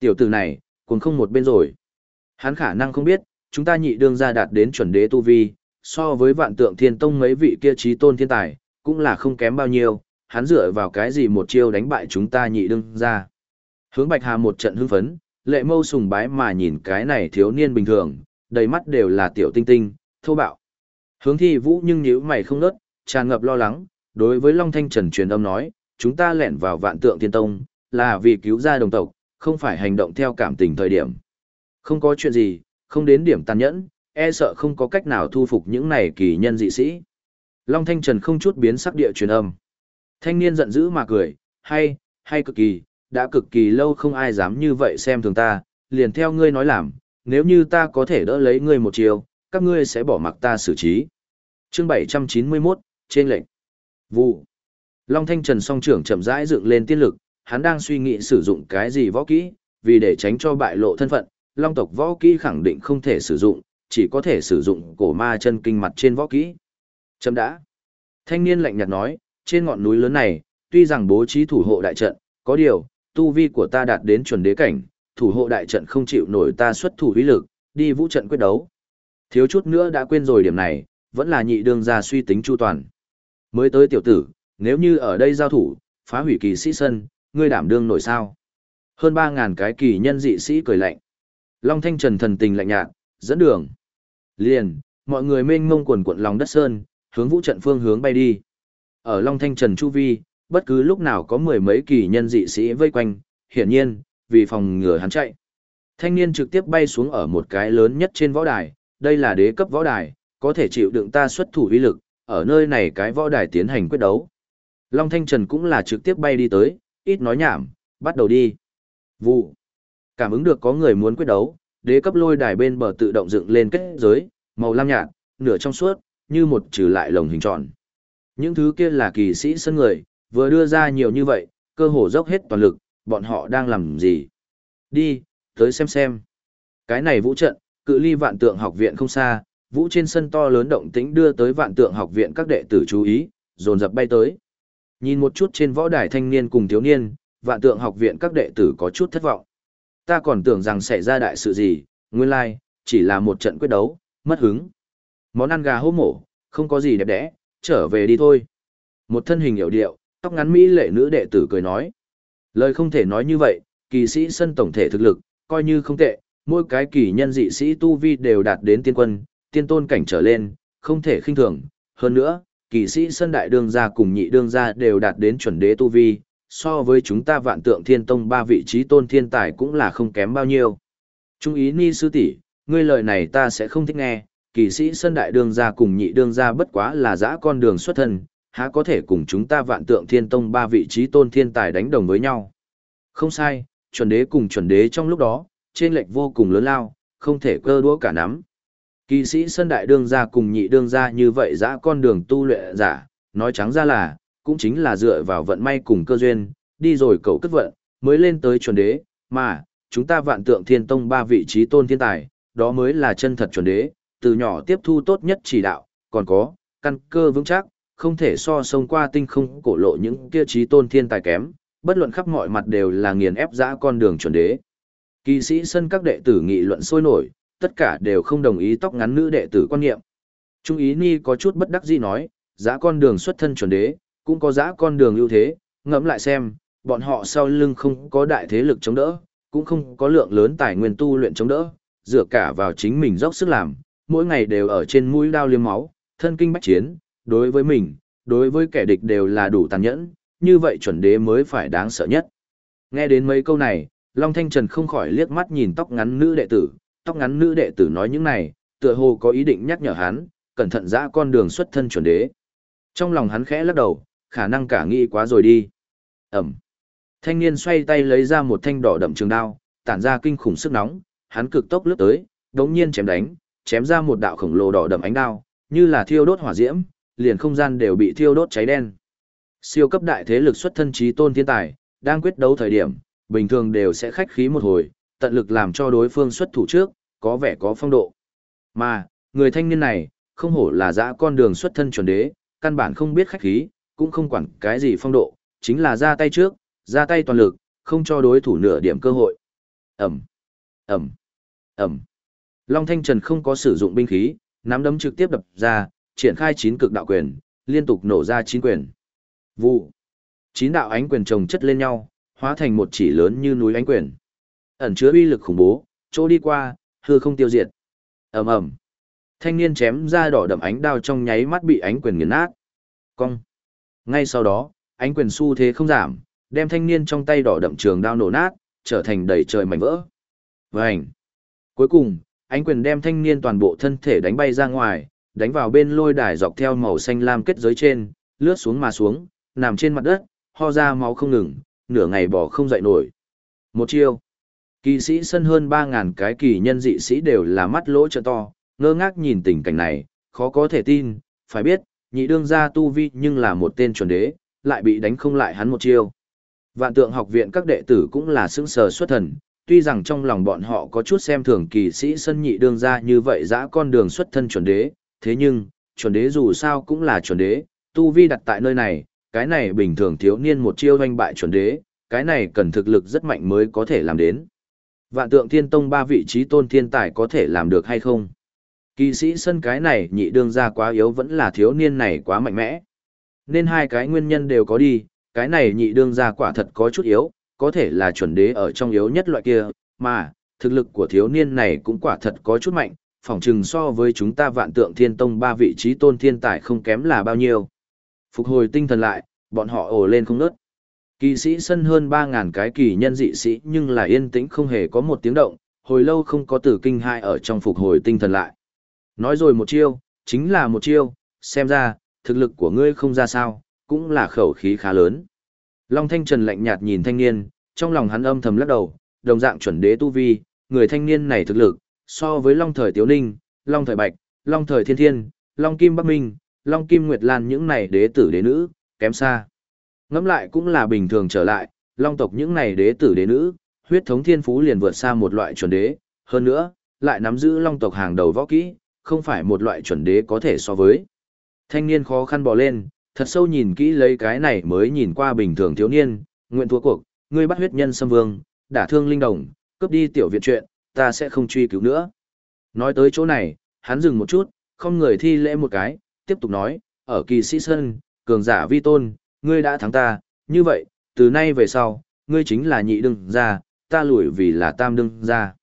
Tiểu tử này, cũng không một bên rồi. Hắn khả năng không biết, chúng ta nhị đương ra đạt đến chuẩn đế tu vi, so với vạn tượng thiên tông mấy vị kia trí tôn thiên tài, cũng là không kém bao nhiêu, hắn dựa vào cái gì một chiêu đánh bại chúng ta nhị đương ra. Hướng Bạch Hà một trận hưng phấn, lệ mâu sùng bái mà nhìn cái này thiếu niên bình thường, đầy mắt đều là tiểu tinh tinh, thô bạo. Hướng thi vũ nhưng nhíu mày không nớt, tràn ngập lo lắng, đối với Long Thanh Trần truyền âm nói, chúng ta lẻn vào vạn tượng thiên tông, là vì cứu ra đồng tộc, không phải hành động theo cảm tình thời điểm. Không có chuyện gì, không đến điểm tàn nhẫn, e sợ không có cách nào thu phục những này kỳ nhân dị sĩ. Long Thanh Trần không chút biến sắc địa truyền âm. Thanh niên giận dữ mà cười, hay, hay cực kỳ, đã cực kỳ lâu không ai dám như vậy xem thường ta, liền theo ngươi nói làm, nếu như ta có thể đỡ lấy ngươi một chiều, các ngươi sẽ bỏ mặc ta xử trí. Chương 791, trên lệnh. Vụ. Long Thanh Trần song trưởng chậm rãi dựng lên tiên lực, hắn đang suy nghĩ sử dụng cái gì võ kỹ, vì để tránh cho bại lộ thân phận, Long tộc võ kỹ khẳng định không thể sử dụng, chỉ có thể sử dụng cổ ma chân kinh mặt trên võ kỹ. Chấm đã. Thanh niên lạnh nhạt nói, trên ngọn núi lớn này, tuy rằng bố trí thủ hộ đại trận, có điều, tu vi của ta đạt đến chuẩn đế cảnh, thủ hộ đại trận không chịu nổi ta xuất thủ uy lực, đi vũ trận quyết đấu. Thiếu chút nữa đã quên rồi điểm này, vẫn là nhị đường ra suy tính chu toàn. Mới tới tiểu tử, nếu như ở đây giao thủ, phá hủy kỳ sĩ sân, ngươi đảm đương nổi sao? Hơn ba ngàn cái kỳ nhân dị sĩ cười lạnh. Long Thanh Trần thần tình lạnh nhạt, dẫn đường. Liền, mọi người mênh mông quần cuộn lòng đất sơn, hướng vũ trận phương hướng bay đi. Ở Long Thanh Trần Chu Vi, bất cứ lúc nào có mười mấy kỳ nhân dị sĩ vây quanh, hiển nhiên, vì phòng ngừa hắn chạy. Thanh niên trực tiếp bay xuống ở một cái lớn nhất trên võ đài, đây là đế cấp võ đài, có thể chịu đựng ta xuất thủ uy lực, ở nơi này cái võ đài tiến hành quyết đấu. Long Thanh Trần cũng là trực tiếp bay đi tới, ít nói nhảm, bắt đầu đi. Vụ. Cảm ứng được có người muốn quyết đấu, đế cấp lôi đài bên bờ tự động dựng lên kết giới, màu lam nhạt, nửa trong suốt, như một trừ lại lồng hình tròn. Những thứ kia là kỳ sĩ sân người, vừa đưa ra nhiều như vậy, cơ hồ dốc hết toàn lực, bọn họ đang làm gì? Đi, tới xem xem. Cái này vũ trận, cự ly vạn tượng học viện không xa, vũ trên sân to lớn động tĩnh đưa tới vạn tượng học viện các đệ tử chú ý, dồn dập bay tới. Nhìn một chút trên võ đài thanh niên cùng thiếu niên, vạn tượng học viện các đệ tử có chút thất vọng. Ta còn tưởng rằng xảy ra đại sự gì, nguyên lai, like, chỉ là một trận quyết đấu, mất hứng. Món ăn gà hô mổ, không có gì đẹp đẽ, trở về đi thôi. Một thân hình hiểu điệu, tóc ngắn mỹ lệ nữ đệ tử cười nói. Lời không thể nói như vậy, kỳ sĩ sân tổng thể thực lực, coi như không tệ, mỗi cái kỳ nhân dị sĩ tu vi đều đạt đến tiên quân, tiên tôn cảnh trở lên, không thể khinh thường. Hơn nữa, kỳ sĩ sân đại đương gia cùng nhị đương gia đều đạt đến chuẩn đế tu vi, so với chúng ta vạn tượng thiên tông ba vị trí tôn thiên tài cũng là không kém bao nhiêu. Trung ý ni sư tỷ, ngươi lời này ta sẽ không thích nghe, kỳ sĩ sân đại đương gia cùng nhị đương gia bất quá là dã con đường xuất thân, há có thể cùng chúng ta vạn tượng thiên tông ba vị trí tôn thiên tài đánh đồng với nhau. Không sai, chuẩn đế cùng chuẩn đế trong lúc đó, trên lệch vô cùng lớn lao, không thể cơ đũa cả nắm. Kỳ sĩ sân đại đương gia cùng nhị đương gia như vậy dã con đường tu luyện giả, nói trắng ra là, cũng chính là dựa vào vận may cùng cơ duyên, đi rồi cầu cất vận, mới lên tới chuẩn đế, mà, chúng ta vạn tượng thiên tông ba vị trí tôn thiên tài, đó mới là chân thật chuẩn đế, từ nhỏ tiếp thu tốt nhất chỉ đạo, còn có, căn cơ vững chắc, không thể so sông qua tinh không cổ lộ những kia trí tôn thiên tài kém, bất luận khắp mọi mặt đều là nghiền ép dã con đường chuẩn đế. Kỳ sĩ sân các đệ tử nghị luận sôi nổi, tất cả đều không đồng ý tóc ngắn nữ đệ tử quan niệm. Trung ý ni có chút bất đắc dĩ nói, dã con đường xuất thân chuẩn đế, cũng có dã con đường ưu thế, ngẫm lại xem, bọn họ sau lưng không có đại thế lực chống đỡ, cũng không có lượng lớn tài nguyên tu luyện chống đỡ, dựa cả vào chính mình dốc sức làm, mỗi ngày đều ở trên mũi đao liếm máu, thân kinh bách chiến, đối với mình, đối với kẻ địch đều là đủ tàn nhẫn, như vậy chuẩn đế mới phải đáng sợ nhất. Nghe đến mấy câu này, Long Thanh Trần không khỏi liếc mắt nhìn tóc ngắn nữ đệ tử, tóc ngắn nữ đệ tử nói những này, tựa hồ có ý định nhắc nhở hắn, cẩn thận dã con đường xuất thân chuẩn đế. Trong lòng hắn khẽ lắc đầu, khả năng cả nghĩ quá rồi đi. Ẩm. Thanh niên xoay tay lấy ra một thanh đỏ đậm trường đao, tản ra kinh khủng sức nóng, hắn cực tốc lướt tới, đống nhiên chém đánh, chém ra một đạo khổng lồ đỏ đậm ánh đao, như là thiêu đốt hỏa diễm, liền không gian đều bị thiêu đốt cháy đen. Siêu cấp đại thế lực xuất thân trí tôn thiên tài, đang quyết đấu thời điểm, bình thường đều sẽ khách khí một hồi, tận lực làm cho đối phương xuất thủ trước, có vẻ có phong độ. Mà, người thanh niên này, không hổ là dã con đường xuất thân chuẩn đế, căn bản không biết khách khí, cũng không quản cái gì phong độ, chính là ra tay trước, ra tay toàn lực, không cho đối thủ nửa điểm cơ hội. Ẩm, Ẩm, Ẩm. Long Thanh Trần không có sử dụng binh khí, nắm đấm trực tiếp đập ra, triển khai chín cực đạo quyền, liên tục nổ ra chín quyền. Vụ. Chín đạo ánh quyền chồng chất lên nhau, hóa thành một chỉ lớn như núi ánh quyền. Ẩn chứa uy lực khủng bố, chỗ đi qua, hư không tiêu diệt. Ầm ầm. Thanh niên chém ra đỏ đậm ánh đao trong nháy mắt bị ánh quyền nghiền nát. Cong. Ngay sau đó, ánh quyền xu thế không giảm, đem thanh niên trong tay đỏ đậm trường đao nổ nát, trở thành đầy trời mảnh vỡ. Vành. Cuối cùng, ánh quyền đem thanh niên toàn bộ thân thể đánh bay ra ngoài, đánh vào bên lôi đài dọc theo màu xanh lam kết giới trên, lướt xuống mà xuống, nằm trên mặt đất, ho ra máu không ngừng, nửa ngày bỏ không dậy nổi. Một chiêu. Kỳ sĩ sân hơn 3.000 cái kỳ nhân dị sĩ đều là mắt lỗ trợ to, ngơ ngác nhìn tình cảnh này, khó có thể tin, phải biết, nhị đương gia tu vi nhưng là một tên chuẩn đế, lại bị đánh không lại hắn một chiêu. Vạn tượng học viện các đệ tử cũng là sững sờ xuất thần, tuy rằng trong lòng bọn họ có chút xem thường kỳ sĩ sân nhị đương gia như vậy dã con đường xuất thân chuẩn đế, thế nhưng, chuẩn đế dù sao cũng là chuẩn đế, tu vi đặt tại nơi này, cái này bình thường thiếu niên một chiêu doanh bại chuẩn đế, cái này cần thực lực rất mạnh mới có thể làm đến. Vạn tượng thiên tông ba vị trí tôn thiên tài có thể làm được hay không? Kỳ sĩ sân cái này nhị đương ra quá yếu vẫn là thiếu niên này quá mạnh mẽ. Nên hai cái nguyên nhân đều có đi, cái này nhị đương ra quả thật có chút yếu, có thể là chuẩn đế ở trong yếu nhất loại kia, mà, thực lực của thiếu niên này cũng quả thật có chút mạnh, phỏng chừng so với chúng ta vạn tượng thiên tông ba vị trí tôn thiên tài không kém là bao nhiêu. Phục hồi tinh thần lại, bọn họ ồ lên không nớt. Kỳ sĩ sân hơn 3.000 cái kỳ nhân dị sĩ nhưng là yên tĩnh không hề có một tiếng động, hồi lâu không có tử kinh hai ở trong phục hồi tinh thần lại. Nói rồi một chiêu, chính là một chiêu, xem ra, thực lực của ngươi không ra sao, cũng là khẩu khí khá lớn. Long Thanh Trần lạnh nhạt nhìn thanh niên, trong lòng hắn âm thầm lắc đầu, đồng dạng chuẩn đế tu vi, người thanh niên này thực lực, so với Long Thời Tiếu Ninh, Long Thời Bạch, Long Thời Thiên Thiên, Long Kim Bắc Minh, Long Kim Nguyệt Lan những này đế tử đế nữ, kém xa. Ngẫm lại cũng là bình thường trở lại, Long tộc những này đế tử đế nữ, huyết thống thiên phú liền vượt xa một loại chuẩn đế, hơn nữa, lại nắm giữ Long tộc hàng đầu võ kỹ, không phải một loại chuẩn đế có thể so với. Thanh niên khó khăn bò lên, thật sâu nhìn kỹ lấy cái này mới nhìn qua bình thường thiếu niên, nguyện thua cuộc, ngươi bắt huyết nhân xâm vương, đả thương linh đồng, cướp đi tiểu viện chuyện, ta sẽ không truy cứu nữa. Nói tới chỗ này, hắn dừng một chút, không người thi lễ một cái, tiếp tục nói, ở kỳ sĩ sơn, cường giả vi tôn, ngươi đã thắng ta, như vậy, từ nay về sau, ngươi chính là nhị đương gia, ta lùi vì là tam đương gia.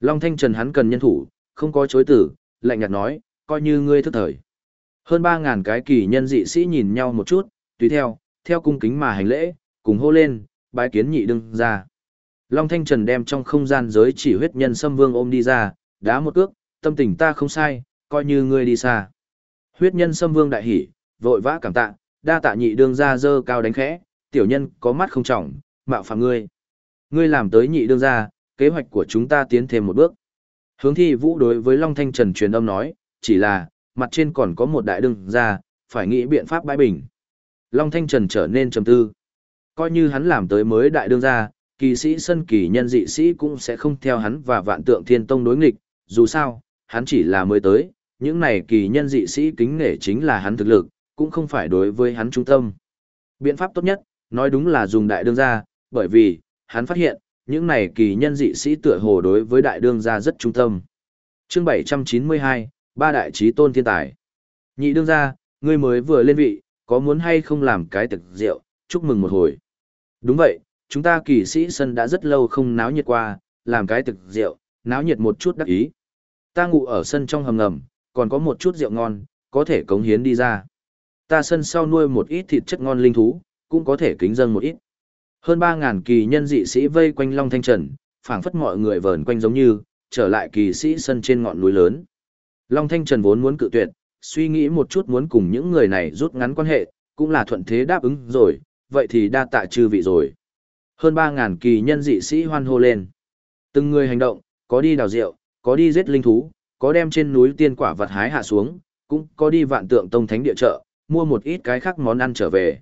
Long Thanh Trần hắn cần nhân thủ, không có chối tử, lạnh nhạt nói, coi như ngươi thức thời. Hơn 3.000 cái kỳ nhân dị sĩ nhìn nhau một chút, tùy theo, theo cung kính mà hành lễ, cùng hô lên, bái kiến nhị đương gia. Long Thanh Trần đem trong không gian giới chỉ huyết nhân xâm vương ôm đi ra, đá một cước, tâm tình ta không sai, coi như ngươi đi xa. Huyết nhân xâm vương đại hỉ, vội vã cảm tạ, đa tạ nhị đương gia dơ cao đánh khẽ, tiểu nhân có mắt không trọng, mạo phạm ngươi. Ngươi làm tới nhị đương gia, kế hoạch của chúng ta tiến thêm một bước. Hướng thi vũ đối với Long Thanh Trần truyền âm nói, chỉ là, mặt trên còn có một đại đương gia, phải nghĩ biện pháp bãi bình. Long Thanh Trần trở nên trầm tư. Coi như hắn làm tới mới đại đương gia, kỳ sĩ sân kỳ nhân dị sĩ cũng sẽ không theo hắn và vạn tượng thiên tông đối nghịch, dù sao, hắn chỉ là mới tới, những này kỳ nhân dị sĩ kính nể chính là hắn thực lực, cũng không phải đối với hắn trung tâm. Biện pháp tốt nhất, nói đúng là dùng đại đương gia, bởi vì, hắn phát hiện, những này kỳ nhân dị sĩ tựa hồ đối với đại đương gia rất trung tâm. Chương 792, ba đại trí tôn thiên tài. Nhị đương gia, ngươi mới vừa lên vị, có muốn hay không làm cái thực rượu, chúc mừng một hồi. Đúng vậy, chúng ta kỳ sĩ sân đã rất lâu không náo nhiệt qua, làm cái thực rượu, náo nhiệt một chút đắc ý. Ta ngủ ở sân trong hầm ngầm, còn có một chút rượu ngon, có thể cống hiến đi ra. Ta sân sau nuôi một ít thịt chất ngon linh thú, cũng có thể kính dâng một ít. Hơn 3.000 kỳ nhân dị sĩ vây quanh Long Thanh Trần, phảng phất mọi người vờn quanh giống như, trở lại kỳ sĩ sân trên ngọn núi lớn. Long Thanh Trần vốn muốn cự tuyệt, suy nghĩ một chút muốn cùng những người này rút ngắn quan hệ, cũng là thuận thế đáp ứng rồi, vậy thì đa tạ chư vị rồi. Hơn 3.000 kỳ nhân dị sĩ hoan hô lên. Từng người hành động, có đi đào rượu, có đi giết linh thú, có đem trên núi tiên quả vật hái hạ xuống, cũng có đi vạn tượng tông thánh địa trợ mua một ít cái khác món ăn trở về.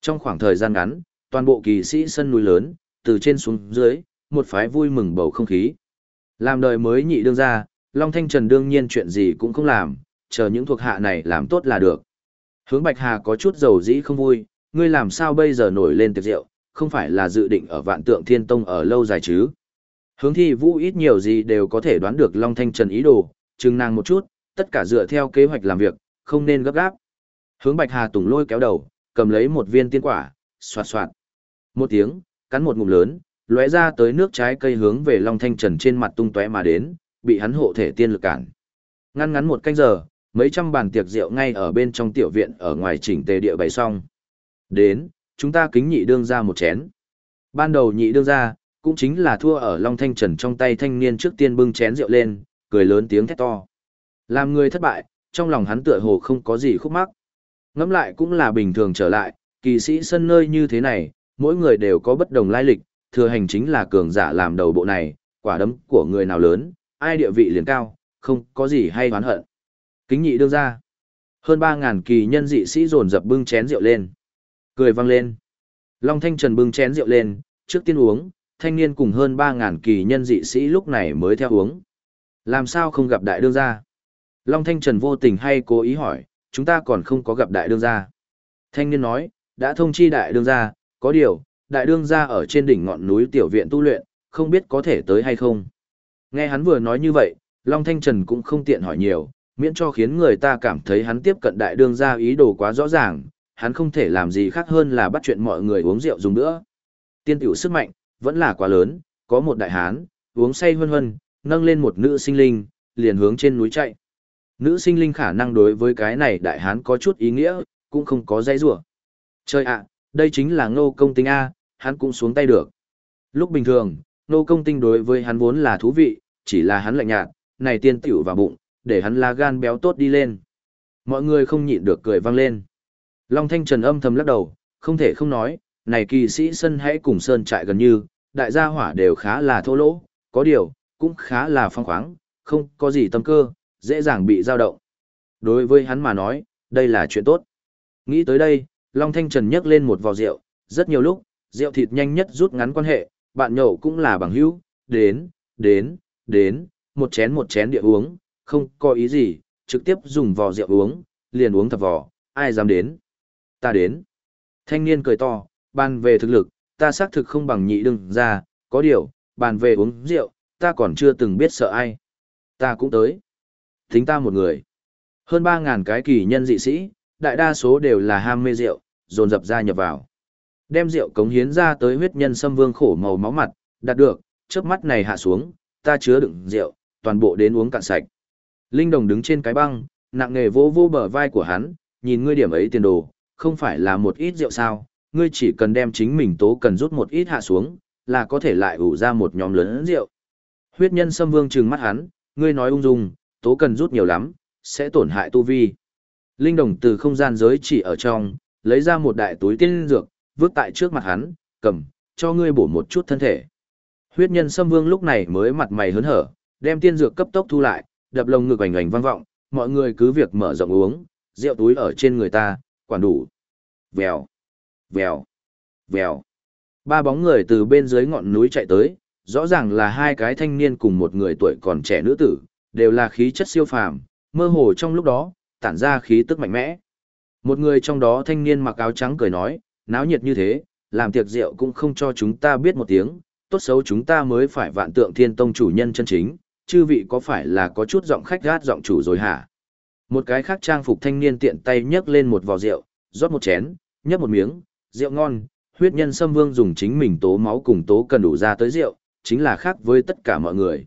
Trong khoảng thời gian ngắn, toàn bộ kỳ sĩ sân núi lớn, từ trên xuống dưới, một phái vui mừng bầu không khí. Làm đời mới nhị đương ra, Long Thanh Trần đương nhiên chuyện gì cũng không làm, chờ những thuộc hạ này làm tốt là được. Hướng Bạch Hà có chút dầu dĩ không vui, ngươi làm sao bây giờ nổi lên tiệc rượu, không phải là dự định ở vạn tượng thiên tông ở lâu dài chứ. Hướng thi vũ ít nhiều gì đều có thể đoán được Long Thanh Trần ý đồ, chừng nàng một chút, tất cả dựa theo kế hoạch làm việc, không nên gấp gáp. Hướng Bạch Hà Tùng lôi kéo đầu, cầm lấy một viên tiên quả, xoạt xoạt. Một tiếng, cắn một ngụm lớn, lóe ra tới nước trái cây hướng về Long Thanh Trần trên mặt tung tóe mà đến, bị hắn hộ thể tiên lực cản. Ngăn ngắn một canh giờ, mấy trăm bàn tiệc rượu ngay ở bên trong tiểu viện ở ngoài chỉnh tề địa bày xong. Đến, chúng ta kính nhị đương ra một chén. Ban đầu nhị đương ra, cũng chính là thua ở Long Thanh Trần trong tay thanh niên trước tiên bưng chén rượu lên, cười lớn tiếng thét to. Làm người thất bại, trong lòng hắn tựa hồ không có gì khúc mắc. Ngẫm lại cũng là bình thường trở lại, kỳ sĩ sân nơi như thế này, mỗi người đều có bất đồng lai lịch, thừa hành chính là cường giả làm đầu bộ này, quả đấm của người nào lớn, ai địa vị liền cao, không có gì hay oán hận. Kính nhị đương ra. Hơn 3.000 kỳ nhân dị sĩ dồn dập bưng chén rượu lên. Cười vang lên. Long Thanh Trần bưng chén rượu lên, trước tiên uống, thanh niên cùng hơn 3.000 kỳ nhân dị sĩ lúc này mới theo uống. Làm sao không gặp đại đương gia? Long Thanh Trần vô tình hay cố ý hỏi, chúng ta còn không có gặp đại đương gia. Thanh niên nói, đã thông chi đại đương gia, có điều, đại đương gia ở trên đỉnh ngọn núi tiểu viện tu luyện, không biết có thể tới hay không. Nghe hắn vừa nói như vậy, Long Thanh Trần cũng không tiện hỏi nhiều, miễn cho khiến người ta cảm thấy hắn tiếp cận đại đương gia ý đồ quá rõ ràng, hắn không thể làm gì khác hơn là bắt chuyện mọi người uống rượu dùng nữa. Tiên tiểu sức mạnh, vẫn là quá lớn, có một đại hán, uống say hân hân, nâng lên một nữ sinh linh, liền hướng trên núi chạy. Nữ sinh linh khả năng đối với cái này đại hán có chút ý nghĩa, cũng không có dây rủa trời ạ, đây chính là ngô công tinh A, hắn cũng xuống tay được. Lúc bình thường, ngô công tinh đối với hắn vốn là thú vị, chỉ là hắn lạnh nhạt, này tiên tiểu vào bụng, để hắn lá gan béo tốt đi lên. Mọi người không nhịn được cười vang lên. Long Thanh Trần âm thầm lắc đầu, không thể không nói, này kỳ sĩ sân hãy cùng sơn trại gần như, đại gia hỏa đều khá là thô lỗ, có điều, cũng khá là phong khoáng, không có gì tâm cơ, dễ dàng bị dao động. Đối với hắn mà nói, đây là chuyện tốt. Nghĩ tới đây, Long Thanh Trần nhấc lên một vò rượu, rất nhiều lúc, rượu thịt nhanh nhất rút ngắn quan hệ, bạn nhậu cũng là bằng hữu, đến, đến, đến, một chén một chén địa uống, không có ý gì, trực tiếp dùng vò rượu uống, liền uống thập vò, ai dám đến. Ta đến. Thanh niên cười to, bàn về thực lực, ta xác thực không bằng nhị đương ra, có điều, bàn về uống rượu, ta còn chưa từng biết sợ ai. Ta cũng tới thính ta một người. Hơn 3.000 cái kỳ nhân dị sĩ, đại đa số đều là ham mê rượu, dồn dập ra nhập vào. Đem rượu cống hiến ra tới huyết nhân xâm vương khổ màu máu mặt, đạt được, chớp mắt này hạ xuống, ta chứa đựng rượu, toàn bộ đến uống cạn sạch. Linh đồng đứng trên cái băng, nặng nghề vô vô bờ vai của hắn, nhìn ngươi điểm ấy tiền đồ, không phải là một ít rượu sao, ngươi chỉ cần đem chính mình tố cần rút một ít hạ xuống, là có thể lại ủ ra một nhóm lớn rượu. Huyết nhân xâm vương trừng mắt hắn, ngươi nói ung dung, tố cần rút nhiều lắm, sẽ tổn hại tu vi. Linh đồng từ không gian giới chỉ ở trong, lấy ra một đại túi tiên dược, vứt tại trước mặt hắn, cầm, cho ngươi bổ một chút thân thể. Huyết nhân xâm vương lúc này mới mặt mày hớn hở, đem tiên dược cấp tốc thu lại, đập lồng ngực ảnh ảnh vang vọng, mọi người cứ việc mở rộng uống, rượu túi ở trên người ta, quản đủ. Vèo, vèo, vèo. Ba bóng người từ bên dưới ngọn núi chạy tới, rõ ràng là hai cái thanh niên cùng một người tuổi còn trẻ nữ tử, đều là khí chất siêu phàm, mơ hồ trong lúc đó, tản ra khí tức mạnh mẽ. Một người trong đó thanh niên mặc áo trắng cười nói, náo nhiệt như thế, làm tiệc rượu cũng không cho chúng ta biết một tiếng, tốt xấu chúng ta mới phải vạn tượng thiên tông chủ nhân chân chính, chư vị có phải là có chút giọng khách gát giọng chủ rồi hả? Một cái khác trang phục thanh niên tiện tay nhấc lên một vò rượu, rót một chén, nhấp một miếng, rượu ngon, huyết nhân xâm vương dùng chính mình tố máu cùng tố cần đủ ra tới rượu, chính là khác với tất cả mọi người.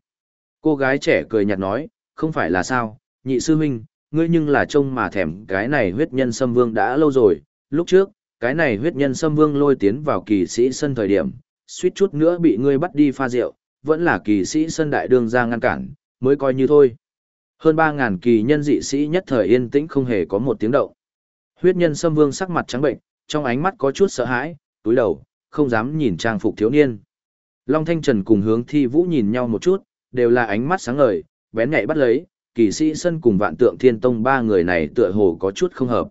Cô gái trẻ cười nhạt nói, không phải là sao, nhị sư huynh, ngươi nhưng là trông mà thèm cái này huyết nhân sâm vương đã lâu rồi, lúc trước, cái này huyết nhân sâm vương lôi tiến vào kỳ sĩ sân thời điểm, suýt chút nữa bị ngươi bắt đi pha rượu, vẫn là kỳ sĩ sân đại đương ra ngăn cản, mới coi như thôi. Hơn 3.000 kỳ nhân dị sĩ nhất thời yên tĩnh không hề có một tiếng động. Huyết nhân sâm vương sắc mặt trắng bệnh, trong ánh mắt có chút sợ hãi, túi đầu, không dám nhìn trang phục thiếu niên. Long Thanh Trần cùng hướng thi vũ nhìn nhau một chút, đều là ánh mắt sáng ngời, bén nhạy bắt lấy, kỳ sĩ sân cùng vạn tượng thiên tông ba người này tựa hồ có chút không hợp.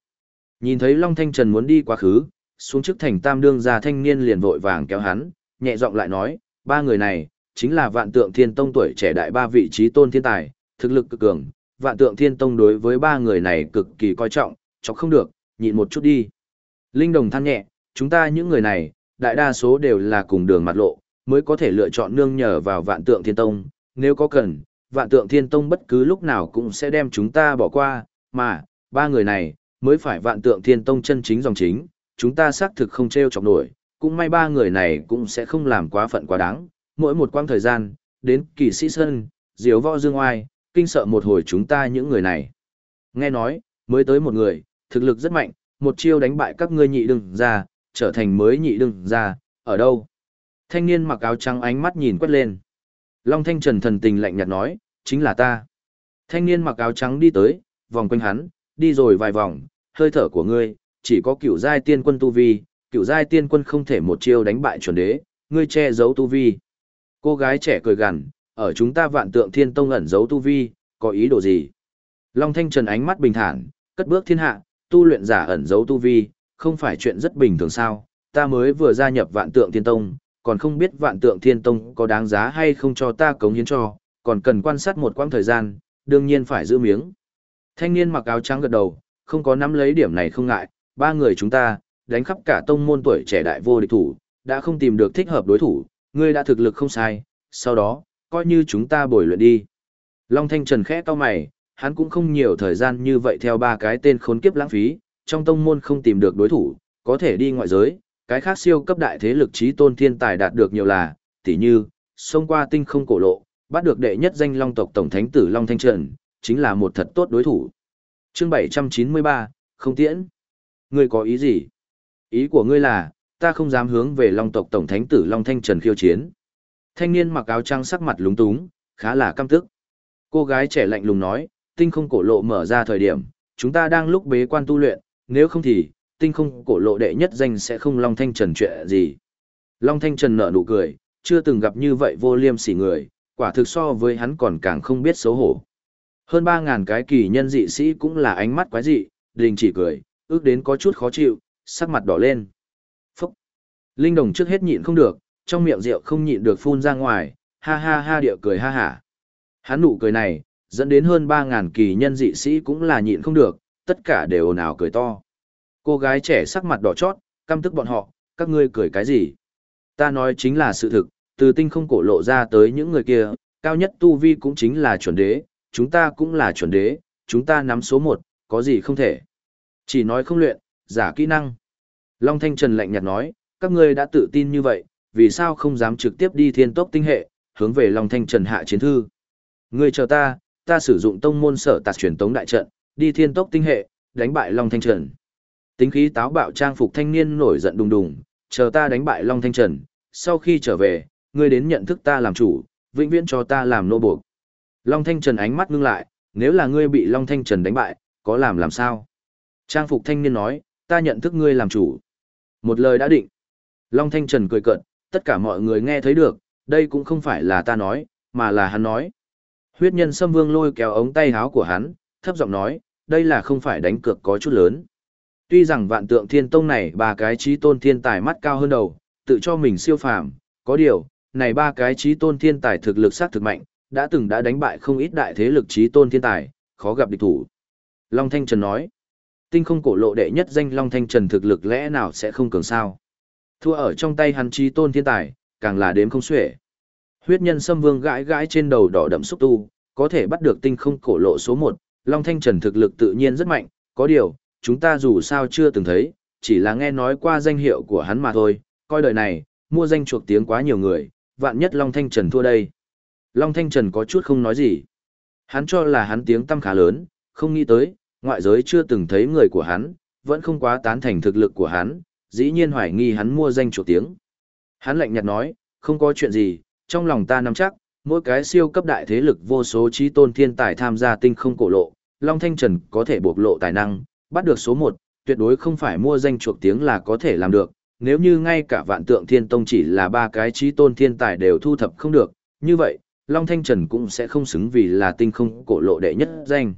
Nhìn thấy Long Thanh Trần muốn đi quá khứ, xuống trước thành tam đương gia thanh niên liền vội vàng kéo hắn, nhẹ giọng lại nói, ba người này, chính là vạn tượng thiên tông tuổi trẻ đại ba vị trí tôn thiên tài, thực lực cực cường, vạn tượng thiên tông đối với ba người này cực kỳ coi trọng, chọc không được, nhịn một chút đi. Linh đồng than nhẹ, chúng ta những người này, đại đa số đều là cùng đường mặt lộ, mới có thể lựa chọn nương nhờ vào vạn tượng thiên tông, nếu có cần, vạn tượng thiên tông bất cứ lúc nào cũng sẽ đem chúng ta bỏ qua, mà, ba người này, mới phải vạn tượng thiên tông chân chính dòng chính, chúng ta xác thực không treo chọc nổi, cũng may ba người này cũng sẽ không làm quá phận quá đáng, mỗi một quãng thời gian, đến kỳ sĩ sơn, diếu võ dương oai, kinh sợ một hồi chúng ta những người này. Nghe nói, mới tới một người, thực lực rất mạnh, một chiêu đánh bại các ngươi nhị đừng ra, trở thành mới nhị đừng ra, ở đâu? Thanh niên mặc áo trắng ánh mắt nhìn quét lên. Long Thanh Trần thần tình lạnh nhạt nói, chính là ta. Thanh niên mặc áo trắng đi tới, vòng quanh hắn, đi rồi vài vòng, hơi thở của ngươi, chỉ có cựu giai tiên quân tu vi, cựu giai tiên quân không thể một chiêu đánh bại chuẩn đế, ngươi che giấu tu vi. Cô gái trẻ cười gằn, ở chúng ta vạn tượng thiên tông ẩn giấu tu vi, có ý đồ gì? Long Thanh Trần ánh mắt bình thản, cất bước thiên hạ, tu luyện giả ẩn giấu tu vi, không phải chuyện rất bình thường sao, ta mới vừa gia nhập vạn tượng thiên tông, còn không biết vạn tượng thiên tông có đáng giá hay không cho ta cống hiến cho, còn cần quan sát một quãng thời gian, đương nhiên phải giữ miếng. Thanh niên mặc áo trắng gật đầu, không có nắm lấy điểm này không ngại, ba người chúng ta, đánh khắp cả tông môn tuổi trẻ đại vô địch thủ, đã không tìm được thích hợp đối thủ, ngươi đã thực lực không sai, sau đó, coi như chúng ta bồi luyện đi. Long Thanh Trần khẽ cau mày, hắn cũng không nhiều thời gian như vậy theo ba cái tên khốn kiếp lãng phí, trong tông môn không tìm được đối thủ, có thể đi ngoại giới, cái khác siêu cấp đại thế lực trí tôn thiên tài đạt được nhiều là, tỉ như, xông qua tinh không cổ lộ, bắt được đệ nhất danh long tộc tổng thánh tử Long Thanh Trần, chính là một thật tốt đối thủ. Chương 793, không tiễn. Ngươi có ý gì? Ý của ngươi là, ta không dám hướng về long tộc tổng thánh tử Long Thanh Trần khiêu chiến. Thanh niên mặc áo trắng sắc mặt lúng túng, khá là căm tức. Cô gái trẻ lạnh lùng nói, tinh không cổ lộ mở ra thời điểm, chúng ta đang lúc bế quan tu luyện, nếu không thì, tinh không cổ lộ đệ nhất danh sẽ không Long Thanh Trần chuyện gì. Long Thanh Trần nở nụ cười, chưa từng gặp như vậy vô liêm sỉ người, quả thực so với hắn còn càng không biết xấu hổ. Hơn 3.000 cái kỳ nhân dị sĩ cũng là ánh mắt quái dị, đình chỉ cười, ước đến có chút khó chịu, sắc mặt đỏ lên. Phúc! Linh đồng trước hết nhịn không được, trong miệng rượu không nhịn được phun ra ngoài, ha ha ha địa cười ha hả. Hắn nụ cười này, dẫn đến hơn 3.000 kỳ nhân dị sĩ cũng là nhịn không được, tất cả đều ồn ào cười to. Cô gái trẻ sắc mặt đỏ chót, căm tức bọn họ, các ngươi cười cái gì? Ta nói chính là sự thực, từ tinh không cổ lộ ra tới những người kia, cao nhất tu vi cũng chính là chuẩn đế, chúng ta cũng là chuẩn đế, chúng ta nắm số một, có gì không thể. Chỉ nói không luyện, giả kỹ năng. Long Thanh Trần lạnh nhạt nói, các ngươi đã tự tin như vậy, vì sao không dám trực tiếp đi thiên tốc tinh hệ, hướng về Long Thanh Trần hạ chiến thư. Ngươi chờ ta, ta sử dụng tông môn sở tạc truyền tống đại trận, đi thiên tốc tinh hệ, đánh bại Long Thanh Trần. Tính khí táo bạo trang phục thanh niên nổi giận đùng đùng, chờ ta đánh bại Long Thanh Trần, sau khi trở về, ngươi đến nhận thức ta làm chủ, vĩnh viễn cho ta làm nô buộc. Long Thanh Trần ánh mắt ngưng lại, nếu là ngươi bị Long Thanh Trần đánh bại, có làm làm sao? Trang phục thanh niên nói, ta nhận thức ngươi làm chủ. Một lời đã định. Long Thanh Trần cười cợt, tất cả mọi người nghe thấy được, đây cũng không phải là ta nói, mà là hắn nói. Huyết nhân xâm vương lôi kéo ống tay háo của hắn, thấp giọng nói, đây là không phải đánh cược có chút lớn. Tuy rằng vạn tượng thiên tông này ba cái trí tôn thiên tài mắt cao hơn đầu, tự cho mình siêu phàm, có điều, này ba cái trí tôn thiên tài thực lực sát thực mạnh, đã từng đã đánh bại không ít đại thế lực trí tôn thiên tài, khó gặp địch thủ. Long Thanh Trần nói, tinh không cổ lộ đệ nhất danh Long Thanh Trần thực lực lẽ nào sẽ không cường sao. Thua ở trong tay hắn trí tôn thiên tài, càng là đếm không xuể. Huyết nhân xâm vương gãi gãi trên đầu đỏ đậm xúc tu, có thể bắt được tinh không cổ lộ số 1, Long Thanh Trần thực lực tự nhiên rất mạnh, có điều, chúng ta dù sao chưa từng thấy, chỉ là nghe nói qua danh hiệu của hắn mà thôi, coi đời này, mua danh chuộc tiếng quá nhiều người, vạn nhất Long Thanh Trần thua đây. Long Thanh Trần có chút không nói gì. Hắn cho là hắn tiếng tăm khá lớn, không nghĩ tới, ngoại giới chưa từng thấy người của hắn, vẫn không quá tán thành thực lực của hắn, dĩ nhiên hoài nghi hắn mua danh chuộc tiếng. Hắn lạnh nhạt nói, không có chuyện gì, trong lòng ta nắm chắc, mỗi cái siêu cấp đại thế lực vô số trí tôn thiên tài tham gia tinh không cổ lộ, Long Thanh Trần có thể bộc lộ tài năng, bắt được số 1, tuyệt đối không phải mua danh chuộc tiếng là có thể làm được, nếu như ngay cả vạn tượng thiên tông chỉ là ba cái trí tôn thiên tài đều thu thập không được, như vậy, Long Thanh Trần cũng sẽ không xứng vì là tinh không cổ lộ đệ nhất danh.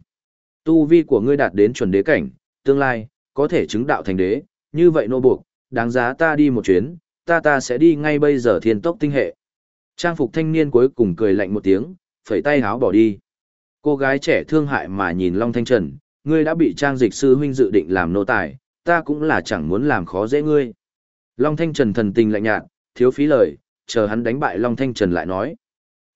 Tu vi của ngươi đạt đến chuẩn đế cảnh, tương lai, có thể chứng đạo thành đế, như vậy nô buộc, đáng giá ta đi một chuyến, ta ta sẽ đi ngay bây giờ thiên tốc tinh hệ. Trang phục thanh niên cuối cùng cười lạnh một tiếng, phẩy tay háo bỏ đi. Cô gái trẻ thương hại mà nhìn Long Thanh Trần, ngươi đã bị trang dịch sư huynh dự định làm nô tài, ta cũng là chẳng muốn làm khó dễ ngươi. Long Thanh Trần thần tình lạnh nhạt, thiếu phí lời, chờ hắn đánh bại Long Thanh Trần lại nói.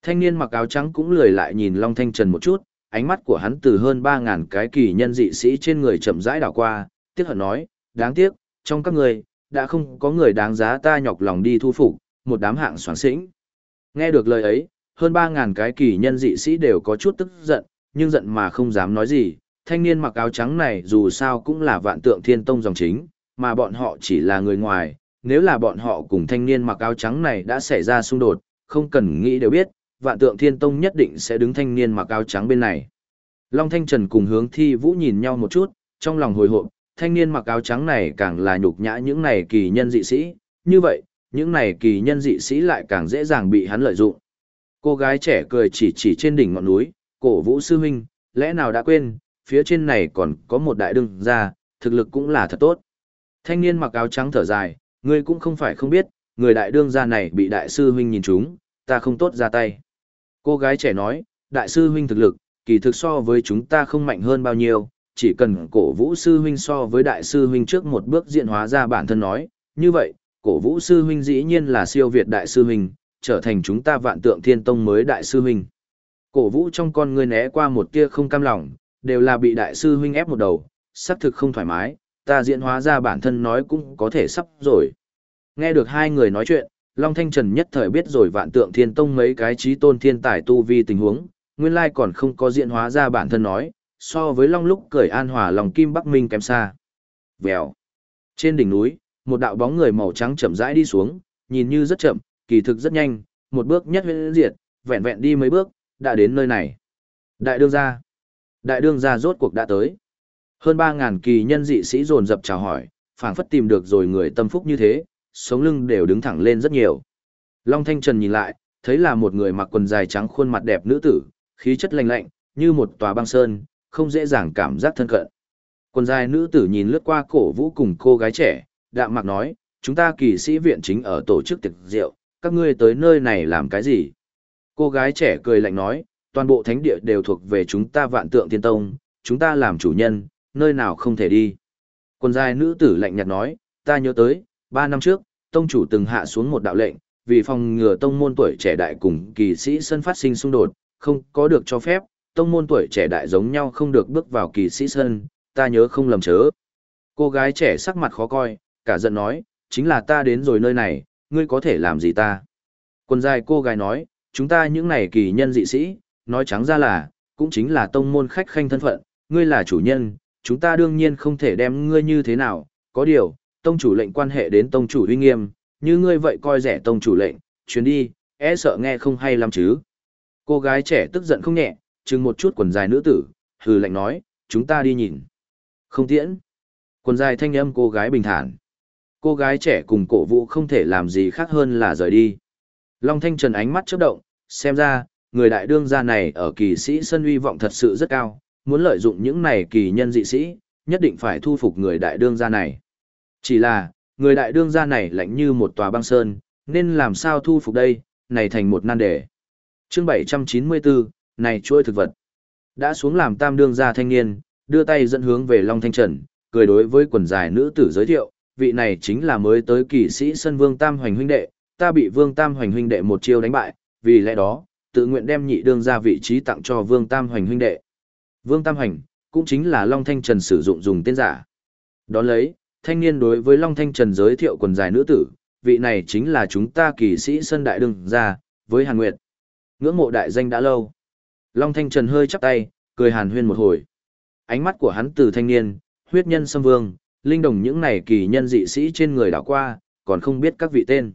Thanh niên mặc áo trắng cũng lười lại nhìn Long Thanh Trần một chút, ánh mắt của hắn từ hơn 3.000 cái kỳ nhân dị sĩ trên người chậm rãi đảo qua, tiếc hận nói, đáng tiếc, trong các người, đã không có người đáng giá ta nhọc lòng đi thu phục, một đám hạng soán sĩnh. Nghe được lời ấy, hơn 3.000 cái kỳ nhân dị sĩ đều có chút tức giận, nhưng giận mà không dám nói gì. Thanh niên mặc áo trắng này dù sao cũng là vạn tượng thiên tông dòng chính, mà bọn họ chỉ là người ngoài. Nếu là bọn họ cùng thanh niên mặc áo trắng này đã xảy ra xung đột, không cần nghĩ đều biết, vạn tượng thiên tông nhất định sẽ đứng thanh niên mặc áo trắng bên này. Long Thanh Trần cùng hướng thi vũ nhìn nhau một chút, trong lòng hồi hộp, thanh niên mặc áo trắng này càng là nhục nhã những này kỳ nhân dị sĩ, như vậy, những này kỳ nhân dị sĩ lại càng dễ dàng bị hắn lợi dụng. Cô gái trẻ cười chỉ chỉ trên đỉnh ngọn núi, cổ vũ sư huynh, lẽ nào đã quên, phía trên này còn có một đại đương gia thực lực cũng là thật tốt. Thanh niên mặc áo trắng thở dài, ngươi cũng không phải không biết, người đại đương gia này bị đại sư huynh nhìn trúng ta không tốt ra tay. Cô gái trẻ nói, đại sư huynh thực lực, kỳ thực so với chúng ta không mạnh hơn bao nhiêu, chỉ cần cổ vũ sư huynh so với đại sư huynh trước một bước diện hóa ra bản thân nói, như vậy, cổ vũ sư huynh dĩ nhiên là siêu việt đại sư huynh, trở thành chúng ta vạn tượng thiên tông mới đại sư huynh. Cổ vũ trong con ngươi né qua một tia không cam lòng, đều là bị đại sư huynh ép một đầu, xác thực không thoải mái, ta diễn hóa ra bản thân nói cũng có thể sắp rồi. Nghe được hai người nói chuyện, Long Thanh Trần nhất thời biết rồi vạn tượng thiên tông mấy cái trí tôn thiên tài tu vi tình huống, nguyên lai còn không có diễn hóa ra bản thân nói, so với Long lúc cởi an hòa lòng kim Bắc Minh kém xa. Vèo. Trên đỉnh núi, một đạo bóng người màu trắng chậm rãi đi xuống, nhìn như rất chậm, kỳ thực rất nhanh, một bước nhất huyễn diệt, vẹn vẹn đi mấy bước, đã đến nơi này. Đại đương gia. Đại đương gia rốt cuộc đã tới. Hơn 3.000 kỳ nhân dị sĩ dồn dập chào hỏi, phảng phất tìm được rồi người tâm phúc như thế, sống lưng đều đứng thẳng lên rất nhiều. Long Thanh Trần nhìn lại, thấy là một người mặc quần dài trắng khuôn mặt đẹp nữ tử, khí chất lạnh lạnh, như một tòa băng sơn, không dễ dàng cảm giác thân cận. Quần dài nữ tử nhìn lướt qua cổ vũ cùng cô gái trẻ, đạm mạc nói, chúng ta kỳ sĩ viện chính ở tổ chức tiệc rượu, các ngươi tới nơi này làm cái gì? Cô gái trẻ cười lạnh nói, toàn bộ thánh địa đều thuộc về chúng ta vạn tượng tiên tông, chúng ta làm chủ nhân, nơi nào không thể đi. Quần dài nữ tử lạnh nhạt nói, ta nhớ tới, ba năm trước, tông chủ từng hạ xuống một đạo lệnh, vì phòng ngừa tông môn tuổi trẻ đại cùng kỳ sĩ sân phát sinh xung đột, không có được cho phép, tông môn tuổi trẻ đại giống nhau không được bước vào kỳ sĩ sân, ta nhớ không lầm chớ. Cô gái trẻ sắc mặt khó coi, cả giận nói, chính là ta đến rồi nơi này, ngươi có thể làm gì ta? Quần dài cô gái nói, chúng ta những này kỳ nhân dị sĩ, nói trắng ra là, cũng chính là tông môn khách khanh thân phận, ngươi là chủ nhân, chúng ta đương nhiên không thể đem ngươi như thế nào, có điều, tông chủ lệnh quan hệ đến tông chủ uy nghiêm, như ngươi vậy coi rẻ tông chủ lệnh, chuyến đi, e sợ nghe không hay lắm chứ. Cô gái trẻ tức giận không nhẹ, chừng một chút quần dài nữ tử, hừ lệnh nói, chúng ta đi nhìn. Không tiễn. Quần dài thanh âm cô gái bình thản. Cô gái trẻ cùng cổ vũ không thể làm gì khác hơn là rời đi. Long Thanh Trần ánh mắt chớp động, xem ra, người đại đương gia này ở kỳ sĩ sân uy vọng thật sự rất cao, muốn lợi dụng những này kỳ nhân dị sĩ, nhất định phải thu phục người đại đương gia này. Chỉ là, người đại đương gia này lạnh như một tòa băng sơn, nên làm sao thu phục đây, này thành một nan đề. Chương 794, này chuôi thực vật. Đã xuống làm tam đương gia thanh niên, đưa tay dẫn hướng về Long Thanh Trần, cười đối với quần dài nữ tử giới thiệu, vị này chính là mới tới kỳ sĩ sân Vương Tam Hoành huynh đệ, ta bị Vương Tam Hoành huynh đệ một chiêu đánh bại, vì lẽ đó, tự nguyện đem nhị đương ra vị trí tặng cho Vương Tam Hoành huynh đệ. Vương Tam Hoành, cũng chính là Long Thanh Trần sử dụng dùng tên giả. Đón lấy, thanh niên đối với Long Thanh Trần giới thiệu quần dài nữ tử, vị này chính là chúng ta kỳ sĩ sân đại đương ra, với Hàn Nguyệt. Ngưỡng mộ đại danh đã lâu. Long Thanh Trần hơi chắp tay, cười hàn huyên một hồi. Ánh mắt của hắn từ thanh niên, huyết nhân xâm vương, linh đồng những này kỳ nhân dị sĩ trên người đảo qua, còn không biết các vị tên.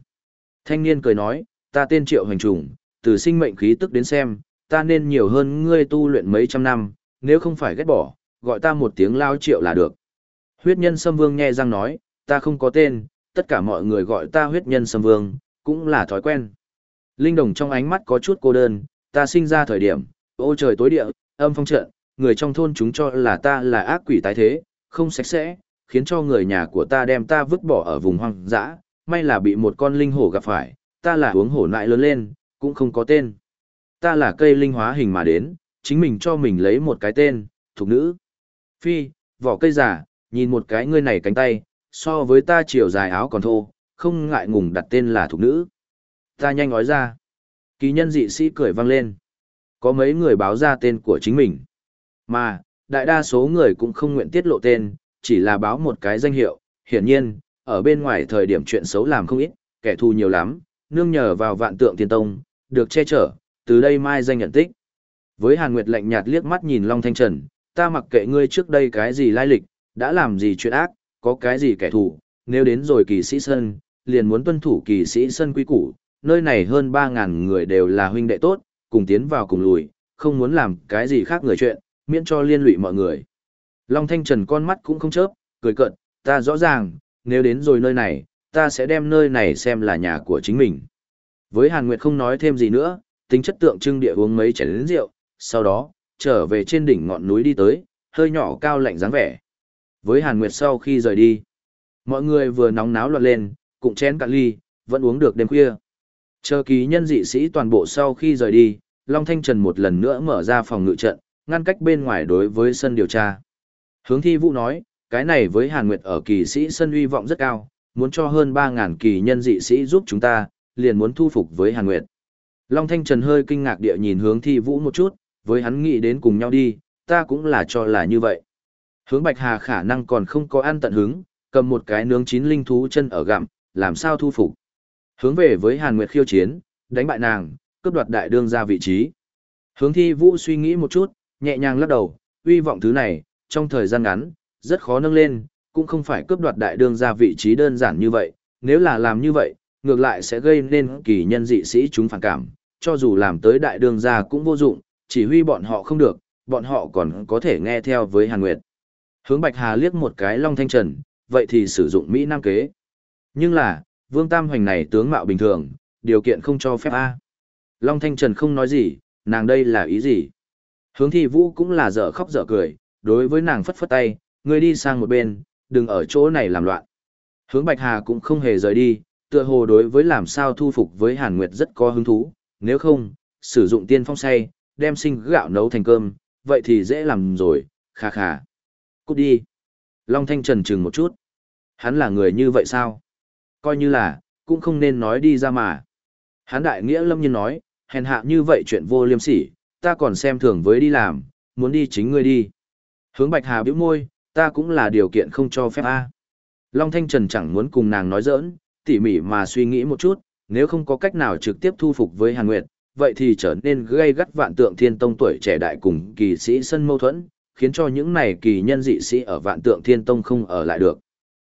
Thanh niên cười nói, ta tên triệu hành trùng, từ sinh mệnh khí tức đến xem, ta nên nhiều hơn ngươi tu luyện mấy trăm năm, nếu không phải ghét bỏ, gọi ta một tiếng lao triệu là được. Huyết nhân Sâm vương nghe răng nói, ta không có tên, tất cả mọi người gọi ta huyết nhân Sâm vương, cũng là thói quen. Linh đồng trong ánh mắt có chút cô đơn, ta sinh ra thời điểm, ô trời tối địa, âm phong trận, người trong thôn chúng cho là ta là ác quỷ tái thế, không sạch sẽ, khiến cho người nhà của ta đem ta vứt bỏ ở vùng hoang dã, may là bị một con linh hổ gặp phải, ta là uống hổ nại lớn lên, cũng không có tên. Ta là cây linh hóa hình mà đến, chính mình cho mình lấy một cái tên, thuộc nữ. Phi, vỏ cây giả, nhìn một cái ngươi này cánh tay, so với ta chiều dài áo còn thô, không ngại ngùng đặt tên là thuộc nữ. Ta nhanh nói ra. Kỳ nhân dị sĩ cười vang lên. Có mấy người báo ra tên của chính mình. Mà, đại đa số người cũng không nguyện tiết lộ tên, chỉ là báo một cái danh hiệu. Hiển nhiên, ở bên ngoài thời điểm chuyện xấu làm không ít, kẻ thù nhiều lắm, nương nhờ vào vạn tượng tiên tông, được che chở, từ đây mai danh nhận tích. Với Hàn Nguyệt lạnh nhạt liếc mắt nhìn Long Thanh Trần, ta mặc kệ ngươi trước đây cái gì lai lịch, đã làm gì chuyện ác, có cái gì kẻ thù, nếu đến rồi kỳ sĩ sân, liền muốn tuân thủ kỳ sĩ sân quý củ, nơi này hơn 3.000 người đều là huynh đệ tốt, cùng tiến vào cùng lùi, không muốn làm cái gì khác người chuyện, miễn cho liên lụy mọi người. Long Thanh Trần con mắt cũng không chớp, cười cợt, ta rõ ràng, nếu đến rồi nơi này, ta sẽ đem nơi này xem là nhà của chính mình. Với Hàn Nguyệt không nói thêm gì nữa, tính chất tượng trưng địa uống mấy chén lớn rượu, sau đó, trở về trên đỉnh ngọn núi đi tới, hơi nhỏ cao lạnh dáng vẻ. Với Hàn Nguyệt sau khi rời đi, mọi người vừa nóng náo loạn lên, cũng chén cạn ly, vẫn uống được đêm khuya. Chờ ký nhân dị sĩ toàn bộ sau khi rời đi, Long Thanh Trần một lần nữa mở ra phòng ngự trận, ngăn cách bên ngoài đối với sân điều tra. Hướng thi vũ nói, cái này với Hàn Nguyệt ở kỳ sĩ sân uy vọng rất cao, muốn cho hơn 3.000 kỳ nhân dị sĩ giúp chúng ta, liền muốn thu phục với Hàn Nguyệt. Long Thanh Trần hơi kinh ngạc địa nhìn hướng thi vũ một chút, với hắn nghĩ đến cùng nhau đi, ta cũng là cho là như vậy. Hướng Bạch Hà khả năng còn không có ăn tận hứng, cầm một cái nướng chín linh thú chân ở gặm, làm sao thu phục. Hướng về với Hàn Nguyệt khiêu chiến, đánh bại nàng, cướp đoạt đại đương ra vị trí. Hướng thi vũ suy nghĩ một chút, nhẹ nhàng lắc đầu, uy vọng thứ này, trong thời gian ngắn, rất khó nâng lên, cũng không phải cướp đoạt đại đương ra vị trí đơn giản như vậy, nếu là làm như vậy, ngược lại sẽ gây nên kỳ nhân dị sĩ chúng phản cảm, cho dù làm tới đại đường gia cũng vô dụng, chỉ huy bọn họ không được, bọn họ còn có thể nghe theo với Hàn Nguyệt. Hướng Bạch Hà liếc một cái Long Thanh Trần, vậy thì sử dụng Mỹ Nam kế. Nhưng là, Vương Tam Hoành này tướng mạo bình thường, điều kiện không cho phép A. Long Thanh Trần không nói gì, nàng đây là ý gì? Hướng Thi Vũ cũng là dở khóc dở cười, đối với nàng phất phất tay, ngươi đi sang một bên, đừng ở chỗ này làm loạn. Hướng Bạch Hà cũng không hề rời đi, tựa hồ đối với làm sao thu phục với Hàn Nguyệt rất có hứng thú, nếu không, sử dụng tiên phong say, đem sinh gạo nấu thành cơm, vậy thì dễ làm rồi, kha kha. Cút đi. Long Thanh Trần chừng một chút. Hắn là người như vậy sao? Coi như là, cũng không nên nói đi ra mà. Hắn đại nghĩa lâm nhiên nói, hèn hạ như vậy chuyện vô liêm sỉ, ta còn xem thường với đi làm, muốn đi chính ngươi đi. Hướng Bạch Hà bĩu môi, ta cũng là điều kiện không cho phép a. Long Thanh Trần chẳng muốn cùng nàng nói giỡn, tỉ mỉ mà suy nghĩ một chút, nếu không có cách nào trực tiếp thu phục với Hàn Nguyệt, vậy thì trở nên gây gắt vạn tượng thiên tông tuổi trẻ đại cùng kỳ sĩ sân mâu thuẫn, khiến cho những này kỳ nhân dị sĩ ở vạn tượng thiên tông không ở lại được.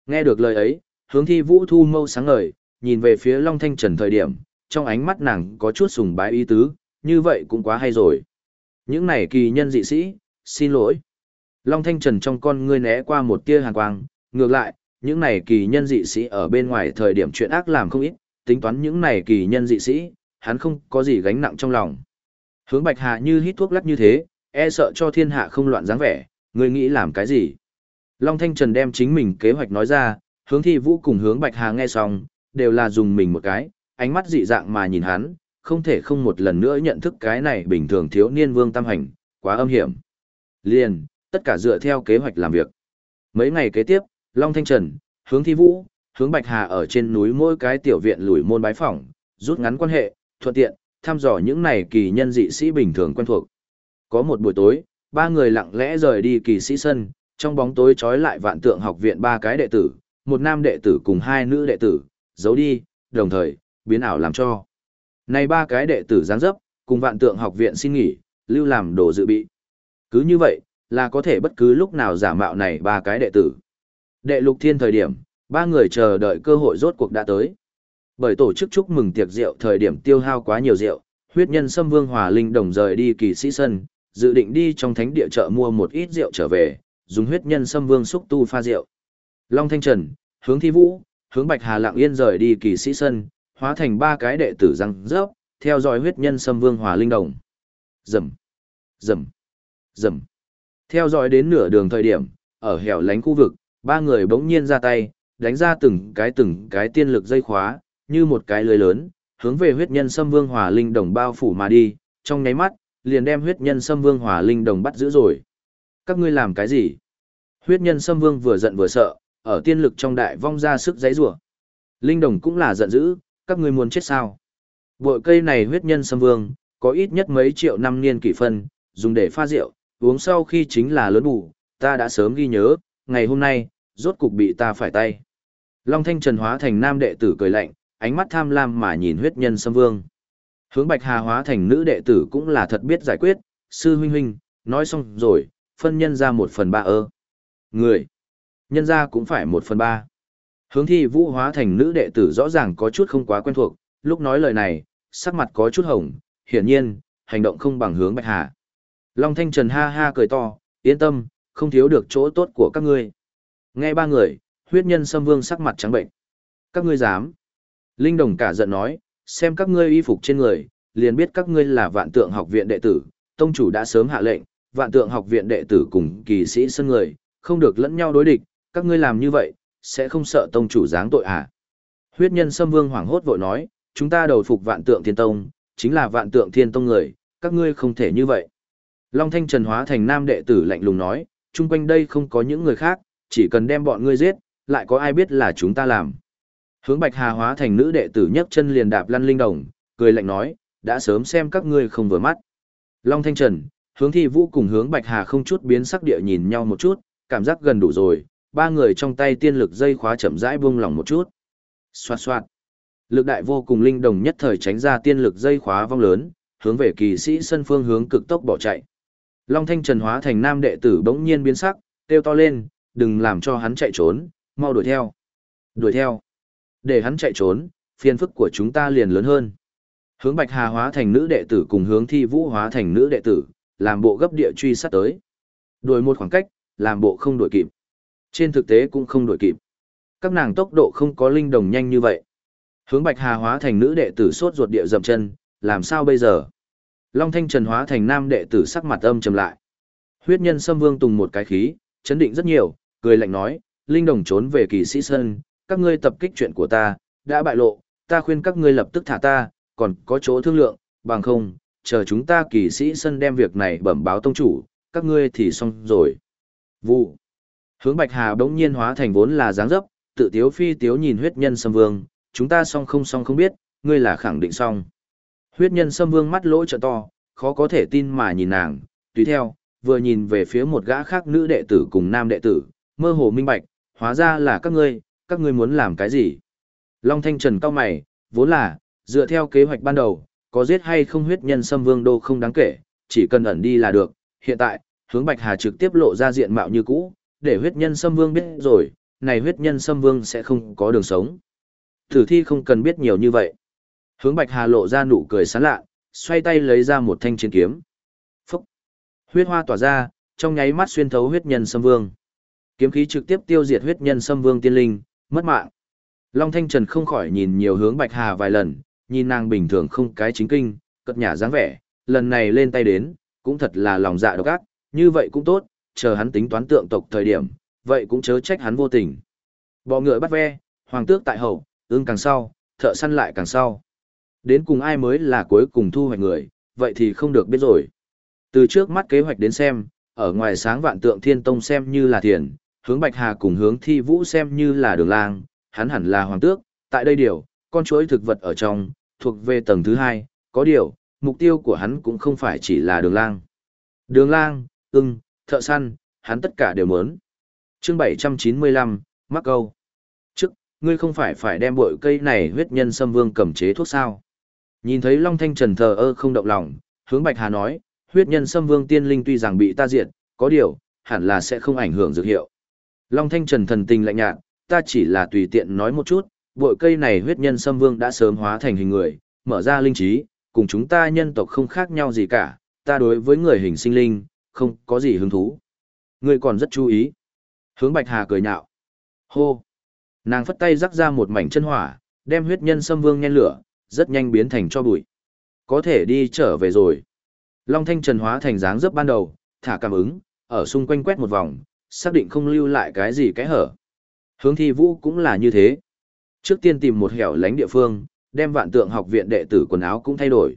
Nghe được lời ấy, hướng thi vũ thu mâu sáng ngời, nhìn về phía Long Thanh Trần thời điểm, trong ánh mắt nàng có chút sùng bái ý tứ, như vậy cũng quá hay rồi. Những này kỳ nhân dị sĩ, xin lỗi. Long Thanh Trần trong con ngươi né qua một tia hàn quang, ngược lại, những này kỳ nhân dị sĩ ở bên ngoài thời điểm chuyện ác làm không ít, tính toán những này kỳ nhân dị sĩ, hắn không có gì gánh nặng trong lòng. Hướng Bạch Hà như hít thuốc lắc như thế, e sợ cho thiên hạ không loạn dáng vẻ, ngươi nghĩ làm cái gì? Long Thanh Trần đem chính mình kế hoạch nói ra, hướng thi vũ cùng hướng Bạch Hà nghe xong, đều là dùng mình một cái, ánh mắt dị dạng mà nhìn hắn, không thể không một lần nữa nhận thức cái này bình thường thiếu niên vương tam hành, quá âm hiểm. Liền, tất cả dựa theo kế hoạch làm việc. Mấy ngày kế tiếp, Long Thanh Trần, hướng thi vũ, hướng Bạch Hà ở trên núi mỗi cái tiểu viện lùi môn bái phỏng, rút ngắn quan hệ, thuận tiện, thăm dò những này kỳ nhân dị sĩ bình thường quen thuộc. Có một buổi tối, ba người lặng lẽ rời đi kỳ sĩ sân, trong bóng tối trói lại vạn tượng học viện ba cái đệ tử, một nam đệ tử cùng hai nữ đệ tử, giấu đi, đồng thời, biến ảo làm cho. Này ba cái đệ tử giáng dấp, cùng vạn tượng học viện xin nghỉ, lưu làm đồ dự bị. Cứ như vậy, là có thể bất cứ lúc nào giả mạo này ba cái đệ tử. Đệ lục thiên thời điểm, ba người chờ đợi cơ hội rốt cuộc đã tới. Bởi tổ chức chúc mừng tiệc rượu thời điểm tiêu hao quá nhiều rượu, huyết nhân xâm vương hòa linh đồng rời đi kỳ sĩ sân, dự định đi trong thánh địa chợ mua một ít rượu trở về, dùng huyết nhân xâm vương xúc tu pha rượu. Long Thanh Trần, hướng thi vũ, hướng Bạch Hà lặng yên rời đi kỳ sĩ sân, hóa thành ba cái đệ tử răng rớp, theo dõi huyết nhân xâm vương hòa linh đồng. Rầm, rầm, rầm. Theo dõi đến nửa đường thời điểm, ở hẻo lánh khu vực, ba người bỗng nhiên ra tay, đánh ra từng cái từng cái tiên lực dây khóa, như một cái lưới lớn, hướng về huyết nhân xâm vương hỏa linh đồng bao phủ mà đi, trong nháy mắt, liền đem huyết nhân xâm vương hỏa linh đồng bắt giữ rồi. Các ngươi làm cái gì? Huyết nhân xâm vương vừa giận vừa sợ, ở tiên lực trong đại vong ra sức giấy rủa. Linh đồng cũng là giận dữ, các ngươi muốn chết sao? Bội cây này huyết nhân xâm vương, có ít nhất mấy triệu năm niên kỷ phân, dùng để pha rượu, uống sau khi chính là lớn bù, ta đã sớm ghi nhớ, ngày hôm nay, rốt cục bị ta phải tay. Long Thanh Trần hóa thành nam đệ tử cười lạnh, ánh mắt tham lam mà nhìn huyết nhân xâm vương. Hướng Bạch Hà hóa thành nữ đệ tử cũng là thật biết giải quyết, sư huynh huynh, nói xong rồi, phân nhân ra một phần ba ơ. Người, nhân ra cũng phải một phần ba. Hướng thi vũ hóa thành nữ đệ tử rõ ràng có chút không quá quen thuộc, lúc nói lời này, sắc mặt có chút hồng, hiển nhiên, hành động không bằng hướng Bạch Hà. Long Thanh Trần ha ha cười to, yên tâm, không thiếu được chỗ tốt của các ngươi. Nghe ba người, huyết nhân xâm vương sắc mặt trắng bệnh. Các ngươi dám. Linh Đồng cả giận nói, xem các ngươi y phục trên người, liền biết các ngươi là vạn tượng học viện đệ tử, tông chủ đã sớm hạ lệnh, vạn tượng học viện đệ tử cùng kỳ sĩ sân người, không được lẫn nhau đối địch, các ngươi làm như vậy, sẽ không sợ tông chủ giáng tội à. Huyết nhân xâm vương hoảng hốt vội nói, chúng ta đầu phục vạn tượng thiên tông, chính là vạn tượng thiên tông người, các ngươi không thể như vậy. Long Thanh Trần hóa thành nam đệ tử lạnh lùng nói, chung quanh đây không có những người khác, chỉ cần đem bọn ngươi giết, lại có ai biết là chúng ta làm. Hướng Bạch Hà hóa thành nữ đệ tử nhấc chân liền đạp lăn linh đồng, cười lạnh nói, đã sớm xem các ngươi không vừa mắt. Long Thanh Trần, hướng thi vũ cùng hướng Bạch Hà không chút biến sắc địa nhìn nhau một chút, cảm giác gần đủ rồi, ba người trong tay tiên lực dây khóa chậm rãi buông lỏng một chút. Xoạt xoạt. Lực đại vô cùng linh đồng nhất thời tránh ra tiên lực dây khóa vong lớn, hướng về kỳ sĩ sân phương hướng cực tốc bỏ chạy. Long Thanh Trần hóa thành nam đệ tử bỗng nhiên biến sắc, kêu to lên, đừng làm cho hắn chạy trốn, mau đuổi theo. Đuổi theo. Để hắn chạy trốn, phiền phức của chúng ta liền lớn hơn. Hướng Bạch Hà hóa thành nữ đệ tử cùng hướng Thi Vũ hóa thành nữ đệ tử, làm bộ gấp địa truy sát tới. Đuổi một khoảng cách, làm bộ không đuổi kịp. Trên thực tế cũng không đuổi kịp. Các nàng tốc độ không có linh đồng nhanh như vậy. Hướng Bạch Hà hóa thành nữ đệ tử sốt ruột địa dậm chân, làm sao bây giờ? Long Thanh Trần hóa thành nam đệ tử sắc mặt âm trầm lại. Huyết nhân xâm vương tùng một cái khí, chấn định rất nhiều, cười lạnh nói, linh đồng trốn về kỳ sĩ sơn, các ngươi tập kích chuyện của ta, đã bại lộ, ta khuyên các ngươi lập tức thả ta, còn có chỗ thương lượng, bằng không, chờ chúng ta kỳ sĩ sân đem việc này bẩm báo tông chủ, các ngươi thì xong rồi. Vụ. Hướng Bạch Hà bỗng nhiên hóa thành vốn là dáng dấp, tự tiếu phi tiếu nhìn huyết nhân xâm vương, chúng ta xong không xong không biết, ngươi là khẳng định xong. Huyết nhân xâm vương mắt lỗ trợ to, khó có thể tin mà nhìn nàng, tùy theo, vừa nhìn về phía một gã khác nữ đệ tử cùng nam đệ tử, mơ hồ minh bạch, hóa ra là các ngươi, các ngươi muốn làm cái gì? Long Thanh Trần cao mày, vốn là, dựa theo kế hoạch ban đầu, có giết hay không huyết nhân xâm vương đô không đáng kể, chỉ cần ẩn đi là được. Hiện tại, hướng Bạch Hà trực tiếp lộ ra diện mạo như cũ, để huyết nhân xâm vương biết rồi, này huyết nhân xâm vương sẽ không có đường sống. Tử thi không cần biết nhiều như vậy. Hướng Bạch Hà lộ ra nụ cười sán lạ, xoay tay lấy ra một thanh chiến kiếm. Phúc! Huyết hoa tỏa ra, trong nháy mắt xuyên thấu huyết nhân xâm vương. Kiếm khí trực tiếp tiêu diệt huyết nhân xâm vương tiên linh, mất mạng. Long Thanh Trần không khỏi nhìn nhiều hướng Bạch Hà vài lần, nhìn nàng bình thường không cái chính kinh, cất nhà dáng vẻ, lần này lên tay đến, cũng thật là lòng dạ độc ác, như vậy cũng tốt, chờ hắn tính toán tượng tộc thời điểm, vậy cũng chớ trách hắn vô tình. Bọ ngựa bắt ve, hoàng tước tại hậu, ương càng sau, thợ săn lại càng sau. Đến cùng ai mới là cuối cùng thu hoạch người, vậy thì không được biết rồi. Từ trước mắt kế hoạch đến xem, ở ngoài sáng vạn tượng thiên tông xem như là thiền, hướng bạch hà cùng hướng thi vũ xem như là đường lang, hắn hẳn là hoàng tước, tại đây điều, con chuỗi thực vật ở trong, thuộc về tầng thứ hai, có điều, mục tiêu của hắn cũng không phải chỉ là đường lang. Đường lang, ưng, thợ săn, hắn tất cả đều muốn. chương 795, mắc câu. Trước, ngươi không phải phải đem bội cây này huyết nhân xâm vương cầm chế thuốc sao. Nhìn thấy Long Thanh Trần thờ ơ không động lòng, hướng Bạch Hà nói, huyết nhân xâm vương tiên linh tuy rằng bị ta diệt, có điều, hẳn là sẽ không ảnh hưởng dược hiệu. Long Thanh Trần thần tình lạnh nhạt, ta chỉ là tùy tiện nói một chút, bội cây này huyết nhân xâm vương đã sớm hóa thành hình người, mở ra linh trí, cùng chúng ta nhân tộc không khác nhau gì cả, ta đối với người hình sinh linh, không có gì hứng thú. Ngươi còn rất chú ý. Hướng Bạch Hà cười nhạo. Hô. Nàng phất tay rắc ra một mảnh chân hỏa, đem huyết nhân xâm vương nhen lửa, rất nhanh biến thành cho bụi. Có thể đi trở về rồi. Long Thanh Trần hóa thành dáng dấp ban đầu, thả cảm ứng, ở xung quanh quét một vòng, xác định không lưu lại cái gì cái hở. Hướng thi vũ cũng là như thế. Trước tiên tìm một hẻo lánh địa phương, đem vạn tượng học viện đệ tử quần áo cũng thay đổi.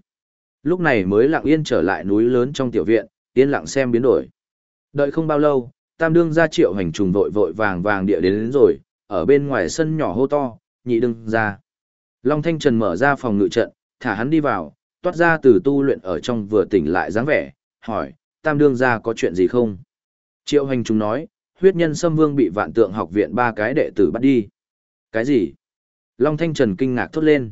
Lúc này mới lặng yên trở lại núi lớn trong tiểu viện, yên lặng xem biến đổi. Đợi không bao lâu, tam đương ra triệu hành trùng vội vội vàng vàng địa đến, đến rồi, ở bên ngoài sân nhỏ hô to, nhị đương ra. Long Thanh Trần mở ra phòng ngự trận, thả hắn đi vào, toát ra từ tu luyện ở trong vừa tỉnh lại dáng vẻ, hỏi, tam đương gia có chuyện gì không? Triệu hành chúng nói, huyết nhân xâm vương bị vạn tượng học viện ba cái đệ tử bắt đi. Cái gì? Long Thanh Trần kinh ngạc thốt lên.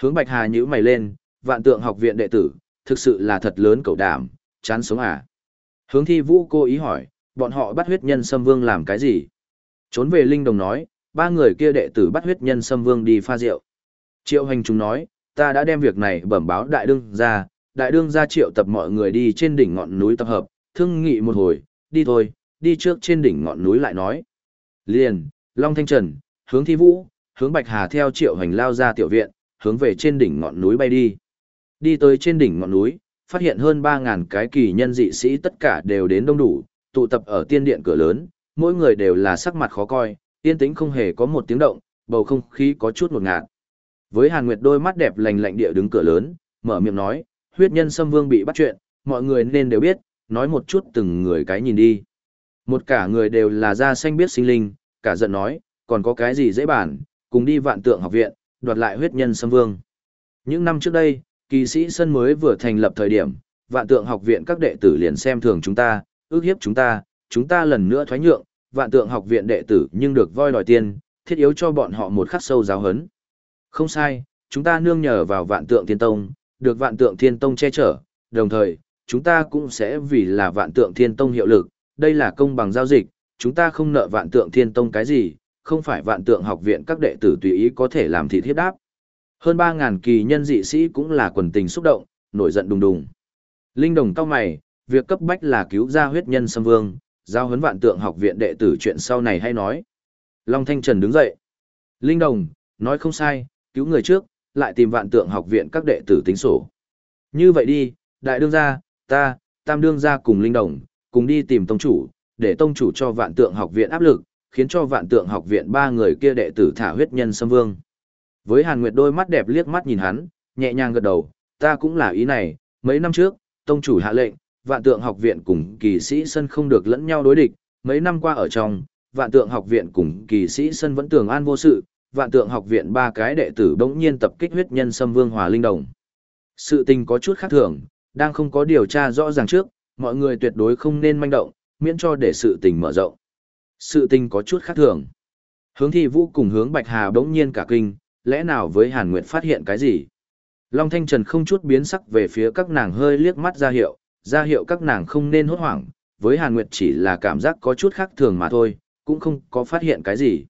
Hướng Bạch Hà nhíu mày lên, vạn tượng học viện đệ tử, thực sự là thật lớn cầu đảm, chán sống à? Hướng thi vũ cô ý hỏi, bọn họ bắt huyết nhân xâm vương làm cái gì? Trốn về Linh Đồng nói, ba người kia đệ tử bắt huyết nhân xâm vương đi pha rượu. Triệu hành chúng nói, ta đã đem việc này bẩm báo đại đương ra, đại đương ra triệu tập mọi người đi trên đỉnh ngọn núi tập hợp, thương nghị một hồi, đi thôi, đi trước trên đỉnh ngọn núi lại nói. Liền, Long Thanh Trần, hướng thi vũ, hướng Bạch Hà theo triệu hành lao ra tiểu viện, hướng về trên đỉnh ngọn núi bay đi. Đi tới trên đỉnh ngọn núi, phát hiện hơn 3.000 cái kỳ nhân dị sĩ tất cả đều đến đông đủ, tụ tập ở tiên điện cửa lớn, mỗi người đều là sắc mặt khó coi, yên tĩnh không hề có một tiếng động, bầu không khí có chút ngột ngạt. Với Hàn Nguyệt đôi mắt đẹp lành lạnh địa đứng cửa lớn, mở miệng nói, huyết nhân xâm vương bị bắt chuyện, mọi người nên đều biết, nói một chút từng người cái nhìn đi. Một cả người đều là da xanh biết sinh linh, cả giận nói, còn có cái gì dễ bản, cùng đi vạn tượng học viện, đoạt lại huyết nhân xâm vương. Những năm trước đây, kỳ sĩ sân mới vừa thành lập thời điểm, vạn tượng học viện các đệ tử liền xem thường chúng ta, ước hiếp chúng ta, chúng ta lần nữa thoái nhượng, vạn tượng học viện đệ tử nhưng được voi đòi tiền, thiết yếu cho bọn họ một khắc sâu giáo hấn. Không sai, chúng ta nương nhờ vào vạn tượng thiên tông, được vạn tượng thiên tông che chở, đồng thời, chúng ta cũng sẽ vì là vạn tượng thiên tông hiệu lực, đây là công bằng giao dịch, chúng ta không nợ vạn tượng thiên tông cái gì, không phải vạn tượng học viện các đệ tử tùy ý có thể làm thị thiết đáp. Hơn 3.000 kỳ nhân dị sĩ cũng là quần tình xúc động, nổi giận đùng đùng. Linh đồng cao mày, việc cấp bách là cứu ra huyết nhân xâm vương, giao huấn vạn tượng học viện đệ tử chuyện sau này hay nói. Long Thanh Trần đứng dậy. Linh đồng, nói không sai, cứu người trước, lại tìm vạn tượng học viện các đệ tử tính sổ. Như vậy đi, đại đương gia, ta, tam đương gia cùng Linh đồng, cùng đi tìm tông chủ, để tông chủ cho vạn tượng học viện áp lực, khiến cho vạn tượng học viện ba người kia đệ tử thả huyết nhân xâm vương. Với Hàn Nguyệt đôi mắt đẹp liếc mắt nhìn hắn, nhẹ nhàng gật đầu, ta cũng là ý này, mấy năm trước, tông chủ hạ lệnh, vạn tượng học viện cùng kỳ sĩ sân không được lẫn nhau đối địch, mấy năm qua ở trong, vạn tượng học viện cùng kỳ sĩ sân vẫn tường an vô sự, vạn tượng học viện ba cái đệ tử bỗng nhiên tập kích huyết nhân xâm vương hòa linh đồng. Sự tình có chút khác thường, đang không có điều tra rõ ràng trước, mọi người tuyệt đối không nên manh động, miễn cho để sự tình mở rộng. Sự tình có chút khác thường. Hướng thi vũ cùng hướng bạch hà bỗng nhiên cả kinh, lẽ nào với Hàn Nguyệt phát hiện cái gì? Long Thanh Trần không chút biến sắc về phía các nàng hơi liếc mắt ra hiệu, ra hiệu các nàng không nên hốt hoảng, với Hàn Nguyệt chỉ là cảm giác có chút khác thường mà thôi, cũng không có phát hiện cái gì.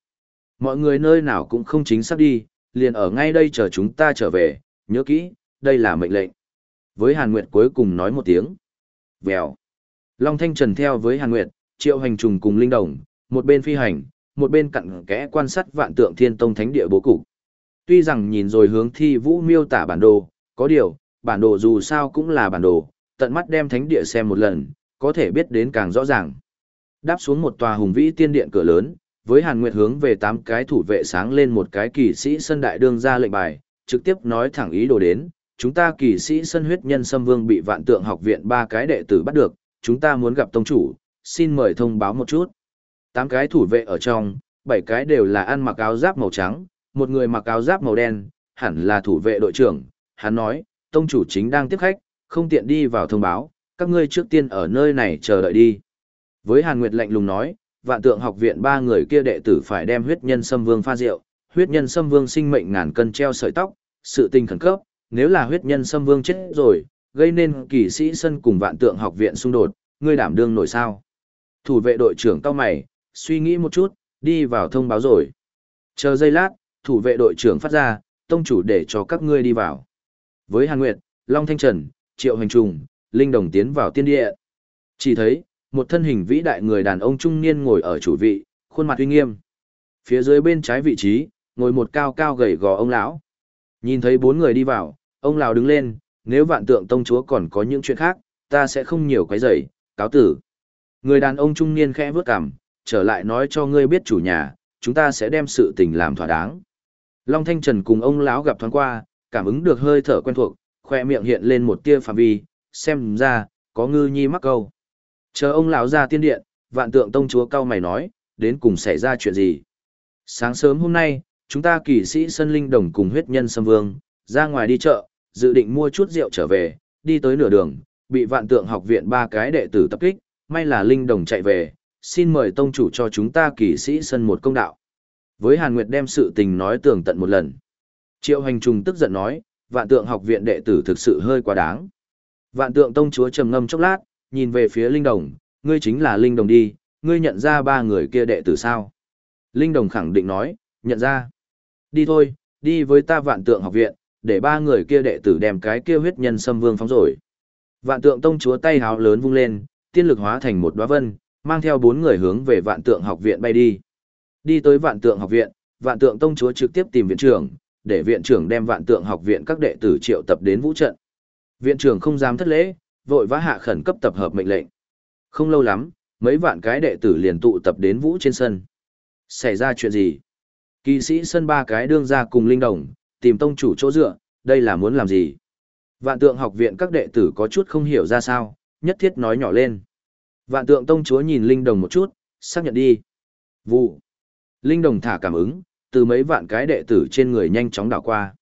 Mọi người nơi nào cũng không chính xác đi, liền ở ngay đây chờ chúng ta trở về, nhớ kỹ, đây là mệnh lệnh. Với Hàn Nguyệt cuối cùng nói một tiếng. Vèo. Long Thanh Trần theo với Hàn Nguyệt, triệu hành trùng cùng Linh Đồng, một bên phi hành, một bên cặn kẽ quan sát vạn tượng thiên tông thánh địa bố cục. Tuy rằng nhìn rồi hướng thi vũ miêu tả bản đồ, có điều, bản đồ dù sao cũng là bản đồ, tận mắt đem thánh địa xem một lần, có thể biết đến càng rõ ràng. Đáp xuống một tòa hùng vĩ tiên điện cửa lớn, với Hàn Nguyệt hướng về tám cái thủ vệ sáng lên một cái kỳ sĩ sân đại đương ra lệnh bài, trực tiếp nói thẳng ý đồ đến, chúng ta kỳ sĩ sân huyết nhân xâm vương bị vạn tượng học viện ba cái đệ tử bắt được, chúng ta muốn gặp tông chủ, xin mời thông báo một chút. Tám cái thủ vệ ở trong, bảy cái đều là ăn mặc áo giáp màu trắng, một người mặc áo giáp màu đen, hẳn là thủ vệ đội trưởng, hắn nói, tông chủ chính đang tiếp khách, không tiện đi vào thông báo, các ngươi trước tiên ở nơi này chờ đợi đi. Với Hàn Nguyệt lạnh lùng nói, vạn tượng học viện ba người kia đệ tử phải đem huyết nhân xâm vương pha rượu, huyết nhân xâm vương sinh mệnh ngàn cân treo sợi tóc, sự tình khẩn cấp, nếu là huyết nhân xâm vương chết rồi, gây nên kỳ sĩ sân cùng vạn tượng học viện xung đột, ngươi đảm đương nổi sao. Thủ vệ đội trưởng cao mày, suy nghĩ một chút, đi vào thông báo rồi. Chờ giây lát, thủ vệ đội trưởng phát ra, tông chủ để cho các ngươi đi vào. Với Hàn Nguyệt, Long Thanh Trần, Triệu Hành Trùng, Linh Đồng tiến vào tiên địa. Chỉ thấy, một thân hình vĩ đại người đàn ông trung niên ngồi ở chủ vị, khuôn mặt uy nghiêm. Phía dưới bên trái vị trí, ngồi một cao cao gầy gò ông lão. Nhìn thấy bốn người đi vào, ông lão đứng lên, nếu vạn tượng tông chúa còn có những chuyện khác, ta sẽ không nhiều quấy rầy, cáo tử. Người đàn ông trung niên khẽ vướt cằm, trở lại nói cho ngươi biết chủ nhà, chúng ta sẽ đem sự tình làm thỏa đáng. Long Thanh Trần cùng ông lão gặp thoáng qua, cảm ứng được hơi thở quen thuộc, khoe miệng hiện lên một tia phạm vi, xem ra, có ngư nhi mắc câu. Chờ ông lão ra tiên điện, vạn tượng tông chúa cao mày nói, đến cùng xảy ra chuyện gì. Sáng sớm hôm nay, chúng ta kỳ sĩ Sân Linh Đồng cùng huyết nhân Sâm Vương, ra ngoài đi chợ, dự định mua chút rượu trở về, đi tới nửa đường, bị vạn tượng học viện ba cái đệ tử tập kích, may là Linh Đồng chạy về, xin mời tông chủ cho chúng ta kỳ sĩ sân một công đạo. Với Hàn Nguyệt đem sự tình nói tường tận một lần. Triệu hành trùng tức giận nói, vạn tượng học viện đệ tử thực sự hơi quá đáng. Vạn tượng tông chúa trầm ngâm chốc lát, nhìn về phía Linh Đồng, ngươi chính là Linh Đồng đi, ngươi nhận ra ba người kia đệ tử sao? Linh Đồng khẳng định nói, nhận ra. Đi thôi, đi với ta vạn tượng học viện, để ba người kia đệ tử đem cái kia huyết nhân xâm vương phóng rồi. Vạn tượng tông chúa tay háo lớn vung lên, tiên lực hóa thành một đóa vân, mang theo bốn người hướng về vạn tượng học viện bay đi. Đi tới vạn tượng học viện, vạn tượng tông chúa trực tiếp tìm viện trưởng, để viện trưởng đem vạn tượng học viện các đệ tử triệu tập đến vũ trận. Viện trưởng không dám thất lễ, vội vã hạ khẩn cấp tập hợp mệnh lệnh. Không lâu lắm, mấy vạn cái đệ tử liền tụ tập đến vũ trên sân. Xảy ra chuyện gì? Kỵ sĩ sân ba cái đương ra cùng linh đồng, tìm tông chủ chỗ dựa, đây là muốn làm gì? Vạn tượng học viện các đệ tử có chút không hiểu ra sao, nhất thiết nói nhỏ lên. Vạn tượng tông chúa nhìn linh đồng một chút, xác nhận đi. Vụ. Linh đồng thả cảm ứng, từ mấy vạn cái đệ tử trên người nhanh chóng đảo qua.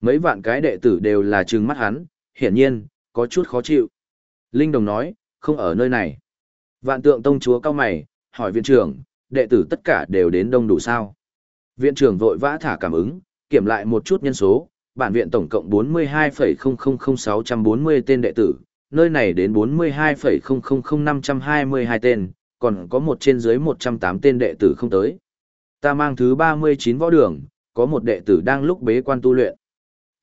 Mấy vạn cái đệ tử đều là trừng mắt hắn, hiển nhiên, có chút khó chịu. Linh đồng nói, không ở nơi này. Vạn tượng tông chúa cao mày, hỏi viện trưởng, đệ tử tất cả đều đến đông đủ sao. Viện trưởng vội vã thả cảm ứng, kiểm lại một chút nhân số, bản viện tổng cộng 42,000640 tên đệ tử, nơi này đến 42,000522 tên, còn có một trên dưới 108 tên đệ tử không tới. Ta mang thứ 39 võ đường, có một đệ tử đang lúc bế quan tu luyện.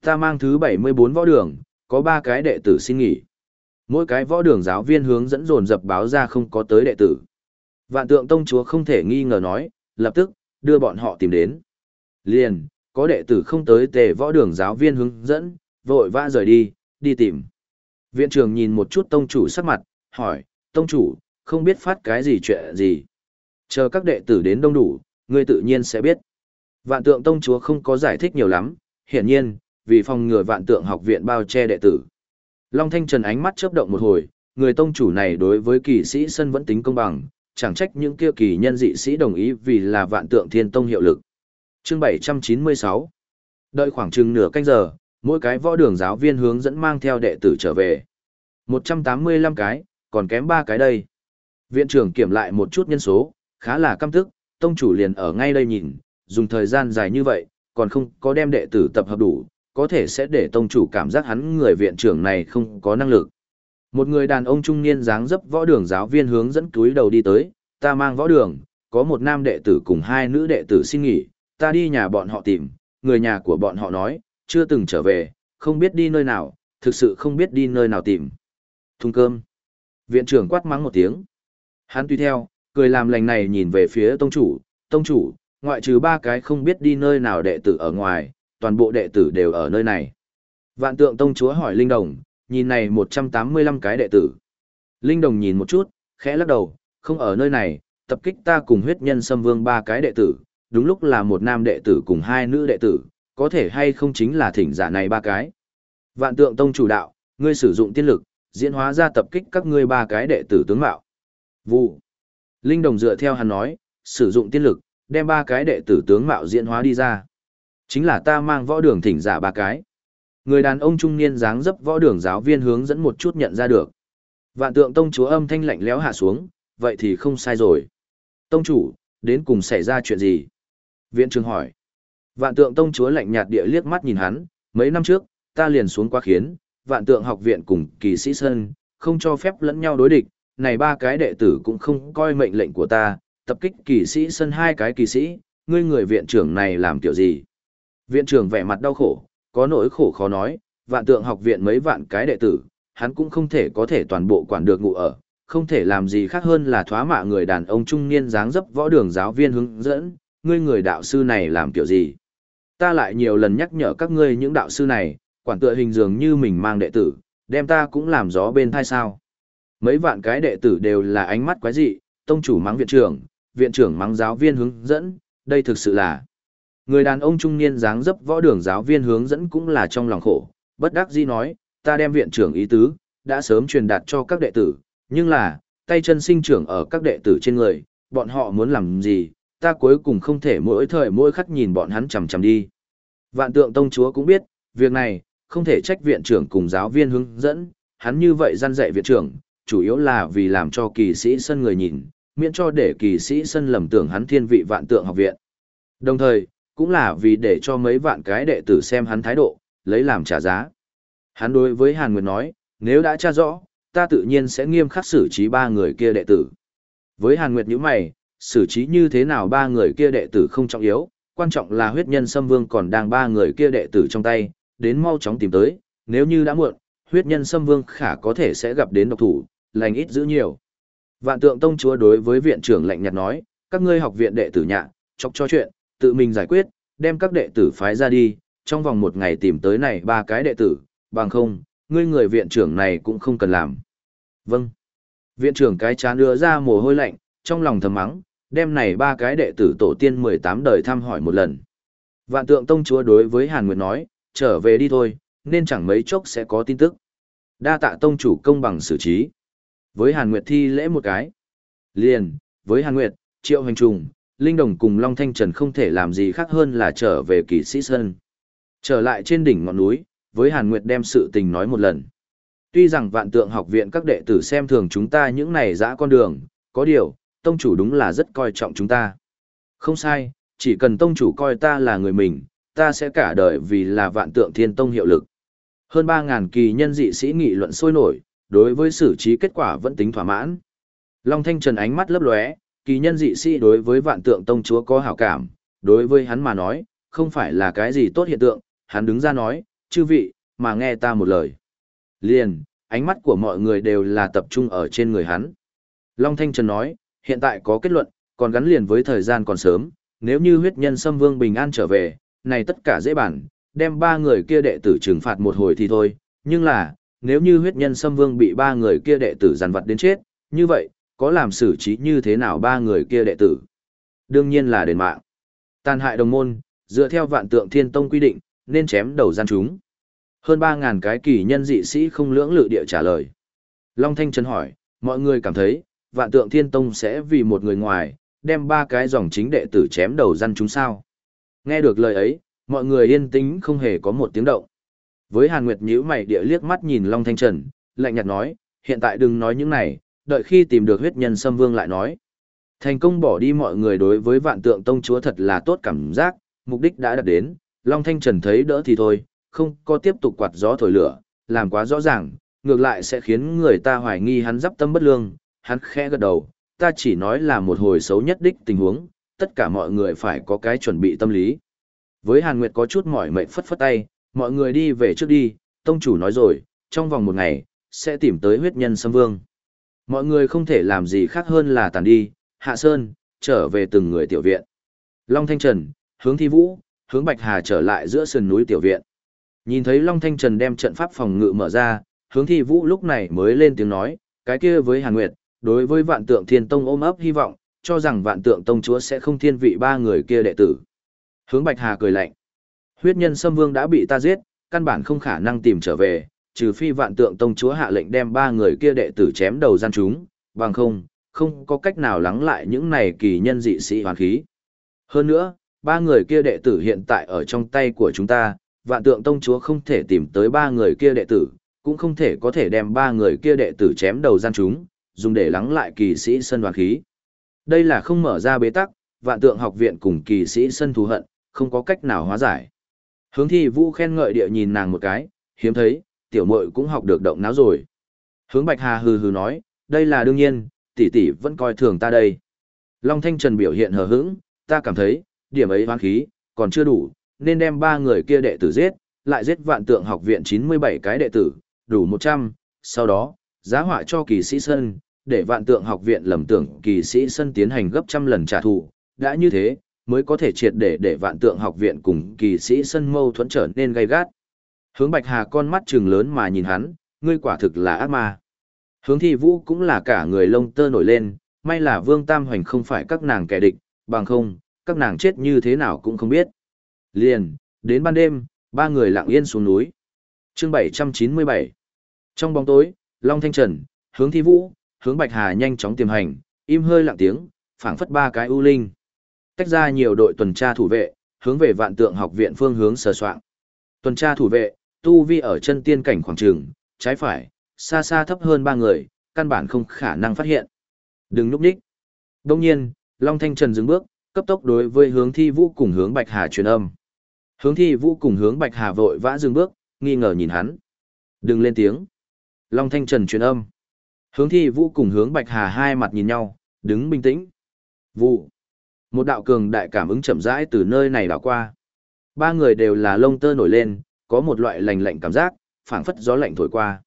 Ta mang thứ 74 võ đường, có ba cái đệ tử xin nghỉ. Mỗi cái võ đường giáo viên hướng dẫn dồn dập báo ra không có tới đệ tử. Vạn tượng tông chúa không thể nghi ngờ nói, lập tức, đưa bọn họ tìm đến. Liền, có đệ tử không tới tề võ đường giáo viên hướng dẫn, vội vã rời đi, đi tìm. Viện trưởng nhìn một chút tông chủ sắc mặt, hỏi, tông chủ, không biết phát cái gì chuyện gì. Chờ các đệ tử đến đông đủ, ngươi tự nhiên sẽ biết. Vạn tượng tông chúa không có giải thích nhiều lắm, hiển nhiên, vì phòng ngừa vạn tượng học viện bao che đệ tử. Long Thanh Trần ánh mắt chớp động một hồi, người tông chủ này đối với kỳ sĩ sân vẫn tính công bằng, chẳng trách những kia kỳ nhân dị sĩ đồng ý vì là vạn tượng thiên tông hiệu lực. Chương 796 Đợi khoảng chừng nửa canh giờ, mỗi cái võ đường giáo viên hướng dẫn mang theo đệ tử trở về. 185 cái, còn kém 3 cái đây. Viện trưởng kiểm lại một chút nhân số, khá là căm tức, tông chủ liền ở ngay đây nhìn, dùng thời gian dài như vậy, còn không có đem đệ tử tập hợp đủ, có thể sẽ để tông chủ cảm giác hắn người viện trưởng này không có năng lực. Một người đàn ông trung niên dáng dấp võ đường giáo viên hướng dẫn túi đầu đi tới, ta mang võ đường, có một nam đệ tử cùng hai nữ đệ tử xin nghỉ, ta đi nhà bọn họ tìm, người nhà của bọn họ nói, chưa từng trở về, không biết đi nơi nào, thực sự không biết đi nơi nào tìm. Thùng cơm. Viện trưởng quát mắng một tiếng. Hắn tùy theo, cười làm lành này nhìn về phía tông chủ, tông chủ, ngoại trừ ba cái không biết đi nơi nào đệ tử ở ngoài, toàn bộ đệ tử đều ở nơi này. Vạn tượng tông chúa hỏi Linh Đồng, nhìn này 185 cái đệ tử. Linh Đồng nhìn một chút, khẽ lắc đầu, không ở nơi này, tập kích ta cùng huyết nhân xâm vương ba cái đệ tử, đúng lúc là một nam đệ tử cùng hai nữ đệ tử, có thể hay không chính là thỉnh giả này ba cái. Vạn tượng tông chủ đạo, ngươi sử dụng tiên lực, diễn hóa ra tập kích các ngươi ba cái đệ tử tướng mạo. Vụ. Linh đồng dựa theo hắn nói, sử dụng tiên lực, đem ba cái đệ tử tướng mạo diễn hóa đi ra. Chính là ta mang võ đường thỉnh giả ba cái. Người đàn ông trung niên dáng dấp võ đường giáo viên hướng dẫn một chút nhận ra được. Vạn tượng tông chúa âm thanh lạnh lẽo hạ xuống, vậy thì không sai rồi. Tông chủ, đến cùng xảy ra chuyện gì? Viện trưởng hỏi. Vạn tượng tông chúa lạnh nhạt địa liếc mắt nhìn hắn, mấy năm trước, ta liền xuống quá khiến, vạn tượng học viện cùng kỳ sĩ sơn, không cho phép lẫn nhau đối địch, này ba cái đệ tử cũng không coi mệnh lệnh của ta, tập kích kỳ sĩ sân hai cái kỳ sĩ, ngươi người viện trưởng này làm kiểu gì? Viện trưởng vẻ mặt đau khổ, có nỗi khổ khó nói, vạn tượng học viện mấy vạn cái đệ tử, hắn cũng không thể có thể toàn bộ quản được ngụ ở, không thể làm gì khác hơn là thoá mạ người đàn ông trung niên dáng dấp võ đường giáo viên hướng dẫn, ngươi người đạo sư này làm kiểu gì? Ta lại nhiều lần nhắc nhở các ngươi những đạo sư này, quản tựa hình dường như mình mang đệ tử, đem ta cũng làm gió bên thai sao. Mấy vạn cái đệ tử đều là ánh mắt quái dị, tông chủ mắng viện trưởng, viện trưởng mắng giáo viên hướng dẫn, đây thực sự là. Người đàn ông trung niên dáng dấp võ đường giáo viên hướng dẫn cũng là trong lòng khổ, bất đắc dĩ nói, ta đem viện trưởng ý tứ, đã sớm truyền đạt cho các đệ tử, nhưng là, tay chân sinh trưởng ở các đệ tử trên người, bọn họ muốn làm gì, ta cuối cùng không thể mỗi thời mỗi khắc nhìn bọn hắn chằm chằm đi. Vạn tượng tông chúa cũng biết, việc này, không thể trách viện trưởng cùng giáo viên hướng dẫn, hắn như vậy gian dạy viện trưởng, chủ yếu là vì làm cho kỳ sĩ sân người nhìn, miễn cho để kỳ sĩ sân lầm tưởng hắn thiên vị vạn tượng học viện. Đồng thời, cũng là vì để cho mấy vạn cái đệ tử xem hắn thái độ, lấy làm trả giá. Hắn đối với Hàn Nguyệt nói, nếu đã tra rõ, ta tự nhiên sẽ nghiêm khắc xử trí ba người kia đệ tử. Với Hàn Nguyệt như mày, xử trí như thế nào ba người kia đệ tử không trọng yếu, quan trọng là huyết nhân xâm vương còn đang ba người kia đệ tử trong tay, đến mau chóng tìm tới, nếu như đã muộn, huyết nhân xâm vương khả có thể sẽ gặp đến độc thủ, lành ít giữ nhiều. Vạn tượng tông chúa đối với viện trưởng lạnh nhạt nói, các ngươi học viện đệ tử nhạ, chọc cho chuyện, tự mình giải quyết, đem các đệ tử phái ra đi, trong vòng một ngày tìm tới này ba cái đệ tử, bằng không, ngươi người viện trưởng này cũng không cần làm. Vâng. Viện trưởng cái chán đưa ra mồ hôi lạnh, trong lòng thầm mắng, đem này ba cái đệ tử tổ tiên 18 đời thăm hỏi một lần. Vạn tượng tông chúa đối với Hàn Nguyệt nói, trở về đi thôi, nên chẳng mấy chốc sẽ có tin tức. Đa tạ tông chủ công bằng xử trí. Với Hàn Nguyệt thi lễ một cái. Liền, với Hàn Nguyệt, Triệu Hành Trùng, Linh Đồng cùng Long Thanh Trần không thể làm gì khác hơn là trở về kỳ sĩ Sơn. Trở lại trên đỉnh ngọn núi, với Hàn Nguyệt đem sự tình nói một lần. Tuy rằng vạn tượng học viện các đệ tử xem thường chúng ta những này dã con đường, có điều, tông chủ đúng là rất coi trọng chúng ta. Không sai, chỉ cần tông chủ coi ta là người mình, ta sẽ cả đời vì là vạn tượng thiên tông hiệu lực. Hơn 3.000 kỳ nhân dị sĩ nghị luận sôi nổi, đối với xử trí kết quả vẫn tính thỏa mãn. Long Thanh Trần ánh mắt lấp lóe, kỳ nhân dị sĩ đối với vạn tượng tông chúa có hảo cảm, đối với hắn mà nói, không phải là cái gì tốt hiện tượng, hắn đứng ra nói, chư vị, mà nghe ta một lời. Liền, ánh mắt của mọi người đều là tập trung ở trên người hắn. Long Thanh Trần nói, hiện tại có kết luận, còn gắn liền với thời gian còn sớm, nếu như huyết nhân xâm vương bình an trở về, này tất cả dễ bản, đem ba người kia đệ tử trừng phạt một hồi thì thôi, nhưng là, nếu như huyết nhân xâm vương bị ba người kia đệ tử giàn vật đến chết, như vậy, có làm xử trí như thế nào ba người kia đệ tử? Đương nhiên là đền mạng. Tàn hại đồng môn, dựa theo vạn tượng thiên tông quy định, nên chém đầu gian chúng. Hơn 3.000 cái kỳ nhân dị sĩ không lưỡng lự địa trả lời. Long Thanh Trần hỏi, mọi người cảm thấy, vạn tượng thiên tông sẽ vì một người ngoài, đem ba cái dòng chính đệ tử chém đầu gian chúng sao? Nghe được lời ấy, mọi người yên tĩnh không hề có một tiếng động. Với Hàn Nguyệt nhíu mày địa liếc mắt nhìn Long Thanh Trần, lạnh nhạt nói, hiện tại đừng nói những này, đợi khi tìm được huyết nhân xâm vương lại nói. Thành công bỏ đi mọi người đối với vạn tượng tông chúa thật là tốt cảm giác, mục đích đã đạt đến, Long Thanh Trần thấy đỡ thì thôi, không có tiếp tục quạt gió thổi lửa, làm quá rõ ràng, ngược lại sẽ khiến người ta hoài nghi hắn dắp tâm bất lương, hắn khẽ gật đầu, ta chỉ nói là một hồi xấu nhất đích tình huống, tất cả mọi người phải có cái chuẩn bị tâm lý. Với Hàn Nguyệt có chút mỏi mệt phất phất tay, mọi người đi về trước đi, tông chủ nói rồi, trong vòng một ngày, sẽ tìm tới huyết nhân xâm vương. Mọi người không thể làm gì khác hơn là tàn đi, hạ sơn, trở về từng người tiểu viện. Long Thanh Trần, hướng thi vũ, hướng Bạch Hà trở lại giữa sườn núi tiểu viện. Nhìn thấy Long Thanh Trần đem trận pháp phòng ngự mở ra, hướng thi vũ lúc này mới lên tiếng nói, cái kia với Hàn Nguyệt, đối với vạn tượng thiên tông ôm ấp hy vọng, cho rằng vạn tượng tông chúa sẽ không thiên vị ba người kia đệ tử. Hướng Bạch Hà cười lạnh. Huyết nhân xâm vương đã bị ta giết, căn bản không khả năng tìm trở về, trừ phi vạn tượng tông chúa hạ lệnh đem ba người kia đệ tử chém đầu gian chúng, bằng không, không có cách nào lắng lại những này kỳ nhân dị sĩ hoàn khí. Hơn nữa, ba người kia đệ tử hiện tại ở trong tay của chúng ta, vạn tượng tông chúa không thể tìm tới ba người kia đệ tử, cũng không thể có thể đem ba người kia đệ tử chém đầu gian chúng, dùng để lắng lại kỳ sĩ sân hoàn khí. Đây là không mở ra bế tắc, vạn tượng học viện cùng kỳ sĩ sân thù hận, không có cách nào hóa giải. Hướng thi vũ khen ngợi địa nhìn nàng một cái, hiếm thấy, tiểu muội cũng học được động não rồi. Hướng bạch hà hừ hừ nói, đây là đương nhiên, tỷ tỷ vẫn coi thường ta đây. Long Thanh Trần biểu hiện hờ hững, ta cảm thấy, điểm ấy hoang khí, còn chưa đủ, nên đem ba người kia đệ tử giết, lại giết vạn tượng học viện 97 cái đệ tử, đủ 100, sau đó, giá họa cho kỳ sĩ sân, để vạn tượng học viện lầm tưởng kỳ sĩ sân tiến hành gấp trăm lần trả thù, đã như thế, mới có thể triệt để để vạn tượng học viện cùng kỳ sĩ sân mâu thuẫn trở nên gay gắt. Hướng Bạch Hà con mắt trừng lớn mà nhìn hắn, ngươi quả thực là ác ma. Hướng Thi Vũ cũng là cả người lông tơ nổi lên, may là Vương Tam Hoành không phải các nàng kẻ địch, bằng không, các nàng chết như thế nào cũng không biết. Liền, đến ban đêm, ba người lặng yên xuống núi. Chương 797 Trong bóng tối, Long Thanh Trần, Hướng Thi Vũ, Hướng Bạch Hà nhanh chóng tiềm hành, im hơi lặng tiếng, phảng phất ba cái ưu linh. Tách ra nhiều đội tuần tra thủ vệ, hướng về vạn tượng học viện phương hướng sờ soạng. Tuần tra thủ vệ, tu vi ở chân tiên cảnh khoảng trường, trái phải, xa xa thấp hơn ba người, căn bản không khả năng phát hiện. Đừng núp đích. Đông nhiên, Long Thanh Trần dừng bước, cấp tốc đối với hướng thi vũ cùng hướng Bạch Hà truyền âm. Hướng thi vũ cùng hướng Bạch Hà vội vã dừng bước, nghi ngờ nhìn hắn. Đừng lên tiếng. Long Thanh Trần truyền âm. Hướng thi vũ cùng hướng Bạch Hà hai mặt nhìn nhau, đứng bình tĩnh. Vụ. Một đạo cường đại cảm ứng chậm rãi từ nơi này đảo qua. Ba người đều là lông tơ nổi lên, có một loại lành lạnh cảm giác, phảng phất gió lạnh thổi qua.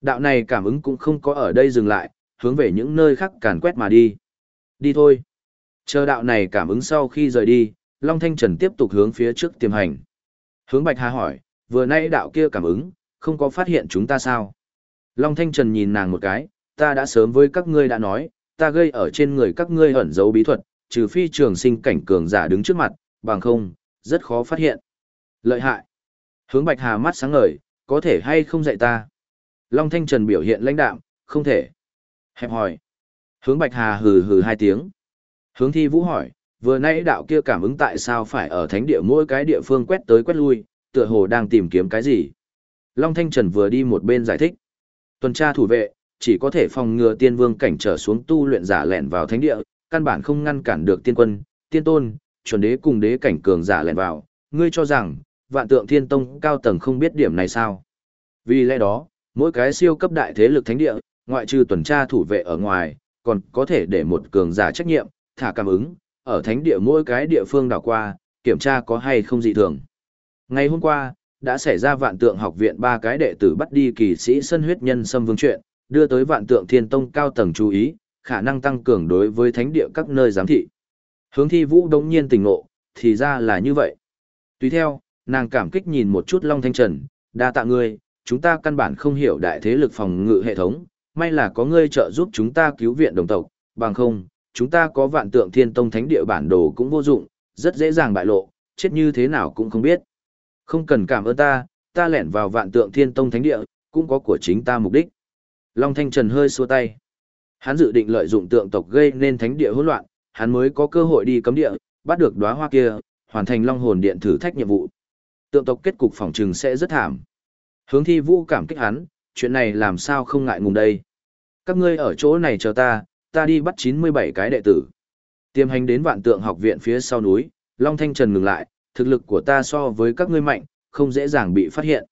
Đạo này cảm ứng cũng không có ở đây dừng lại, hướng về những nơi khác càn quét mà đi. Đi thôi. Chờ đạo này cảm ứng sau khi rời đi, Long Thanh Trần tiếp tục hướng phía trước tiềm hành. Hướng Bạch Hà hỏi, vừa nay đạo kia cảm ứng, không có phát hiện chúng ta sao? Long Thanh Trần nhìn nàng một cái, ta đã sớm với các ngươi đã nói, ta gây ở trên người các ngươi ẩn giấu bí thuật, trừ phi trường sinh cảnh cường giả đứng trước mặt, bằng không, rất khó phát hiện. Lợi hại. Hướng Bạch Hà mắt sáng ngời, có thể hay không dạy ta? Long Thanh Trần biểu hiện lãnh đạm, không thể. Hẹp hỏi. Hướng Bạch Hà hừ hừ hai tiếng. Hướng Thi Vũ hỏi, vừa nãy đạo kia cảm ứng tại sao phải ở thánh địa mỗi cái địa phương quét tới quét lui, tựa hồ đang tìm kiếm cái gì? Long Thanh Trần vừa đi một bên giải thích. Tuần tra thủ vệ, chỉ có thể phòng ngừa tiên vương cảnh trở xuống tu luyện giả lẻn vào thánh địa, căn bản không ngăn cản được tiên quân, tiên tôn, chuẩn đế cùng đế cảnh cường giả lẻn vào. Ngươi cho rằng, vạn tượng thiên tông cao tầng không biết điểm này sao? Vì lẽ đó, mỗi cái siêu cấp đại thế lực thánh địa, ngoại trừ tuần tra thủ vệ ở ngoài, còn có thể để một cường giả trách nhiệm, thả cảm ứng, ở thánh địa mỗi cái địa phương đảo qua, kiểm tra có hay không dị thường. Ngày hôm qua, đã xảy ra vạn tượng học viện ba cái đệ tử bắt đi kỳ sĩ sân huyết nhân xâm vương chuyện, đưa tới vạn tượng thiên tông cao tầng chú ý, khả năng tăng cường đối với thánh địa các nơi giám thị. Hướng thi vũ đống nhiên tỉnh ngộ, thì ra là như vậy. Tùy theo, nàng cảm kích nhìn một chút Long Thanh Trần, đa tạ ngươi, chúng ta căn bản không hiểu đại thế lực phòng ngự hệ thống, may là có ngươi trợ giúp chúng ta cứu viện đồng tộc, bằng không, chúng ta có vạn tượng thiên tông thánh địa bản đồ cũng vô dụng, rất dễ dàng bại lộ, chết như thế nào cũng không biết. Không cần cảm ơn ta, ta lẻn vào vạn tượng thiên tông thánh địa, cũng có của chính ta mục đích. Long Thanh Trần hơi xua tay. Hắn dự định lợi dụng tượng tộc gây nên thánh địa hỗn loạn, hắn mới có cơ hội đi cấm địa, bắt được đóa hoa kia, hoàn thành Long Hồn Điện thử thách nhiệm vụ. Tượng tộc kết cục phòng trừng sẽ rất thảm. Hướng Thi Vũ cảm kích hắn, chuyện này làm sao không ngại ngùng đây. Các ngươi ở chỗ này chờ ta, ta đi bắt 97 cái đệ tử. Tiêm hành đến vạn tượng học viện phía sau núi, Long Thanh Trần ngừng lại, thực lực của ta so với các ngươi mạnh, không dễ dàng bị phát hiện.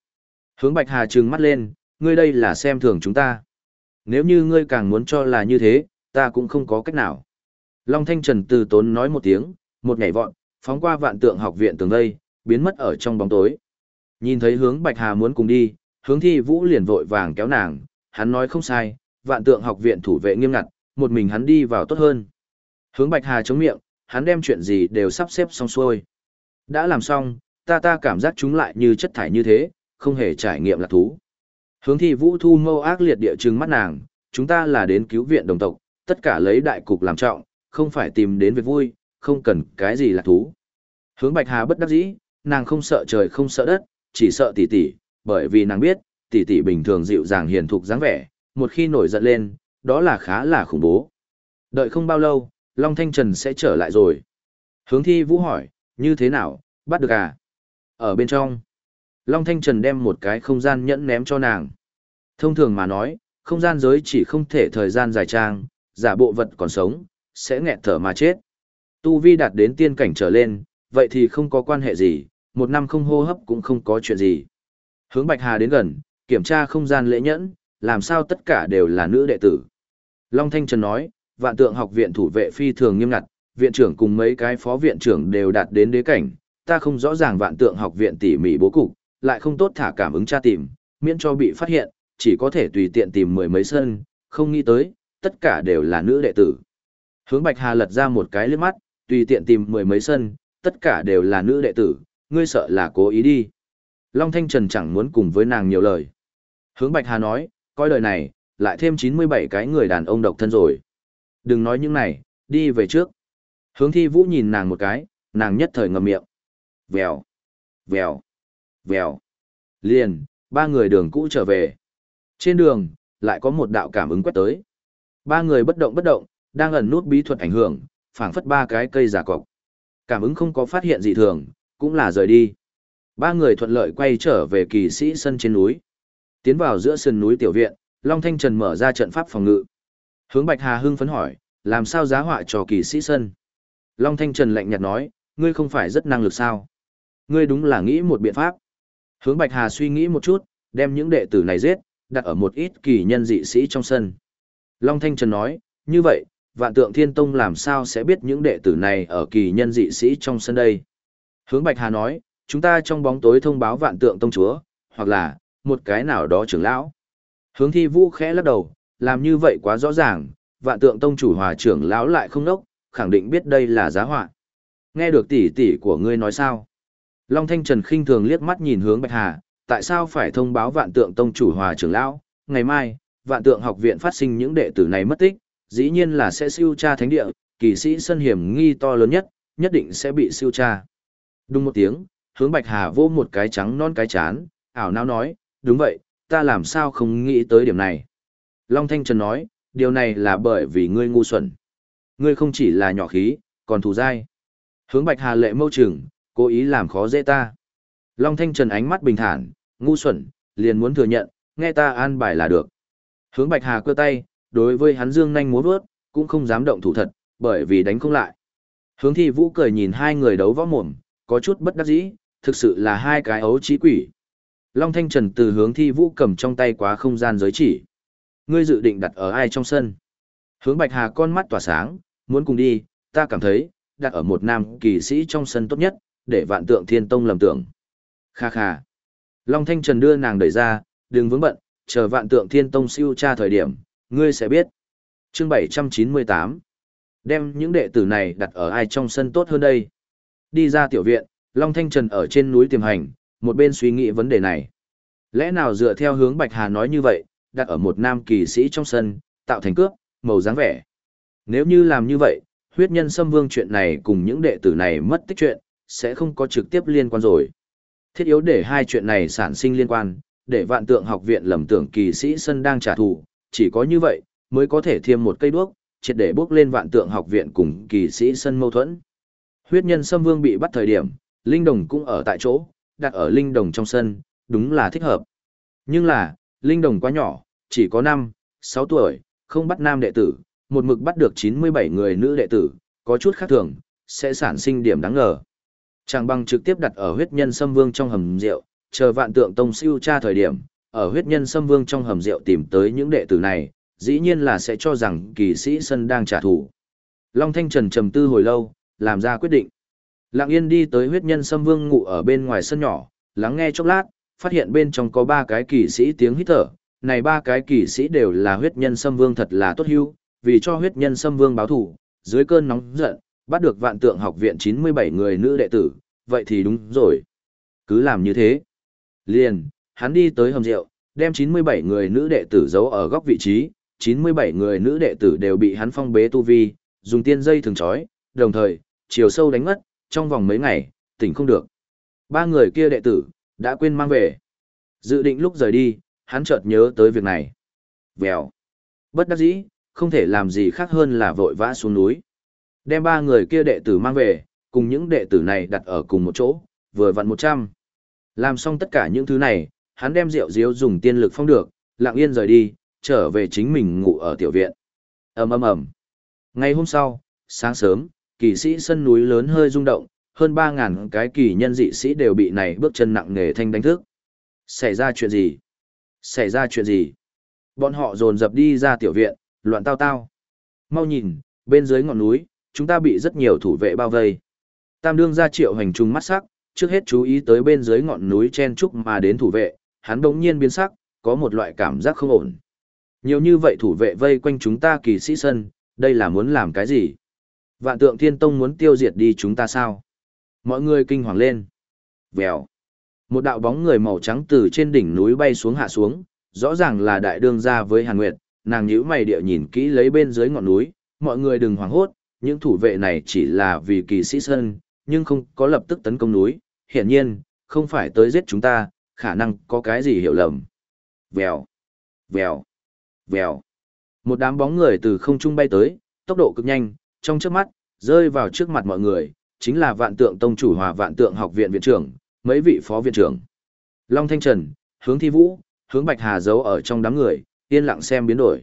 Hướng Bạch Hà trừng mắt lên, ngươi đây là xem thường chúng ta. Nếu như ngươi càng muốn cho là như thế, ta cũng không có cách nào. Long Thanh Trần từ tốn nói một tiếng, một nhảy vọt, phóng qua vạn tượng học viện tường đây, biến mất ở trong bóng tối. Nhìn thấy hướng Bạch Hà muốn cùng đi, hướng thi vũ liền vội vàng kéo nàng, hắn nói không sai, vạn tượng học viện thủ vệ nghiêm ngặt, một mình hắn đi vào tốt hơn. Hướng Bạch Hà chống miệng, hắn đem chuyện gì đều sắp xếp xong xuôi. Đã làm xong, ta ta cảm giác chúng lại như chất thải như thế, không hề trải nghiệm lạc thú. Hướng thi vũ thu mâu ác liệt địa trừng mắt nàng, chúng ta là đến cứu viện đồng tộc, tất cả lấy đại cục làm trọng, không phải tìm đến việc vui, không cần cái gì lạc thú. Hướng Bạch Hà bất đắc dĩ, nàng không sợ trời không sợ đất, chỉ sợ tỷ tỷ, bởi vì nàng biết, tỷ tỷ bình thường dịu dàng hiền thục dáng vẻ, một khi nổi giận lên, đó là khá là khủng bố. Đợi không bao lâu, Long Thanh Trần sẽ trở lại rồi. Hướng thi vũ hỏi, như thế nào, bắt được à? Ở bên trong, Long Thanh Trần đem một cái không gian nhẫn ném cho nàng. Thông thường mà nói, không gian giới chỉ không thể thời gian dài trang, giả bộ vật còn sống, sẽ nghẹt thở mà chết. Tu vi đạt đến tiên cảnh trở lên, vậy thì không có quan hệ gì, một năm không hô hấp cũng không có chuyện gì. Hướng Bạch Hà đến gần, kiểm tra không gian lễ nhẫn, làm sao tất cả đều là nữ đệ tử. Long Thanh Trần nói, vạn tượng học viện thủ vệ phi thường nghiêm ngặt, viện trưởng cùng mấy cái phó viện trưởng đều đạt đến đế cảnh, ta không rõ ràng vạn tượng học viện tỉ mỉ bố cục, lại không tốt thả cảm ứng tra tìm, miễn cho bị phát hiện, chỉ có thể tùy tiện tìm mười mấy sân, không nghĩ tới, tất cả đều là nữ đệ tử. Hướng Bạch Hà lật ra một cái liếc mắt, tùy tiện tìm mười mấy sân, tất cả đều là nữ đệ tử, ngươi sợ là cố ý đi. Long Thanh Trần chẳng muốn cùng với nàng nhiều lời. Hướng Bạch Hà nói, coi lời này, lại thêm 97 cái người đàn ông độc thân rồi. Đừng nói những này, đi về trước. Hướng thi vũ nhìn nàng một cái, nàng nhất thời ngậm miệng. Vèo, vèo, vèo. Liền, ba người đường cũ trở về. Trên đường, lại có một đạo cảm ứng quét tới. Ba người bất động bất động, đang ẩn nút bí thuật ảnh hưởng, phảng phất ba cái cây giả cọc. Cảm ứng không có phát hiện gì thường, cũng là rời đi. Ba người thuận lợi quay trở về kỳ sĩ sân trên núi. Tiến vào giữa sườn núi tiểu viện, Long Thanh Trần mở ra trận pháp phòng ngự. Hướng Bạch Hà hưng phấn hỏi, làm sao giá họa cho kỳ sĩ sân? Long Thanh Trần lạnh nhạt nói, ngươi không phải rất năng lực sao? Ngươi đúng là nghĩ một biện pháp. Hướng Bạch Hà suy nghĩ một chút, đem những đệ tử này giết, đặt ở một ít kỳ nhân dị sĩ trong sân. Long Thanh Trần nói, như vậy, vạn tượng thiên tông làm sao sẽ biết những đệ tử này ở kỳ nhân dị sĩ trong sân đây? Hướng Bạch Hà nói, chúng ta trong bóng tối thông báo vạn tượng tông chúa, hoặc là, một cái nào đó trưởng lão. Hướng thi vũ khẽ lắc đầu, làm như vậy quá rõ ràng, vạn tượng tông chủ hòa trưởng lão lại không nốc, khẳng định biết đây là giá họa. Nghe được tỷ tỷ của ngươi nói sao? Long Thanh Trần khinh thường liếc mắt nhìn hướng Bạch Hà, tại sao phải thông báo vạn tượng tông chủ hòa trưởng lão? Ngày mai, vạn tượng học viện phát sinh những đệ tử này mất tích, dĩ nhiên là sẽ siêu tra thánh địa, kỳ sĩ sân hiểm nghi to lớn nhất, nhất định sẽ bị siêu tra. Đúng một tiếng, hướng Bạch Hà vô một cái trắng non cái chán, ảo não nói, đúng vậy, ta làm sao không nghĩ tới điểm này. Long Thanh Trần nói, điều này là bởi vì ngươi ngu xuẩn. Ngươi không chỉ là nhỏ khí, còn thù dai. Hướng Bạch Hà lệ mâu trừng, cố ý làm khó dễ ta. Long Thanh Trần ánh mắt bình thản, ngu xuẩn, liền muốn thừa nhận, nghe ta an bài là được. Hướng Bạch Hà cơ tay, đối với hắn dương nhanh múa vớt, cũng không dám động thủ thật, bởi vì đánh không lại. Hướng Thi Vũ cười nhìn hai người đấu võ mồm, có chút bất đắc dĩ, thực sự là hai cái ấu trí quỷ. Long Thanh Trần từ hướng Thi Vũ cầm trong tay quá không gian giới chỉ. Ngươi dự định đặt ở ai trong sân? Hướng Bạch Hà con mắt tỏa sáng, muốn cùng đi, ta cảm thấy, đặt ở một nam kỳ sĩ trong sân tốt nhất, để vạn tượng thiên tông lầm tưởng. Kha kha. Long Thanh Trần đưa nàng đẩy ra, đừng vướng bận, chờ vạn tượng thiên tông siêu tra thời điểm, ngươi sẽ biết. Chương 798 Đem những đệ tử này đặt ở ai trong sân tốt hơn đây? Đi ra tiểu viện, Long Thanh Trần ở trên núi tiềm hành, một bên suy nghĩ vấn đề này. Lẽ nào dựa theo hướng Bạch Hà nói như vậy, đặt ở một nam kỳ sĩ trong sân, tạo thành cướp, màu dáng vẻ. Nếu như làm như vậy, huyết nhân xâm vương chuyện này cùng những đệ tử này mất tích chuyện, sẽ không có trực tiếp liên quan rồi. Thiết yếu để hai chuyện này sản sinh liên quan, để vạn tượng học viện lầm tưởng kỳ sĩ sân đang trả thù, chỉ có như vậy, mới có thể thêm một cây đuốc, triệt để bước lên vạn tượng học viện cùng kỳ sĩ sân mâu thuẫn. Huyết nhân xâm vương bị bắt thời điểm, Linh Đồng cũng ở tại chỗ, đặt ở Linh Đồng trong sân, đúng là thích hợp. Nhưng là, Linh Đồng quá nhỏ, chỉ có 5, 6 tuổi, không bắt nam đệ tử, một mực bắt được 97 người nữ đệ tử, có chút khác thường, sẽ sản sinh điểm đáng ngờ. Chàng băng trực tiếp đặt ở huyết nhân xâm vương trong hầm rượu, chờ vạn tượng tông siêu tra thời điểm, ở huyết nhân xâm vương trong hầm rượu tìm tới những đệ tử này, dĩ nhiên là sẽ cho rằng kỳ sĩ sân đang trả thù. Long Thanh Trần trầm tư hồi lâu, làm ra quyết định. Lặng yên đi tới huyết nhân xâm vương ngủ ở bên ngoài sân nhỏ, lắng nghe chốc lát, phát hiện bên trong có ba cái kỳ sĩ tiếng hít thở. Này ba cái kỳ sĩ đều là huyết nhân xâm vương thật là tốt hưu, vì cho huyết nhân xâm vương báo thủ, dưới cơn nóng giận, bắt được vạn tượng học viện 97 người nữ đệ tử, vậy thì đúng rồi. Cứ làm như thế. Liền, hắn đi tới hầm rượu, đem 97 người nữ đệ tử giấu ở góc vị trí, 97 người nữ đệ tử đều bị hắn phong bế tu vi, dùng tiên dây thường trói, đồng thời, chiều sâu đánh mất, trong vòng mấy ngày, tỉnh không được. Ba người kia đệ tử, đã quên mang về. Dự định lúc rời đi, hắn chợt nhớ tới việc này. Vèo. Bất đắc dĩ, không thể làm gì khác hơn là vội vã xuống núi. Đem ba người kia đệ tử mang về, cùng những đệ tử này đặt ở cùng một chỗ, vừa vặn 100. Làm xong tất cả những thứ này, hắn đem rượu diếu dùng tiên lực phong được, lặng yên rời đi, trở về chính mình ngủ ở tiểu viện. ầm ầm ầm. Ngày hôm sau, sáng sớm, kỳ sĩ sân núi lớn hơi rung động, hơn 3.000 cái kỳ nhân dị sĩ đều bị này bước chân nặng nề thanh đánh thức. Xảy ra chuyện gì? Xảy ra chuyện gì? Bọn họ dồn dập đi ra tiểu viện, loạn tao tao. Mau nhìn, bên dưới ngọn núi, chúng ta bị rất nhiều thủ vệ bao vây. Tam đương ra triệu hành trung mắt sắc, trước hết chú ý tới bên dưới ngọn núi chen trúc mà đến thủ vệ, hắn đống nhiên biến sắc, có một loại cảm giác không ổn. Nhiều như vậy thủ vệ vây quanh chúng ta kỳ sĩ sân, đây là muốn làm cái gì? Vạn tượng thiên tông muốn tiêu diệt đi chúng ta sao? Mọi người kinh hoàng lên. Vèo. Một đạo bóng người màu trắng từ trên đỉnh núi bay xuống hạ xuống, rõ ràng là đại đương gia với Hàn Nguyệt, nàng nhíu mày địa nhìn kỹ lấy bên dưới ngọn núi, mọi người đừng hoảng hốt, những thủ vệ này chỉ là vì kỳ sĩ sơn, nhưng không có lập tức tấn công núi, hiển nhiên, không phải tới giết chúng ta, khả năng có cái gì hiểu lầm. Vèo, vèo, vèo. Một đám bóng người từ không trung bay tới, tốc độ cực nhanh, trong trước mắt, rơi vào trước mặt mọi người, chính là vạn tượng tông chủ hòa vạn tượng học viện viện trưởng, mấy vị phó viện trưởng. Long Thanh Trần, hướng thi vũ, hướng Bạch Hà giấu ở trong đám người, yên lặng xem biến đổi.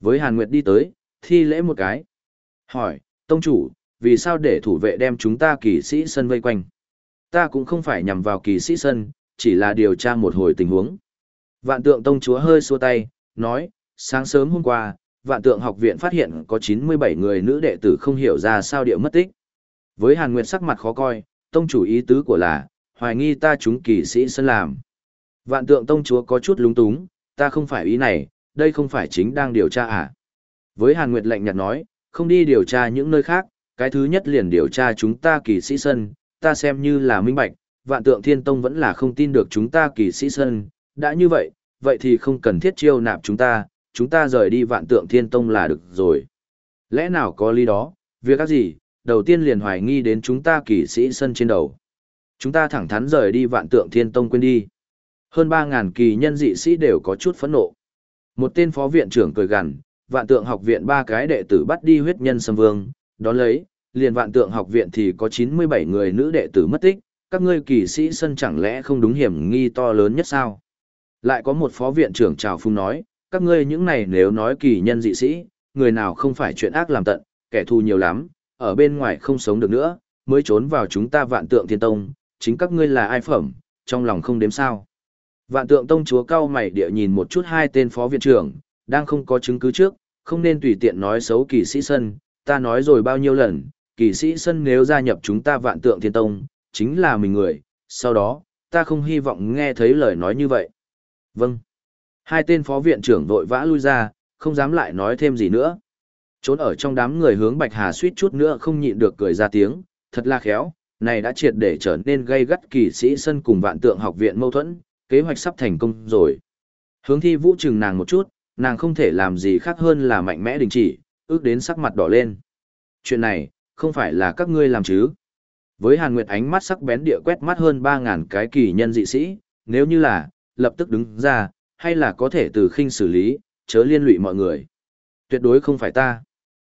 Với Hàn Nguyệt đi tới, thi lễ một cái. Hỏi, Tông chủ, vì sao để thủ vệ đem chúng ta kỳ sĩ sân vây quanh? Ta cũng không phải nhằm vào kỳ sĩ sân, chỉ là điều tra một hồi tình huống. Vạn tượng Tông chúa hơi xua tay, nói, sáng sớm hôm qua, vạn tượng học viện phát hiện có 97 người nữ đệ tử không hiểu ra sao điệu mất tích. Với Hàn Nguyệt sắc mặt khó coi, Tông chủ ý tứ của là, hoài nghi ta chúng kỳ sĩ sân làm. Vạn tượng Tông chúa có chút lúng túng, ta không phải ý này, đây không phải chính đang điều tra à. Với Hàn Nguyệt lạnh nhạt nói, không đi điều tra những nơi khác, cái thứ nhất liền điều tra chúng ta kỳ sĩ sân, ta xem như là minh bạch, vạn tượng thiên tông vẫn là không tin được chúng ta kỳ sĩ sân, đã như vậy, vậy thì không cần thiết chiêu nạp chúng ta, chúng ta rời đi vạn tượng thiên tông là được rồi. Lẽ nào có lý đó, việc các gì, đầu tiên liền hoài nghi đến chúng ta kỳ sĩ sân trên đầu. Chúng ta thẳng thắn rời đi vạn tượng thiên tông quên đi. Hơn 3.000 kỳ nhân dị sĩ đều có chút phẫn nộ. Một tên phó viện trưởng cười gằn, vạn tượng học viện ba cái đệ tử bắt đi huyết nhân xâm vương, đón lấy, liền vạn tượng học viện thì có 97 người nữ đệ tử mất tích, các ngươi kỳ sĩ sân chẳng lẽ không đúng hiểm nghi to lớn nhất sao? Lại có một phó viện trưởng trào phung nói, các ngươi những này nếu nói kỳ nhân dị sĩ, người nào không phải chuyện ác làm tận, kẻ thù nhiều lắm, ở bên ngoài không sống được nữa, mới trốn vào chúng ta vạn tượng thiên tông, chính các ngươi là ai phẩm, trong lòng không đếm sao. Vạn tượng tông chúa cao mày địa nhìn một chút hai tên phó viện trưởng, đang không có chứng cứ trước, không nên tùy tiện nói xấu kỳ sĩ sân, ta nói rồi bao nhiêu lần, kỳ sĩ sân nếu gia nhập chúng ta vạn tượng thiên tông, chính là mình người, sau đó, ta không hy vọng nghe thấy lời nói như vậy. Vâng. Hai tên phó viện trưởng vội vã lui ra, không dám lại nói thêm gì nữa. Trốn ở trong đám người hướng Bạch Hà suýt chút nữa không nhịn được cười ra tiếng, thật là khéo, này đã triệt để trở nên gây gắt kỳ sĩ sân cùng vạn tượng học viện mâu thuẫn, kế hoạch sắp thành công rồi. Hướng thi vũ trừng nàng một chút, nàng không thể làm gì khác hơn là mạnh mẽ đình chỉ, ước đến sắc mặt đỏ lên. Chuyện này, không phải là các ngươi làm chứ. Với Hàn Nguyệt ánh mắt sắc bén địa quét mắt hơn 3.000 cái kỳ nhân dị sĩ, nếu như là, lập tức đứng ra, hay là có thể từ khinh xử lý, chớ liên lụy mọi người. Tuyệt đối không phải ta.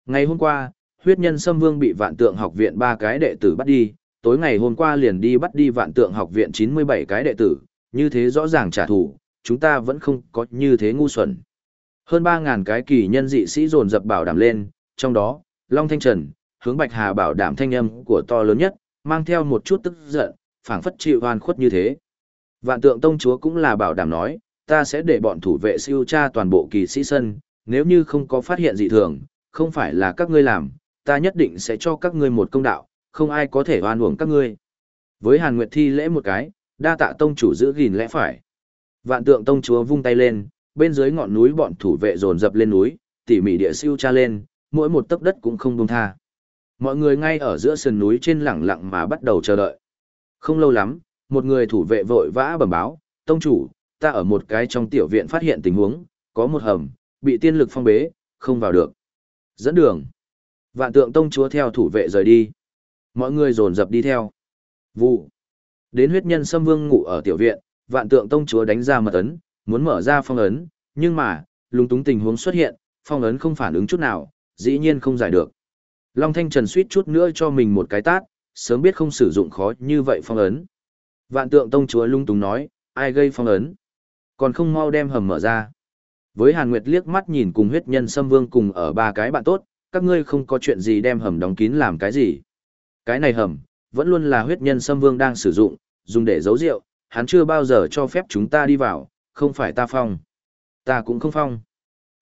Ngày hôm qua, huyết nhân xâm vương bị vạn tượng học viện ba cái đệ tử bắt đi, tối ngày hôm qua liền đi bắt đi vạn tượng học viện 97 cái đệ tử, như thế rõ ràng trả thù, chúng ta vẫn không có như thế ngu xuẩn. Hơn 3.000 cái kỳ nhân dị sĩ dồn dập bảo đảm lên, trong đó, Long Thanh Trần, hướng Bạch Hà bảo đảm thanh âm của to lớn nhất, mang theo một chút tức giận, phảng phất chịu oan khuất như thế. Vạn tượng tông chúa cũng là bảo đảm nói, ta sẽ để bọn thủ vệ siêu tra toàn bộ kỳ sĩ sân, nếu như không có phát hiện dị thường, không phải là các ngươi làm, ta nhất định sẽ cho các ngươi một công đạo, không ai có thể oan uổng các ngươi. Với Hàn Nguyệt thi lễ một cái, đa tạ tông chủ giữ gìn lẽ phải. Vạn tượng tông chúa vung tay lên, bên dưới ngọn núi bọn thủ vệ dồn dập lên núi, tỉ mỉ địa siêu tra lên, mỗi một tấc đất cũng không buông tha. Mọi người ngay ở giữa sườn núi trên lẳng lặng mà bắt đầu chờ đợi. Không lâu lắm, một người thủ vệ vội vã bẩm báo, tông chủ, ta ở một cái trong tiểu viện phát hiện tình huống, có một hầm, bị tiên lực phong bế, không vào được. Dẫn đường. Vạn tượng tông chúa theo thủ vệ rời đi. Mọi người dồn dập đi theo. Vụ. Đến huyết nhân xâm vương ngủ ở tiểu viện, vạn tượng tông chúa đánh ra mật ấn, muốn mở ra phong ấn, nhưng mà, lung túng tình huống xuất hiện, phong ấn không phản ứng chút nào, dĩ nhiên không giải được. Long Thanh Trần suýt chút nữa cho mình một cái tát, sớm biết không sử dụng khó như vậy phong ấn. Vạn tượng tông chúa lung túng nói, ai gây phong ấn? Còn không mau đem hầm mở ra. Với Hàn Nguyệt liếc mắt nhìn cùng huyết nhân xâm vương cùng ở ba cái bạn tốt, các ngươi không có chuyện gì đem hầm đóng kín làm cái gì. Cái này hầm, vẫn luôn là huyết nhân xâm vương đang sử dụng, dùng để giấu rượu, hắn chưa bao giờ cho phép chúng ta đi vào, không phải ta phong. Ta cũng không phong.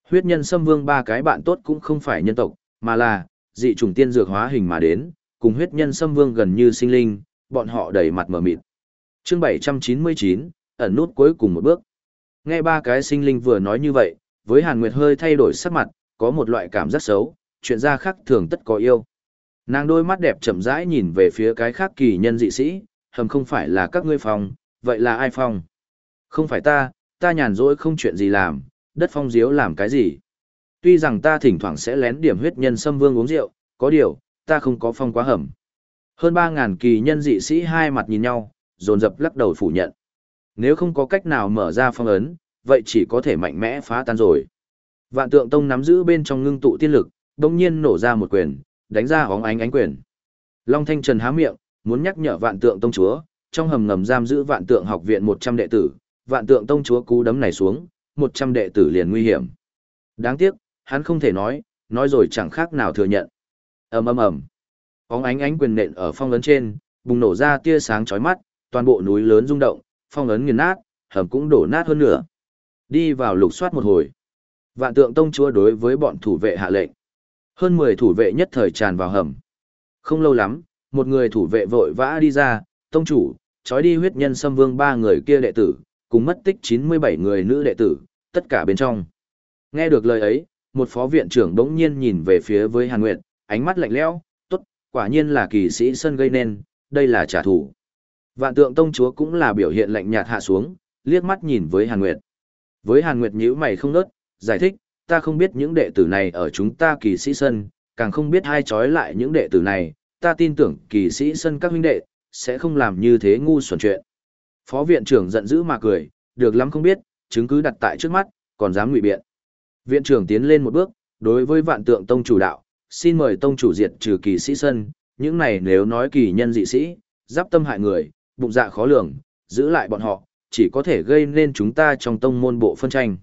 Huyết nhân xâm vương ba cái bạn tốt cũng không phải nhân tộc, mà là, dị trùng tiên dược hóa hình mà đến, cùng huyết nhân xâm vương gần như sinh linh, bọn họ đầy mặt mở mịt. Chương 799, ẩn nút cuối cùng một bước. Nghe ba cái sinh linh vừa nói như vậy, với Hàn Nguyệt hơi thay đổi sắc mặt, có một loại cảm giác xấu, chuyện ra khác thường tất có yêu. Nàng đôi mắt đẹp chậm rãi nhìn về phía cái khác kỳ nhân dị sĩ, hầm không phải là các ngươi phòng, vậy là ai phòng? Không phải ta, ta nhàn rỗi không chuyện gì làm, đất phong diếu làm cái gì? Tuy rằng ta thỉnh thoảng sẽ lén điểm huyết nhân xâm vương uống rượu, có điều, ta không có phong quá hầm. Hơn 3.000 kỳ nhân dị sĩ hai mặt nhìn nhau, dồn dập lắc đầu phủ nhận. Nếu không có cách nào mở ra phong ấn, vậy chỉ có thể mạnh mẽ phá tan rồi. Vạn tượng tông nắm giữ bên trong ngưng tụ tiên lực, đồng nhiên nổ ra một quyền, đánh ra hóng ánh ánh quyền. Long Thanh Trần há miệng, muốn nhắc nhở vạn tượng tông chúa, trong hầm ngầm giam giữ vạn tượng học viện 100 đệ tử, vạn tượng tông chúa cú đấm này xuống, 100 đệ tử liền nguy hiểm. Đáng tiếc, hắn không thể nói, nói rồi chẳng khác nào thừa nhận. ầm ầm ầm, bóng ánh ánh quyền nện ở phong lớn trên, bùng nổ ra tia sáng chói mắt, toàn bộ núi lớn rung động, phong ấn nghiền nát, hầm cũng đổ nát hơn nữa. Đi vào lục soát một hồi. Vạn tượng tông chúa đối với bọn thủ vệ hạ lệnh. Hơn 10 thủ vệ nhất thời tràn vào hầm. Không lâu lắm, một người thủ vệ vội vã đi ra, tông chủ, trói đi huyết nhân xâm vương ba người kia đệ tử, cùng mất tích 97 người nữ đệ tử, tất cả bên trong. Nghe được lời ấy, một phó viện trưởng đống nhiên nhìn về phía với Hàn Nguyệt, ánh mắt lạnh lẽo, tốt, quả nhiên là kỳ sĩ sân gây nên, đây là trả thù. Vạn tượng tông chúa cũng là biểu hiện lạnh nhạt hạ xuống, liếc mắt nhìn với Hàn Nguyệt. Với Hàn Nguyệt nhíu mày không nớt, giải thích, ta không biết những đệ tử này ở chúng ta kỳ sĩ sân, càng không biết hai trói lại những đệ tử này, ta tin tưởng kỳ sĩ sân các huynh đệ, sẽ không làm như thế ngu xuẩn chuyện. Phó viện trưởng giận dữ mà cười, được lắm không biết, chứng cứ đặt tại trước mắt, còn dám ngụy biện. Viện trưởng tiến lên một bước, đối với vạn tượng tông chủ đạo, xin mời tông chủ diệt trừ kỳ sĩ sân, những này nếu nói kỳ nhân dị sĩ, giáp tâm hại người, bụng dạ khó lường, giữ lại bọn họ, chỉ có thể gây nên chúng ta trong tông môn bộ phân tranh.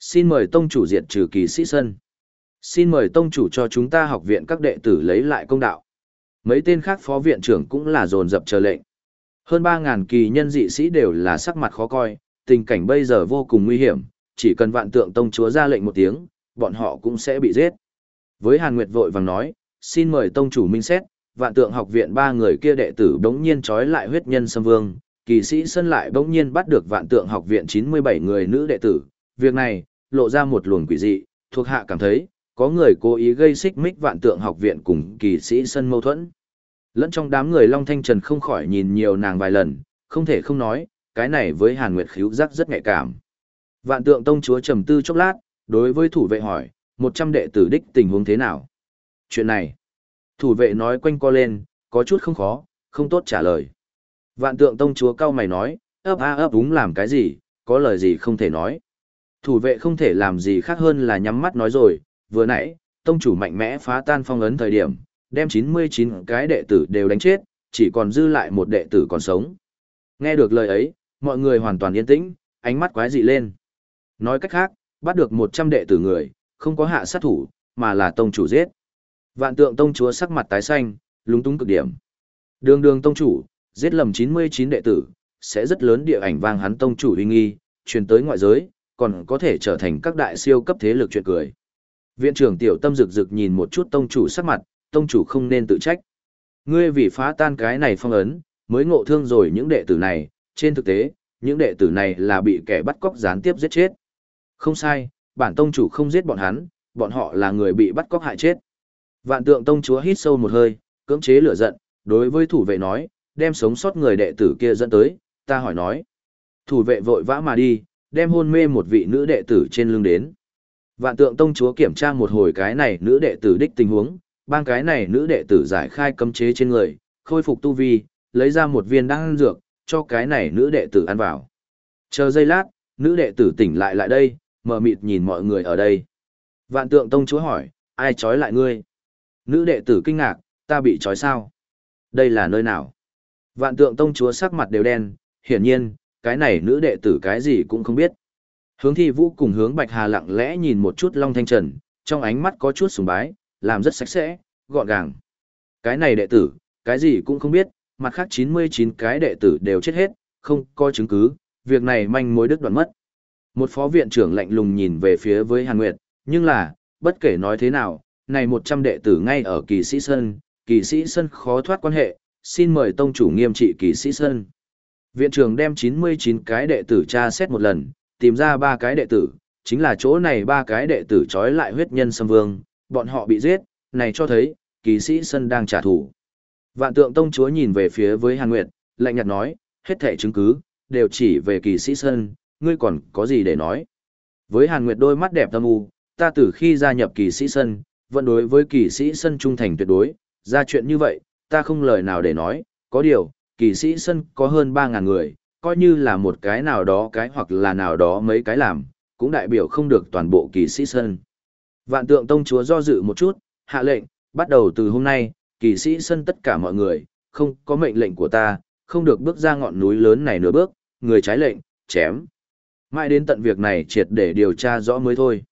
Xin mời tông chủ diệt trừ kỳ sĩ sân. Xin mời tông chủ cho chúng ta học viện các đệ tử lấy lại công đạo. Mấy tên khác phó viện trưởng cũng là dồn dập chờ lệnh. Hơn 3.000 kỳ nhân dị sĩ đều là sắc mặt khó coi, tình cảnh bây giờ vô cùng nguy hiểm, chỉ cần vạn tượng tông chúa ra lệnh một tiếng, bọn họ cũng sẽ bị giết. Với Hàn Nguyệt vội vàng nói, xin mời tông chủ minh xét, vạn tượng học viện ba người kia đệ tử đống nhiên trói lại huyết nhân xâm vương, kỳ sĩ sân lại bỗng nhiên bắt được vạn tượng học viện 97 người nữ đệ tử. Việc này, lộ ra một luồng quỷ dị, thuộc hạ cảm thấy, có người cố ý gây xích mích vạn tượng học viện cùng kỳ sĩ sân mâu thuẫn. Lẫn trong đám người Long Thanh Trần không khỏi nhìn nhiều nàng vài lần, không thể không nói, cái này với Hàn Nguyệt khíu giác rất nhạy cảm. Vạn tượng tông chúa trầm tư chốc lát, đối với thủ vệ hỏi, 100 đệ tử đích tình huống thế nào? Chuyện này, thủ vệ nói quanh co lên, có chút không khó, không tốt trả lời. Vạn tượng tông chúa cao mày nói, ấp a ấp đúng làm cái gì, có lời gì không thể nói. Thủ vệ không thể làm gì khác hơn là nhắm mắt nói rồi, vừa nãy, tông chủ mạnh mẽ phá tan phong ấn thời điểm, đem 99 cái đệ tử đều đánh chết, chỉ còn dư lại một đệ tử còn sống. Nghe được lời ấy, mọi người hoàn toàn yên tĩnh, ánh mắt quái dị lên. Nói cách khác, bắt được 100 đệ tử người, không có hạ sát thủ, mà là tông chủ giết. Vạn tượng tông chúa sắc mặt tái xanh, lúng túng cực điểm. Đường đường tông chủ, giết lầm 99 đệ tử, sẽ rất lớn địa ảnh vang hắn tông chủ uy nghi, truyền tới ngoại giới, còn có thể trở thành các đại siêu cấp thế lực chuyện cười. Viện trưởng tiểu tâm rực rực nhìn một chút tông chủ sắc mặt, tông chủ không nên tự trách. Ngươi vì phá tan cái này phong ấn, mới ngộ thương rồi những đệ tử này, trên thực tế, những đệ tử này là bị kẻ bắt cóc gián tiếp giết chết. Không sai, bản tông chủ không giết bọn hắn, bọn họ là người bị bắt cóc hại chết. Vạn tượng tông chúa hít sâu một hơi, cưỡng chế lửa giận, đối với thủ vệ nói, đem sống sót người đệ tử kia dẫn tới, ta hỏi nói. Thủ vệ vội vã mà đi, đem hôn mê một vị nữ đệ tử trên lưng đến. Vạn tượng tông chúa kiểm tra một hồi cái này nữ đệ tử đích tình huống, bang cái này nữ đệ tử giải khai cấm chế trên người, khôi phục tu vi, lấy ra một viên đan dược, cho cái này nữ đệ tử ăn vào. Chờ giây lát, nữ đệ tử tỉnh lại lại đây, mở mịt nhìn mọi người ở đây. Vạn tượng tông chúa hỏi, ai trói lại ngươi? Nữ đệ tử kinh ngạc, ta bị trói sao? Đây là nơi nào? Vạn tượng tông chúa sắc mặt đều đen, hiển nhiên, cái này nữ đệ tử cái gì cũng không biết. Hướng thi vũ cùng hướng bạch hà lặng lẽ nhìn một chút long thanh trần, trong ánh mắt có chút sùng bái, làm rất sạch sẽ, gọn gàng. Cái này đệ tử, cái gì cũng không biết, mặt khác 99 cái đệ tử đều chết hết, không có chứng cứ, việc này manh mối đứt đoạn mất. Một phó viện trưởng lạnh lùng nhìn về phía với Hàn Nguyệt, nhưng là, bất kể nói thế nào, này 100 đệ tử ngay ở kỳ sĩ sơn, kỳ sĩ sơn khó thoát quan hệ, xin mời tông chủ nghiêm trị kỳ sĩ sơn. Viện trưởng đem 99 cái đệ tử tra xét một lần, tìm ra ba cái đệ tử, chính là chỗ này ba cái đệ tử trói lại huyết nhân xâm vương, bọn họ bị giết, này cho thấy, kỳ sĩ sơn đang trả thù. Vạn tượng tông chúa nhìn về phía với Hàn Nguyệt, lạnh nhạt nói, hết thẻ chứng cứ, đều chỉ về kỳ sĩ sơn, ngươi còn có gì để nói. Với Hàn Nguyệt đôi mắt đẹp tâm u, ta từ khi gia nhập kỳ sĩ sơn vẫn đối với kỳ sĩ sân trung thành tuyệt đối, ra chuyện như vậy, ta không lời nào để nói, có điều, kỳ sĩ sân có hơn 3.000 người, coi như là một cái nào đó cái hoặc là nào đó mấy cái làm, cũng đại biểu không được toàn bộ kỳ sĩ sân. Vạn tượng tông chúa do dự một chút, hạ lệnh, bắt đầu từ hôm nay, kỳ sĩ sân tất cả mọi người, không có mệnh lệnh của ta, không được bước ra ngọn núi lớn này nửa bước, người trái lệnh, chém. Mãi đến tận việc này triệt để điều tra rõ mới thôi.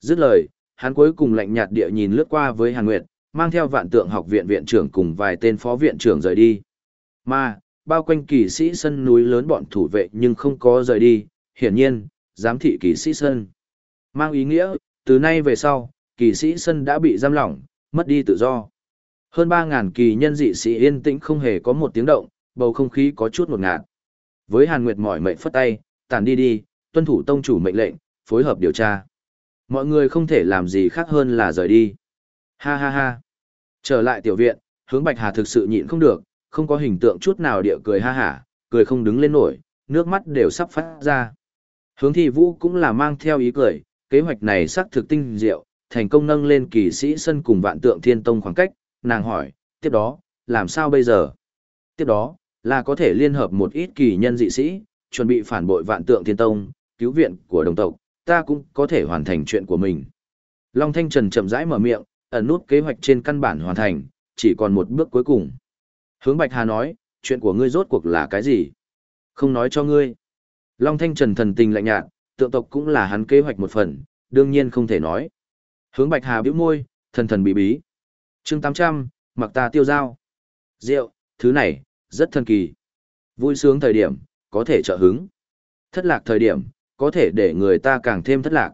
Dứt lời, hắn cuối cùng lạnh nhạt địa nhìn lướt qua với Hàn Nguyệt, mang theo vạn tượng học viện viện trưởng cùng vài tên phó viện trưởng rời đi. Mà, bao quanh kỳ sĩ sân núi lớn bọn thủ vệ nhưng không có rời đi, hiển nhiên, giám thị kỳ sĩ sân. Mang ý nghĩa, từ nay về sau, kỳ sĩ sân đã bị giam lỏng, mất đi tự do. Hơn 3.000 kỳ nhân dị sĩ yên tĩnh không hề có một tiếng động, bầu không khí có chút ngột ngạt. Với Hàn Nguyệt mỏi mệnh phất tay, tàn đi đi, tuân thủ tông chủ mệnh lệnh, phối hợp điều tra. Mọi người không thể làm gì khác hơn là rời đi. Ha ha ha. Trở lại tiểu viện, hướng Bạch Hà thực sự nhịn không được, không có hình tượng chút nào địa cười ha hả, cười không đứng lên nổi, nước mắt đều sắp phát ra. Hướng thi vũ cũng là mang theo ý cười, kế hoạch này xác thực tinh diệu, thành công nâng lên kỳ sĩ sân cùng vạn tượng thiên tông khoảng cách, nàng hỏi, tiếp đó, làm sao bây giờ? Tiếp đó, là có thể liên hợp một ít kỳ nhân dị sĩ, chuẩn bị phản bội vạn tượng thiên tông, cứu viện của đồng tộc, ta cũng có thể hoàn thành chuyện của mình. Long Thanh Trần chậm rãi mở miệng, ẩn nút kế hoạch trên căn bản hoàn thành, chỉ còn một bước cuối cùng. Hướng Bạch Hà nói, chuyện của ngươi rốt cuộc là cái gì? Không nói cho ngươi. Long Thanh Trần thần tình lạnh nhạt, tượng tộc cũng là hắn kế hoạch một phần, đương nhiên không thể nói. Hướng Bạch Hà bĩu môi, thần thần bí bí. chương 800, mặc ta tiêu dao. Rượu, thứ này, rất thần kỳ. Vui sướng thời điểm, có thể trợ hứng. Thất lạc thời điểm, có thể để người ta càng thêm thất lạc.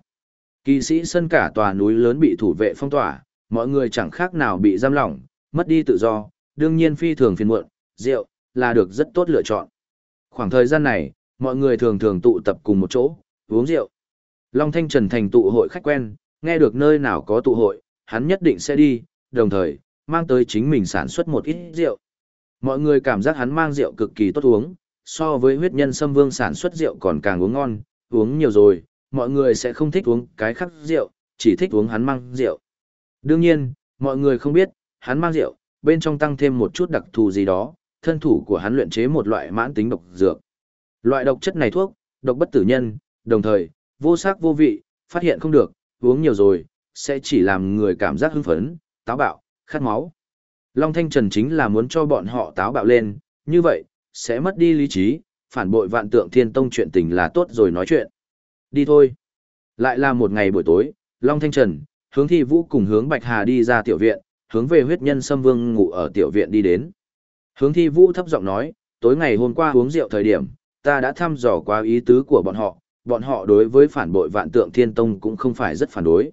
Kỳ sĩ sân cả tòa núi lớn bị thủ vệ phong tỏa, mọi người chẳng khác nào bị giam lỏng, mất đi tự do, đương nhiên phi thường phiền muộn, rượu, là được rất tốt lựa chọn. Khoảng thời gian này, mọi người thường thường tụ tập cùng một chỗ, uống rượu. Long Thanh Trần thành tụ hội khách quen, nghe được nơi nào có tụ hội, hắn nhất định sẽ đi, đồng thời, mang tới chính mình sản xuất một ít rượu. Mọi người cảm giác hắn mang rượu cực kỳ tốt uống, so với huyết nhân xâm vương sản xuất rượu còn càng uống ngon, uống nhiều rồi, mọi người sẽ không thích uống cái khác rượu, chỉ thích uống hắn mang rượu. Đương nhiên, mọi người không biết, hắn mang rượu, bên trong tăng thêm một chút đặc thù gì đó, thân thủ của hắn luyện chế một loại mãn tính độc dược. Loại độc chất này thuốc, độc bất tử nhân, đồng thời, vô sắc vô vị, phát hiện không được, uống nhiều rồi, sẽ chỉ làm người cảm giác hưng phấn, táo bạo, khát máu. Long Thanh Trần chính là muốn cho bọn họ táo bạo lên, như vậy, sẽ mất đi lý trí, phản bội vạn tượng thiên tông chuyện tình là tốt rồi nói chuyện. Đi thôi. Lại là một ngày buổi tối, Long Thanh Trần, hướng thi vũ cùng hướng Bạch Hà đi ra tiểu viện, hướng về huyết nhân xâm vương ngủ ở tiểu viện đi đến. Hướng thi vũ thấp giọng nói, tối ngày hôm qua uống rượu thời điểm, ta đã thăm dò qua ý tứ của bọn họ, bọn họ đối với phản bội vạn tượng thiên tông cũng không phải rất phản đối.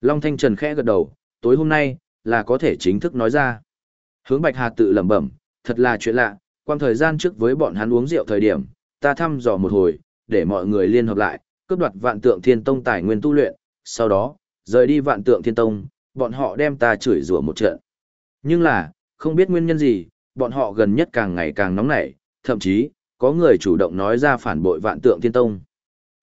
Long Thanh Trần khẽ gật đầu, tối hôm nay, là có thể chính thức nói ra. Hướng Bạch Hà tự lẩm bẩm, thật là chuyện lạ, quang thời gian trước với bọn hắn uống rượu thời điểm, ta thăm dò một hồi, để mọi người liên hợp lại, cướp đoạt vạn tượng thiên tông tài nguyên tu luyện, sau đó, rời đi vạn tượng thiên tông, bọn họ đem ta chửi rủa một trận. Nhưng là, không biết nguyên nhân gì, bọn họ gần nhất càng ngày càng nóng nảy, thậm chí, có người chủ động nói ra phản bội vạn tượng thiên tông.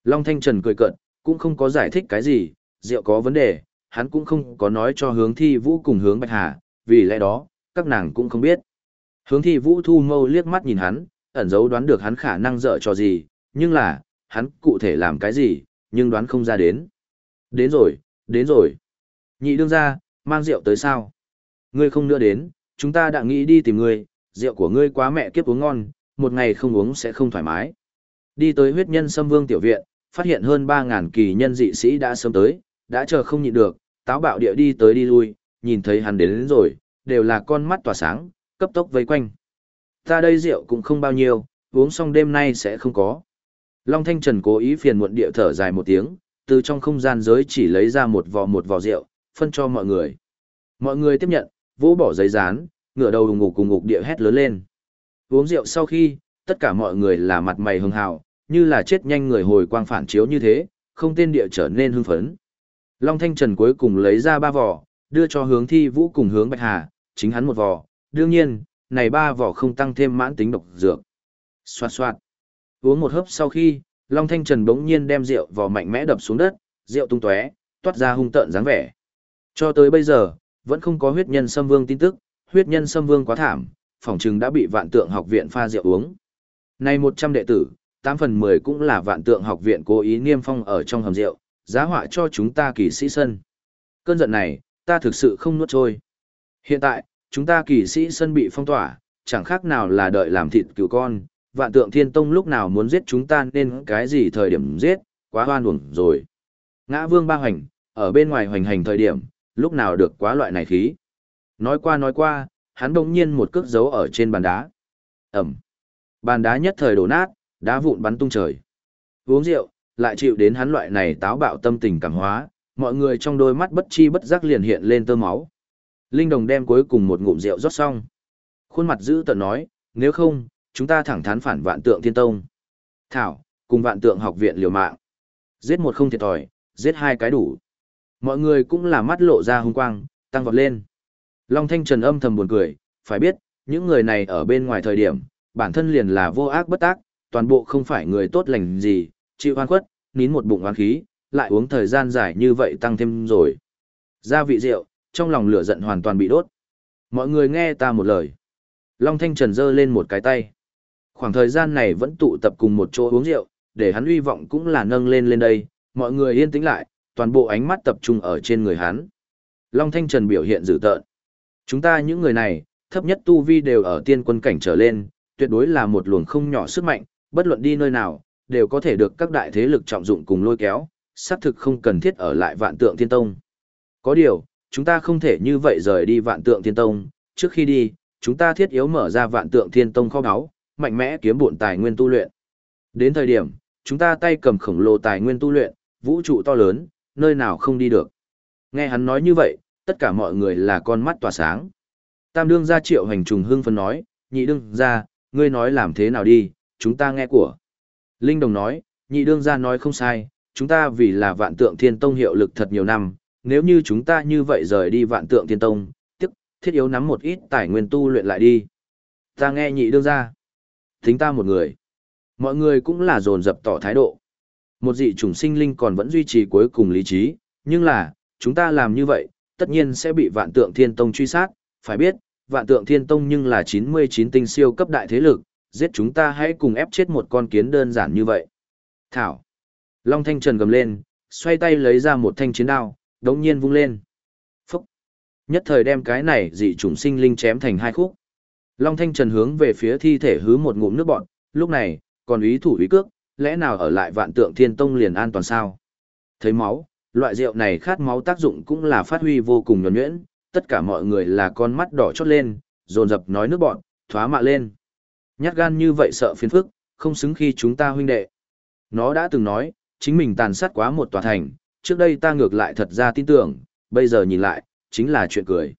Long Thanh Trần cười cợt, cũng không có giải thích cái gì, rượu có vấn đề, hắn cũng không có nói cho hướng thi vũ cùng hướng bạch hà, vì lẽ đó, các nàng cũng không biết. Hướng thi vũ thu mâu liếc mắt nhìn hắn, ẩn dấu đoán được hắn khả năng dở cho gì, nhưng là, hắn cụ thể làm cái gì, nhưng đoán không ra đến. Đến rồi, đến rồi. Nhị đương ra, mang rượu tới sao? Ngươi không nữa đến, chúng ta đã nghĩ đi tìm ngươi, rượu của ngươi quá mẹ kiếp uống ngon, một ngày không uống sẽ không thoải mái. Đi tới huyết nhân xâm vương tiểu viện, phát hiện hơn 3.000 kỳ nhân dị sĩ đã sớm tới, đã chờ không nhịn được, táo bạo địa đi tới đi lui, nhìn thấy hắn đến, đến rồi, đều là con mắt tỏa sáng, cấp tốc vây quanh. Ta đây rượu cũng không bao nhiêu, uống xong đêm nay sẽ không có. Long Thanh Trần cố ý phiền muộn địa thở dài một tiếng, từ trong không gian giới chỉ lấy ra một vò một vò rượu, phân cho mọi người. Mọi người tiếp nhận, vỗ bỏ giấy dán, ngửa đầu ngục cùng ngục địa hét lớn lên. Uống rượu sau khi, tất cả mọi người là mặt mày hưng hào, như là chết nhanh người hồi quang phản chiếu như thế, không tên địa trở nên hưng phấn. Long Thanh Trần cuối cùng lấy ra ba vò, đưa cho hướng thi vũ cùng hướng Bạch Hà, chính hắn một vò đương nhiên, này ba vỏ không tăng thêm mãn tính độc dược. Xoạt xoạt. Uống một hớp sau khi, Long Thanh Trần bỗng nhiên đem rượu vỏ mạnh mẽ đập xuống đất, rượu tung tóe, toát ra hung tợn dáng vẻ. Cho tới bây giờ, vẫn không có huyết nhân xâm vương tin tức, huyết nhân xâm vương quá thảm, phỏng chừng đã bị vạn tượng học viện pha rượu uống. Này 100 đệ tử, 8 phần 10 cũng là vạn tượng học viện cố ý niêm phong ở trong hầm rượu, giá họa cho chúng ta kỳ sĩ sân. Cơn giận này, ta thực sự không nuốt trôi. Hiện tại, chúng ta kỳ sĩ sân bị phong tỏa, chẳng khác nào là đợi làm thịt cừu con, vạn tượng thiên tông lúc nào muốn giết chúng ta nên cái gì thời điểm giết, quá hoan uổng rồi. Ngã vương ba hoành, ở bên ngoài hoành hành thời điểm, lúc nào được quá loại này khí. Nói qua nói qua, hắn đông nhiên một cước dấu ở trên bàn đá. Ẩm. Bàn đá nhất thời đổ nát, đá vụn bắn tung trời. Uống rượu, lại chịu đến hắn loại này táo bạo tâm tình cảm hóa, mọi người trong đôi mắt bất chi bất giác liền hiện lên tơ máu. Linh Đồng đem cuối cùng một ngụm rượu rót xong. Khuôn mặt giữ tợn nói, nếu không, chúng ta thẳng thắn phản vạn tượng thiên tông. Thảo, cùng vạn tượng học viện liều mạng. Giết một không thiệt thòi, giết hai cái đủ. Mọi người cũng là mắt lộ ra hung quang, tăng vọt lên. Long Thanh Trần âm thầm buồn cười, phải biết, những người này ở bên ngoài thời điểm, bản thân liền là vô ác bất tác, toàn bộ không phải người tốt lành gì, chịu hoan khuất, nín một bụng oán khí, lại uống thời gian dài như vậy tăng thêm rồi. Gia vị rượu, trong lòng lửa giận hoàn toàn bị đốt. Mọi người nghe ta một lời. Long Thanh Trần giơ lên một cái tay. Khoảng thời gian này vẫn tụ tập cùng một chỗ uống rượu, để hắn uy vọng cũng là nâng lên lên đây, mọi người yên tĩnh lại, toàn bộ ánh mắt tập trung ở trên người hắn. Long Thanh Trần biểu hiện dữ tợn. Chúng ta những người này, thấp nhất tu vi đều ở tiên quân cảnh trở lên, tuyệt đối là một luồng không nhỏ sức mạnh, bất luận đi nơi nào, đều có thể được các đại thế lực trọng dụng cùng lôi kéo, xác thực không cần thiết ở lại vạn tượng thiên tông. Có điều, chúng ta không thể như vậy rời đi vạn tượng thiên tông, trước khi đi, chúng ta thiết yếu mở ra vạn tượng thiên tông kho báu, mạnh mẽ kiếm bộn tài nguyên tu luyện. Đến thời điểm, chúng ta tay cầm khổng lồ tài nguyên tu luyện, vũ trụ to lớn, nơi nào không đi được. Nghe hắn nói như vậy, tất cả mọi người là con mắt tỏa sáng. Tam đương gia triệu hành trùng hưng phân nói, nhị đương gia, ngươi nói làm thế nào đi, chúng ta nghe của. Linh Đồng nói, nhị đương gia nói không sai, chúng ta vì là vạn tượng thiên tông hiệu lực thật nhiều năm, nếu như chúng ta như vậy rời đi vạn tượng thiên tông, tức, thiết yếu nắm một ít tài nguyên tu luyện lại đi. Ta nghe nhị đương ra Thính ta một người. Mọi người cũng là dồn dập tỏ thái độ. Một dị chủng sinh linh còn vẫn duy trì cuối cùng lý trí, nhưng là, chúng ta làm như vậy, tất nhiên sẽ bị vạn tượng thiên tông truy sát, phải biết, vạn tượng thiên tông nhưng là 99 tinh siêu cấp đại thế lực, giết chúng ta hãy cùng ép chết một con kiến đơn giản như vậy. Thảo. Long Thanh Trần gầm lên, xoay tay lấy ra một thanh chiến đao, đống nhiên vung lên. Phúc. Nhất thời đem cái này dị chủng sinh linh chém thành hai khúc. Long Thanh Trần hướng về phía thi thể hứ một ngụm nước bọn, lúc này, còn ý thủ ý cước, lẽ nào ở lại vạn tượng thiên tông liền an toàn sao? Thấy máu, loại rượu này khát máu tác dụng cũng là phát huy vô cùng nhuẩn nhuyễn, tất cả mọi người là con mắt đỏ chót lên, dồn dập nói nước bọn, thoá mạ lên. Nhát gan như vậy sợ phiền phức, không xứng khi chúng ta huynh đệ. Nó đã từng nói, chính mình tàn sát quá một tòa thành, trước đây ta ngược lại thật ra tin tưởng, bây giờ nhìn lại, chính là chuyện cười.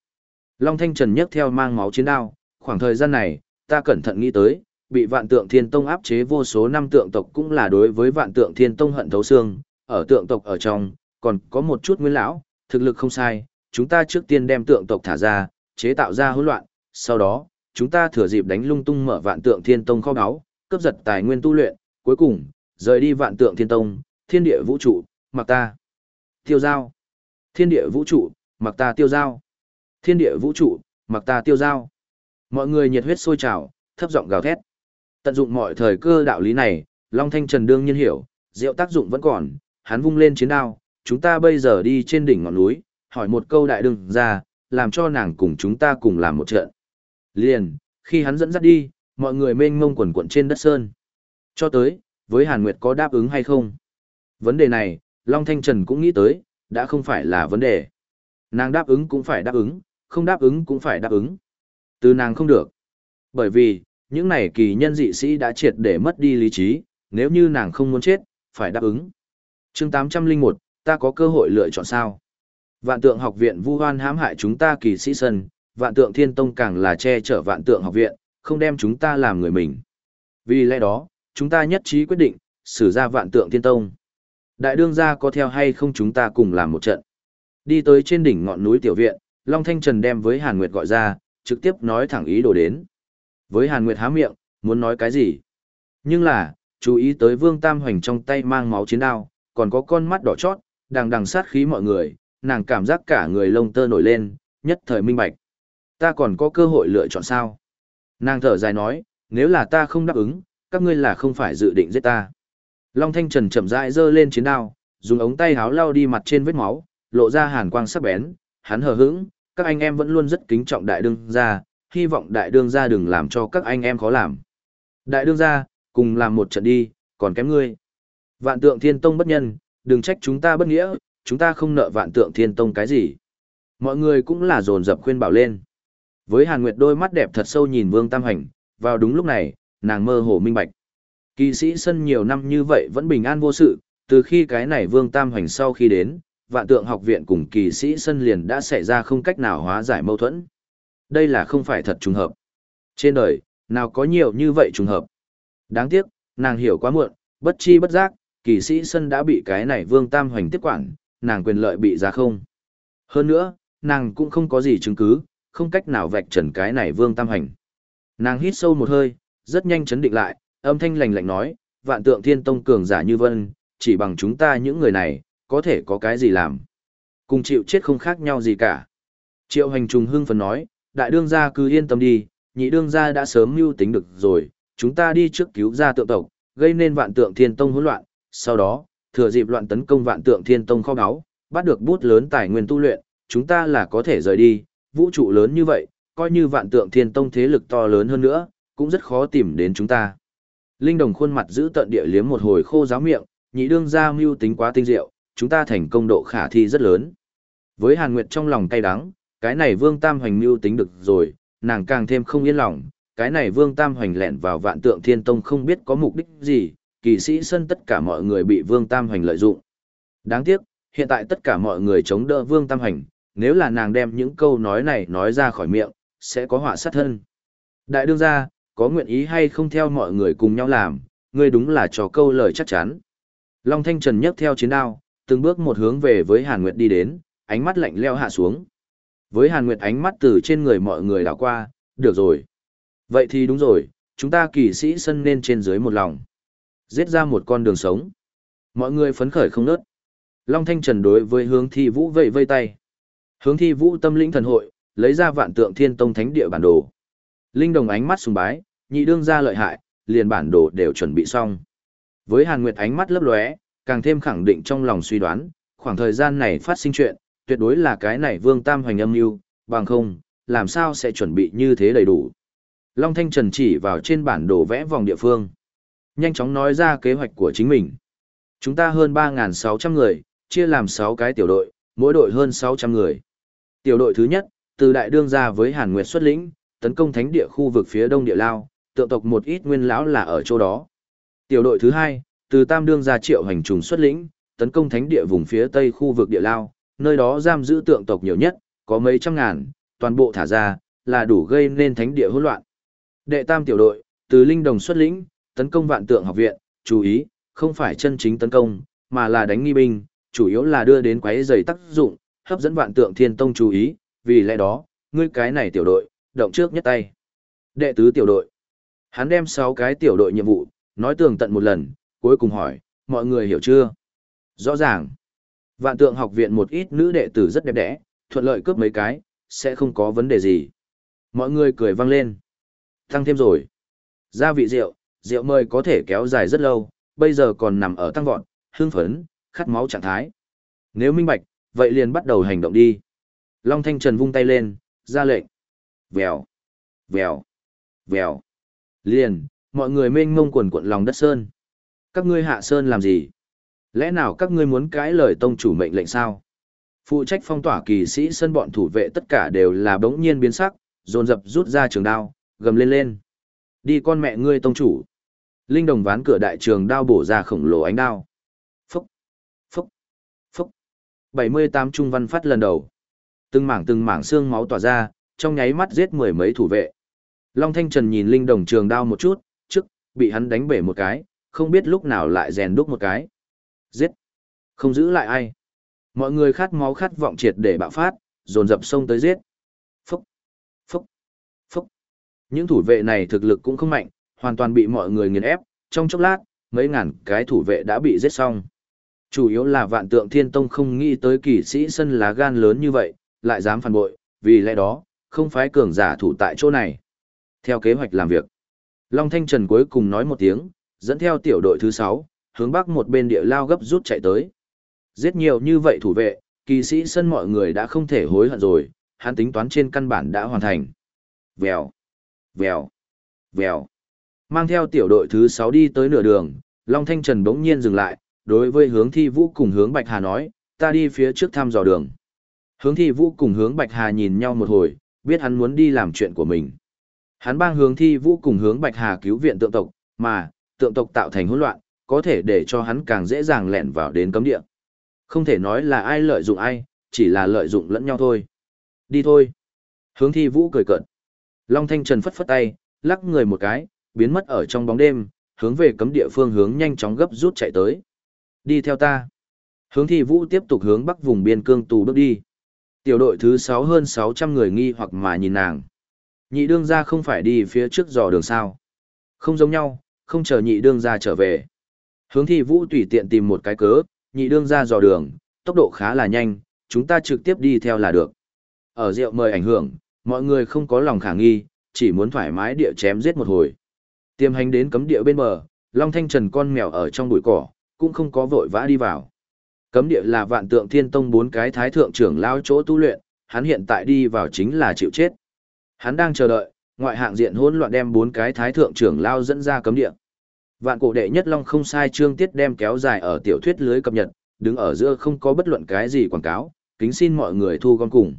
Long Thanh Trần nhấc theo mang máu chiến đao, khoảng thời gian này, ta cẩn thận nghĩ tới, bị vạn tượng thiên tông áp chế vô số năm tượng tộc cũng là đối với vạn tượng thiên tông hận thấu xương, ở tượng tộc ở trong, còn có một chút nguyên lão, thực lực không sai, chúng ta trước tiên đem tượng tộc thả ra, chế tạo ra hỗn loạn, sau đó, chúng ta thừa dịp đánh lung tung mở vạn tượng thiên tông kho báu, cướp giật tài nguyên tu luyện, cuối cùng, rời đi vạn tượng thiên tông, thiên địa vũ trụ, mặc ta. Tiêu giao. Thiên địa vũ trụ, mặc ta tiêu giao. Thiên địa vũ trụ, mặc ta tiêu giao. Mọi người nhiệt huyết sôi trào, thấp giọng gào thét. Tận dụng mọi thời cơ đạo lý này, Long Thanh Trần đương nhiên hiểu, rượu tác dụng vẫn còn, hắn vung lên chiến đao, chúng ta bây giờ đi trên đỉnh ngọn núi, hỏi một câu đại đừng ra, làm cho nàng cùng chúng ta cùng làm một trận. Liền, khi hắn dẫn dắt đi, mọi người mênh mông quần quận trên đất sơn. Cho tới, với Hàn Nguyệt có đáp ứng hay không? Vấn đề này, Long Thanh Trần cũng nghĩ tới, đã không phải là vấn đề. Nàng đáp ứng cũng phải đáp ứng, không đáp ứng cũng phải đáp ứng. Từ nàng không được. Bởi vì, những này kỳ nhân dị sĩ đã triệt để mất đi lý trí, nếu như nàng không muốn chết, phải đáp ứng. chương 801, ta có cơ hội lựa chọn sao? Vạn tượng học viện vu hoan hãm hại chúng ta kỳ sĩ sân, vạn tượng thiên tông càng là che chở vạn tượng học viện, không đem chúng ta làm người mình. Vì lẽ đó, chúng ta nhất trí quyết định, xử ra vạn tượng thiên tông. Đại đương gia có theo hay không chúng ta cùng làm một trận. Đi tới trên đỉnh ngọn núi tiểu viện, Long Thanh Trần đem với Hàn Nguyệt gọi ra, trực tiếp nói thẳng ý đồ đến. Với Hàn Nguyệt há miệng, muốn nói cái gì? Nhưng là, chú ý tới Vương Tam Hoành trong tay mang máu chiến đao, còn có con mắt đỏ chót, đang đằng sát khí mọi người, nàng cảm giác cả người lông tơ nổi lên, nhất thời minh bạch. Ta còn có cơ hội lựa chọn sao? Nàng thở dài nói, nếu là ta không đáp ứng, các ngươi là không phải dự định giết ta. Long Thanh Trần chậm rãi giơ lên chiến đao, dùng ống tay háo lau đi mặt trên vết máu, lộ ra hàn quang sắc bén, hắn hờ hững, các anh em vẫn luôn rất kính trọng đại đương gia, hy vọng đại đương gia đừng làm cho các anh em khó làm. Đại đương gia, cùng làm một trận đi, còn kém ngươi. Vạn tượng thiên tông bất nhân, đừng trách chúng ta bất nghĩa, chúng ta không nợ vạn tượng thiên tông cái gì. Mọi người cũng là dồn dập khuyên bảo lên. Với Hàn Nguyệt đôi mắt đẹp thật sâu nhìn Vương Tam Hành, vào đúng lúc này, nàng mơ hồ minh bạch. Kỳ sĩ sân nhiều năm như vậy vẫn bình an vô sự, từ khi cái này Vương Tam Hành sau khi đến, vạn tượng học viện cùng kỳ sĩ sân liền đã xảy ra không cách nào hóa giải mâu thuẫn. Đây là không phải thật trùng hợp. Trên đời, nào có nhiều như vậy trùng hợp. Đáng tiếc, nàng hiểu quá muộn, bất chi bất giác, kỳ sĩ sân đã bị cái này Vương Tam Hoành tiếp quản, nàng quyền lợi bị ra không. Hơn nữa, nàng cũng không có gì chứng cứ, không cách nào vạch trần cái này Vương Tam Hành. Nàng hít sâu một hơi, rất nhanh chấn định lại, âm thanh lạnh lạnh nói, vạn tượng thiên tông cường giả như vân, chỉ bằng chúng ta những người này, có thể có cái gì làm. Cùng chịu chết không khác nhau gì cả. Triệu hành trùng hưng phấn nói, đại đương gia cứ yên tâm đi, nhị đương gia đã sớm mưu tính được rồi, chúng ta đi trước cứu gia tượng tộc, gây nên vạn tượng thiên tông hỗn loạn, sau đó, thừa dịp loạn tấn công vạn tượng thiên tông kho báu, bắt được bút lớn tài nguyên tu luyện, chúng ta là có thể rời đi, vũ trụ lớn như vậy, coi như vạn tượng thiên tông thế lực to lớn hơn nữa, cũng rất khó tìm đến chúng ta. Linh đồng khuôn mặt giữ tận địa liếm một hồi khô giáo miệng, nhị đương gia mưu tính quá tinh diệu, chúng ta thành công độ khả thi rất lớn. Với Hàn Nguyệt trong lòng cay đắng, cái này Vương Tam Hoành mưu tính được rồi, nàng càng thêm không yên lòng, cái này Vương Tam Hoành lẻn vào vạn tượng thiên tông không biết có mục đích gì, kỳ sĩ sân tất cả mọi người bị Vương Tam Hoành lợi dụng. Đáng tiếc, hiện tại tất cả mọi người chống đỡ Vương Tam Hoành, nếu là nàng đem những câu nói này nói ra khỏi miệng, sẽ có họa sát thân. Đại đương gia, có nguyện ý hay không theo mọi người cùng nhau làm, ngươi đúng là cho câu lời chắc chắn. Long Thanh Trần nhấc theo chiến đao, từng bước một hướng về với Hàn Nguyệt đi đến, ánh mắt lạnh leo hạ xuống. Với Hàn Nguyệt ánh mắt từ trên người mọi người đảo qua, được rồi. Vậy thì đúng rồi, chúng ta kỳ sĩ sân nên trên dưới một lòng. Giết ra một con đường sống. Mọi người phấn khởi không nớt. Long Thanh Trần đối với hướng thi vũ vẫy vây tay. Hướng thi vũ tâm lĩnh thần hội, lấy ra vạn tượng thiên tông thánh địa bản đồ. Linh đồng ánh mắt sùng bái, nhị đương ra lợi hại, liền bản đồ đều chuẩn bị xong. Với Hàn Nguyệt ánh mắt lấp lóe, càng thêm khẳng định trong lòng suy đoán, khoảng thời gian này phát sinh chuyện, tuyệt đối là cái này Vương Tam hoành âm mưu, bằng không, làm sao sẽ chuẩn bị như thế đầy đủ. Long Thanh Trần chỉ vào trên bản đồ vẽ vòng địa phương. Nhanh chóng nói ra kế hoạch của chính mình. Chúng ta hơn 3.600 người, chia làm 6 cái tiểu đội, mỗi đội hơn 600 người. Tiểu đội thứ nhất, từ đại đương ra với Hàn Nguyệt xuất lĩnh, tấn công thánh địa khu vực phía đông địa lao, tượng tộc một ít nguyên lão là ở chỗ đó. Tiểu đội thứ hai, từ tam đương ra triệu hành trùng xuất lĩnh, tấn công thánh địa vùng phía tây khu vực địa lao, nơi đó giam giữ tượng tộc nhiều nhất, có mấy trăm ngàn, toàn bộ thả ra, là đủ gây nên thánh địa hỗn loạn. Đệ tam tiểu đội, từ linh đồng xuất lĩnh, tấn công vạn tượng học viện, chú ý, không phải chân chính tấn công, mà là đánh nghi binh, chủ yếu là đưa đến quái giày tác dụng, hấp dẫn vạn tượng thiên tông chú ý, vì lẽ đó, ngươi cái này tiểu đội, động trước nhất tay. Đệ tứ tiểu đội. Hắn đem 6 cái tiểu đội nhiệm vụ, nói tường tận một lần, cuối cùng hỏi, mọi người hiểu chưa? Rõ ràng. Vạn tượng học viện một ít nữ đệ tử rất đẹp đẽ, thuận lợi cướp mấy cái, sẽ không có vấn đề gì. Mọi người cười vang lên. Tăng thêm rồi. Gia vị rượu, rượu mời có thể kéo dài rất lâu, bây giờ còn nằm ở tăng vọt, hương phấn, khát máu trạng thái. Nếu minh bạch, vậy liền bắt đầu hành động đi. Long Thanh Trần vung tay lên, ra lệnh. Vèo, vèo, vèo. Liền, mọi người mênh mông quần cuộn lòng đất sơn. Các ngươi hạ sơn làm gì? Lẽ nào các ngươi muốn cãi lời tông chủ mệnh lệnh sao? Phụ trách phong tỏa kỳ sĩ sân bọn thủ vệ tất cả đều là bỗng nhiên biến sắc, dồn dập rút ra trường đao, gầm lên lên. Đi con mẹ ngươi tông chủ. Linh đồng ván cửa đại trường đao bổ ra khổng lồ ánh đao. Phúc, phúc, phúc. 78 trung văn phát lần đầu. Từng mảng từng mảng xương máu tỏa ra, trong nháy mắt giết mười mấy thủ vệ. Long Thanh Trần nhìn Linh đồng trường đao một chút, trước, bị hắn đánh bể một cái, không biết lúc nào lại rèn đúc một cái. Giết! Không giữ lại ai. Mọi người khát máu khát vọng triệt để bạo phát, dồn dập sông tới giết. Phúc! Phúc! Phúc! Những thủ vệ này thực lực cũng không mạnh, hoàn toàn bị mọi người nghiền ép, trong chốc lát, mấy ngàn cái thủ vệ đã bị giết xong. Chủ yếu là vạn tượng thiên tông không nghĩ tới kỳ sĩ sân lá gan lớn như vậy, lại dám phản bội, vì lẽ đó, không phái cường giả thủ tại chỗ này. Theo kế hoạch làm việc, Long Thanh Trần cuối cùng nói một tiếng, dẫn theo tiểu đội thứ 6, hướng bắc một bên địa lao gấp rút chạy tới. Giết nhiều như vậy thủ vệ, kỳ sĩ sân mọi người đã không thể hối hận rồi, hắn tính toán trên căn bản đã hoàn thành. Vèo, vèo, vèo. Mang theo tiểu đội thứ 6 đi tới nửa đường, Long Thanh Trần bỗng nhiên dừng lại, đối với hướng thi vũ cùng hướng Bạch Hà nói, ta đi phía trước thăm dò đường. Hướng thi vũ cùng hướng Bạch Hà nhìn nhau một hồi, biết hắn muốn đi làm chuyện của mình. Hắn bang hướng thi vũ cùng hướng Bạch Hà cứu viện tượng tộc, mà, tượng tộc tạo thành hỗn loạn, có thể để cho hắn càng dễ dàng lẻn vào đến cấm địa. Không thể nói là ai lợi dụng ai, chỉ là lợi dụng lẫn nhau thôi. Đi thôi. Hướng thi vũ cười cợt. Long Thanh Trần phất phất tay, lắc người một cái, biến mất ở trong bóng đêm, hướng về cấm địa phương hướng nhanh chóng gấp rút chạy tới. Đi theo ta. Hướng thi vũ tiếp tục hướng bắc vùng biên cương tù bước đi. Tiểu đội thứ 6 hơn 600 người nghi hoặc mà nhìn nàng. Nhị đương gia không phải đi phía trước dò đường sao. Không giống nhau, không chờ nhị đương gia trở về. Hướng thi vũ tùy tiện tìm một cái cớ, nhị đương gia dò đường, tốc độ khá là nhanh, chúng ta trực tiếp đi theo là được. Ở rượu mời ảnh hưởng, mọi người không có lòng khả nghi, chỉ muốn thoải mái địa chém giết một hồi. Tiêm hành đến cấm địa bên bờ, Long Thanh Trần con mèo ở trong bụi cỏ, cũng không có vội vã đi vào. Cấm địa là vạn tượng thiên tông bốn cái thái thượng trưởng lao chỗ tu luyện, hắn hiện tại đi vào chính là chịu chết. Hắn đang chờ đợi, ngoại hạng diện hỗn loạn đem bốn cái thái thượng trưởng lao dẫn ra cấm địa. Vạn cổ đệ nhất long không sai chương tiết đem kéo dài ở tiểu thuyết lưới cập nhật, đứng ở giữa không có bất luận cái gì quảng cáo, kính xin mọi người thu gom cùng.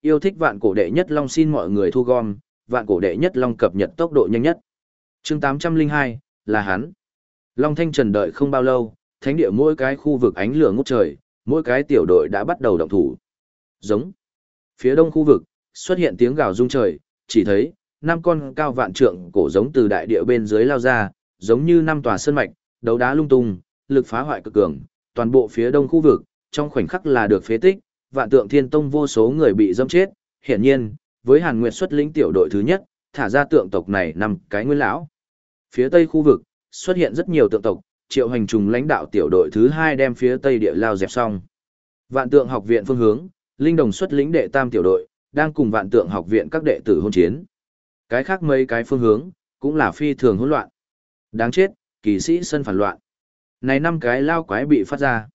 Yêu thích vạn cổ đệ nhất long xin mọi người thu gom, vạn cổ đệ nhất long cập nhật tốc độ nhanh nhất. Chương 802, là hắn. Long Thanh Trần đợi không bao lâu, thánh địa mỗi cái khu vực ánh lửa ngút trời, mỗi cái tiểu đội đã bắt đầu động thủ. Giống. Phía đông khu vực, xuất hiện tiếng gào rung trời, chỉ thấy, năm con cao vạn trượng cổ giống từ đại địa bên dưới lao ra, giống như năm tòa sơn mạch, đấu đá lung tung, lực phá hoại cực cường, toàn bộ phía đông khu vực, trong khoảnh khắc là được phế tích, vạn tượng thiên tông vô số người bị dâm chết, hiển nhiên, với Hàn Nguyệt xuất lĩnh tiểu đội thứ nhất, thả ra tượng tộc này năm cái nguyên lão. Phía tây khu vực, xuất hiện rất nhiều tượng tộc, triệu hành trùng lãnh đạo tiểu đội thứ hai đem phía tây địa lao dẹp xong. Vạn tượng học viện phương hướng, Linh Đồng xuất lĩnh đệ tam tiểu đội, đang cùng vạn tượng học viện các đệ tử hôn chiến. Cái khác mấy cái phương hướng, cũng là phi thường hỗn loạn. Đáng chết, kỳ sĩ sân phản loạn. Này năm cái lao quái bị phát ra.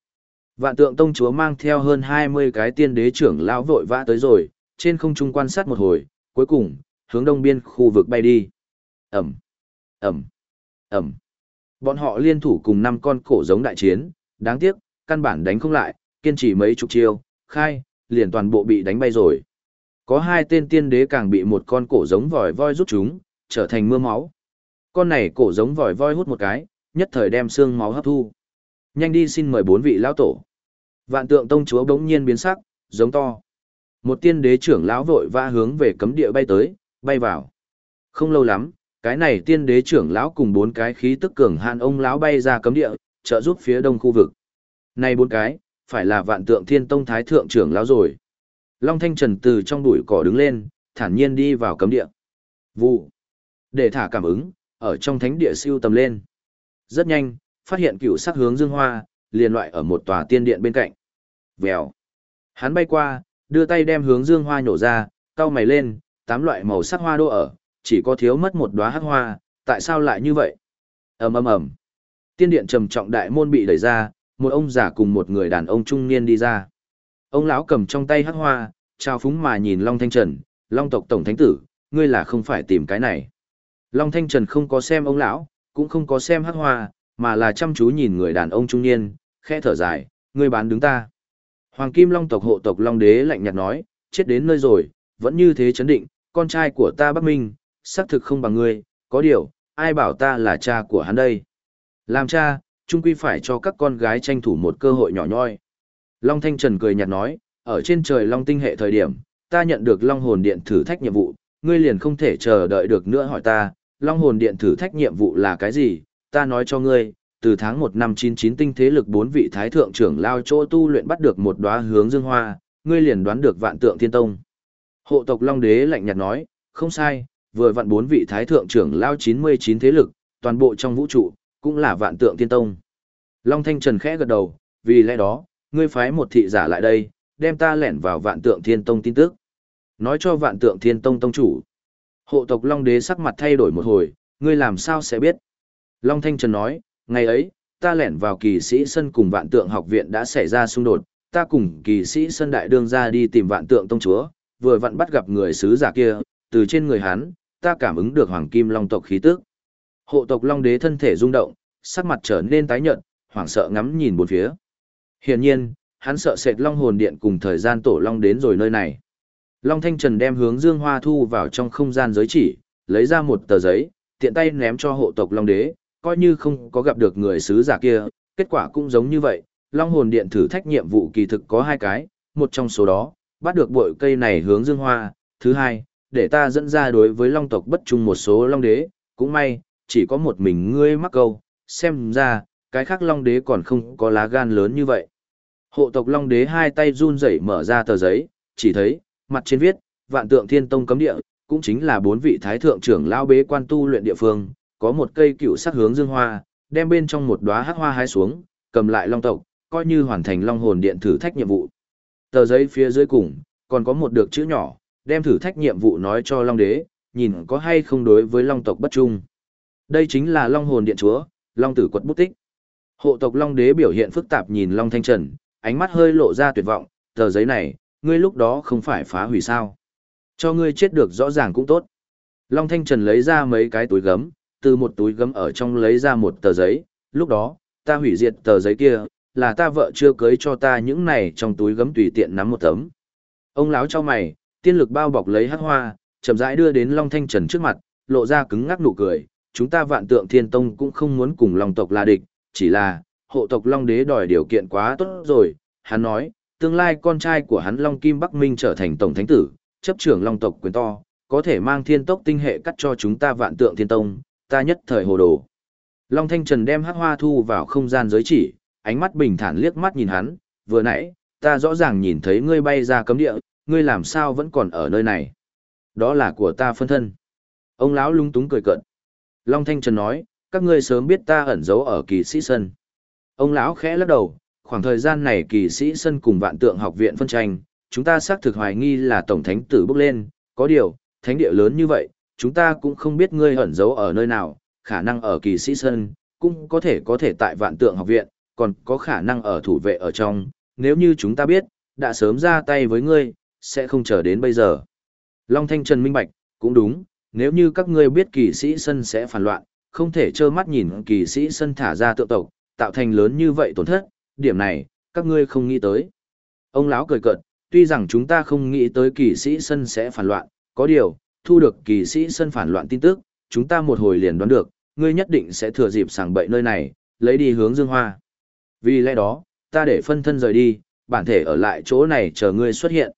Vạn tượng tông chúa mang theo hơn 20 cái tiên đế trưởng lao vội vã tới rồi, trên không trung quan sát một hồi, cuối cùng, hướng đông biên khu vực bay đi. Ẩm, Ẩm, Ẩm. Bọn họ liên thủ cùng năm con cổ giống đại chiến, đáng tiếc, căn bản đánh không lại, kiên trì mấy chục chiêu, khai, liền toàn bộ bị đánh bay rồi. Có hai tên tiên đế càng bị một con cổ giống vòi voi rút chúng, trở thành mưa máu. Con này cổ giống vòi voi hút một cái, nhất thời đem xương máu hấp thu. Nhanh đi xin mời bốn vị lão tổ. Vạn tượng tông chúa bỗng nhiên biến sắc, giống to. Một tiên đế trưởng lão vội va hướng về cấm địa bay tới, bay vào. Không lâu lắm, cái này tiên đế trưởng lão cùng bốn cái khí tức cường hạn ông lão bay ra cấm địa, trợ giúp phía đông khu vực. Này bốn cái, phải là vạn tượng thiên tông thái thượng trưởng lão rồi. Long Thanh Trần từ trong bụi cỏ đứng lên, thản nhiên đi vào cấm địa. Vụ. Để thả cảm ứng, ở trong thánh địa siêu tầm lên. Rất nhanh, phát hiện cựu sắc hướng dương hoa, liền loại ở một tòa tiên điện bên cạnh. Vèo. Hắn bay qua, đưa tay đem hướng dương hoa nhổ ra, cau mày lên, tám loại màu sắc hoa đô ở, chỉ có thiếu mất một đóa hắc hoa, tại sao lại như vậy? ầm ầm ầm. Tiên điện trầm trọng đại môn bị đẩy ra, một ông già cùng một người đàn ông trung niên đi ra. Ông lão cầm trong tay hắc hoa, trao phúng mà nhìn Long Thanh Trần, Long tộc tổng thánh tử, ngươi là không phải tìm cái này. Long Thanh Trần không có xem ông lão, cũng không có xem hắc hoa, mà là chăm chú nhìn người đàn ông trung niên, khẽ thở dài, ngươi bán đứng ta. Hoàng Kim Long tộc hộ tộc Long Đế lạnh nhạt nói, chết đến nơi rồi, vẫn như thế chấn định, con trai của ta Bắc Minh, xác thực không bằng ngươi, có điều, ai bảo ta là cha của hắn đây. Làm cha, chung quy phải cho các con gái tranh thủ một cơ hội nhỏ nhoi. Long Thanh Trần cười nhạt nói, ở trên trời Long Tinh hệ thời điểm, ta nhận được Long Hồn Điện thử thách nhiệm vụ, ngươi liền không thể chờ đợi được nữa hỏi ta, Long Hồn Điện thử thách nhiệm vụ là cái gì, ta nói cho ngươi, từ tháng 1 năm 99 tinh thế lực bốn vị thái thượng trưởng lao chỗ tu luyện bắt được một đóa hướng dương hoa, ngươi liền đoán được vạn tượng thiên tông. Hộ tộc Long Đế lạnh nhạt nói, không sai, vừa vặn bốn vị thái thượng trưởng lao 99 thế lực, toàn bộ trong vũ trụ, cũng là vạn tượng thiên tông. Long Thanh Trần khẽ gật đầu, vì lẽ đó, ngươi phái một thị giả lại đây, đem ta lẻn vào vạn tượng thiên tông tin tức. Nói cho vạn tượng thiên tông tông chủ. Hộ tộc Long Đế sắc mặt thay đổi một hồi, ngươi làm sao sẽ biết. Long Thanh Trần nói, ngày ấy, ta lẻn vào kỳ sĩ sân cùng vạn tượng học viện đã xảy ra xung đột, ta cùng kỳ sĩ sân đại đương ra đi tìm vạn tượng tông chúa, vừa vặn bắt gặp người sứ giả kia, từ trên người hắn, ta cảm ứng được hoàng kim long tộc khí tức. Hộ tộc long đế thân thể rung động, sắc mặt trở nên tái nhợt, hoảng sợ ngắm nhìn bốn phía. Hiển nhiên, hắn sợ sệt long hồn điện cùng thời gian tổ long đến rồi nơi này. Long Thanh Trần đem hướng Dương Hoa thu vào trong không gian giới chỉ, lấy ra một tờ giấy, tiện tay ném cho hộ tộc Long Đế, coi như không có gặp được người sứ giả kia, kết quả cũng giống như vậy. Long hồn điện thử thách nhiệm vụ kỳ thực có hai cái, một trong số đó, bắt được bội cây này hướng Dương Hoa, thứ hai, để ta dẫn ra đối với Long tộc bất trung một số Long Đế, cũng may, chỉ có một mình ngươi mắc câu, xem ra, cái khác Long Đế còn không có lá gan lớn như vậy. Hộ tộc Long Đế hai tay run rẩy mở ra tờ giấy, chỉ thấy, mặt trên viết, vạn tượng thiên tông cấm địa, cũng chính là bốn vị thái thượng trưởng lao bế quan tu luyện địa phương, có một cây cựu sắc hướng dương hoa, đem bên trong một đóa hắc hoa hái xuống, cầm lại long tộc, coi như hoàn thành long hồn điện thử thách nhiệm vụ. Tờ giấy phía dưới cùng, còn có một được chữ nhỏ, đem thử thách nhiệm vụ nói cho long đế, nhìn có hay không đối với long tộc bất trung. Đây chính là long hồn điện chúa, long tử quật bút tích. Hộ tộc long đế biểu hiện phức tạp nhìn long thanh trần, ánh mắt hơi lộ ra tuyệt vọng, tờ giấy này, ngươi lúc đó không phải phá hủy sao. Cho ngươi chết được rõ ràng cũng tốt. Long Thanh Trần lấy ra mấy cái túi gấm, từ một túi gấm ở trong lấy ra một tờ giấy, lúc đó, ta hủy diệt tờ giấy kia, là ta vợ chưa cưới cho ta những này trong túi gấm tùy tiện nắm một tấm. Ông lão cho mày, tiên lực bao bọc lấy hắc hoa, chậm rãi đưa đến Long Thanh Trần trước mặt, lộ ra cứng ngắc nụ cười, chúng ta vạn tượng thiên tông cũng không muốn cùng lòng tộc là địch, chỉ là, hộ tộc Long đế đòi điều kiện quá tốt rồi, hắn nói, tương lai con trai của hắn Long Kim Bắc Minh trở thành tổng thánh tử, chấp trưởng Long tộc quyền to, có thể mang thiên tốc tinh hệ cắt cho chúng ta vạn tượng thiên tông, ta nhất thời hồ đồ. Long Thanh Trần đem hắc hoa thu vào không gian giới chỉ, ánh mắt bình thản liếc mắt nhìn hắn, vừa nãy, ta rõ ràng nhìn thấy ngươi bay ra cấm địa, ngươi làm sao vẫn còn ở nơi này. Đó là của ta phân thân. Ông lão lung túng cười cợt. Long Thanh Trần nói, các ngươi sớm biết ta ẩn giấu ở kỳ sĩ sân. Ông lão khẽ lắc đầu, khoảng thời gian này kỳ sĩ sân cùng vạn tượng học viện phân tranh, chúng ta xác thực hoài nghi là tổng thánh tử bước lên, có điều, thánh địa lớn như vậy, chúng ta cũng không biết ngươi ẩn giấu ở nơi nào, khả năng ở kỳ sĩ sân, cũng có thể có thể tại vạn tượng học viện, còn có khả năng ở thủ vệ ở trong, nếu như chúng ta biết, đã sớm ra tay với ngươi, sẽ không chờ đến bây giờ. Long Thanh Trần minh bạch, cũng đúng, nếu như các ngươi biết kỳ sĩ sân sẽ phản loạn, không thể trơ mắt nhìn kỳ sĩ sân thả ra tượng tộc, tạo thành lớn như vậy tổn thất, điểm này, các ngươi không nghĩ tới. Ông lão cười cợt, tuy rằng chúng ta không nghĩ tới kỳ sĩ sân sẽ phản loạn, có điều, thu được kỳ sĩ sân phản loạn tin tức, chúng ta một hồi liền đoán được, ngươi nhất định sẽ thừa dịp sàng bậy nơi này, lấy đi hướng dương hoa. Vì lẽ đó, ta để phân thân rời đi, bản thể ở lại chỗ này chờ ngươi xuất hiện.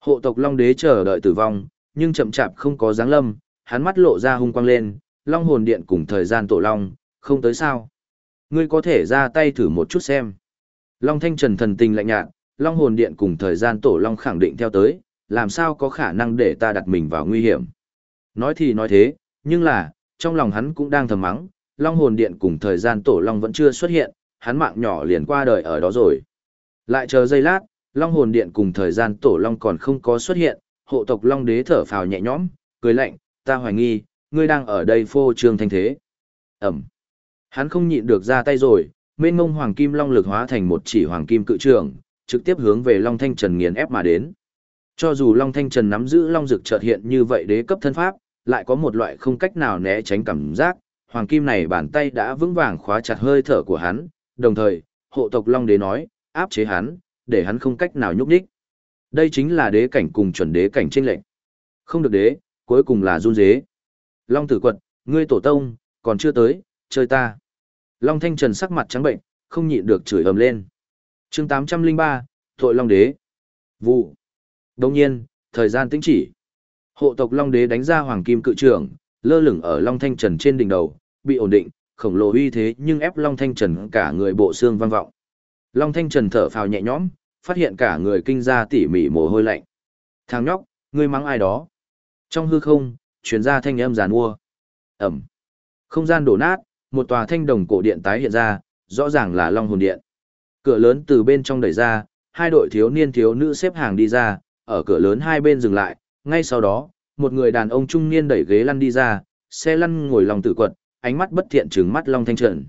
Hộ tộc Long Đế chờ đợi tử vong, nhưng chậm chạp không có dáng lâm, hắn mắt lộ ra hung quang lên, Long hồn điện cùng thời gian tổ long, không tới sao. Ngươi có thể ra tay thử một chút xem. Long Thanh Trần thần tình lạnh nhạt, Long hồn điện cùng thời gian tổ Long khẳng định theo tới, làm sao có khả năng để ta đặt mình vào nguy hiểm. Nói thì nói thế, nhưng là, trong lòng hắn cũng đang thầm mắng, Long hồn điện cùng thời gian tổ Long vẫn chưa xuất hiện, hắn mạng nhỏ liền qua đời ở đó rồi. Lại chờ giây lát, Long hồn điện cùng thời gian tổ Long còn không có xuất hiện, hộ tộc Long đế thở phào nhẹ nhõm, cười lạnh, ta hoài nghi, ngươi đang ở đây phô trương thanh thế. Ẩm. Hắn không nhịn được ra tay rồi, mênh ngông hoàng kim long lực hóa thành một chỉ hoàng kim cự trường, trực tiếp hướng về Long Thanh Trần nghiền ép mà đến. Cho dù Long Thanh Trần nắm giữ long dực chợt hiện như vậy đế cấp thân pháp, lại có một loại không cách nào né tránh cảm giác, hoàng kim này bàn tay đã vững vàng khóa chặt hơi thở của hắn, đồng thời, hộ tộc Long Đế nói, áp chế hắn, để hắn không cách nào nhúc nhích. Đây chính là đế cảnh cùng chuẩn đế cảnh chênh lệnh. Không được đế, cuối cùng là run dế. Long tử quật, ngươi tổ tông, còn chưa tới, chơi ta. Long Thanh Trần sắc mặt trắng bệnh, không nhịn được chửi ầm lên. chương 803, Tội Long Đế. Vụ. Đồng nhiên, thời gian tĩnh chỉ. Hộ tộc Long Đế đánh ra Hoàng Kim cự trưởng, lơ lửng ở Long Thanh Trần trên đỉnh đầu, bị ổn định, khổng lồ uy thế nhưng ép Long Thanh Trần cả người bộ xương vang vọng. Long Thanh Trần thở phào nhẹ nhõm, phát hiện cả người kinh ra tỉ mỉ mồ hôi lạnh. Thằng nhóc, ngươi mắng ai đó? Trong hư không, truyền ra thanh âm giàn mua. Ẩm. Không gian đổ nát, một tòa thanh đồng cổ điện tái hiện ra, rõ ràng là Long Hồn Điện. Cửa lớn từ bên trong đẩy ra, hai đội thiếu niên thiếu nữ xếp hàng đi ra, ở cửa lớn hai bên dừng lại, ngay sau đó, một người đàn ông trung niên đẩy ghế lăn đi ra, xe lăn ngồi lòng tử quật, ánh mắt bất thiện trừng mắt Long Thanh Trần.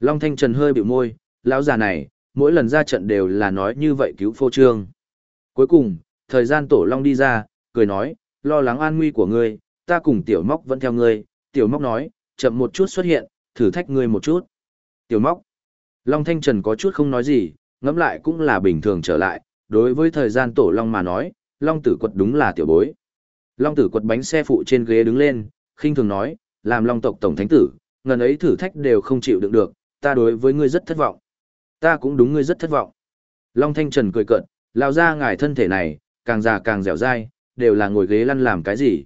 Long Thanh Trần hơi bĩu môi, lão già này, mỗi lần ra trận đều là nói như vậy cứu phô trương. Cuối cùng, thời gian tổ Long đi ra, cười nói, lo lắng an nguy của ngươi, ta cùng tiểu móc vẫn theo ngươi, tiểu móc nói, chậm một chút xuất hiện, thử thách ngươi một chút. Tiểu móc. Long Thanh Trần có chút không nói gì, ngẫm lại cũng là bình thường trở lại, đối với thời gian tổ Long mà nói, Long tử quật đúng là tiểu bối. Long tử quật bánh xe phụ trên ghế đứng lên, khinh thường nói, làm Long tộc tổng thánh tử, ngần ấy thử thách đều không chịu đựng được, ta đối với ngươi rất thất vọng. Ta cũng đúng ngươi rất thất vọng. Long Thanh Trần cười cợt, lao ra ngài thân thể này, càng già càng dẻo dai, đều là ngồi ghế lăn làm cái gì.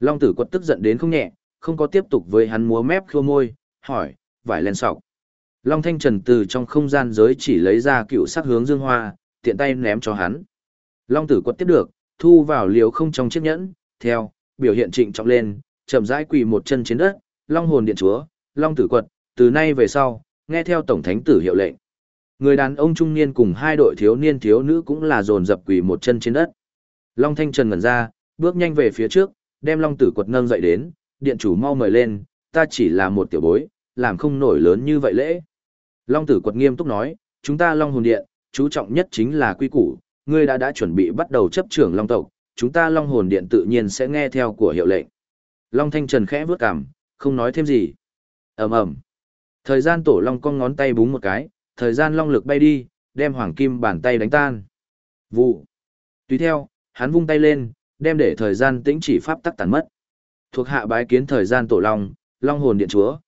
Long tử quật tức giận đến không nhẹ, không có tiếp tục với hắn múa mép khua môi, hỏi, vải len sọc. Long Thanh Trần từ trong không gian giới chỉ lấy ra cựu sắc hướng dương hoa, tiện tay ném cho hắn. Long tử quật tiếp được, thu vào liều không trong chiếc nhẫn, theo, biểu hiện trịnh trọng lên, chậm rãi quỳ một chân trên đất, Long hồn điện chúa, Long tử quật, từ nay về sau, nghe theo tổng thánh tử hiệu lệnh. Người đàn ông trung niên cùng hai đội thiếu niên thiếu nữ cũng là dồn dập quỳ một chân trên đất. Long Thanh Trần ngẩn ra, bước nhanh về phía trước, đem Long Tử Quật nâng dậy đến, điện chủ mau mời lên, ta chỉ là một tiểu bối, làm không nổi lớn như vậy lễ. Long Tử Quật nghiêm túc nói, chúng ta Long Hồn Điện, chú trọng nhất chính là quy củ, ngươi đã đã chuẩn bị bắt đầu chấp trưởng Long tộc, chúng ta Long Hồn Điện tự nhiên sẽ nghe theo của hiệu lệnh. Long Thanh Trần khẽ vướt cằm, không nói thêm gì. ầm ầm Thời gian tổ Long cong ngón tay búng một cái, thời gian Long lực bay đi, đem hoàng kim bàn tay đánh tan. Vụ. Tùy theo, hắn vung tay lên, đem để thời gian tĩnh chỉ pháp tắc tàn mất. Thuộc hạ bái kiến thời gian tổ long, long hồn điện chúa.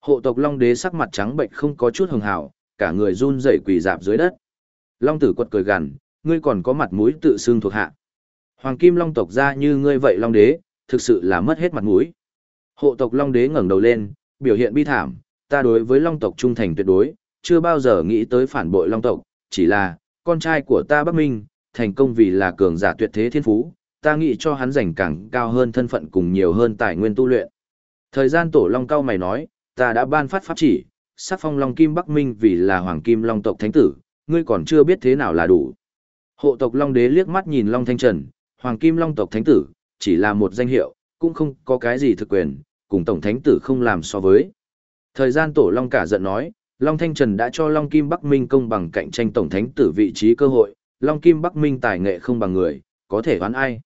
Hộ tộc long đế sắc mặt trắng bệnh không có chút hường hảo, cả người run rẩy quỳ dạp dưới đất. Long tử quật cười gằn, ngươi còn có mặt mũi tự xưng thuộc hạ. Hoàng kim long tộc ra như ngươi vậy long đế, thực sự là mất hết mặt mũi. Hộ tộc long đế ngẩng đầu lên, biểu hiện bi thảm, ta đối với long tộc trung thành tuyệt đối, chưa bao giờ nghĩ tới phản bội long tộc, chỉ là, con trai của ta Bắc Minh, thành công vì là cường giả tuyệt thế thiên phú, ta nghĩ cho hắn giành càng cao hơn thân phận cùng nhiều hơn tài nguyên tu luyện. Thời gian tổ long cao mày nói, ta đã ban phát pháp chỉ, sắc phong long kim Bắc Minh vì là hoàng kim long tộc thánh tử, ngươi còn chưa biết thế nào là đủ. Hộ tộc long đế liếc mắt nhìn long thanh trần, hoàng kim long tộc thánh tử, chỉ là một danh hiệu, cũng không có cái gì thực quyền, cùng tổng thánh tử không làm so với. Thời gian tổ long cả giận nói, Long Thanh Trần đã cho Long Kim Bắc Minh công bằng cạnh tranh tổng thánh tử vị trí cơ hội, Long Kim Bắc Minh tài nghệ không bằng người, có thể đoán ai.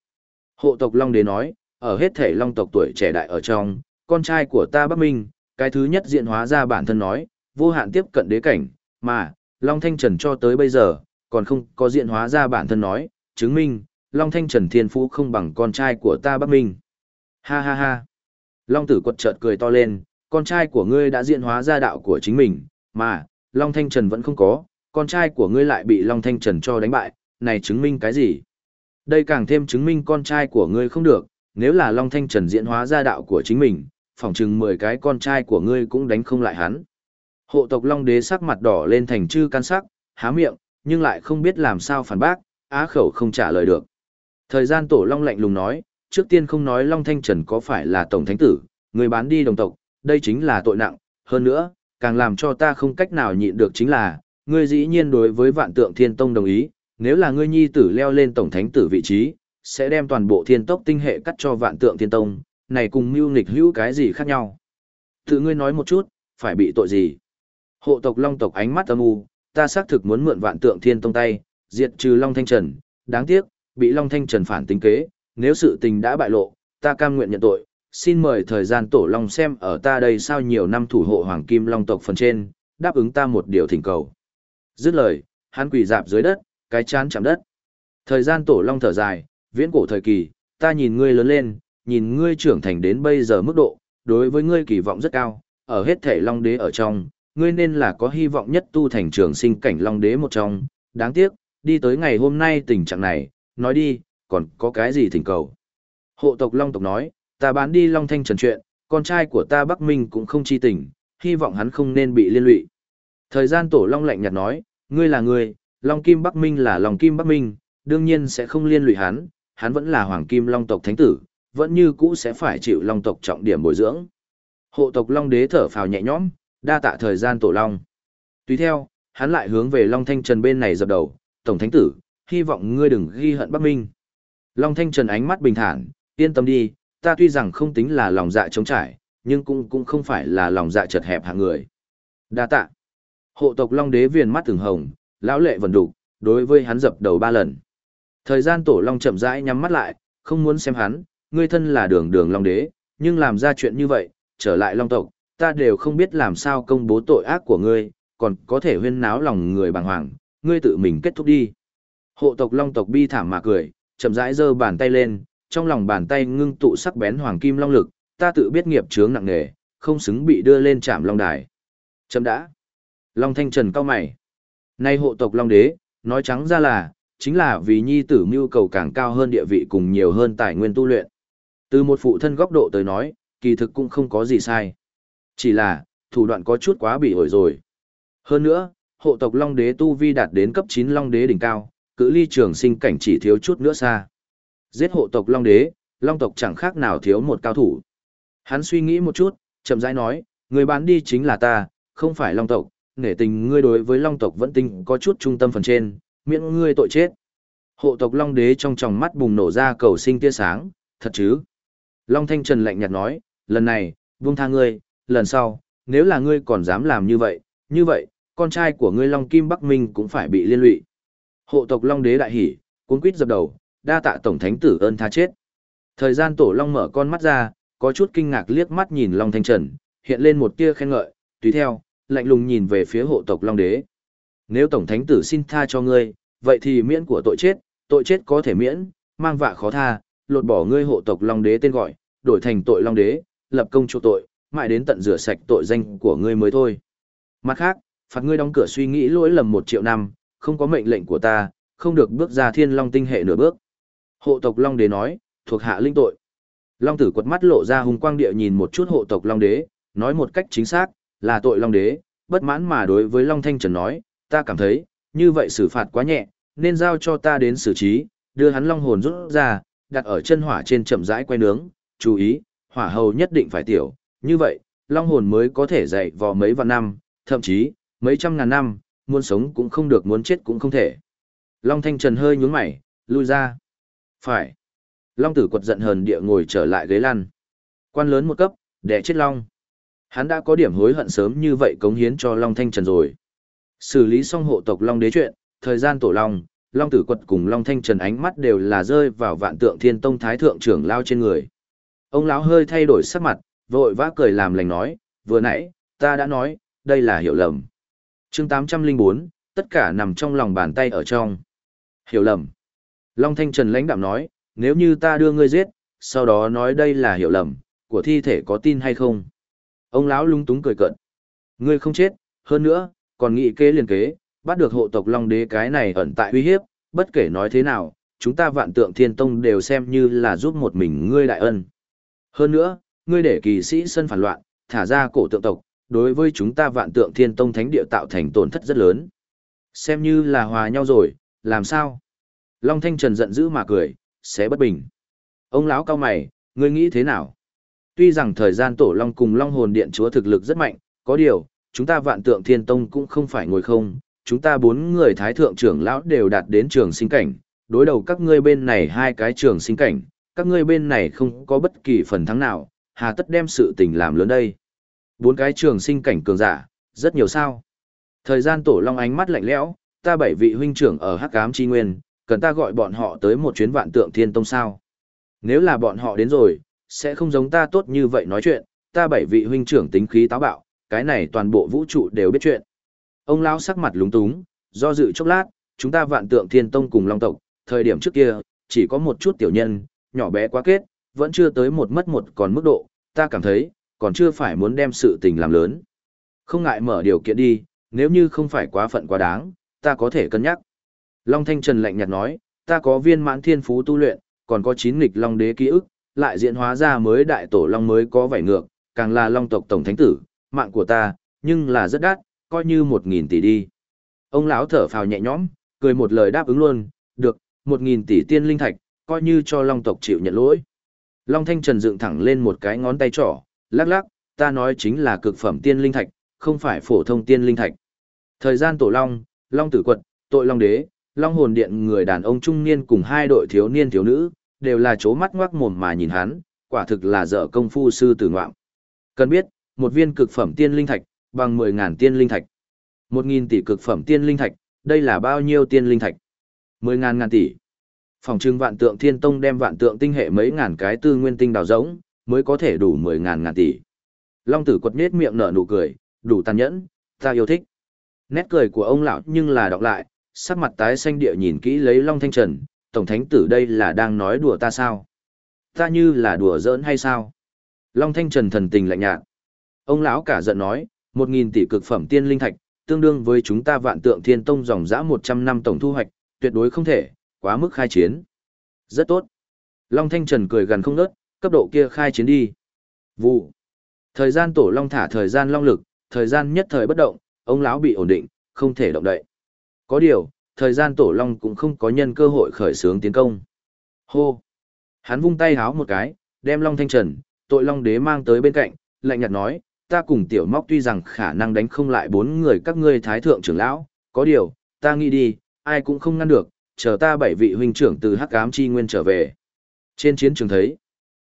Hộ tộc Long Đế nói, ở hết thể Long tộc tuổi trẻ đại ở trong, con trai của ta Bắc Minh, cái thứ nhất diện hóa ra bản thân nói, vô hạn tiếp cận đế cảnh, mà, Long Thanh Trần cho tới bây giờ, còn không có diện hóa ra bản thân nói, chứng minh, Long Thanh Trần thiên phú không bằng con trai của ta Bắc Minh. Ha ha ha. Long tử quật chợt cười to lên, con trai của ngươi đã diện hóa ra đạo của chính mình, mà, Long Thanh Trần vẫn không có, con trai của ngươi lại bị Long Thanh Trần cho đánh bại, này chứng minh cái gì? Đây càng thêm chứng minh con trai của ngươi không được, nếu là Long Thanh Trần diễn hóa ra đạo của chính mình, phỏng chừng 10 cái con trai của ngươi cũng đánh không lại hắn. Hộ tộc Long Đế sắc mặt đỏ lên thành chư can sắc, há miệng, nhưng lại không biết làm sao phản bác, á khẩu không trả lời được. Thời gian tổ Long lạnh lùng nói, trước tiên không nói Long Thanh Trần có phải là Tổng Thánh Tử, người bán đi đồng tộc, đây chính là tội nặng, hơn nữa, càng làm cho ta không cách nào nhịn được chính là, ngươi dĩ nhiên đối với vạn tượng thiên tông đồng ý, nếu là ngươi nhi tử leo lên tổng thánh tử vị trí, sẽ đem toàn bộ thiên tốc tinh hệ cắt cho vạn tượng thiên tông, này cùng mưu nghịch hữu cái gì khác nhau. Tự ngươi nói một chút, phải bị tội gì? Hộ tộc long tộc ánh mắt âm u, ta xác thực muốn mượn vạn tượng thiên tông tay, diệt trừ long thanh trần, đáng tiếc, bị long thanh trần phản tính kế, nếu sự tình đã bại lộ, ta cam nguyện nhận tội, xin mời thời gian tổ long xem ở ta đây sao nhiều năm thủ hộ hoàng kim long tộc phần trên, đáp ứng ta một điều thỉnh cầu. Dứt lời, hắn quỳ dạp dưới đất, cái chán chạm đất. Thời gian tổ long thở dài, viễn cổ thời kỳ, ta nhìn ngươi lớn lên, nhìn ngươi trưởng thành đến bây giờ mức độ, đối với ngươi kỳ vọng rất cao, ở hết thể long đế ở trong, ngươi nên là có hy vọng nhất tu thành trường sinh cảnh long đế một trong, đáng tiếc, đi tới ngày hôm nay tình trạng này, nói đi, còn có cái gì thỉnh cầu. Hộ tộc long tộc nói, ta bán đi long thanh trần chuyện, con trai của ta Bắc Minh cũng không chi tình, hy vọng hắn không nên bị liên lụy. Thời gian tổ long lạnh nhạt nói, ngươi là ngươi, long kim Bắc Minh là long kim Bắc Minh, đương nhiên sẽ không liên lụy hắn, hắn vẫn là hoàng kim long tộc thánh tử, vẫn như cũ sẽ phải chịu long tộc trọng điểm bồi dưỡng. Hộ tộc long đế thở phào nhẹ nhõm, đa tạ thời gian tổ long. Tùy theo, hắn lại hướng về long thanh trần bên này dập đầu, tổng thánh tử, hy vọng ngươi đừng ghi hận Bắc Minh. Long thanh trần ánh mắt bình thản, yên tâm đi, ta tuy rằng không tính là lòng dạ trống trải, nhưng cũng cũng không phải là lòng dạ chật hẹp hạng người. Đa tạ. Hộ tộc Long Đế viền mắt từng hồng, lão lệ vần đục, đối với hắn dập đầu ba lần. Thời gian tổ Long chậm rãi nhắm mắt lại, không muốn xem hắn, ngươi thân là đường đường long đế, nhưng làm ra chuyện như vậy, trở lại long tộc, ta đều không biết làm sao công bố tội ác của ngươi, còn có thể huyên náo lòng người bàng hoàng, ngươi tự mình kết thúc đi. Hộ tộc long tộc bi thảm mà cười, chậm rãi giơ bàn tay lên, trong lòng bàn tay ngưng tụ sắc bén hoàng kim long lực, ta tự biết nghiệp chướng nặng nề, không xứng bị đưa lên trạm long đài. Chậm đã. Long thanh trần cao mày. Nay hộ tộc long đế, nói trắng ra là, chính là vì nhi tử mưu cầu càng cao hơn địa vị cùng nhiều hơn tài nguyên tu luyện. Từ một phụ thân góc độ tới nói, kỳ thực cũng không có gì sai. Chỉ là, thủ đoạn có chút quá bị ổi rồi. Hơn nữa, hộ tộc Long Đế tu vi đạt đến cấp 9 Long Đế đỉnh cao, cự ly trường sinh cảnh chỉ thiếu chút nữa xa. Giết hộ tộc Long Đế, Long tộc chẳng khác nào thiếu một cao thủ. Hắn suy nghĩ một chút, chậm rãi nói, người bán đi chính là ta, không phải Long tộc, nể tình ngươi đối với Long tộc vẫn tinh có chút trung tâm phần trên, miễn ngươi tội chết. Hộ tộc Long Đế trong tròng mắt bùng nổ ra cầu sinh tia sáng, thật chứ? Long Thanh Trần lạnh nhạt nói, lần này, buông tha ngươi, lần sau, nếu là ngươi còn dám làm như vậy, như vậy, con trai của ngươi Long Kim Bắc Minh cũng phải bị liên lụy. Hộ tộc Long Đế đại hỉ, cuốn quýt dập đầu, đa tạ tổng thánh tử ơn tha chết. Thời gian tổ Long mở con mắt ra, có chút kinh ngạc liếc mắt nhìn Long Thanh Trần, hiện lên một tia khen ngợi, tùy theo, lạnh lùng nhìn về phía hộ tộc Long Đế. Nếu tổng thánh tử xin tha cho ngươi, vậy thì miễn của tội chết, tội chết có thể miễn, mang vạ khó tha, lột bỏ ngươi hộ tộc Long Đế tên gọi, đổi thành tội Long Đế, lập công chu tội, mãi đến tận rửa sạch tội danh của ngươi mới thôi. Mặt khác, phạt ngươi đóng cửa suy nghĩ lỗi lầm một triệu năm, không có mệnh lệnh của ta, không được bước ra thiên long tinh hệ nửa bước. Hộ tộc Long Đế nói, thuộc hạ linh tội. Long tử quật mắt lộ ra hung quang địa nhìn một chút hộ tộc Long Đế, nói một cách chính xác, là tội Long Đế, bất mãn mà đối với Long Thanh Trần nói, ta cảm thấy, như vậy xử phạt quá nhẹ, nên giao cho ta đến xử trí, đưa hắn Long hồn rút ra, đặt ở chân hỏa trên chậm rãi quay nướng, chú ý, hỏa hầu nhất định phải tiểu, như vậy, Long hồn mới có thể dậy vò mấy vạn năm, thậm chí, mấy trăm ngàn năm, muốn sống cũng không được muốn chết cũng không thể. Long Thanh Trần hơi nhướng mày, lui ra. Phải. Long tử quật giận hờn địa ngồi trở lại ghế lăn. Quan lớn một cấp, đẻ chết Long. Hắn đã có điểm hối hận sớm như vậy cống hiến cho Long Thanh Trần rồi. Xử lý xong hộ tộc Long đế chuyện, thời gian tổ Long, Long tử quật cùng Long Thanh Trần ánh mắt đều là rơi vào vạn tượng thiên tông thái thượng trưởng lao trên người. Ông lão hơi thay đổi sắc mặt, vội vã cười làm lành nói, vừa nãy, ta đã nói, đây là hiểu lầm. chương 804, tất cả nằm trong lòng bàn tay ở trong. Hiểu lầm. Long Thanh Trần lãnh đạm nói, nếu như ta đưa ngươi giết, sau đó nói đây là hiểu lầm, của thi thể có tin hay không? Ông lão lung túng cười cận. Ngươi không chết, hơn nữa, còn nghĩ kế liền kế, bắt được hộ tộc Long Đế cái này ẩn tại uy hiếp, bất kể nói thế nào, chúng ta vạn tượng thiên tông đều xem như là giúp một mình ngươi đại ân. Hơn nữa, ngươi để kỳ sĩ sân phản loạn, thả ra cổ tượng tộc, đối với chúng ta vạn tượng thiên tông thánh địa tạo thành tổn thất rất lớn. Xem như là hòa nhau rồi, làm sao? Long Thanh Trần giận dữ mà cười, sẽ bất bình. Ông lão cao mày, ngươi nghĩ thế nào? Tuy rằng thời gian tổ Long cùng Long hồn điện chúa thực lực rất mạnh, có điều, chúng ta vạn tượng thiên tông cũng không phải ngồi không, chúng ta bốn người thái thượng trưởng lão đều đạt đến trường sinh cảnh, đối đầu các ngươi bên này hai cái trường sinh cảnh, các ngươi bên này không có bất kỳ phần thắng nào, hà tất đem sự tình làm lớn đây. Bốn cái trường sinh cảnh cường giả, rất nhiều sao. Thời gian tổ long ánh mắt lạnh lẽo, ta bảy vị huynh trưởng ở Hắc Ám Chi Nguyên, cần ta gọi bọn họ tới một chuyến vạn tượng thiên tông sao. Nếu là bọn họ đến rồi, sẽ không giống ta tốt như vậy nói chuyện, ta bảy vị huynh trưởng tính khí táo bạo, cái này toàn bộ vũ trụ đều biết chuyện. Ông lão sắc mặt lúng túng, do dự chốc lát, chúng ta vạn tượng thiên tông cùng long tộc, thời điểm trước kia, chỉ có một chút tiểu nhân, nhỏ bé quá kết, vẫn chưa tới một mất một còn mức độ, ta cảm thấy, còn chưa phải muốn đem sự tình làm lớn. Không ngại mở điều kiện đi, nếu như không phải quá phận quá đáng, ta có thể cân nhắc. Long Thanh Trần lạnh nhạt nói, ta có viên mãn thiên phú tu luyện, còn có chín nghịch Long đế ký ức, lại diễn hóa ra mới đại tổ Long mới có vảy ngược, càng là Long tộc tổng thánh tử, mạng của ta, nhưng là rất đắt, coi như một nghìn tỷ đi. Ông lão thở phào nhẹ nhõm, cười một lời đáp ứng luôn, được, một nghìn tỷ tiên linh thạch, coi như cho Long tộc chịu nhận lỗi. Long Thanh Trần dựng thẳng lên một cái ngón tay trỏ, lắc lắc, ta nói chính là cực phẩm tiên linh thạch, không phải phổ thông tiên linh thạch. Thời gian tổ Long, Long tử quật, tội Long đế, Long hồn điện người đàn ông trung niên cùng hai đội thiếu niên thiếu nữ, đều là chố mắt ngoác mồm mà nhìn hắn, quả thực là dở công phu sư tử ngoạm. Cần biết, một viên cực phẩm tiên linh thạch, bằng 10.000 tiên linh thạch. 1.000 tỷ cực phẩm tiên linh thạch, đây là bao nhiêu tiên linh thạch? 10.000 ngàn tỷ. Phòng trưng vạn tượng thiên tông đem vạn tượng tinh hệ mấy ngàn cái tư nguyên tinh đào rỗng, mới có thể đủ mười ngàn ngàn tỷ. Long tử quật nết miệng nở nụ cười, đủ tàn nhẫn, ta yêu thích. Nét cười của ông lão nhưng là đọc lại, sắc mặt tái xanh địa nhìn kỹ lấy Long Thanh Trần, Tổng Thánh Tử đây là đang nói đùa ta sao? Ta như là đùa giỡn hay sao? Long Thanh Trần thần tình lạnh nhạt. Ông lão cả giận nói, một nghìn tỷ cực phẩm tiên linh thạch, tương đương với chúng ta vạn tượng thiên tông dòng dã một trăm năm tổng thu hoạch, tuyệt đối không thể, quá mức khai chiến. Rất tốt. Long Thanh Trần cười gần không nớt, cấp độ kia khai chiến đi. Vụ. Thời gian tổ long thả thời gian long lực, thời gian nhất thời bất động, ông lão bị ổn định, không thể động đậy. Có điều, thời gian tổ long cũng không có nhân cơ hội khởi xướng tiến công. Hô! Hắn vung tay háo một cái, đem long thanh trần, tội long đế mang tới bên cạnh, lạnh nhạt nói, ta cùng tiểu móc tuy rằng khả năng đánh không lại bốn người các ngươi thái thượng trưởng lão, có điều, ta nghĩ đi, ai cũng không ngăn được, chờ ta bảy vị huynh trưởng từ hắc ám chi nguyên trở về. Trên chiến trường thấy,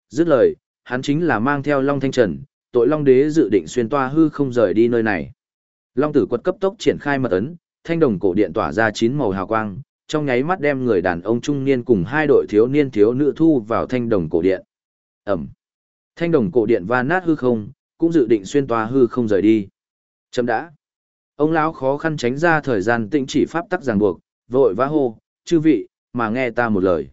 dứt lời, hắn chính là mang theo long thanh trần, tội long đế dự định xuyên toa hư không rời đi nơi này. Long tử quật cấp tốc triển khai mật ấn, thanh đồng cổ điện tỏa ra chín màu hào quang, trong nháy mắt đem người đàn ông trung niên cùng hai đội thiếu niên thiếu nữ thu vào thanh đồng cổ điện. Ẩm. Thanh đồng cổ điện va nát hư không, cũng dự định xuyên toa hư không rời đi. Chấm đã. Ông lão khó khăn tránh ra thời gian tĩnh chỉ pháp tắc ràng buộc, vội vã hô, chư vị, mà nghe ta một lời.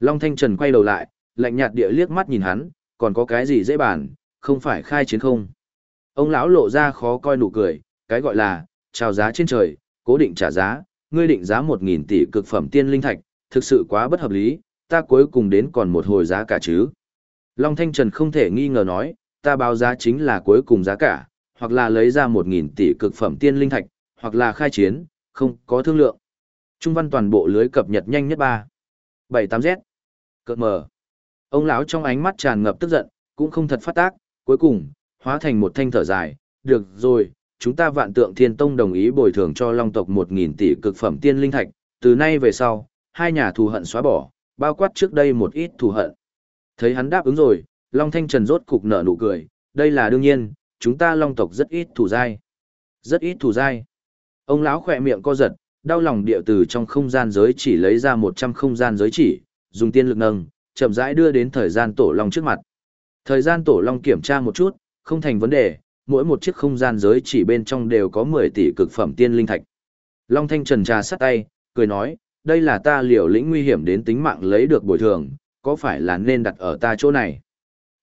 Long Thanh Trần quay đầu lại, lạnh nhạt địa liếc mắt nhìn hắn, còn có cái gì dễ bàn, không phải khai chiến không. Ông lão lộ ra khó coi nụ cười, cái gọi là, chào giá trên trời, cố định trả giá, ngươi định giá 1.000 tỷ cực phẩm tiên linh thạch, thực sự quá bất hợp lý, ta cuối cùng đến còn một hồi giá cả chứ. Long Thanh Trần không thể nghi ngờ nói, ta báo giá chính là cuối cùng giá cả, hoặc là lấy ra 1.000 tỷ cực phẩm tiên linh thạch, hoặc là khai chiến, không có thương lượng. Trung văn toàn bộ lưới cập nhật nhanh nhất 3. 78Z. Cợt mờ. Ông lão trong ánh mắt tràn ngập tức giận, cũng không thật phát tác, cuối cùng, hóa thành một thanh thở dài, được rồi, chúng ta vạn tượng thiên tông đồng ý bồi thường cho long tộc 1.000 tỷ cực phẩm tiên linh thạch, từ nay về sau, hai nhà thù hận xóa bỏ, bao quát trước đây một ít thù hận. Thấy hắn đáp ứng rồi, Long Thanh Trần rốt cục nở nụ cười, đây là đương nhiên, chúng ta long tộc rất ít thủ dai. Rất ít thủ dai. Ông lão khỏe miệng co giật, đau lòng địa từ trong không gian giới chỉ lấy ra 100 không gian giới chỉ, dùng tiên lực nâng, chậm rãi đưa đến thời gian tổ long trước mặt. Thời gian tổ long kiểm tra một chút, không thành vấn đề, mỗi một chiếc không gian giới chỉ bên trong đều có 10 tỷ cực phẩm tiên linh thạch. Long Thanh Trần trà sắt tay, cười nói, đây là ta liều lĩnh nguy hiểm đến tính mạng lấy được bồi thường, có phải là nên đặt ở ta chỗ này?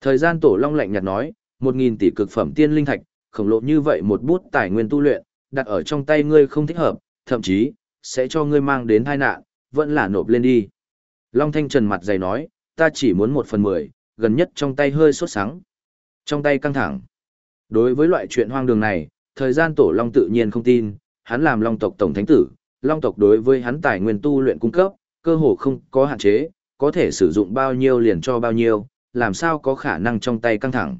Thời gian tổ long lạnh nhạt nói, 1.000 tỷ cực phẩm tiên linh thạch, khổng lồ như vậy một bút tài nguyên tu luyện, đặt ở trong tay ngươi không thích hợp, thậm chí, sẽ cho ngươi mang đến tai nạn, vẫn là nộp lên đi. Long Thanh Trần mặt dày nói, ta chỉ muốn một phần mười, gần nhất trong tay hơi sốt sáng. Trong tay căng thẳng. Đối với loại chuyện hoang đường này, thời gian tổ long tự nhiên không tin, hắn làm long tộc tổng thánh tử, long tộc đối với hắn tài nguyên tu luyện cung cấp, cơ hồ không có hạn chế, có thể sử dụng bao nhiêu liền cho bao nhiêu, làm sao có khả năng trong tay căng thẳng.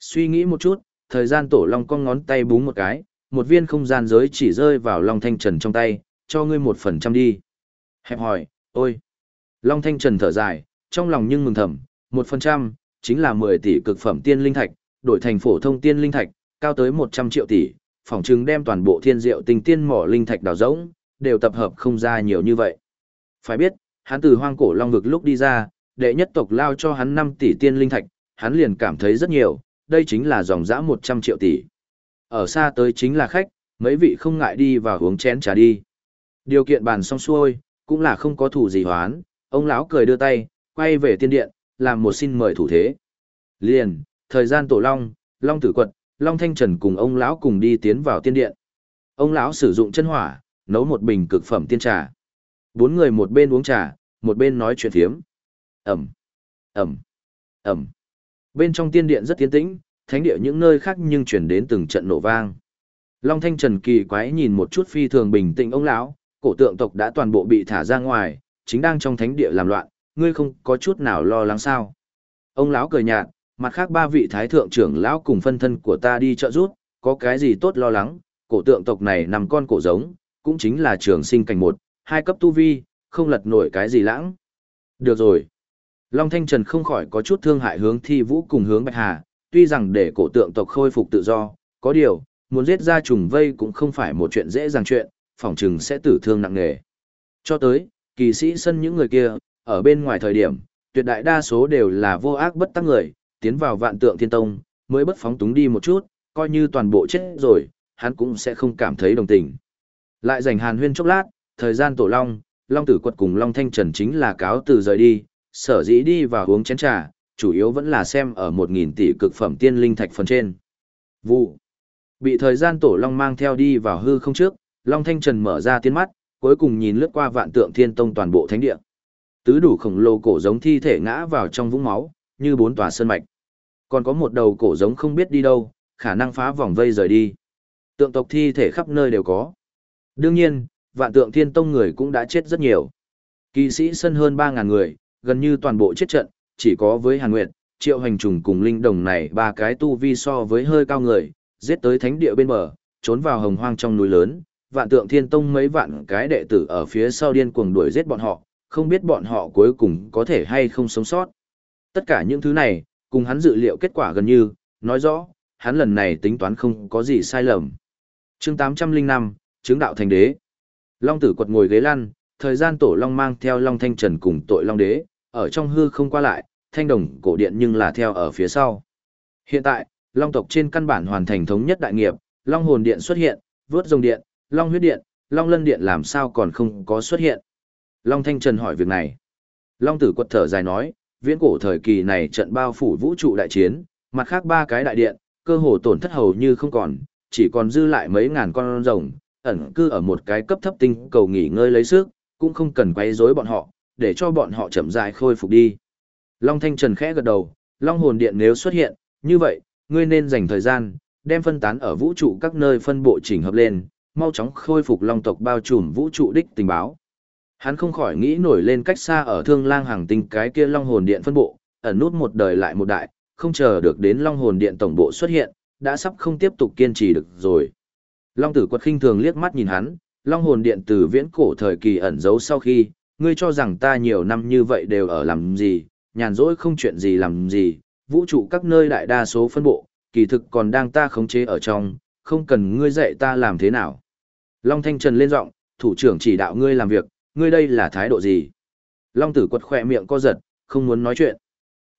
Suy nghĩ một chút, thời gian tổ long con ngón tay búng một cái, một viên không gian giới chỉ rơi vào long thanh trần trong tay, cho ngươi một phần trăm đi. Hẹp hỏi, ôi! Long thanh trần thở dài, trong lòng nhưng mừng thầm, một phần trăm, chính là 10 tỷ cực phẩm tiên linh thạch, đổi thành phổ thông tiên linh thạch, cao tới 100 triệu tỷ, phỏng chứng đem toàn bộ thiên diệu tình tiên mỏ linh thạch đào rỗng, đều tập hợp không ra nhiều như vậy. Phải biết, hắn từ hoang cổ long vực lúc đi ra, đệ nhất tộc lao cho hắn 5 tỷ tiên linh thạch, hắn liền cảm thấy rất nhiều, đây chính là dòng dã 100 triệu tỷ. Ở xa tới chính là khách, mấy vị không ngại đi và uống chén trà đi. Điều kiện bàn xong xuôi, cũng là không có thủ gì hoán, ông lão cười đưa tay, quay về tiên điện, làm một xin mời thủ thế. Liền, thời gian tổ long, long tử quật, long thanh trần cùng ông lão cùng đi tiến vào tiên điện. Ông lão sử dụng chân hỏa, nấu một bình cực phẩm tiên trà. Bốn người một bên uống trà, một bên nói chuyện thiếm. Ẩm, Ẩm, Ẩm. Bên trong tiên điện rất tiến tĩnh, thánh địa những nơi khác nhưng chuyển đến từng trận nổ vang. Long Thanh Trần kỳ quái nhìn một chút phi thường bình tĩnh ông lão, cổ tượng tộc đã toàn bộ bị thả ra ngoài, chính đang trong thánh địa làm loạn, ngươi không có chút nào lo lắng sao? Ông lão cười nhạt, mặt khác ba vị thái thượng trưởng lão cùng phân thân của ta đi trợ giúp, có cái gì tốt lo lắng, cổ tượng tộc này nằm con cổ giống, cũng chính là trường sinh cảnh một, hai cấp tu vi, không lật nổi cái gì lãng. Được rồi. Long Thanh Trần không khỏi có chút thương hại hướng thi vũ cùng hướng Bạch Hà, tuy rằng để cổ tượng tộc khôi phục tự do, có điều, muốn giết ra trùng vây cũng không phải một chuyện dễ dàng chuyện, phỏng chừng sẽ tử thương nặng nề. Cho tới, Kỳ sĩ sân những người kia, ở bên ngoài thời điểm, tuyệt đại đa số đều là vô ác bất tác người, tiến vào vạn tượng thiên tông, mới bất phóng túng đi một chút, coi như toàn bộ chết rồi, hắn cũng sẽ không cảm thấy đồng tình. Lại dành hàn huyên chốc lát, thời gian tổ long, long tử quật cùng long thanh trần chính là cáo từ rời đi, sở dĩ đi vào uống chén trà, chủ yếu vẫn là xem ở một nghìn tỷ cực phẩm tiên linh thạch phần trên. Vụ. Bị thời gian tổ long mang theo đi vào hư không trước, long thanh trần mở ra tiên mắt, cuối cùng nhìn lướt qua vạn tượng thiên tông toàn bộ thánh địa. Tứ đủ khổng lồ cổ giống thi thể ngã vào trong vũng máu, như bốn tòa sơn mạch. Còn có một đầu cổ giống không biết đi đâu, khả năng phá vòng vây rời đi. Tượng tộc thi thể khắp nơi đều có. Đương nhiên, vạn tượng thiên tông người cũng đã chết rất nhiều. Kỵ sĩ sân hơn 3.000 người, gần như toàn bộ chết trận, chỉ có với Hàn Nguyệt, Triệu Hành Trùng cùng Linh Đồng này ba cái tu vi so với hơi cao người, giết tới thánh địa bên bờ, trốn vào hồng hoang trong núi lớn, vạn tượng thiên tông mấy vạn cái đệ tử ở phía sau điên cuồng đuổi giết bọn họ, không biết bọn họ cuối cùng có thể hay không sống sót. Tất cả những thứ này, cùng hắn dự liệu kết quả gần như, nói rõ, hắn lần này tính toán không có gì sai lầm. chương 805, chứng đạo thành đế. Long tử quật ngồi ghế lăn, thời gian tổ long mang theo long thanh trần cùng tội long đế, ở trong hư không qua lại, thanh đồng cổ điện nhưng là theo ở phía sau. Hiện tại, long tộc trên căn bản hoàn thành thống nhất đại nghiệp, long hồn điện xuất hiện, vớt rồng điện, long huyết điện, long lân điện làm sao còn không có xuất hiện. Long thanh trần hỏi việc này. Long tử quật thở dài nói, viễn cổ thời kỳ này trận bao phủ vũ trụ đại chiến, mặt khác ba cái đại điện, cơ hồ tổn thất hầu như không còn, chỉ còn dư lại mấy ngàn con rồng, ẩn cư ở một cái cấp thấp tinh cầu nghỉ ngơi lấy sức, cũng không cần quấy rối bọn họ, để cho bọn họ chậm rãi khôi phục đi. Long Thanh Trần khẽ gật đầu, Long hồn điện nếu xuất hiện, như vậy, ngươi nên dành thời gian, đem phân tán ở vũ trụ các nơi phân bộ chỉnh hợp lên, mau chóng khôi phục Long tộc bao trùm vũ trụ đích tình báo. Hắn không khỏi nghĩ nổi lên cách xa ở thương lang hàng tinh cái kia Long hồn điện phân bộ, ẩn nút một đời lại một đại, không chờ được đến Long hồn điện tổng bộ xuất hiện, đã sắp không tiếp tục kiên trì được rồi. Long tử quật khinh thường liếc mắt nhìn hắn, Long hồn điện từ viễn cổ thời kỳ ẩn giấu sau khi, ngươi cho rằng ta nhiều năm như vậy đều ở làm gì, nhàn rỗi không chuyện gì làm gì, vũ trụ các nơi đại đa số phân bộ, kỳ thực còn đang ta khống chế ở trong, không cần ngươi dạy ta làm thế nào. Long Thanh Trần lên giọng, thủ trưởng chỉ đạo ngươi làm việc, ngươi đây là thái độ gì? Long tử quật khỏe miệng co giật, không muốn nói chuyện.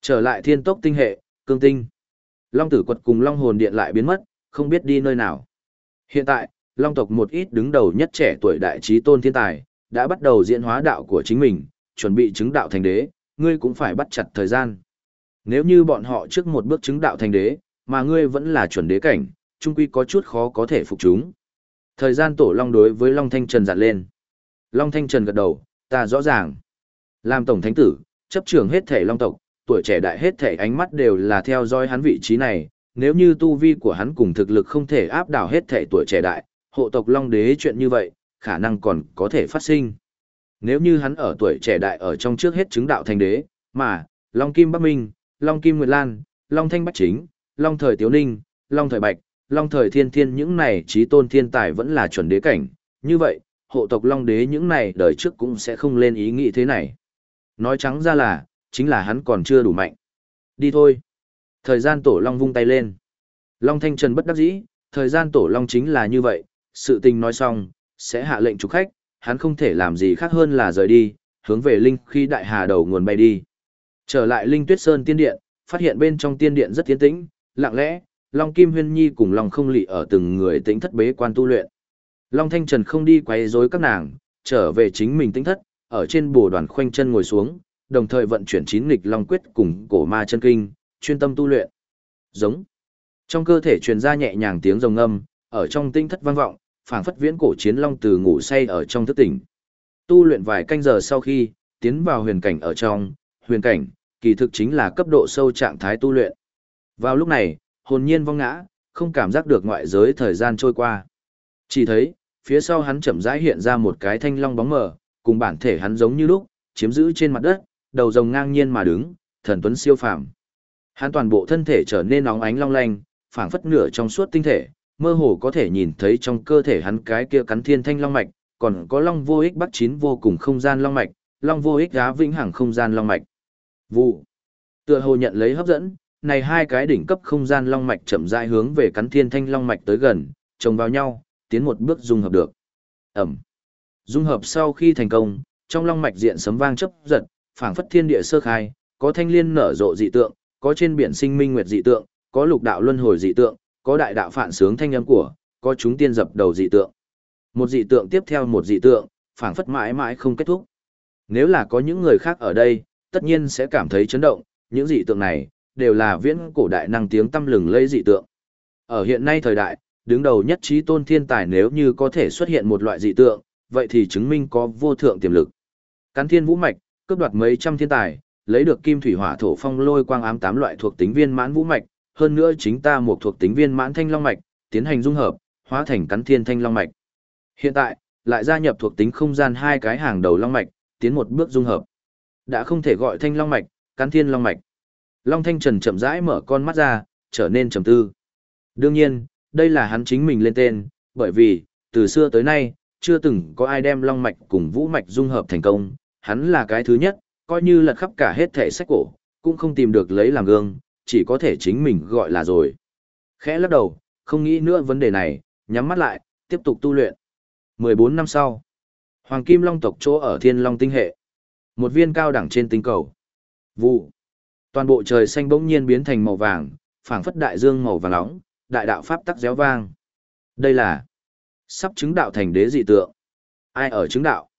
Trở lại thiên tốc tinh hệ, cương tinh. Long tử quật cùng Long hồn điện lại biến mất, không biết đi nơi nào. Hiện tại, Long tộc một ít đứng đầu nhất trẻ tuổi đại trí tôn thiên tài, đã bắt đầu diễn hóa đạo của chính mình, chuẩn bị chứng đạo thành đế, ngươi cũng phải bắt chặt thời gian. Nếu như bọn họ trước một bước chứng đạo thành đế, mà ngươi vẫn là chuẩn đế cảnh, trung quy có chút khó có thể phục chúng. Thời gian tổ Long đối với Long Thanh Trần dặn lên. Long Thanh Trần gật đầu, ta rõ ràng. Làm tổng thánh tử, chấp trưởng hết thể Long tộc, tuổi trẻ đại hết thể ánh mắt đều là theo dõi hắn vị trí này, nếu như tu vi của hắn cùng thực lực không thể áp đảo hết thể tuổi trẻ đại, hộ tộc Long Đế chuyện như vậy, khả năng còn có thể phát sinh. Nếu như hắn ở tuổi trẻ đại ở trong trước hết chứng đạo thành đế, mà, Long Kim Bắc Minh, Long Kim Nguyệt Lan, Long Thanh Bắc Chính, Long Thời Tiếu Ninh, Long Thời Bạch, Long Thời Thiên Thiên những này trí tôn thiên tài vẫn là chuẩn đế cảnh, như vậy, hộ tộc Long Đế những này đời trước cũng sẽ không lên ý nghĩ thế này. Nói trắng ra là, chính là hắn còn chưa đủ mạnh. Đi thôi. Thời gian tổ Long vung tay lên. Long Thanh Trần bất đắc dĩ, thời gian tổ Long chính là như vậy, sự tình nói xong, sẽ hạ lệnh trục khách, hắn không thể làm gì khác hơn là rời đi, hướng về Linh khi đại hà đầu nguồn bay đi. Trở lại Linh Tuyết Sơn tiên điện, phát hiện bên trong tiên điện rất tiến tĩnh, lặng lẽ, Long Kim Huyên Nhi cùng Long Không Lị ở từng người tĩnh thất bế quan tu luyện. Long Thanh Trần không đi quấy rối các nàng, trở về chính mình tĩnh thất, ở trên bồ đoàn khoanh chân ngồi xuống, đồng thời vận chuyển chín nghịch Long Quyết cùng cổ ma chân kinh, chuyên tâm tu luyện. Giống. Trong cơ thể truyền ra nhẹ nhàng tiếng rồng âm, ở trong tinh thất vang vọng, phảng phất viễn cổ chiến long từ ngủ say ở trong thức tỉnh. Tu luyện vài canh giờ sau khi, tiến vào huyền cảnh ở trong, huyền cảnh, kỳ thực chính là cấp độ sâu trạng thái tu luyện. Vào lúc này, hồn nhiên vong ngã, không cảm giác được ngoại giới thời gian trôi qua. Chỉ thấy, phía sau hắn chậm rãi hiện ra một cái thanh long bóng mờ, cùng bản thể hắn giống như lúc, chiếm giữ trên mặt đất, đầu rồng ngang nhiên mà đứng, thần tuấn siêu phàm. Hắn toàn bộ thân thể trở nên nóng ánh long lanh, phảng phất nửa trong suốt tinh thể, mơ hồ có thể nhìn thấy trong cơ thể hắn cái kia cắn thiên thanh long mạch, còn có long vô ích bắt chín vô cùng không gian long mạch, long vô ích giá vĩnh hằng không gian long mạch. Vụ. Tựa hồ nhận lấy hấp dẫn, này hai cái đỉnh cấp không gian long mạch chậm rãi hướng về cắn thiên thanh long mạch tới gần, chồng vào nhau, tiến một bước dung hợp được. Ẩm. Dung hợp sau khi thành công, trong long mạch diện sấm vang chấp giật, phảng phất thiên địa sơ khai, có thanh liên nở rộ dị tượng, có trên biển sinh minh nguyệt dị tượng, có lục đạo luân hồi dị tượng, có đại đạo phản sướng thanh âm của, có chúng tiên dập đầu dị tượng. Một dị tượng tiếp theo một dị tượng, phảng phất mãi mãi không kết thúc. Nếu là có những người khác ở đây, tất nhiên sẽ cảm thấy chấn động, những dị tượng này đều là viễn cổ đại năng tiếng tâm lừng lây dị tượng. Ở hiện nay thời đại, đứng đầu nhất trí tôn thiên tài nếu như có thể xuất hiện một loại dị tượng, vậy thì chứng minh có vô thượng tiềm lực. Cắn thiên vũ mạch, cướp đoạt mấy trăm thiên tài, lấy được kim thủy hỏa thổ phong lôi quang ám tám loại thuộc tính viên mãn vũ mạch, hơn nữa chính ta một thuộc tính viên mãn thanh long mạch, tiến hành dung hợp, hóa thành cắn thiên thanh long mạch. Hiện tại, lại gia nhập thuộc tính không gian hai cái hàng đầu long mạch, tiến một bước dung hợp. Đã không thể gọi thanh long mạch, cắn thiên long mạch. Long Thanh Trần chậm rãi mở con mắt ra, trở nên trầm tư. Đương nhiên, đây là hắn chính mình lên tên, bởi vì, từ xưa tới nay, chưa từng có ai đem long mạch cùng vũ mạch dung hợp thành công, hắn là cái thứ nhất, coi như lật khắp cả hết thể sách cổ, cũng không tìm được lấy làm gương, chỉ có thể chính mình gọi là rồi. Khẽ lắc đầu, không nghĩ nữa vấn đề này, nhắm mắt lại, tiếp tục tu luyện. 14 năm sau, Hoàng Kim Long tộc chỗ ở Thiên Long tinh hệ. Một viên cao đẳng trên tinh cầu. Vụ. Toàn bộ trời xanh bỗng nhiên biến thành màu vàng, phảng phất đại dương màu vàng nóng, đại đạo pháp tắc réo vang. Đây là sắp chứng đạo thành đế dị tượng. Ai ở chứng đạo?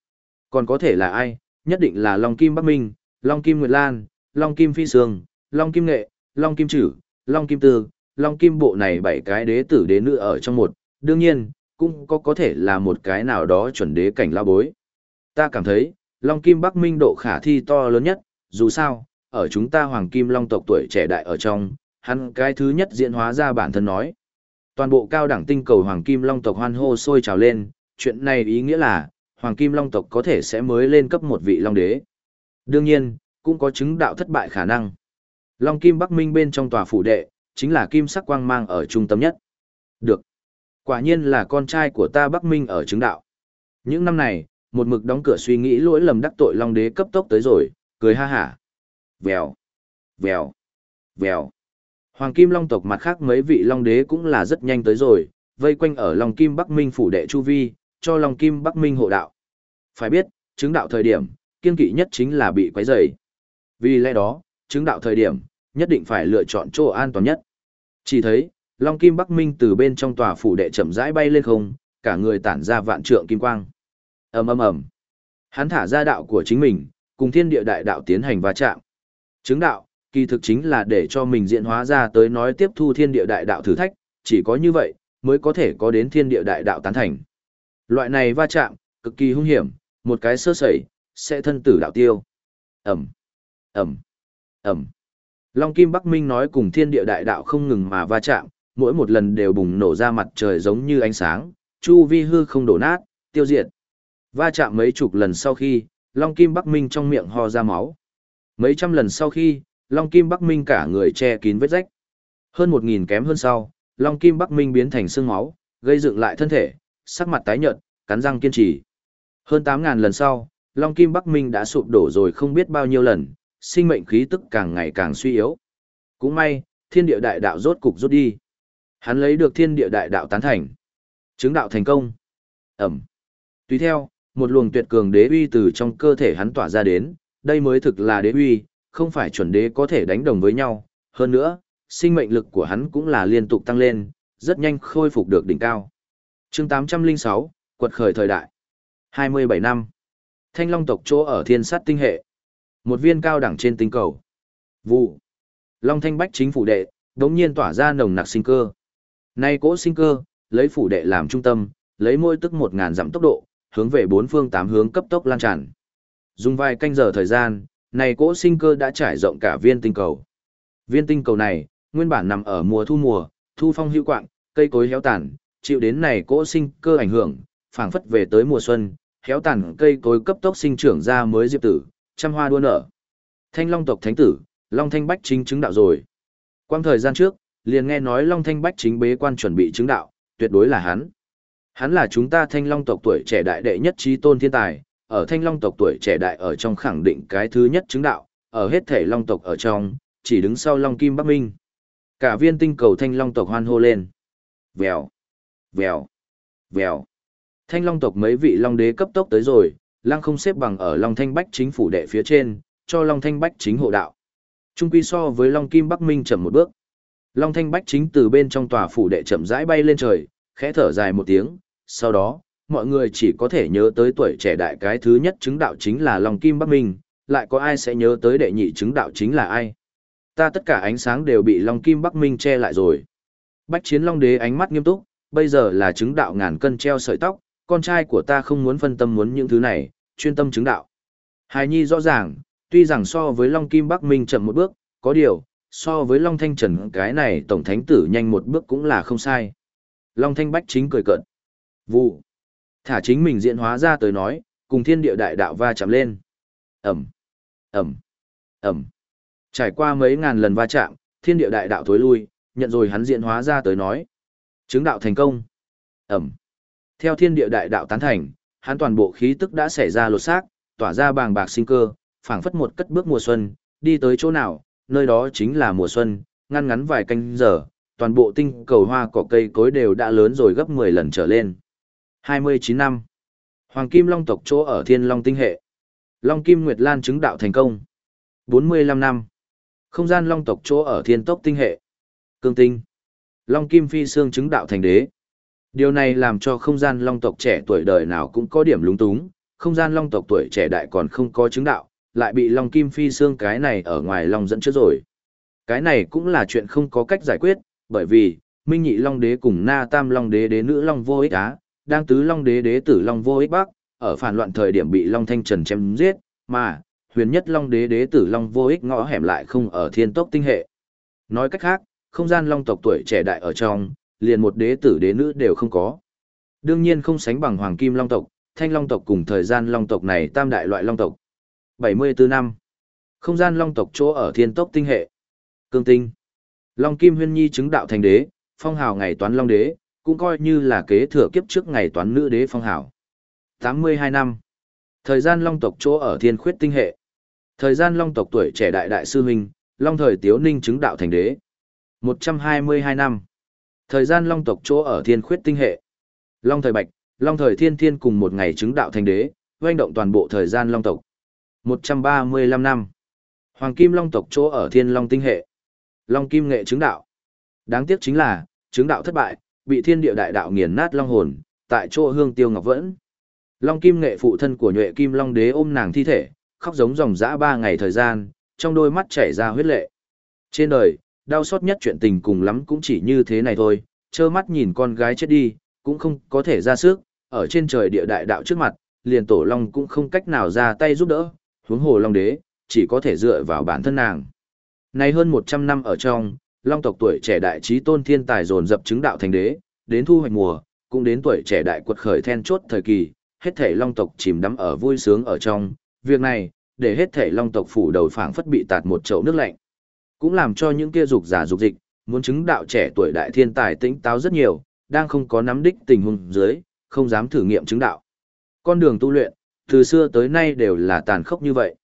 Còn có thể là ai? Nhất định là Long Kim Bắc Minh, Long Kim Nguyệt Lan, Long Kim Phi Sương, Long Kim Nghệ, Long Kim Trử, Long Kim Tư, Long Kim Bộ này bảy cái đế tử đế nữ ở trong một. Đương nhiên, cũng có có thể là một cái nào đó chuẩn đế cảnh lao bối. Ta cảm thấy, Long Kim Bắc Minh độ khả thi to lớn nhất, dù sao, ở chúng ta Hoàng Kim Long tộc tuổi trẻ đại ở trong, hắn cái thứ nhất diễn hóa ra bản thân nói. Toàn bộ cao đẳng tinh cầu Hoàng Kim Long tộc hoan hô sôi trào lên, chuyện này ý nghĩa là, Hoàng Kim Long tộc có thể sẽ mới lên cấp một vị Long đế. Đương nhiên, cũng có chứng đạo thất bại khả năng. Long Kim Bắc Minh bên trong tòa phủ đệ, chính là kim sắc quang mang ở trung tâm nhất. Được. Quả nhiên là con trai của ta Bắc Minh ở chứng đạo. Những năm này, một mực đóng cửa suy nghĩ lỗi lầm đắc tội Long đế cấp tốc tới rồi, cười ha hả. Vèo, vèo, vèo. Hoàng Kim Long tộc mặt khác mấy vị Long đế cũng là rất nhanh tới rồi, vây quanh ở Long Kim Bắc Minh phủ đệ Chu Vi, cho Long Kim Bắc Minh hộ đạo. Phải biết, chứng đạo thời điểm, kiên kỵ nhất chính là bị quấy rầy. Vì lẽ đó, chứng đạo thời điểm, nhất định phải lựa chọn chỗ an toàn nhất. Chỉ thấy, Long Kim Bắc Minh từ bên trong tòa phủ đệ chậm rãi bay lên không, cả người tản ra vạn trượng kim quang. Ầm ầm ầm. Hắn thả ra đạo của chính mình, cùng thiên địa đại đạo tiến hành va chạm. Chứng đạo, kỳ thực chính là để cho mình diễn hóa ra tới nói tiếp thu thiên địa đại đạo thử thách, chỉ có như vậy, mới có thể có đến thiên địa đại đạo tán thành. Loại này va chạm, cực kỳ hung hiểm, một cái sơ sẩy, sẽ thân tử đạo tiêu. ầm ầm Ẩm. Long Kim Bắc Minh nói cùng thiên địa đại đạo không ngừng mà va chạm, mỗi một lần đều bùng nổ ra mặt trời giống như ánh sáng, chu vi hư không đổ nát, tiêu diệt. Va chạm mấy chục lần sau khi, Long Kim Bắc Minh trong miệng ho ra máu. Mấy trăm lần sau khi, Long Kim Bắc Minh cả người che kín vết rách. Hơn một nghìn kém hơn sau, Long Kim Bắc Minh biến thành xương máu, gây dựng lại thân thể, sắc mặt tái nhợt, cắn răng kiên trì. Hơn tám ngàn lần sau, Long Kim Bắc Minh đã sụp đổ rồi không biết bao nhiêu lần, sinh mệnh khí tức càng ngày càng suy yếu. Cũng may, thiên địa đại đạo rốt cục rút đi. Hắn lấy được thiên địa đại đạo tán thành. Chứng đạo thành công. Ẩm. Tùy theo, một luồng tuyệt cường đế uy từ trong cơ thể hắn tỏa ra đến, đây mới thực là đế uy, không phải chuẩn đế có thể đánh đồng với nhau. Hơn nữa, sinh mệnh lực của hắn cũng là liên tục tăng lên, rất nhanh khôi phục được đỉnh cao. chương 806, quật khởi thời đại. 27 năm. Thanh Long tộc chỗ ở thiên sát tinh hệ. Một viên cao đẳng trên tinh cầu. Vụ. Long Thanh Bách chính phủ đệ, đống nhiên tỏa ra nồng nặc sinh cơ. Nay cỗ sinh cơ, lấy phủ đệ làm trung tâm, lấy môi tức một ngàn dặm tốc độ, hướng về bốn phương tám hướng cấp tốc lan tràn. Dùng vài canh giờ thời gian, này cỗ sinh cơ đã trải rộng cả viên tinh cầu. Viên tinh cầu này, nguyên bản nằm ở mùa thu mùa, thu phong hữu quạng, cây cối héo tàn, chịu đến này cỗ sinh cơ ảnh hưởng, phảng phất về tới mùa xuân, héo tàn cây cối cấp tốc sinh trưởng ra mới diệp tử, trăm hoa đua nở. Thanh Long tộc thánh tử, Long Thanh Bách chính chứng đạo rồi. Quang thời gian trước, liền nghe nói Long Thanh Bách chính bế quan chuẩn bị chứng đạo, tuyệt đối là hắn. Hắn là chúng ta Thanh Long tộc tuổi trẻ đại đệ nhất trí tôn thiên tài, ở Thanh Long tộc tuổi trẻ đại ở trong khẳng định cái thứ nhất chứng đạo, ở hết thể Long tộc ở trong, chỉ đứng sau Long Kim Bắc Minh. Cả viên tinh cầu Thanh Long tộc hoan hô lên. Vèo, vèo, vèo. Thanh Long tộc mấy vị Long đế cấp tốc tới rồi, lăng không xếp bằng ở Long Thanh Bách chính phủ đệ phía trên, cho Long Thanh Bách chính hộ đạo. Trung quy so với Long Kim Bắc Minh chậm một bước. Long Thanh Bách chính từ bên trong tòa phủ đệ chậm rãi bay lên trời, khẽ thở dài một tiếng, sau đó, mọi người chỉ có thể nhớ tới tuổi trẻ đại cái thứ nhất chứng đạo chính là Long Kim Bắc Minh, lại có ai sẽ nhớ tới đệ nhị chứng đạo chính là ai. Ta tất cả ánh sáng đều bị Long Kim Bắc Minh che lại rồi. Bách chiến Long Đế ánh mắt nghiêm túc, bây giờ là chứng đạo ngàn cân treo sợi tóc, con trai của ta không muốn phân tâm muốn những thứ này, chuyên tâm chứng đạo. Hài Nhi rõ ràng, tuy rằng so với Long Kim Bắc Minh chậm một bước, có điều, so với Long Thanh Trần cái này Tổng Thánh Tử nhanh một bước cũng là không sai. Long Thanh Bách chính cười cợt. Vụ. Thả chính mình diễn hóa ra tới nói, cùng thiên địa đại đạo va chạm lên. Ẩm. Ẩm. Ẩm. Trải qua mấy ngàn lần va chạm, thiên địa đại đạo thối lui, nhận rồi hắn diễn hóa ra tới nói. Chứng đạo thành công. Ẩm. Theo thiên địa đại đạo tán thành, hắn toàn bộ khí tức đã xảy ra lột xác, tỏa ra bàng bạc sinh cơ, phảng phất một cất bước mùa xuân, đi tới chỗ nào, nơi đó chính là mùa xuân, ngăn ngắn vài canh giờ, toàn bộ tinh cầu hoa cỏ cây cối đều đã lớn rồi gấp 10 lần trở lên. 29 năm. Hoàng Kim Long tộc chỗ ở Thiên Long tinh hệ. Long Kim Nguyệt Lan chứng đạo thành công. 45 năm. Không gian Long tộc chỗ ở Thiên Tốc tinh hệ. Cương tinh. Long Kim Phi Sương chứng đạo thành đế. Điều này làm cho không gian Long tộc trẻ tuổi đời nào cũng có điểm lúng túng, không gian Long tộc tuổi trẻ đại còn không có chứng đạo, lại bị Long Kim Phi xương cái này ở ngoài Long dẫn trước rồi. Cái này cũng là chuyện không có cách giải quyết, bởi vì, Minh Nhị Long Đế cùng Na Tam Long Đế đế nữ Long vô ích á, đang tứ Long Đế đế tử Long vô ích bắc, ở phản loạn thời điểm bị Long Thanh Trần chém giết, mà, huyền nhất Long Đế đế tử Long vô ích ngõ hẻm lại không ở thiên tốc tinh hệ. Nói cách khác, không gian Long tộc tuổi trẻ đại ở trong, liền một đế tử đế nữ đều không có. Đương nhiên không sánh bằng Hoàng Kim Long tộc, Thanh Long tộc cùng thời gian Long tộc này tam đại loại Long tộc. 74 năm. Không gian Long tộc chỗ ở thiên tốc tinh hệ. Cương tinh. Long Kim Huyên Nhi chứng đạo thành đế, phong hào ngày toán Long đế, cũng coi như là kế thừa kiếp trước ngày toán nữ đế phong hào. 82 năm. Thời gian Long tộc chỗ ở thiên khuyết tinh hệ. Thời gian Long tộc tuổi trẻ đại đại sư huynh, Long thời Tiếu Ninh chứng đạo thành đế. 122 năm. Thời gian Long tộc chỗ ở thiên khuyết tinh hệ. Long thời Bạch, Long thời Thiên Thiên cùng một ngày chứng đạo thành đế, doanh động toàn bộ thời gian Long tộc. 135 năm. Hoàng Kim Long tộc chỗ ở Thiên Long tinh hệ. Long Kim nghệ chứng đạo. Đáng tiếc chính là, chứng đạo thất bại, bị thiên địa đại đạo nghiền nát long hồn, tại chỗ hương tiêu ngọc vẫn. Long Kim nghệ phụ thân của nhuệ Kim Long đế ôm nàng thi thể, khóc giống dòng dã ba ngày thời gian, trong đôi mắt chảy ra huyết lệ. Trên đời, đau xót nhất chuyện tình cùng lắm cũng chỉ như thế này thôi, trơ mắt nhìn con gái chết đi, cũng không có thể ra sức, ở trên trời địa đại đạo trước mặt, liền tổ long cũng không cách nào ra tay giúp đỡ, huống hồ long đế, chỉ có thể dựa vào bản thân nàng. Nay hơn 100 năm ở trong, long tộc tuổi trẻ đại trí tôn thiên tài dồn dập chứng đạo thành đế, đến thu hoạch mùa, cũng đến tuổi trẻ đại quật khởi then chốt thời kỳ, hết thể long tộc chìm đắm ở vui sướng ở trong, việc này, để hết thể long tộc phủ đầu phảng phất bị tạt một chậu nước lạnh. Cũng làm cho những kia dục giả dục dịch, muốn chứng đạo trẻ tuổi đại thiên tài tĩnh táo rất nhiều, đang không có nắm đích tình huống dưới, không dám thử nghiệm chứng đạo. Con đường tu luyện, từ xưa tới nay đều là tàn khốc như vậy.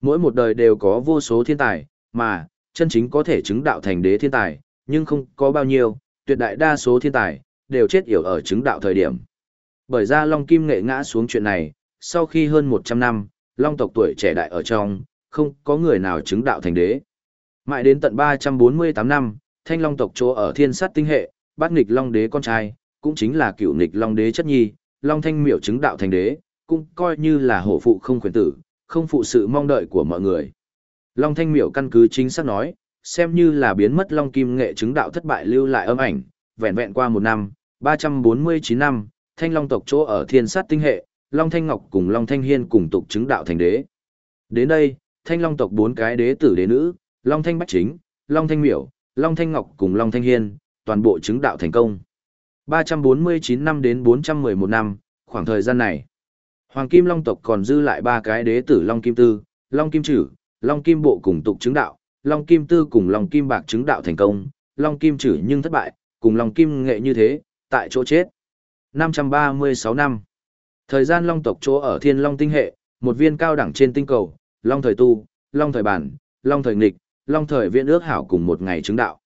Mỗi một đời đều có vô số thiên tài, mà, chân chính có thể chứng đạo thành đế thiên tài, nhưng không có bao nhiêu, tuyệt đại đa số thiên tài, đều chết yểu ở chứng đạo thời điểm. Bởi ra Long Kim Nghệ ngã xuống chuyện này, sau khi hơn 100 năm, Long tộc tuổi trẻ đại ở trong, không có người nào chứng đạo thành đế. Mãi đến tận 348 năm, Thanh Long tộc chỗ ở thiên sát tinh hệ, bát nghịch Long đế con trai, cũng chính là cựu nghịch Long đế chất nhi, Long Thanh miểu chứng đạo thành đế, cũng coi như là hổ phụ không quyền tử, không phụ sự mong đợi của mọi người. Long Thanh Miểu căn cứ chính xác nói, xem như là biến mất Long Kim nghệ chứng đạo thất bại lưu lại âm ảnh, vẹn vẹn qua một năm, 349 năm, Thanh Long tộc chỗ ở thiên sát tinh hệ, Long Thanh Ngọc cùng Long Thanh Hiên cùng tục chứng đạo thành đế. Đến đây, Thanh Long tộc bốn cái đế tử đế nữ, Long Thanh Bách Chính, Long Thanh Miểu, Long Thanh Ngọc cùng Long Thanh Hiên, toàn bộ chứng đạo thành công. 349 năm đến 411 năm, khoảng thời gian này, Hoàng Kim Long tộc còn dư lại ba cái đế tử Long Kim Tư, Long Kim Trử, Long Kim Bộ cùng tục chứng đạo, Long Kim Tư cùng Long Kim Bạc chứng đạo thành công, Long Kim Trử nhưng thất bại, cùng Long Kim Nghệ như thế, tại chỗ chết. 536 năm. Thời gian Long tộc chỗ ở Thiên Long tinh hệ, một viên cao đẳng trên tinh cầu, Long thời tu, Long thời bản, Long thời nghịch, Long thời viễn ước hảo cùng một ngày chứng đạo.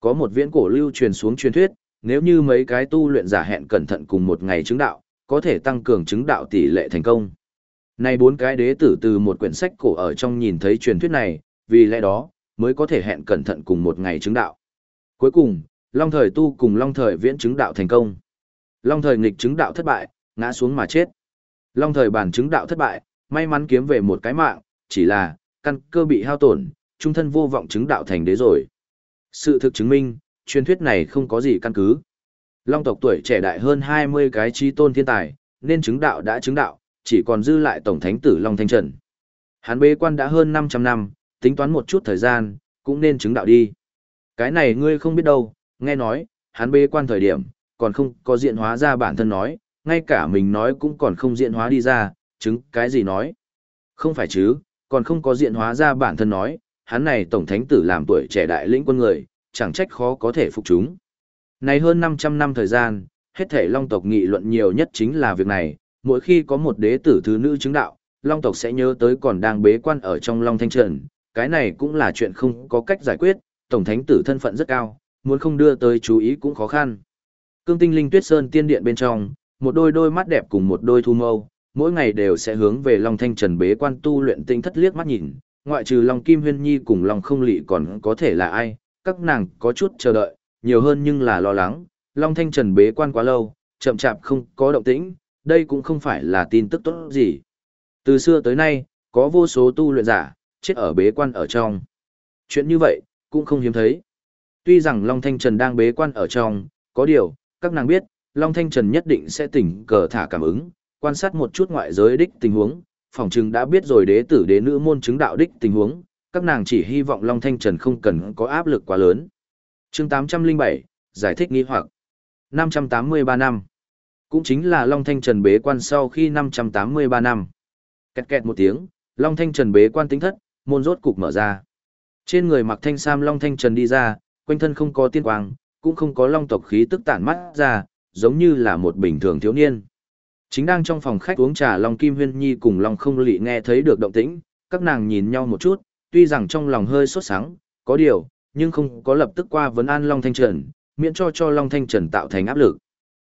Có một viễn cổ lưu truyền xuống truyền thuyết, nếu như mấy cái tu luyện giả hẹn cẩn thận cùng một ngày chứng đạo, có thể tăng cường chứng đạo tỷ lệ thành công. Nay bốn cái đế tử từ một quyển sách cổ ở trong nhìn thấy truyền thuyết này, vì lẽ đó, mới có thể hẹn cẩn thận cùng một ngày chứng đạo. Cuối cùng, Long thời tu cùng Long thời viễn chứng đạo thành công. Long thời nghịch chứng đạo thất bại, ngã xuống mà chết. Long thời bản chứng đạo thất bại, may mắn kiếm về một cái mạng, chỉ là, căn cơ bị hao tổn, trung thân vô vọng chứng đạo thành đế rồi. Sự thực chứng minh, truyền thuyết này không có gì căn cứ. Long tộc tuổi trẻ đại hơn 20 cái trí tôn thiên tài, nên chứng đạo đã chứng đạo, chỉ còn dư lại tổng thánh tử Long Thanh Trần. Hắn bế quan đã hơn 500 năm, tính toán một chút thời gian, cũng nên chứng đạo đi. Cái này ngươi không biết đâu, nghe nói, hắn bế quan thời điểm, còn không có diện hóa ra bản thân nói, ngay cả mình nói cũng còn không diện hóa đi ra, chứng cái gì nói. Không phải chứ, còn không có diện hóa ra bản thân nói, hắn này tổng thánh tử làm tuổi trẻ đại lĩnh quân người, chẳng trách khó có thể phục chúng. Này hơn 500 năm thời gian, hết thể long tộc nghị luận nhiều nhất chính là việc này, mỗi khi có một đế tử thứ nữ chứng đạo, long tộc sẽ nhớ tới còn đang bế quan ở trong long thanh trần, cái này cũng là chuyện không có cách giải quyết, tổng thánh tử thân phận rất cao, muốn không đưa tới chú ý cũng khó khăn. Cương tinh linh tuyết sơn tiên điện bên trong, một đôi đôi mắt đẹp cùng một đôi thu mâu, mỗi ngày đều sẽ hướng về Long Thanh Trần bế quan tu luyện tinh thất liếc mắt nhìn, ngoại trừ Long Kim Huyên Nhi cùng Long Không Lị còn có thể là ai, các nàng có chút chờ đợi, nhiều hơn nhưng là lo lắng, Long Thanh Trần bế quan quá lâu, chậm chạp không có động tĩnh, đây cũng không phải là tin tức tốt gì. Từ xưa tới nay, có vô số tu luyện giả, chết ở bế quan ở trong. Chuyện như vậy, cũng không hiếm thấy. Tuy rằng Long Thanh Trần đang bế quan ở trong, có điều, các nàng biết, Long Thanh Trần nhất định sẽ tỉnh cờ thả cảm ứng, quan sát một chút ngoại giới đích tình huống, Phỏng chừng đã biết rồi đế tử đế nữ môn chứng đạo đích tình huống, các nàng chỉ hy vọng Long Thanh Trần không cần có áp lực quá lớn. chương 807, giải thích nghi hoặc 583 năm cũng chính là Long Thanh Trần bế quan sau khi 583 năm. Kẹt kẹt một tiếng, Long Thanh Trần bế quan tính thất, môn rốt cục mở ra. Trên người mặc thanh sam Long Thanh Trần đi ra, quanh thân không có tiên quang, cũng không có long tộc khí tức tản mắt ra, giống như là một bình thường thiếu niên. Chính đang trong phòng khách uống trà Long Kim Huyên Nhi cùng Long Không Lị nghe thấy được động tĩnh, các nàng nhìn nhau một chút, tuy rằng trong lòng hơi sốt sắng, có điều, nhưng không có lập tức qua vấn an Long Thanh Trần, miễn cho cho Long Thanh Trần tạo thành áp lực.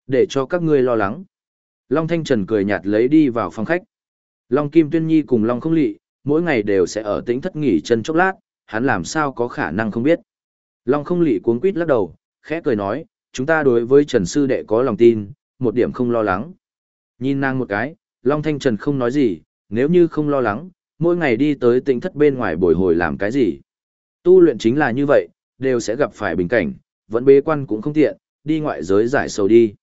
Để cho các ngươi lo lắng. Long Thanh Trần cười nhạt lấy đi vào phòng khách. Long Kim Tuyên Nhi cùng Long Không Lị, mỗi ngày đều sẽ ở tĩnh thất nghỉ chân chốc lát, hắn làm sao có khả năng không biết. Long Không Lị cuống quýt lắc đầu, khẽ cười nói, chúng ta đối với Trần Sư Đệ có lòng tin, một điểm không lo lắng. Nhìn nàng một cái, Long Thanh Trần không nói gì, nếu như không lo lắng, mỗi ngày đi tới tỉnh thất bên ngoài bồi hồi làm cái gì. Tu luyện chính là như vậy, đều sẽ gặp phải bình cảnh, vẫn bế quan cũng không tiện, đi ngoại giới giải sầu đi.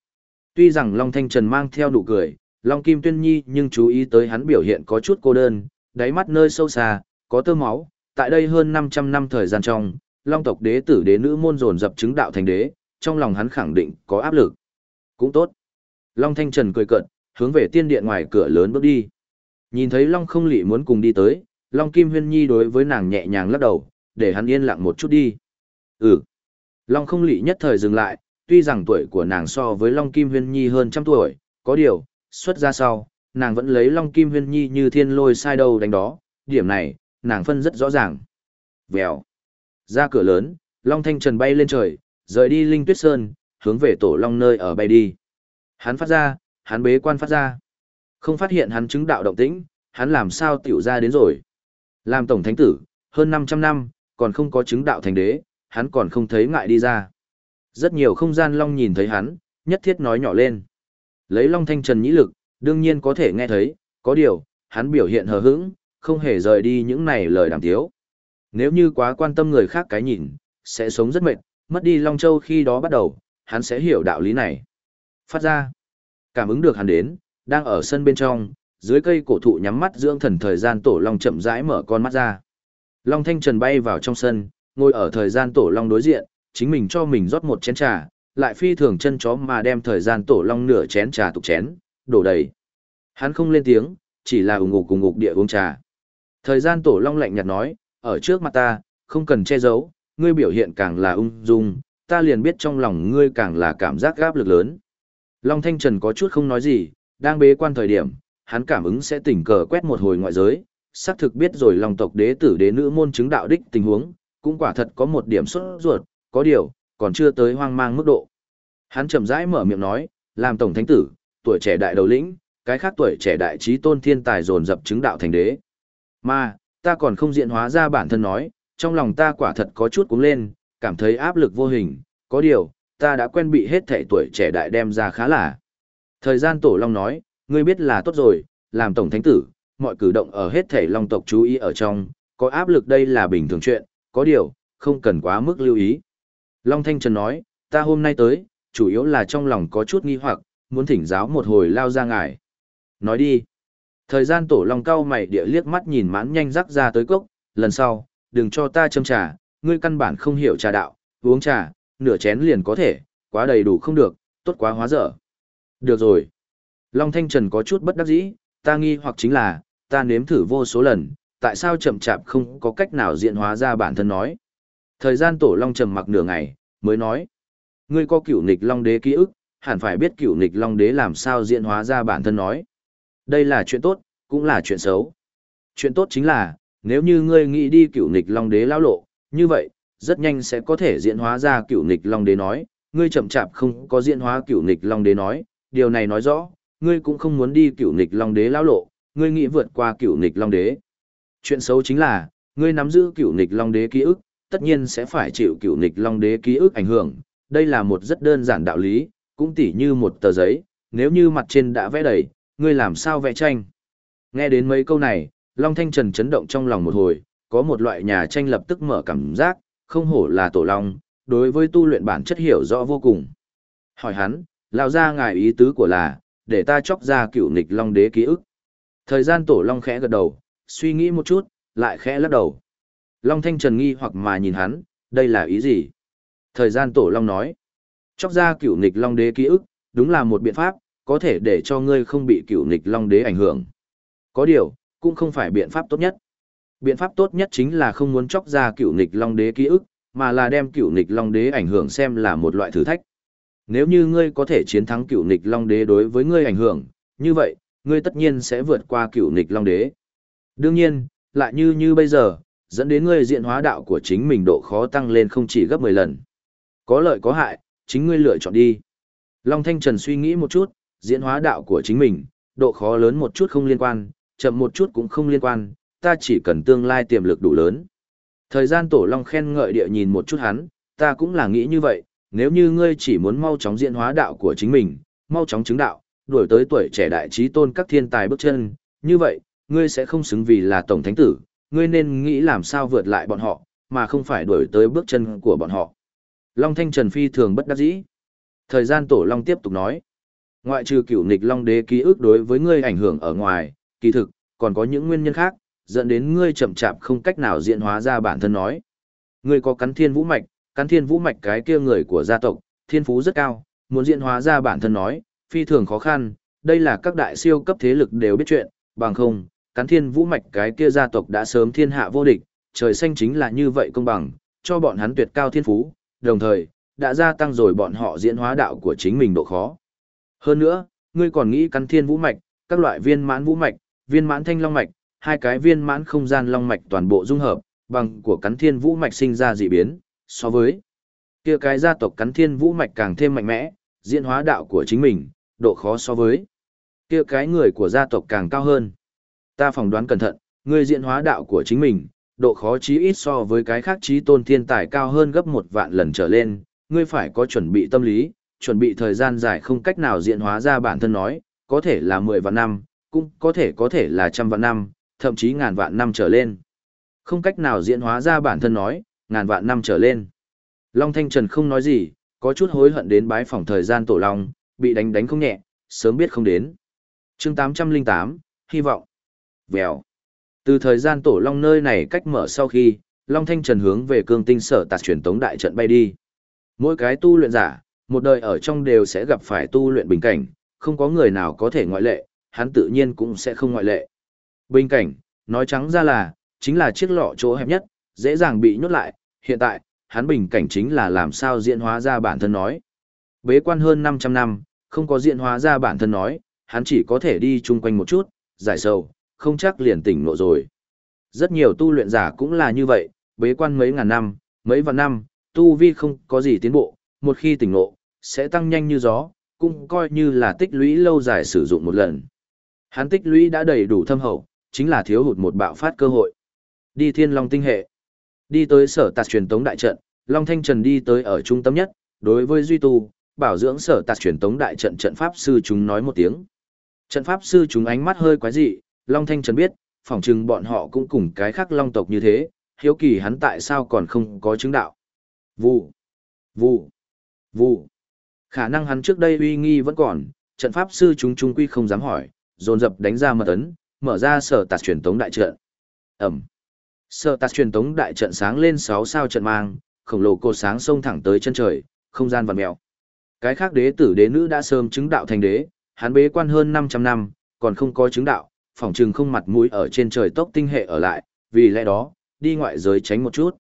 Tuy rằng Long Thanh Trần mang theo nụ cười, Long Kim Tuyên Nhi nhưng chú ý tới hắn biểu hiện có chút cô đơn, đáy mắt nơi sâu xa, có tơ máu, tại đây hơn 500 năm thời gian trong, Long tộc đế tử đế nữ môn dồn dập chứng đạo thành đế, trong lòng hắn khẳng định có áp lực. Cũng tốt. Long Thanh Trần cười cợt, hướng về tiên điện ngoài cửa lớn bước đi. Nhìn thấy Long không lị muốn cùng đi tới, Long Kim Huyên Nhi đối với nàng nhẹ nhàng lắc đầu, để hắn yên lặng một chút đi. Ừ. Long không lị nhất thời dừng lại, tuy rằng tuổi của nàng so với Long Kim Huyên Nhi hơn trăm tuổi, có điều, xuất ra sau, nàng vẫn lấy Long Kim Huyên Nhi như thiên lôi sai đầu đánh đó, điểm này, nàng phân rất rõ ràng. Vèo. Ra cửa lớn, Long Thanh Trần bay lên trời, rời đi Linh Tuyết Sơn, hướng về tổ Long nơi ở bay đi. Hắn phát ra, hắn bế quan phát ra. Không phát hiện hắn chứng đạo động tĩnh, hắn làm sao tiểu ra đến rồi. Làm tổng thánh tử, hơn 500 năm, còn không có chứng đạo thành đế, hắn còn không thấy ngại đi ra. Rất nhiều không gian long nhìn thấy hắn, nhất thiết nói nhỏ lên. Lấy long thanh trần nhĩ lực, đương nhiên có thể nghe thấy, có điều, hắn biểu hiện hờ hững, không hề rời đi những này lời đàm tiếu. Nếu như quá quan tâm người khác cái nhìn, sẽ sống rất mệt, mất đi Long Châu khi đó bắt đầu, hắn sẽ hiểu đạo lý này. Phát ra, cảm ứng được hắn đến, đang ở sân bên trong, dưới cây cổ thụ nhắm mắt dưỡng thần thời gian tổ Long chậm rãi mở con mắt ra. Long Thanh Trần bay vào trong sân, ngồi ở thời gian tổ Long đối diện, chính mình cho mình rót một chén trà, lại phi thường chân chó mà đem thời gian tổ long nửa chén trà tục chén, đổ đầy. Hắn không lên tiếng, chỉ là ủng ngục cùng ngục địa uống trà. Thời gian tổ long lạnh nhạt nói, ở trước mặt ta, không cần che giấu, ngươi biểu hiện càng là ung dung, ta liền biết trong lòng ngươi càng là cảm giác gáp lực lớn. Long Thanh Trần có chút không nói gì, đang bế quan thời điểm, hắn cảm ứng sẽ tỉnh cờ quét một hồi ngoại giới, xác thực biết rồi lòng tộc đế tử đế nữ môn chứng đạo đích tình huống, cũng quả thật có một điểm xuất ruột, có điều, còn chưa tới hoang mang mức độ. Hắn chậm rãi mở miệng nói, làm tổng thánh tử, tuổi trẻ đại đầu lĩnh, cái khác tuổi trẻ đại trí tôn thiên tài dồn dập chứng đạo thành đế. Mà, ta còn không diện hóa ra bản thân nói, trong lòng ta quả thật có chút cuống lên, cảm thấy áp lực vô hình, có điều, ta đã quen bị hết thảy tuổi trẻ đại đem ra khá là. Thời gian Tổ Long nói, ngươi biết là tốt rồi, làm Tổng Thánh Tử, mọi cử động ở hết thảy Long tộc chú ý ở trong, có áp lực đây là bình thường chuyện, có điều, không cần quá mức lưu ý. Long Thanh Trần nói, ta hôm nay tới, chủ yếu là trong lòng có chút nghi hoặc, muốn thỉnh giáo một hồi lao ra ngài. Nói đi. Thời gian tổ long cao mày địa liếc mắt nhìn mãn nhanh rắc ra tới cốc, lần sau, đừng cho ta châm trà, ngươi căn bản không hiểu trà đạo, uống trà, nửa chén liền có thể, quá đầy đủ không được, tốt quá hóa dở. Được rồi. Long Thanh Trần có chút bất đắc dĩ, ta nghi hoặc chính là, ta nếm thử vô số lần, tại sao chậm chạp không có cách nào diện hóa ra bản thân nói. Thời gian tổ long trầm mặc nửa ngày, mới nói. Ngươi có cửu nịch long đế ký ức, hẳn phải biết cửu nịch long đế làm sao diện hóa ra bản thân nói. Đây là chuyện tốt, cũng là chuyện xấu. Chuyện tốt chính là, nếu như ngươi nghĩ đi cửu nịch long đế lao lộ, như vậy, rất nhanh sẽ có thể diễn hóa ra cửu nịch long đế nói, ngươi chậm chạp không có diễn hóa cửu nịch long đế nói, điều này nói rõ, ngươi cũng không muốn đi cửu nịch long đế lao lộ, ngươi nghĩ vượt qua cửu nịch long đế. Chuyện xấu chính là, ngươi nắm giữ cửu nịch long đế ký ức, tất nhiên sẽ phải chịu cửu nịch long đế ký ức ảnh hưởng, đây là một rất đơn giản đạo lý, cũng tỉ như một tờ giấy, nếu như mặt trên đã vẽ đầy, ngươi làm sao vẽ tranh. Nghe đến mấy câu này, Long Thanh Trần chấn động trong lòng một hồi, có một loại nhà tranh lập tức mở cảm giác, không hổ là tổ long, đối với tu luyện bản chất hiểu rõ vô cùng. Hỏi hắn, lão ra ngài ý tứ của là, để ta chóc ra cựu nịch long đế ký ức. Thời gian tổ long khẽ gật đầu, suy nghĩ một chút, lại khẽ lắc đầu. Long Thanh Trần nghi hoặc mà nhìn hắn, đây là ý gì? Thời gian tổ long nói, chóc ra cựu nịch long đế ký ức, đúng là một biện pháp, có thể để cho ngươi không bị cựu nịch long đế ảnh hưởng. Có điều, cũng không phải biện pháp tốt nhất. Biện pháp tốt nhất chính là không muốn chóc ra cựu nghịch long đế ký ức, mà là đem cựu nghịch long đế ảnh hưởng xem là một loại thử thách. Nếu như ngươi có thể chiến thắng cựu nghịch long đế đối với ngươi ảnh hưởng, như vậy, ngươi tất nhiên sẽ vượt qua cựu nghịch long đế. Đương nhiên, lại như như bây giờ, dẫn đến ngươi diện hóa đạo của chính mình độ khó tăng lên không chỉ gấp 10 lần. Có lợi có hại, chính ngươi lựa chọn đi. Long Thanh Trần suy nghĩ một chút, diễn hóa đạo của chính mình, độ khó lớn một chút không liên quan, chậm một chút cũng không liên quan, ta chỉ cần tương lai tiềm lực đủ lớn. Thời gian Tổ Long khen ngợi địa nhìn một chút hắn, ta cũng là nghĩ như vậy, nếu như ngươi chỉ muốn mau chóng diễn hóa đạo của chính mình, mau chóng chứng đạo, đuổi tới tuổi trẻ đại trí tôn các thiên tài bước chân, như vậy, ngươi sẽ không xứng vì là tổng thánh tử, ngươi nên nghĩ làm sao vượt lại bọn họ, mà không phải đuổi tới bước chân của bọn họ. Long Thanh Trần Phi thường bất đắc dĩ. Thời gian Tổ Long tiếp tục nói, ngoại trừ cửu nghịch Long Đế ký ức đối với ngươi ảnh hưởng ở ngoài, kỳ thực, còn có những nguyên nhân khác, dẫn đến ngươi chậm chạp không cách nào diễn hóa ra bản thân nói. Ngươi có cắn thiên vũ mạch, cắn thiên vũ mạch cái kia người của gia tộc, thiên phú rất cao, muốn diễn hóa ra bản thân nói, phi thường khó khăn, đây là các đại siêu cấp thế lực đều biết chuyện, bằng không, cắn thiên vũ mạch cái kia gia tộc đã sớm thiên hạ vô địch, trời xanh chính là như vậy công bằng, cho bọn hắn tuyệt cao thiên phú, đồng thời, đã gia tăng rồi bọn họ diễn hóa đạo của chính mình độ khó. Hơn nữa, ngươi còn nghĩ cắn thiên vũ mạch, các loại viên mãn vũ mạch, viên mãn thanh long mạch, hai cái viên mãn không gian long mạch toàn bộ dung hợp, bằng của cắn thiên vũ mạch sinh ra dị biến, so với kia cái gia tộc cắn thiên vũ mạch càng thêm mạnh mẽ, diễn hóa đạo của chính mình, độ khó so với kia cái người của gia tộc càng cao hơn. Ta phỏng đoán cẩn thận, người diễn hóa đạo của chính mình, độ khó chí ít so với cái khác trí tôn thiên tài cao hơn gấp một vạn lần trở lên, ngươi phải có chuẩn bị tâm lý, chuẩn bị thời gian dài không cách nào diễn hóa ra bản thân nói, có thể là 10 vạn năm, cũng có thể có thể là trăm vạn năm, thậm chí ngàn vạn năm trở lên. Không cách nào diễn hóa ra bản thân nói, ngàn vạn năm trở lên. Long Thanh Trần không nói gì, có chút hối hận đến bái phỏng thời gian tổ long, bị đánh đánh không nhẹ, sớm biết không đến. chương 808, hy vọng. Vèo. Từ thời gian tổ long nơi này cách mở sau khi, Long Thanh Trần hướng về cương tinh sở tạc truyền tống đại trận bay đi. Mỗi cái tu luyện giả, một đời ở trong đều sẽ gặp phải tu luyện bình cảnh, không có người nào có thể ngoại lệ, hắn tự nhiên cũng sẽ không ngoại lệ. Bình cảnh, nói trắng ra là, chính là chiếc lọ chỗ hẹp nhất, dễ dàng bị nhốt lại, hiện tại, hắn bình cảnh chính là làm sao diễn hóa ra bản thân nói. Bế quan hơn 500 năm, không có diễn hóa ra bản thân nói, hắn chỉ có thể đi chung quanh một chút, giải sầu, không chắc liền tỉnh nộ rồi. Rất nhiều tu luyện giả cũng là như vậy, bế quan mấy ngàn năm, mấy vạn năm, tu vi không có gì tiến bộ, một khi tỉnh nộ, sẽ tăng nhanh như gió, cũng coi như là tích lũy lâu dài sử dụng một lần. Hắn tích lũy đã đầy đủ thâm hậu, chính là thiếu hụt một bạo phát cơ hội. Đi thiên long tinh hệ. Đi tới sở tạt truyền tống đại trận, Long Thanh Trần đi tới ở trung tâm nhất, đối với Duy Tu, bảo dưỡng sở tạt truyền tống đại trận trận pháp sư chúng nói một tiếng. Trận pháp sư chúng ánh mắt hơi quái dị, Long Thanh Trần biết, phỏng chừng bọn họ cũng cùng cái khác long tộc như thế, hiếu kỳ hắn tại sao còn không có chứng đạo. Vụ, vụ, vụ. Khả năng hắn trước đây uy nghi vẫn còn, trận pháp sư chúng trung quy không dám hỏi, dồn dập đánh ra mật ấn, mở ra sở tạt truyền tống đại trận. Ẩm. Sở tạt truyền tống đại trận sáng lên 6 sao trận mang, khổng lồ cột sáng sông thẳng tới chân trời, không gian vặn mèo. Cái khác đế tử đế nữ đã sớm chứng đạo thành đế, hắn bế quan hơn 500 năm, còn không có chứng đạo, phỏng chừng không mặt mũi ở trên trời tốc tinh hệ ở lại, vì lẽ đó, đi ngoại giới tránh một chút.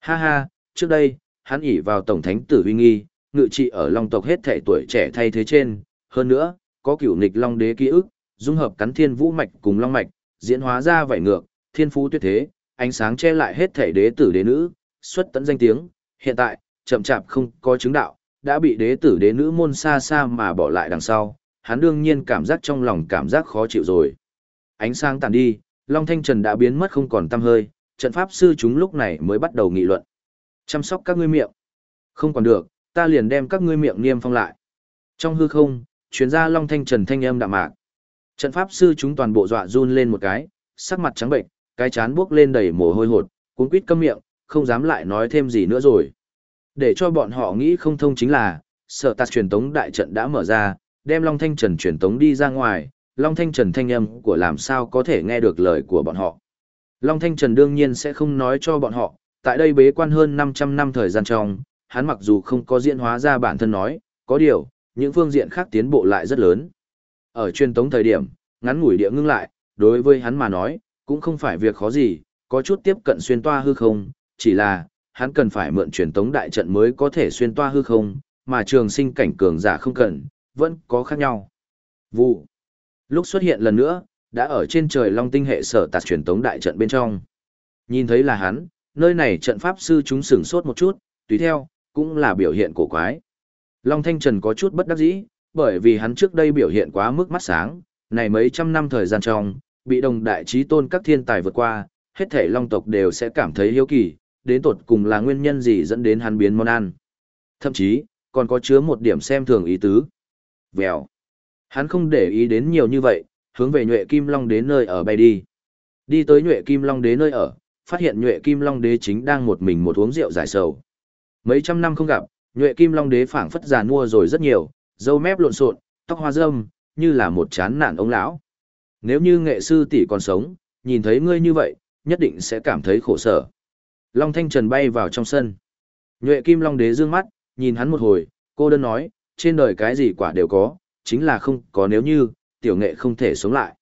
Ha ha, trước đây, hắn ỉ vào tổng thánh tử uy nghi, ngự trị ở long tộc hết thể tuổi trẻ thay thế trên, hơn nữa, có cửu nghịch long đế ký ức, dung hợp cắn thiên vũ mạch cùng long mạch, diễn hóa ra vảy ngược, thiên phú tuyệt thế, ánh sáng che lại hết thể đế tử đế nữ, xuất tận danh tiếng, hiện tại, chậm chạp không có chứng đạo, đã bị đế tử đế nữ môn xa xa mà bỏ lại đằng sau, hắn đương nhiên cảm giác trong lòng cảm giác khó chịu rồi. Ánh sáng tàn đi, Long Thanh Trần đã biến mất không còn tăm hơi, trận pháp sư chúng lúc này mới bắt đầu nghị luận. Chăm sóc các ngươi miệng. Không còn được, ta liền đem các ngươi miệng niêm phong lại. Trong hư không, chuyến ra Long Thanh Trần thanh âm đạm mạc. Trận pháp sư chúng toàn bộ dọa run lên một cái, sắc mặt trắng bệnh, cái chán buốc lên đầy mồ hôi hột, cuốn quýt câm miệng, không dám lại nói thêm gì nữa rồi. Để cho bọn họ nghĩ không thông chính là, sở tạt truyền tống đại trận đã mở ra, đem Long Thanh Trần truyền tống đi ra ngoài, Long Thanh Trần thanh âm của làm sao có thể nghe được lời của bọn họ. Long Thanh Trần đương nhiên sẽ không nói cho bọn họ, tại đây bế quan hơn 500 năm thời gian trong, hắn mặc dù không có diễn hóa ra bản thân nói, có điều, những phương diện khác tiến bộ lại rất lớn. Ở truyền tống thời điểm, ngắn ngủi địa ngưng lại, đối với hắn mà nói, cũng không phải việc khó gì, có chút tiếp cận xuyên toa hư không, chỉ là, hắn cần phải mượn truyền tống đại trận mới có thể xuyên toa hư không, mà trường sinh cảnh cường giả không cần, vẫn có khác nhau. Vụ. Lúc xuất hiện lần nữa, đã ở trên trời long tinh hệ sở tạt truyền tống đại trận bên trong. Nhìn thấy là hắn, nơi này trận pháp sư chúng sửng sốt một chút, tùy theo, cũng là biểu hiện cổ quái. Long Thanh Trần có chút bất đắc dĩ, bởi vì hắn trước đây biểu hiện quá mức mắt sáng, này mấy trăm năm thời gian trong, bị đồng đại trí tôn các thiên tài vượt qua, hết thể long tộc đều sẽ cảm thấy hiếu kỳ, đến tột cùng là nguyên nhân gì dẫn đến hắn biến món ăn. Thậm chí, còn có chứa một điểm xem thường ý tứ. Vèo. Hắn không để ý đến nhiều như vậy, hướng về nhuệ kim long đến nơi ở bay đi. Đi tới nhuệ kim long đế nơi ở, phát hiện nhuệ kim long đế chính đang một mình một uống rượu giải sầu. Mấy trăm năm không gặp, nhuệ kim long đế phảng phất già mua rồi rất nhiều, dâu mép lộn xộn, tóc hoa râm, như là một chán nản ông lão. Nếu như nghệ sư tỷ còn sống, nhìn thấy ngươi như vậy, nhất định sẽ cảm thấy khổ sở. Long Thanh Trần bay vào trong sân. Nhuệ Kim Long Đế dương mắt, nhìn hắn một hồi, cô đơn nói, trên đời cái gì quả đều có, chính là không có nếu như, tiểu nghệ không thể sống lại.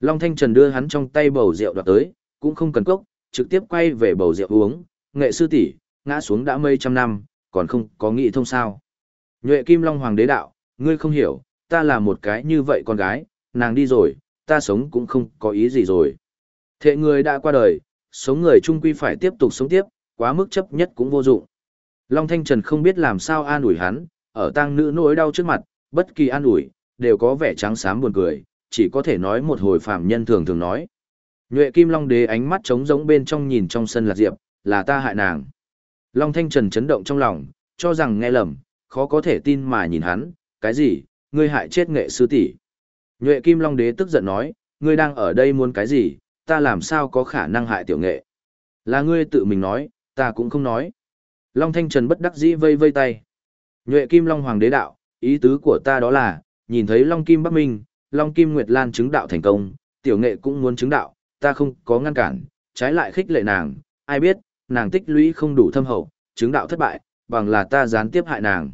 Long Thanh Trần đưa hắn trong tay bầu rượu đoạt tới, cũng không cần cốc, trực tiếp quay về bầu rượu uống, nghệ sư tỷ ngã xuống đã mấy trăm năm, còn không có nghĩ thông sao. Nhuệ Kim Long Hoàng đế đạo, ngươi không hiểu, ta là một cái như vậy con gái, nàng đi rồi, ta sống cũng không có ý gì rồi. Thệ người đã qua đời, sống người trung quy phải tiếp tục sống tiếp, quá mức chấp nhất cũng vô dụng. Long Thanh Trần không biết làm sao an ủi hắn, ở tang nữ nỗi đau trước mặt, bất kỳ an ủi, đều có vẻ trắng xám buồn cười, chỉ có thể nói một hồi phạm nhân thường thường nói. Nhuệ Kim Long Đế ánh mắt trống rỗng bên trong nhìn trong sân lạc diệp, là ta hại nàng. Long Thanh Trần chấn động trong lòng, cho rằng nghe lầm, khó có thể tin mà nhìn hắn, cái gì, ngươi hại chết nghệ sư tỷ. Nhuệ Kim Long Đế tức giận nói, ngươi đang ở đây muốn cái gì, ta làm sao có khả năng hại tiểu nghệ. Là ngươi tự mình nói, ta cũng không nói. Long Thanh Trần bất đắc dĩ vây vây tay. Nhuệ Kim Long Hoàng đế đạo, ý tứ của ta đó là, nhìn thấy Long Kim Bắc Minh, Long Kim Nguyệt Lan chứng đạo thành công, tiểu nghệ cũng muốn chứng đạo, ta không có ngăn cản, trái lại khích lệ nàng, ai biết, nàng tích lũy không đủ thâm hậu, chứng đạo thất bại, bằng là ta gián tiếp hại nàng.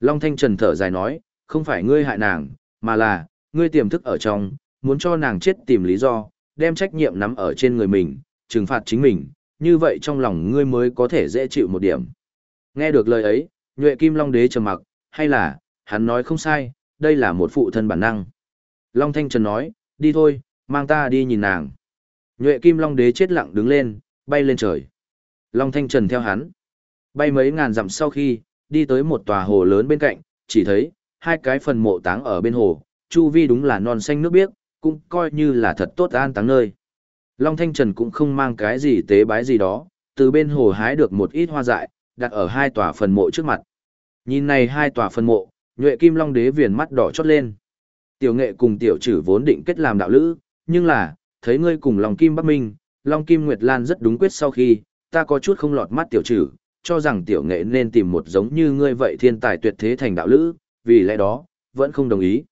Long Thanh Trần thở dài nói, không phải ngươi hại nàng, mà là, ngươi tiềm thức ở trong, muốn cho nàng chết tìm lý do, đem trách nhiệm nắm ở trên người mình, trừng phạt chính mình, như vậy trong lòng ngươi mới có thể dễ chịu một điểm. Nghe được lời ấy, Nhuệ Kim Long Đế trầm mặc, hay là, hắn nói không sai, đây là một phụ thân bản năng. Long Thanh Trần nói, đi thôi, mang ta đi nhìn nàng. Nhuệ Kim Long Đế chết lặng đứng lên, bay lên trời. Long Thanh Trần theo hắn. Bay mấy ngàn dặm sau khi, đi tới một tòa hồ lớn bên cạnh, chỉ thấy, hai cái phần mộ táng ở bên hồ, chu vi đúng là non xanh nước biếc, cũng coi như là thật tốt an táng nơi. Long Thanh Trần cũng không mang cái gì tế bái gì đó, từ bên hồ hái được một ít hoa dại, đặt ở hai tòa phần mộ trước mặt. Nhìn này hai tòa phần mộ, nhuệ kim long đế viền mắt đỏ chót lên. Tiểu nghệ cùng tiểu Chử vốn định kết làm đạo lữ, nhưng là, thấy ngươi cùng Long kim bắc minh, long kim nguyệt lan rất đúng quyết sau khi, ta có chút không lọt mắt tiểu Chử cho rằng tiểu nghệ nên tìm một giống như ngươi vậy thiên tài tuyệt thế thành đạo lữ, vì lẽ đó, vẫn không đồng ý.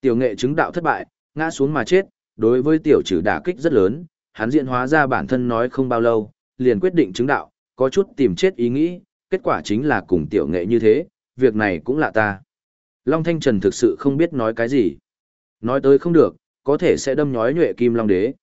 Tiểu nghệ chứng đạo thất bại, ngã xuống mà chết, đối với tiểu trừ đả kích rất lớn, hắn diễn hóa ra bản thân nói không bao lâu, liền quyết định chứng đạo, có chút tìm chết ý nghĩ, kết quả chính là cùng tiểu nghệ như thế, việc này cũng là ta. Long Thanh Trần thực sự không biết nói cái gì. Nói tới không được, có thể sẽ đâm nhói nhuệ kim long đế.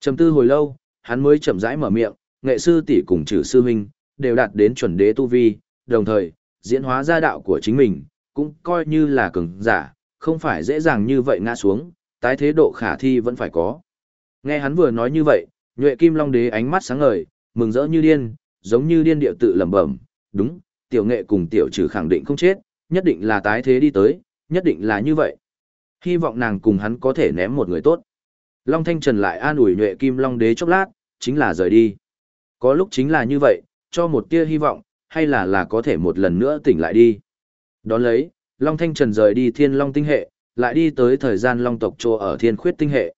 Trầm tư hồi lâu, hắn mới chậm rãi mở miệng, nghệ sư tỷ cùng trừ sư huynh, đều đạt đến chuẩn đế tu vi, đồng thời, diễn hóa ra đạo của chính mình, cũng coi như là cường giả, không phải dễ dàng như vậy ngã xuống, tái thế độ khả thi vẫn phải có. Nghe hắn vừa nói như vậy, nhuệ kim long đế ánh mắt sáng ngời, mừng rỡ như điên, giống như điên điệu tự lẩm bẩm, đúng, tiểu nghệ cùng tiểu trừ khẳng định không chết, nhất định là tái thế đi tới, nhất định là như vậy. Hy vọng nàng cùng hắn có thể ném một người tốt. Long Thanh Trần lại an ủi nhuệ kim long đế chốc lát, chính là rời đi. Có lúc chính là như vậy, cho một tia hy vọng, hay là là có thể một lần nữa tỉnh lại đi. Đón lấy, Long Thanh Trần rời đi thiên long tinh hệ, lại đi tới thời gian long tộc trô ở thiên khuyết tinh hệ.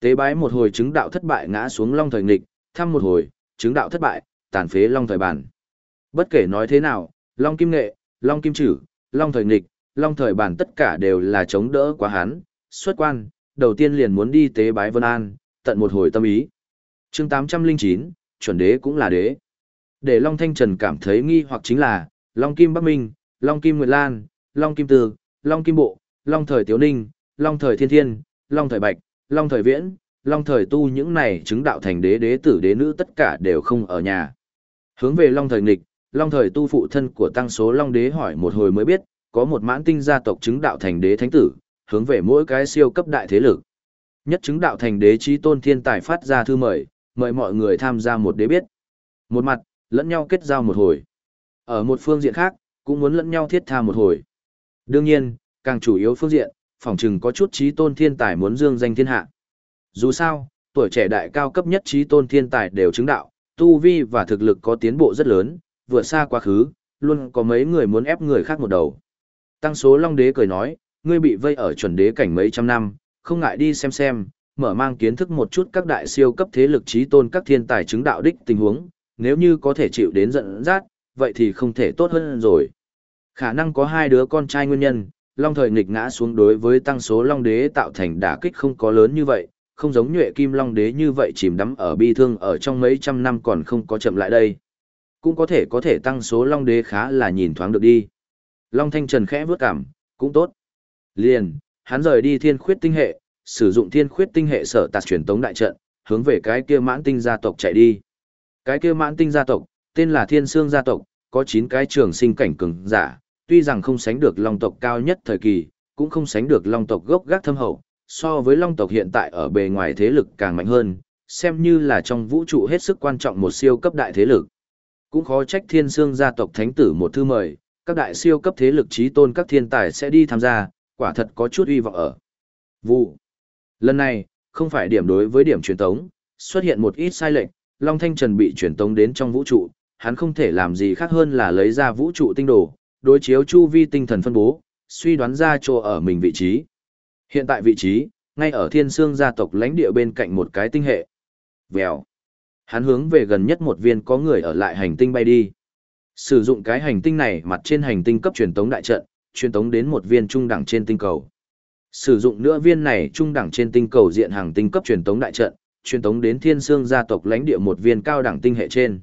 Tế bái một hồi chứng đạo thất bại ngã xuống long thời nghịch, thăm một hồi, chứng đạo thất bại, tàn phế long thời bản. Bất kể nói thế nào, long kim nghệ, long kim chử, long thời nghịch, long thời bản tất cả đều là chống đỡ quá hắn, xuất quan, đầu tiên liền muốn đi tế bái Vân An, tận một hồi tâm ý. chương 809, chuẩn đế cũng là đế. Để Long Thanh Trần cảm thấy nghi hoặc chính là, Long Kim Bắc Minh, Long Kim Nguyệt Lan, Long Kim Từ, Long Kim Bộ, Long Thời Tiếu Ninh, Long Thời Thiên Thiên, Long Thời Bạch, Long Thời Viễn, Long Thời Tu những này chứng đạo thành đế đế tử đế nữ tất cả đều không ở nhà. Hướng về Long Thời Nghịch, Long Thời Tu phụ thân của tăng số Long Đế hỏi một hồi mới biết, có một mãn tinh gia tộc chứng đạo thành đế thánh tử, hướng về mỗi cái siêu cấp đại thế lực. Nhất chứng đạo thành đế trí tôn thiên tài phát ra thư mời, mời mọi người tham gia một đế biết. Một mặt, lẫn nhau kết giao một hồi. Ở một phương diện khác, cũng muốn lẫn nhau thiết tha một hồi. Đương nhiên, càng chủ yếu phương diện, phỏng chừng có chút trí tôn thiên tài muốn dương danh thiên hạ. Dù sao, tuổi trẻ đại cao cấp nhất trí tôn thiên tài đều chứng đạo, tu vi và thực lực có tiến bộ rất lớn, vượt xa quá khứ, luôn có mấy người muốn ép người khác một đầu. Tăng số Long Đế cười nói, ngươi bị vây ở chuẩn đế cảnh mấy trăm năm, không ngại đi xem xem, mở mang kiến thức một chút các đại siêu cấp thế lực trí tôn các thiên tài chứng đạo đích tình huống, nếu như có thể chịu đến giận dắt, vậy thì không thể tốt hơn rồi. Khả năng có hai đứa con trai nguyên nhân, long thời nghịch ngã xuống đối với tăng số long đế tạo thành đả kích không có lớn như vậy, không giống nhuệ kim long đế như vậy chìm đắm ở bi thương ở trong mấy trăm năm còn không có chậm lại đây. Cũng có thể có thể tăng số long đế khá là nhìn thoáng được đi. Long thanh trần khẽ vướt cảm, cũng tốt. Liền, hắn rời đi thiên khuyết tinh hệ, sử dụng thiên khuyết tinh hệ sở tạt truyền tống đại trận, hướng về cái kia mãn tinh gia tộc chạy đi. Cái kia mãn tinh gia tộc, tên là thiên sương gia tộc, có 9 cái trường sinh cảnh cường giả, tuy rằng không sánh được long tộc cao nhất thời kỳ, cũng không sánh được long tộc gốc gác thâm hậu, so với long tộc hiện tại ở bề ngoài thế lực càng mạnh hơn, xem như là trong vũ trụ hết sức quan trọng một siêu cấp đại thế lực. Cũng khó trách thiên sương gia tộc thánh tử một thư mời, các đại siêu cấp thế lực trí tôn các thiên tài sẽ đi tham gia, quả thật có chút uy vọng ở. Vụ. Lần này, không phải điểm đối với điểm truyền tống, xuất hiện một ít sai lệch, Long Thanh Trần bị chuyển tống đến trong vũ trụ, hắn không thể làm gì khác hơn là lấy ra vũ trụ tinh đồ, đối chiếu chu vi tinh thần phân bố, suy đoán ra chỗ ở mình vị trí. Hiện tại vị trí, ngay ở thiên sương gia tộc lãnh địa bên cạnh một cái tinh hệ. Vèo. Hắn hướng về gần nhất một viên có người ở lại hành tinh bay đi. Sử dụng cái hành tinh này mặt trên hành tinh cấp truyền tống đại trận, truyền tống đến một viên trung đẳng trên tinh cầu. Sử dụng nữa viên này trung đẳng trên tinh cầu diện hàng tinh cấp truyền tống đại trận, truyền tống đến thiên sương gia tộc lãnh địa một viên cao đẳng tinh hệ trên.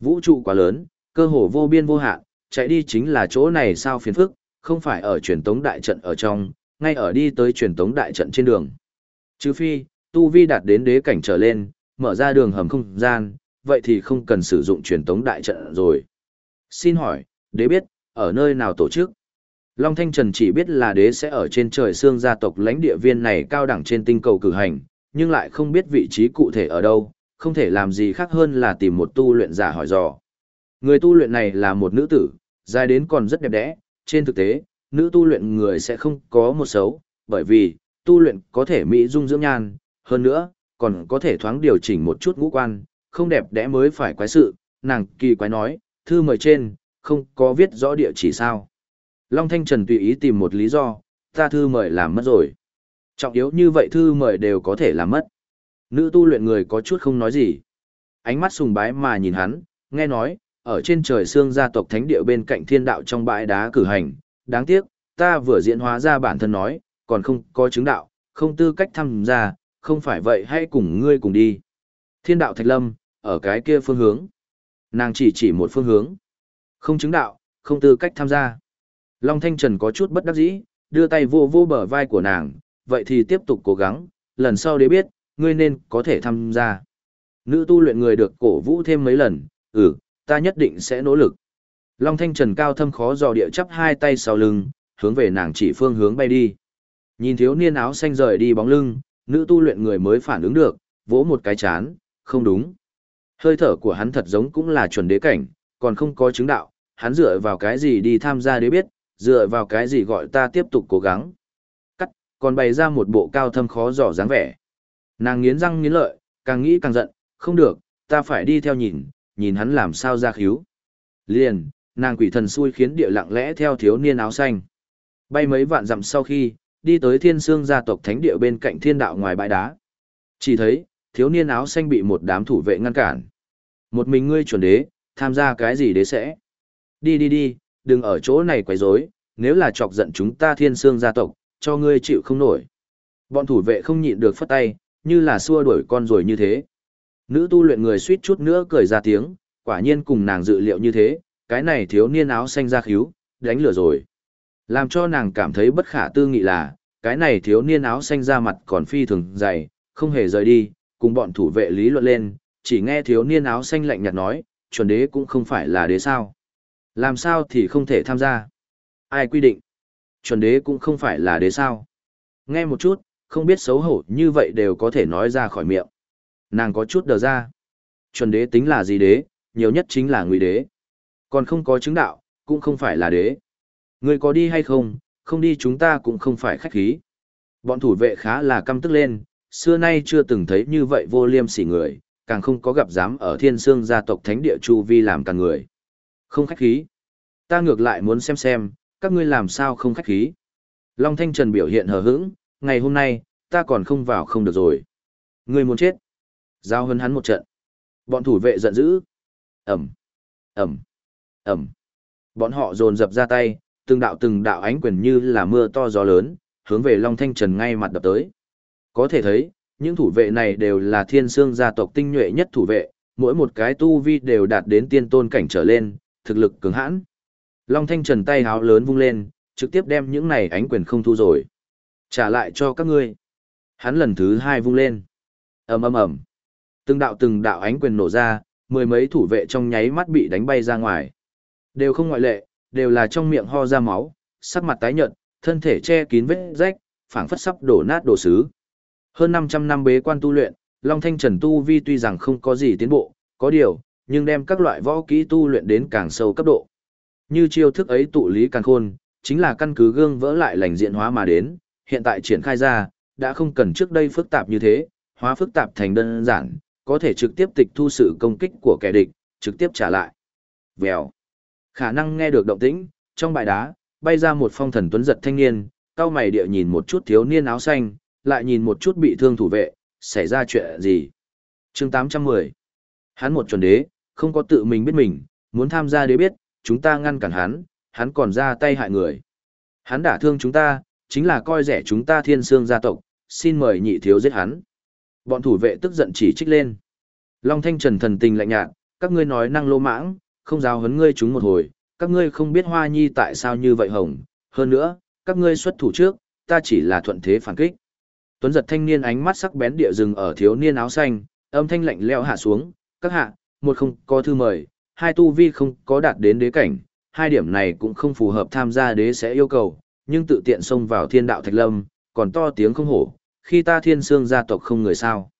Vũ trụ quá lớn, cơ hồ vô biên vô hạn, chạy đi chính là chỗ này sao phiền phức, không phải ở truyền tống đại trận ở trong, ngay ở đi tới truyền tống đại trận trên đường. Trừ phi, tu vi đạt đến đế cảnh trở lên, mở ra đường hầm không gian, vậy thì không cần sử dụng truyền tống đại trận rồi. Xin hỏi, đế biết, ở nơi nào tổ chức? Long Thanh Trần chỉ biết là đế sẽ ở trên trời xương gia tộc lãnh địa viên này cao đẳng trên tinh cầu cử hành, nhưng lại không biết vị trí cụ thể ở đâu, không thể làm gì khác hơn là tìm một tu luyện giả hỏi dò. Người tu luyện này là một nữ tử, dài đến còn rất đẹp đẽ, trên thực tế, nữ tu luyện người sẽ không có một xấu, bởi vì, tu luyện có thể mỹ dung dưỡng nhan, hơn nữa, còn có thể thoáng điều chỉnh một chút ngũ quan, không đẹp đẽ mới phải quái sự, nàng kỳ quái nói, thư mời trên, không có viết rõ địa chỉ sao. Long Thanh Trần tùy ý tìm một lý do, ta thư mời làm mất rồi. Trọng yếu như vậy thư mời đều có thể làm mất. Nữ tu luyện người có chút không nói gì. Ánh mắt sùng bái mà nhìn hắn, nghe nói, ở trên trời xương gia tộc thánh địa bên cạnh thiên đạo trong bãi đá cử hành. Đáng tiếc, ta vừa diễn hóa ra bản thân nói, còn không có chứng đạo, không tư cách tham gia, không phải vậy hãy cùng ngươi cùng đi. Thiên đạo thạch lâm, ở cái kia phương hướng. Nàng chỉ chỉ một phương hướng. Không chứng đạo, không tư cách tham gia. Long Thanh Trần có chút bất đắc dĩ, đưa tay vô vô bờ vai của nàng, vậy thì tiếp tục cố gắng, lần sau để biết, ngươi nên có thể tham gia. Nữ tu luyện người được cổ vũ thêm mấy lần, ừ, ta nhất định sẽ nỗ lực. Long Thanh Trần cao thâm khó dò địa chắp hai tay sau lưng, hướng về nàng chỉ phương hướng bay đi. Nhìn thiếu niên áo xanh rời đi bóng lưng, nữ tu luyện người mới phản ứng được, vỗ một cái chán, không đúng. Hơi thở của hắn thật giống cũng là chuẩn đế cảnh, còn không có chứng đạo, hắn dựa vào cái gì đi tham gia đế biết, dựa vào cái gì gọi ta tiếp tục cố gắng. Còn bày ra một bộ cao thâm khó dò dáng vẻ. Nàng nghiến răng nghiến lợi, càng nghĩ càng giận, không được, ta phải đi theo nhìn, nhìn hắn làm sao ra khíu. Liền, nàng quỷ thần xui khiến địa lặng lẽ theo thiếu niên áo xanh. Bay mấy vạn dặm sau khi, đi tới thiên sương gia tộc thánh địa bên cạnh thiên đạo ngoài bãi đá. Chỉ thấy, thiếu niên áo xanh bị một đám thủ vệ ngăn cản. Một mình ngươi chuẩn đế, tham gia cái gì đế sẽ? Đi đi đi, đừng ở chỗ này quấy rối, nếu là chọc giận chúng ta thiên sương gia tộc, cho ngươi chịu không nổi. Bọn thủ vệ không nhịn được phất tay, như là xua đuổi con rồi như thế. Nữ tu luyện người suýt chút nữa cười ra tiếng, quả nhiên cùng nàng dự liệu như thế, cái này thiếu niên áo xanh ra khíu, đánh lửa rồi. Làm cho nàng cảm thấy bất khả tư nghị là, cái này thiếu niên áo xanh ra mặt còn phi thường dày, không hề rời đi, cùng bọn thủ vệ lý luận lên, chỉ nghe thiếu niên áo xanh lạnh nhạt nói, chuẩn đế cũng không phải là đế sao. Làm sao thì không thể tham gia? Ai quy định? Chuẩn đế cũng không phải là đế sao? Nghe một chút, không biết xấu hổ như vậy đều có thể nói ra khỏi miệng. Nàng có chút đờ ra. Chuẩn đế tính là gì đế, nhiều nhất chính là ngụy đế. Còn không có chứng đạo, cũng không phải là đế. Người có đi hay không, không đi chúng ta cũng không phải khách khí. Bọn thủ vệ khá là căm tức lên, xưa nay chưa từng thấy như vậy vô liêm sỉ người, càng không có gặp dám ở thiên sương gia tộc thánh địa chu vi làm càng người. Không khách khí. Ta ngược lại muốn xem xem, các ngươi làm sao không khách khí. Long Thanh Trần biểu hiện hờ hững, ngày hôm nay, ta còn không vào không được rồi. Ngươi muốn chết. Giao hấn hắn một trận. Bọn thủ vệ giận dữ. Ẩm, Ẩm, Ẩm. Bọn họ dồn dập ra tay, từng đạo từng đạo ánh quyền như là mưa to gió lớn, hướng về Long Thanh Trần ngay mặt đập tới. Có thể thấy, những thủ vệ này đều là thiên sương gia tộc tinh nhuệ nhất thủ vệ, mỗi một cái tu vi đều đạt đến tiên tôn cảnh trở lên, thực lực cứng hãn. Long Thanh Trần tay háo lớn vung lên, trực tiếp đem những này ánh quyền không thu rồi. Trả lại cho các ngươi. Hắn lần thứ hai vung lên. ầm ầm ầm Từng đạo từng đạo ánh quyền nổ ra, mười mấy thủ vệ trong nháy mắt bị đánh bay ra ngoài. Đều không ngoại lệ, đều là trong miệng ho ra máu, sắc mặt tái nhợt, thân thể che kín vết rách, phảng phất sắp đổ nát đổ sứ. Hơn 500 năm bế quan tu luyện, Long Thanh Trần tu vi tuy rằng không có gì tiến bộ, có điều, nhưng đem các loại võ kỹ tu luyện đến càng sâu cấp độ. Như chiêu thức ấy tụ lý càng khôn, chính là căn cứ gương vỡ lại lành diện hóa mà đến, hiện tại triển khai ra, đã không cần trước đây phức tạp như thế, hóa phức tạp thành đơn giản, có thể trực tiếp tịch thu sự công kích của kẻ địch, trực tiếp trả lại. Vèo. Khả năng nghe được động tĩnh, trong bãi đá, bay ra một phong thần tuấn giật thanh niên, cao mày địa nhìn một chút thiếu niên áo xanh, lại nhìn một chút bị thương thủ vệ, xảy ra chuyện gì. chương 810. Hắn một chuẩn đế, không có tự mình biết mình, muốn tham gia đế biết, chúng ta ngăn cản hắn, hắn còn ra tay hại người. Hắn đả thương chúng ta, chính là coi rẻ chúng ta thiên sương gia tộc, xin mời nhị thiếu giết hắn. Bọn thủ vệ tức giận chỉ trích lên. Long Thanh Trần thần tình lạnh nhạt, các ngươi nói năng lô mãng, không giáo huấn ngươi chúng một hồi, các ngươi không biết Hoa Nhi tại sao như vậy hồng, hơn nữa, các ngươi xuất thủ trước, ta chỉ là thuận thế phản kích. Tuấn giật thanh niên ánh mắt sắc bén địa rừng ở thiếu niên áo xanh, âm thanh lạnh leo hạ xuống, các hạ, một không có thư mời, hai tu vi không có đạt đến đế cảnh, hai điểm này cũng không phù hợp tham gia đế sẽ yêu cầu, nhưng tự tiện xông vào thiên đạo thạch lâm, còn to tiếng không hổ, khi ta thiên sương gia tộc không người sao.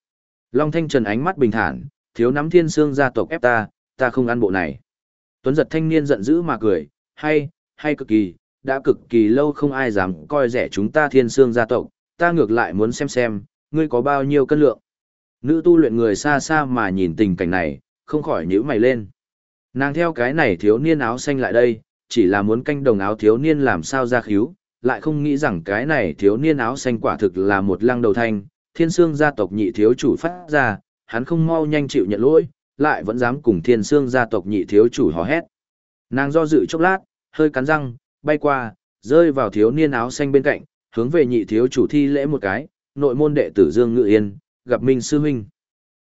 Long Thanh Trần ánh mắt bình thản, thiếu nắm thiên sương gia tộc ép ta, ta không ăn bộ này. Tuấn giật thanh niên giận dữ mà cười, hay, hay cực kỳ, đã cực kỳ lâu không ai dám coi rẻ chúng ta thiên sương gia tộc, ta ngược lại muốn xem xem, ngươi có bao nhiêu cân lượng. Nữ tu luyện người xa xa mà nhìn tình cảnh này, không khỏi nhíu mày lên. Nàng theo cái này thiếu niên áo xanh lại đây, chỉ là muốn canh đồng áo thiếu niên làm sao ra khíu, lại không nghĩ rằng cái này thiếu niên áo xanh quả thực là một lăng đầu thanh, thiên sương gia tộc nhị thiếu chủ phát ra, hắn không mau nhanh chịu nhận lỗi, lại vẫn dám cùng thiên sương gia tộc nhị thiếu chủ hò hét. Nàng do dự chốc lát, hơi cắn răng, bay qua, rơi vào thiếu niên áo xanh bên cạnh, hướng về nhị thiếu chủ thi lễ một cái, nội môn đệ tử Dương Ngự Yên, gặp Minh Sư Huynh.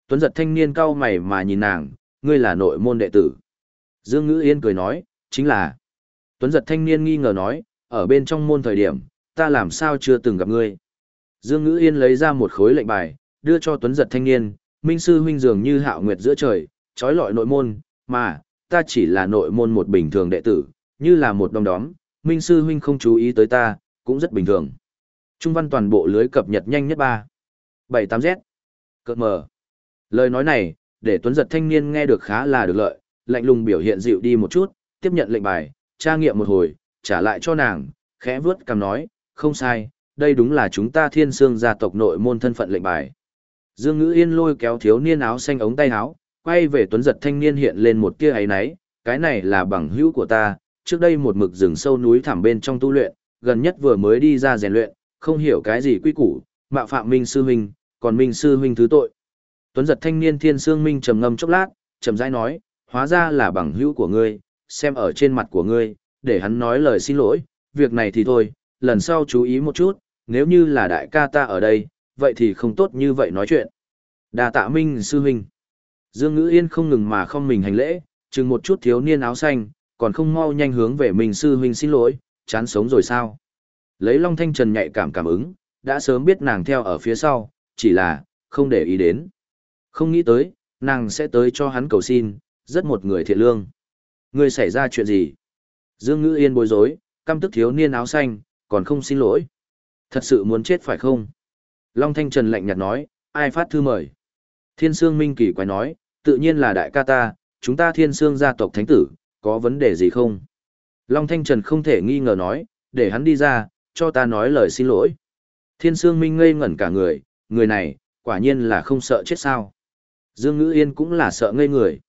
Tuấn giật thanh niên cao mày mà nhìn nàng, ngươi là nội môn đệ tử. Dương Ngữ Yên cười nói, chính là. Tuấn giật thanh niên nghi ngờ nói, ở bên trong môn thời điểm, ta làm sao chưa từng gặp ngươi. Dương Ngữ Yên lấy ra một khối lệnh bài, đưa cho Tuấn giật thanh niên, Minh Sư Huynh dường như hạo nguyệt giữa trời, trói lọi nội môn, mà, ta chỉ là nội môn một bình thường đệ tử, như là một đom đóm, Minh Sư Huynh không chú ý tới ta, cũng rất bình thường. Trung văn toàn bộ lưới cập nhật nhanh nhất ba. 78Z. Cợt mờ. Lời nói này, để Tuấn giật thanh niên nghe được khá là được lợi, lạnh lùng biểu hiện dịu đi một chút, tiếp nhận lệnh bài, tra nghiệm một hồi, trả lại cho nàng, khẽ vướt cầm nói, không sai, đây đúng là chúng ta thiên sương gia tộc nội môn thân phận lệnh bài. Dương Ngữ Yên lôi kéo thiếu niên áo xanh ống tay áo, quay về tuấn giật thanh niên hiện lên một tia ấy náy, cái này là bằng hữu của ta, trước đây một mực rừng sâu núi thẳm bên trong tu luyện, gần nhất vừa mới đi ra rèn luyện, không hiểu cái gì quy củ, mạo phạm Minh sư huynh, còn Minh sư huynh thứ tội. Tuấn giật thanh niên thiên sương minh trầm ngâm chốc lát, trầm rãi nói, hóa ra là bằng hữu của ngươi, xem ở trên mặt của ngươi, để hắn nói lời xin lỗi, việc này thì thôi, lần sau chú ý một chút, nếu như là đại ca ta ở đây, vậy thì không tốt như vậy nói chuyện. Đà tạ minh sư huynh. Dương Ngữ Yên không ngừng mà không mình hành lễ, chừng một chút thiếu niên áo xanh, còn không mau nhanh hướng về mình sư huynh xin lỗi, chán sống rồi sao. Lấy Long Thanh Trần nhạy cảm cảm ứng, đã sớm biết nàng theo ở phía sau, chỉ là, không để ý đến. Không nghĩ tới, nàng sẽ tới cho hắn cầu xin, rất một người thiện lương. Người xảy ra chuyện gì? Dương Ngữ Yên bối rối, căm tức thiếu niên áo xanh, còn không xin lỗi. Thật sự muốn chết phải không? Long Thanh Trần lạnh nhạt nói, ai phát thư mời? Thiên Sương Minh Kỳ quái nói, tự nhiên là đại ca ta, chúng ta Thiên Sương gia tộc thánh tử, có vấn đề gì không? Long Thanh Trần không thể nghi ngờ nói, để hắn đi ra, cho ta nói lời xin lỗi. Thiên Sương Minh ngây ngẩn cả người, người này, quả nhiên là không sợ chết sao. Dương Ngữ Yên cũng là sợ ngây người.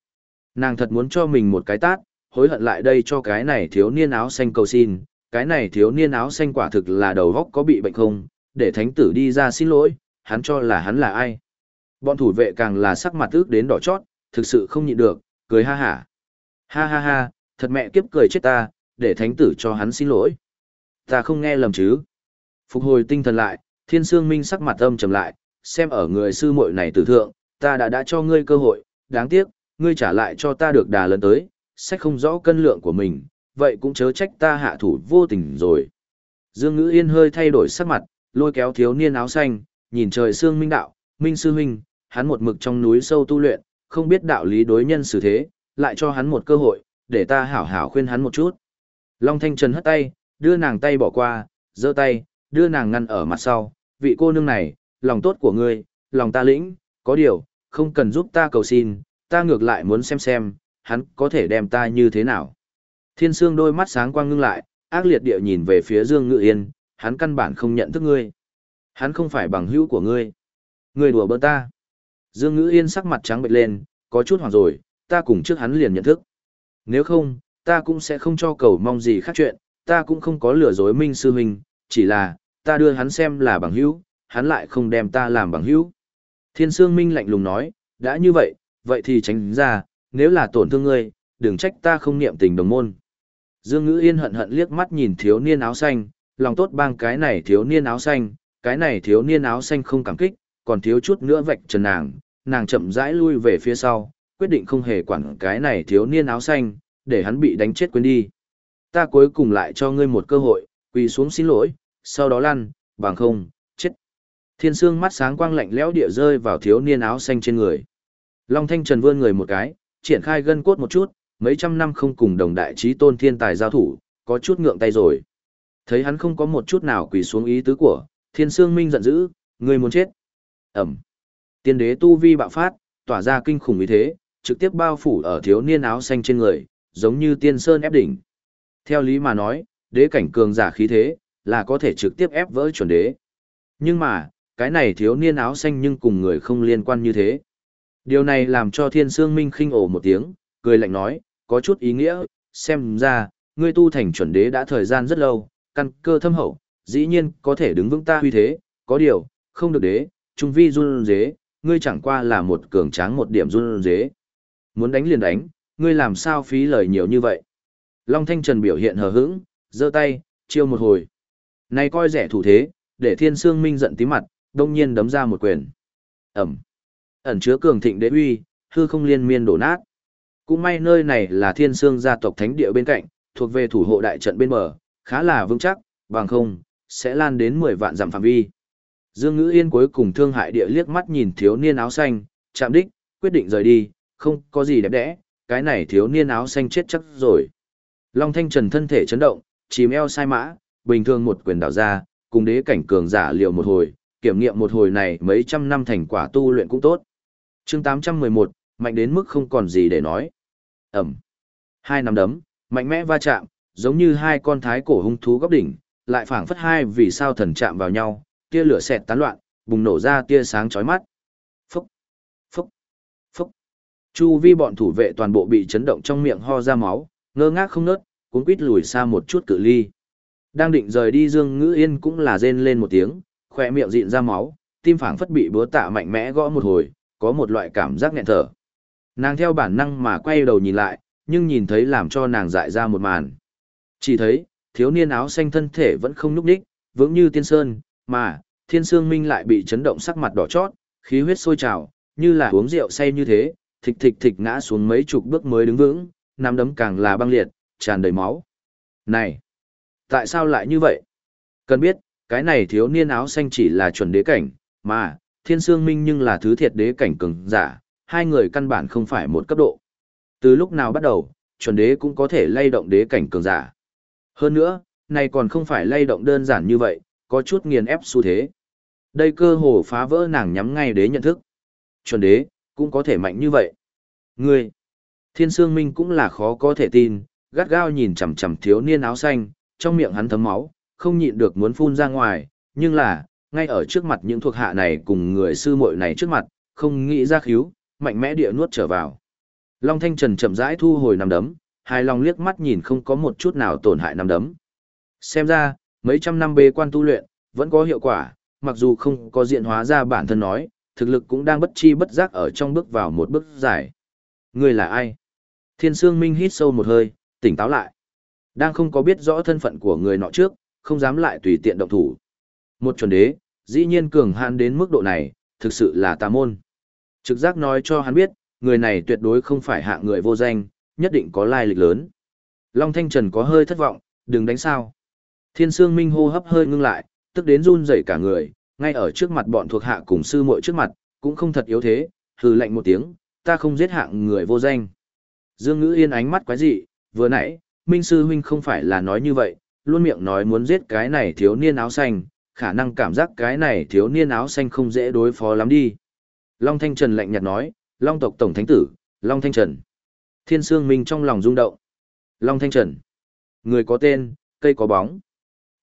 Nàng thật muốn cho mình một cái tát, hối hận lại đây cho cái này thiếu niên áo xanh cầu xin, cái này thiếu niên áo xanh quả thực là đầu góc có bị bệnh không, để thánh tử đi ra xin lỗi, hắn cho là hắn là ai. Bọn thủ vệ càng là sắc mặt ước đến đỏ chót, thực sự không nhịn được, cười ha hả. Ha ha ha, thật mẹ kiếp cười chết ta, để thánh tử cho hắn xin lỗi. Ta không nghe lầm chứ. Phục hồi tinh thần lại, thiên sương minh sắc mặt âm trầm lại, xem ở người sư muội này tử thượng, ta đã đã cho ngươi cơ hội, đáng tiếc, ngươi trả lại cho ta được đà lớn tới, sách không rõ cân lượng của mình, vậy cũng chớ trách ta hạ thủ vô tình rồi. Dương Ngữ Yên hơi thay đổi sắc mặt, lôi kéo thiếu niên áo xanh, nhìn trời sương minh đạo, minh sư huynh, hắn một mực trong núi sâu tu luyện, không biết đạo lý đối nhân xử thế, lại cho hắn một cơ hội, để ta hảo hảo khuyên hắn một chút. Long Thanh Trần hất tay, đưa nàng tay bỏ qua, giơ tay, đưa nàng ngăn ở mặt sau, vị cô nương này, lòng tốt của ngươi, lòng ta lĩnh, có điều, không cần giúp ta cầu xin, ta ngược lại muốn xem xem, hắn có thể đem ta như thế nào. Thiên Sương đôi mắt sáng quang ngưng lại, ác liệt địa nhìn về phía Dương Ngự Yên, hắn căn bản không nhận thức ngươi. Hắn không phải bằng hữu của ngươi. Ngươi đùa bỡn ta. Dương Ngự Yên sắc mặt trắng bệch lên, có chút hoảng rồi, ta cùng trước hắn liền nhận thức. Nếu không, ta cũng sẽ không cho cầu mong gì khác chuyện, ta cũng không có lừa dối Minh Sư Huynh, chỉ là, ta đưa hắn xem là bằng hữu, hắn lại không đem ta làm bằng hữu. Thiên Sương Minh lạnh lùng nói, đã như vậy, vậy thì tránh ra, nếu là tổn thương ngươi, đừng trách ta không niệm tình đồng môn. Dương Ngữ Yên hận hận liếc mắt nhìn thiếu niên áo xanh, lòng tốt bang cái này thiếu niên áo xanh, cái này thiếu niên áo xanh không cảm kích, còn thiếu chút nữa vạch trần nàng, nàng chậm rãi lui về phía sau, quyết định không hề quản cái này thiếu niên áo xanh, để hắn bị đánh chết quên đi. Ta cuối cùng lại cho ngươi một cơ hội, quỳ xuống xin lỗi, sau đó lăn, bằng không, chết. Thiên sương mắt sáng quang lạnh lẽo địa rơi vào thiếu niên áo xanh trên người. Long Thanh Trần vươn người một cái, triển khai gân cốt một chút, mấy trăm năm không cùng đồng đại trí tôn thiên tài giao thủ, có chút ngượng tay rồi. Thấy hắn không có một chút nào quỳ xuống ý tứ của, thiên sương minh giận dữ, người muốn chết. Ẩm. Tiên đế tu vi bạo phát, tỏa ra kinh khủng ý thế, trực tiếp bao phủ ở thiếu niên áo xanh trên người, giống như tiên sơn ép đỉnh. Theo lý mà nói, đế cảnh cường giả khí thế, là có thể trực tiếp ép vỡ chuẩn đế. Nhưng mà, cái này thiếu niên áo xanh nhưng cùng người không liên quan như thế. Điều này làm cho thiên sương minh khinh ổ một tiếng, cười lạnh nói, có chút ý nghĩa, xem ra, ngươi tu thành chuẩn đế đã thời gian rất lâu, căn cơ thâm hậu, dĩ nhiên có thể đứng vững ta huy thế, có điều, không được đế, trung vi run dế, ngươi chẳng qua là một cường tráng một điểm run dế. Muốn đánh liền đánh, ngươi làm sao phí lời nhiều như vậy. Long Thanh Trần biểu hiện hờ hững, giơ tay, chiêu một hồi. Này coi rẻ thủ thế, để thiên sương minh giận tí mặt, đông nhiên đấm ra một quyền. Ẩm. Ẩn chứa cường thịnh đế uy, hư không liên miên đổ nát. Cũng may nơi này là thiên sương gia tộc thánh địa bên cạnh, thuộc về thủ hộ đại trận bên bờ, khá là vững chắc, bằng không, sẽ lan đến 10 vạn dặm phạm vi. Dương Ngữ Yên cuối cùng thương hại địa liếc mắt nhìn thiếu niên áo xanh, chạm đích, quyết định rời đi, không có gì đẹp đẽ, cái này thiếu niên áo xanh chết chắc rồi. Long Thanh Trần thân thể chấn động, chìm eo sai mã, bình thường một quyền đảo ra, cùng đế cảnh cường giả liều một hồi, kiểm nghiệm một hồi này mấy trăm năm thành quả tu luyện cũng tốt chương 811, mạnh đến mức không còn gì để nói. Ẩm. Hai nắm đấm, mạnh mẽ va chạm, giống như hai con thái cổ hung thú góc đỉnh, lại phảng phất hai vì sao thần chạm vào nhau, tia lửa xẹt tán loạn, bùng nổ ra tia sáng chói mắt. Phúc, phúc, phúc. Chu vi bọn thủ vệ toàn bộ bị chấn động trong miệng ho ra máu, ngơ ngác không nớt, cuốn quít lùi xa một chút cự ly. Đang định rời đi Dương Ngữ Yên cũng là rên lên một tiếng, khỏe miệng dịn ra máu, tim phảng phất bị búa tạ mạnh mẽ gõ một hồi, có một loại cảm giác nghẹn thở. Nàng theo bản năng mà quay đầu nhìn lại, nhưng nhìn thấy làm cho nàng dại ra một màn. Chỉ thấy, thiếu niên áo xanh thân thể vẫn không núp đích, vững như tiên sơn, mà, thiên sương minh lại bị chấn động sắc mặt đỏ chót, khí huyết sôi trào, như là uống rượu say như thế, thịch thịch thịch ngã xuống mấy chục bước mới đứng vững, nắm đấm càng là băng liệt, tràn đầy máu. Này! Tại sao lại như vậy? Cần biết, cái này thiếu niên áo xanh chỉ là chuẩn đế cảnh, mà, thiên sương minh nhưng là thứ thiệt đế cảnh cường giả, hai người căn bản không phải một cấp độ. Từ lúc nào bắt đầu, chuẩn đế cũng có thể lay động đế cảnh cường giả. Hơn nữa, này còn không phải lay động đơn giản như vậy, có chút nghiền ép xu thế. Đây cơ hồ phá vỡ nàng nhắm ngay đế nhận thức. Chuẩn đế, cũng có thể mạnh như vậy. Ngươi, thiên sương minh cũng là khó có thể tin, gắt gao nhìn chằm chằm thiếu niên áo xanh, trong miệng hắn thấm máu, không nhịn được muốn phun ra ngoài, nhưng là, ngay ở trước mặt những thuộc hạ này cùng người sư muội này trước mặt, không nghĩ ra khíu, mạnh mẽ địa nuốt trở vào. Long Thanh Trần chậm rãi thu hồi nằm đấm, hai lòng liếc mắt nhìn không có một chút nào tổn hại nằm đấm. Xem ra, mấy trăm năm bế quan tu luyện, vẫn có hiệu quả, mặc dù không có diện hóa ra bản thân nói, thực lực cũng đang bất chi bất giác ở trong bước vào một bước dài. Người là ai? Thiên Sương Minh hít sâu một hơi, tỉnh táo lại. Đang không có biết rõ thân phận của người nọ trước, không dám lại tùy tiện động thủ. Một chuẩn đế, dĩ nhiên cường hãn đến mức độ này, thực sự là tà môn. Trực giác nói cho hắn biết, người này tuyệt đối không phải hạ người vô danh, nhất định có lai lịch lớn. Long Thanh Trần có hơi thất vọng, đừng đánh sao. Thiên Sương Minh hô hấp hơi ngưng lại, tức đến run rẩy cả người, ngay ở trước mặt bọn thuộc hạ cùng sư muội trước mặt, cũng không thật yếu thế, hừ lạnh một tiếng, ta không giết hạng người vô danh. Dương Ngữ Yên ánh mắt quái dị, vừa nãy, Minh Sư Huynh không phải là nói như vậy, luôn miệng nói muốn giết cái này thiếu niên áo xanh, khả năng cảm giác cái này thiếu niên áo xanh không dễ đối phó lắm đi. Long Thanh Trần lạnh nhạt nói, Long tộc Tổng Thánh Tử, Long Thanh Trần. Thiên Sương Minh trong lòng rung động. Long Thanh Trần. Người có tên, cây có bóng.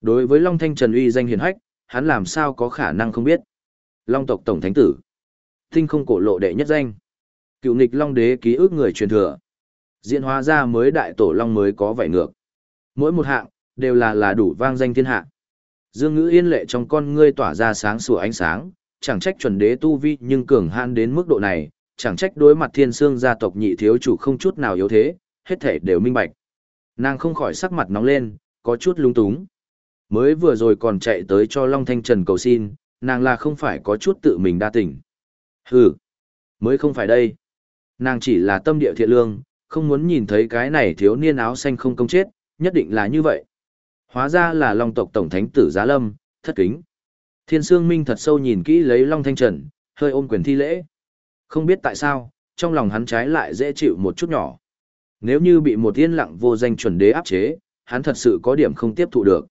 Đối với Long Thanh Trần uy danh hiển hách, hắn làm sao có khả năng không biết. Long tộc Tổng Thánh Tử. Tinh không cổ lộ đệ nhất danh. Cựu nghịch Long Đế ký ức người truyền thừa. Diễn hóa ra mới đại tổ Long mới có vảy ngược. Mỗi một hạng, đều là là đủ vang danh thiên hạ. Dương ngữ yên lệ trong con ngươi tỏa ra sáng sủa ánh sáng, chẳng trách chuẩn đế tu vi nhưng cường hãn đến mức độ này, chẳng trách đối mặt thiên sương gia tộc nhị thiếu chủ không chút nào yếu thế, hết thể đều minh bạch. Nàng không khỏi sắc mặt nóng lên, có chút lung túng. Mới vừa rồi còn chạy tới cho Long Thanh Trần cầu xin, nàng là không phải có chút tự mình đa tỉnh. Hừ, mới không phải đây. Nàng chỉ là tâm địa thiện lương, không muốn nhìn thấy cái này thiếu niên áo xanh không công chết, nhất định là như vậy. Hóa ra là Long tộc tổng thánh tử Giá Lâm, thất kính. Thiên Sương Minh thật sâu nhìn kỹ lấy Long Thanh Trần, hơi ôm quyền thi lễ. Không biết tại sao, trong lòng hắn trái lại dễ chịu một chút nhỏ. Nếu như bị một yên lặng vô danh chuẩn đế áp chế, hắn thật sự có điểm không tiếp thụ được.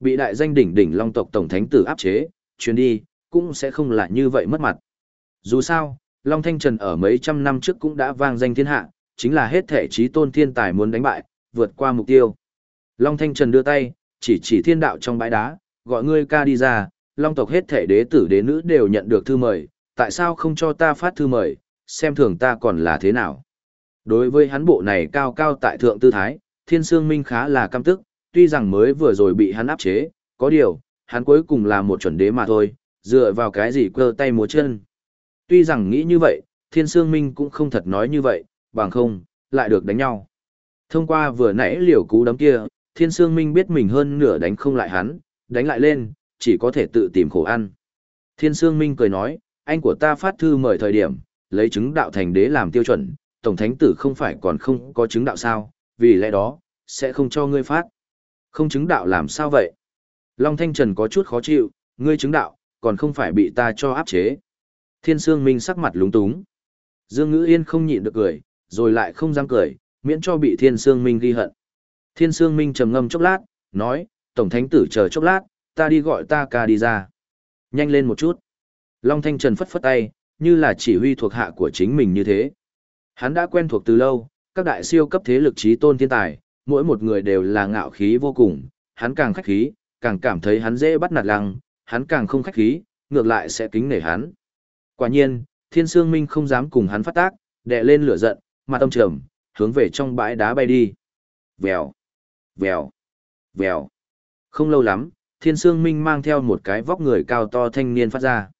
Bị đại danh đỉnh đỉnh Long tộc tổng thánh tử áp chế, chuyến đi, cũng sẽ không lại như vậy mất mặt. Dù sao, Long Thanh Trần ở mấy trăm năm trước cũng đã vang danh thiên hạ, chính là hết thể trí tôn thiên tài muốn đánh bại, vượt qua mục tiêu. Long Thanh Trần đưa tay, chỉ chỉ thiên đạo trong bãi đá, gọi ngươi ca đi ra, long tộc hết thể đế tử đế nữ đều nhận được thư mời, tại sao không cho ta phát thư mời, xem thường ta còn là thế nào. Đối với hắn bộ này cao cao tại thượng tư thái, thiên sương minh khá là căm tức, tuy rằng mới vừa rồi bị hắn áp chế, có điều, hắn cuối cùng là một chuẩn đế mà thôi, dựa vào cái gì cơ tay múa chân. Tuy rằng nghĩ như vậy, thiên sương minh cũng không thật nói như vậy, bằng không, lại được đánh nhau. Thông qua vừa nãy liều cú đấm kia, thiên sương minh biết mình hơn nửa đánh không lại hắn, đánh lại lên, chỉ có thể tự tìm khổ ăn. Thiên sương minh cười nói, anh của ta phát thư mời thời điểm, lấy chứng đạo thành đế làm tiêu chuẩn, tổng thánh tử không phải còn không có chứng đạo sao, vì lẽ đó, sẽ không cho ngươi phát. Không chứng đạo làm sao vậy? Long Thanh Trần có chút khó chịu, ngươi chứng đạo, còn không phải bị ta cho áp chế. Thiên Sương Minh sắc mặt lúng túng. Dương Ngữ Yên không nhịn được cười, rồi lại không dám cười, miễn cho bị Thiên Sương Minh ghi hận. Thiên Sương Minh trầm ngâm chốc lát, nói, Tổng Thánh Tử chờ chốc lát, ta đi gọi ta ca đi ra. Nhanh lên một chút. Long Thanh Trần phất phất tay, như là chỉ huy thuộc hạ của chính mình như thế. Hắn đã quen thuộc từ lâu, các đại siêu cấp thế lực trí tôn thiên tài, mỗi một người đều là ngạo khí vô cùng, hắn càng khách khí, càng cảm thấy hắn dễ bắt nạt lăng, hắn càng không khách khí, ngược lại sẽ kính nể hắn. Quả nhiên, Thiên Sương Minh không dám cùng hắn phát tác, đè lên lửa giận, mà tâm trầm, hướng về trong bãi đá bay đi. Vèo, vèo, vèo. Không lâu lắm, Thiên Sương Minh mang theo một cái vóc người cao to thanh niên phát ra.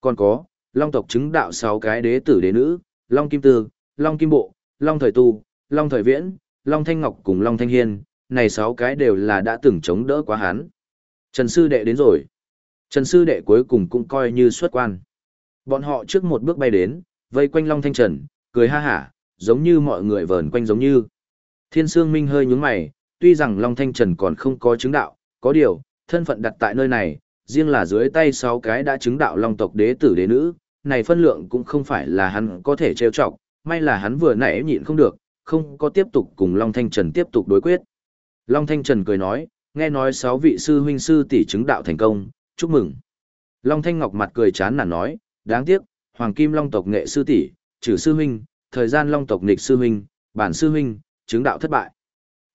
Còn có, Long tộc chứng đạo sáu cái đế tử đế nữ, Long Kim Tư, Long Kim Bộ, Long Thời Tu, Long Thời Viễn, Long Thanh Ngọc cùng Long Thanh Hiên, này sáu cái đều là đã từng chống đỡ quá hắn. Trần Sư Đệ đến rồi. Trần Sư Đệ cuối cùng cũng coi như xuất quan. Bọn họ trước một bước bay đến, vây quanh Long Thanh Trần, cười ha hả, giống như mọi người vờn quanh giống như. Thiên Sương Minh hơi nhướng mày, tuy rằng Long Thanh Trần còn không có chứng đạo, có điều, thân phận đặt tại nơi này, riêng là dưới tay sáu cái đã chứng đạo Long tộc đế tử đế nữ, này phân lượng cũng không phải là hắn có thể trêu chọc, may là hắn vừa nãy nhịn không được, không có tiếp tục cùng Long Thanh Trần tiếp tục đối quyết. Long Thanh Trần cười nói, nghe nói sáu vị sư huynh sư tỷ chứng đạo thành công, chúc mừng. Long Thanh Ngọc mặt cười chán nản nói, đáng tiếc, Hoàng Kim Long tộc nghệ sư tỷ, trừ sư huynh, thời gian Long tộc nghịch sư huynh, bản sư huynh, chứng đạo thất bại.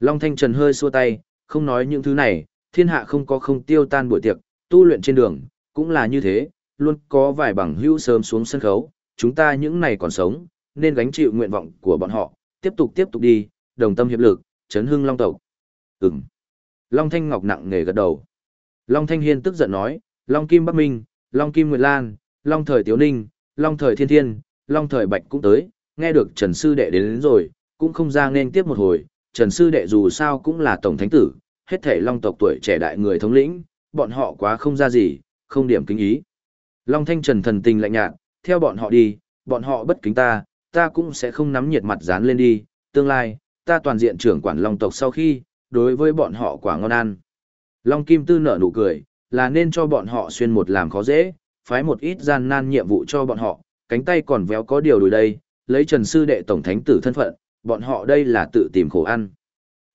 Long Thanh Trần hơi xua tay, không nói những thứ này, thiên hạ không có không tiêu tan buổi tiệc, tu luyện trên đường, cũng là như thế, luôn có vài bằng hữu sớm xuống sân khấu, chúng ta những này còn sống, nên gánh chịu nguyện vọng của bọn họ, tiếp tục tiếp tục đi, đồng tâm hiệp lực, chấn hưng long tộc. Ừm. Long Thanh Ngọc nặng nề gật đầu. Long Thanh Hiên tức giận nói, Long Kim Bắc Minh, Long Kim Nguyệt Lan, Long Thời Tiếu Ninh, Long Thời Thiên Thiên, Long Thời Bạch cũng tới, nghe được Trần Sư Đệ đến, đến rồi, cũng không ra nên tiếp một hồi, Trần Sư Đệ dù sao cũng là Tổng Thánh Tử, hết thể Long tộc tuổi trẻ đại người thống lĩnh, bọn họ quá không ra gì, không điểm kính ý. Long Thanh Trần thần tình lạnh nhạt, theo bọn họ đi, bọn họ bất kính ta, ta cũng sẽ không nắm nhiệt mặt dán lên đi, tương lai, ta toàn diện trưởng quản Long tộc sau khi, đối với bọn họ quả ngon ăn. Long Kim Tư nở nụ cười, là nên cho bọn họ xuyên một làm khó dễ, phái một ít gian nan nhiệm vụ cho bọn họ, cánh tay còn véo có điều đùi đây, lấy Trần Sư Đệ Tổng Thánh Tử thân phận, bọn họ đây là tự tìm khổ ăn.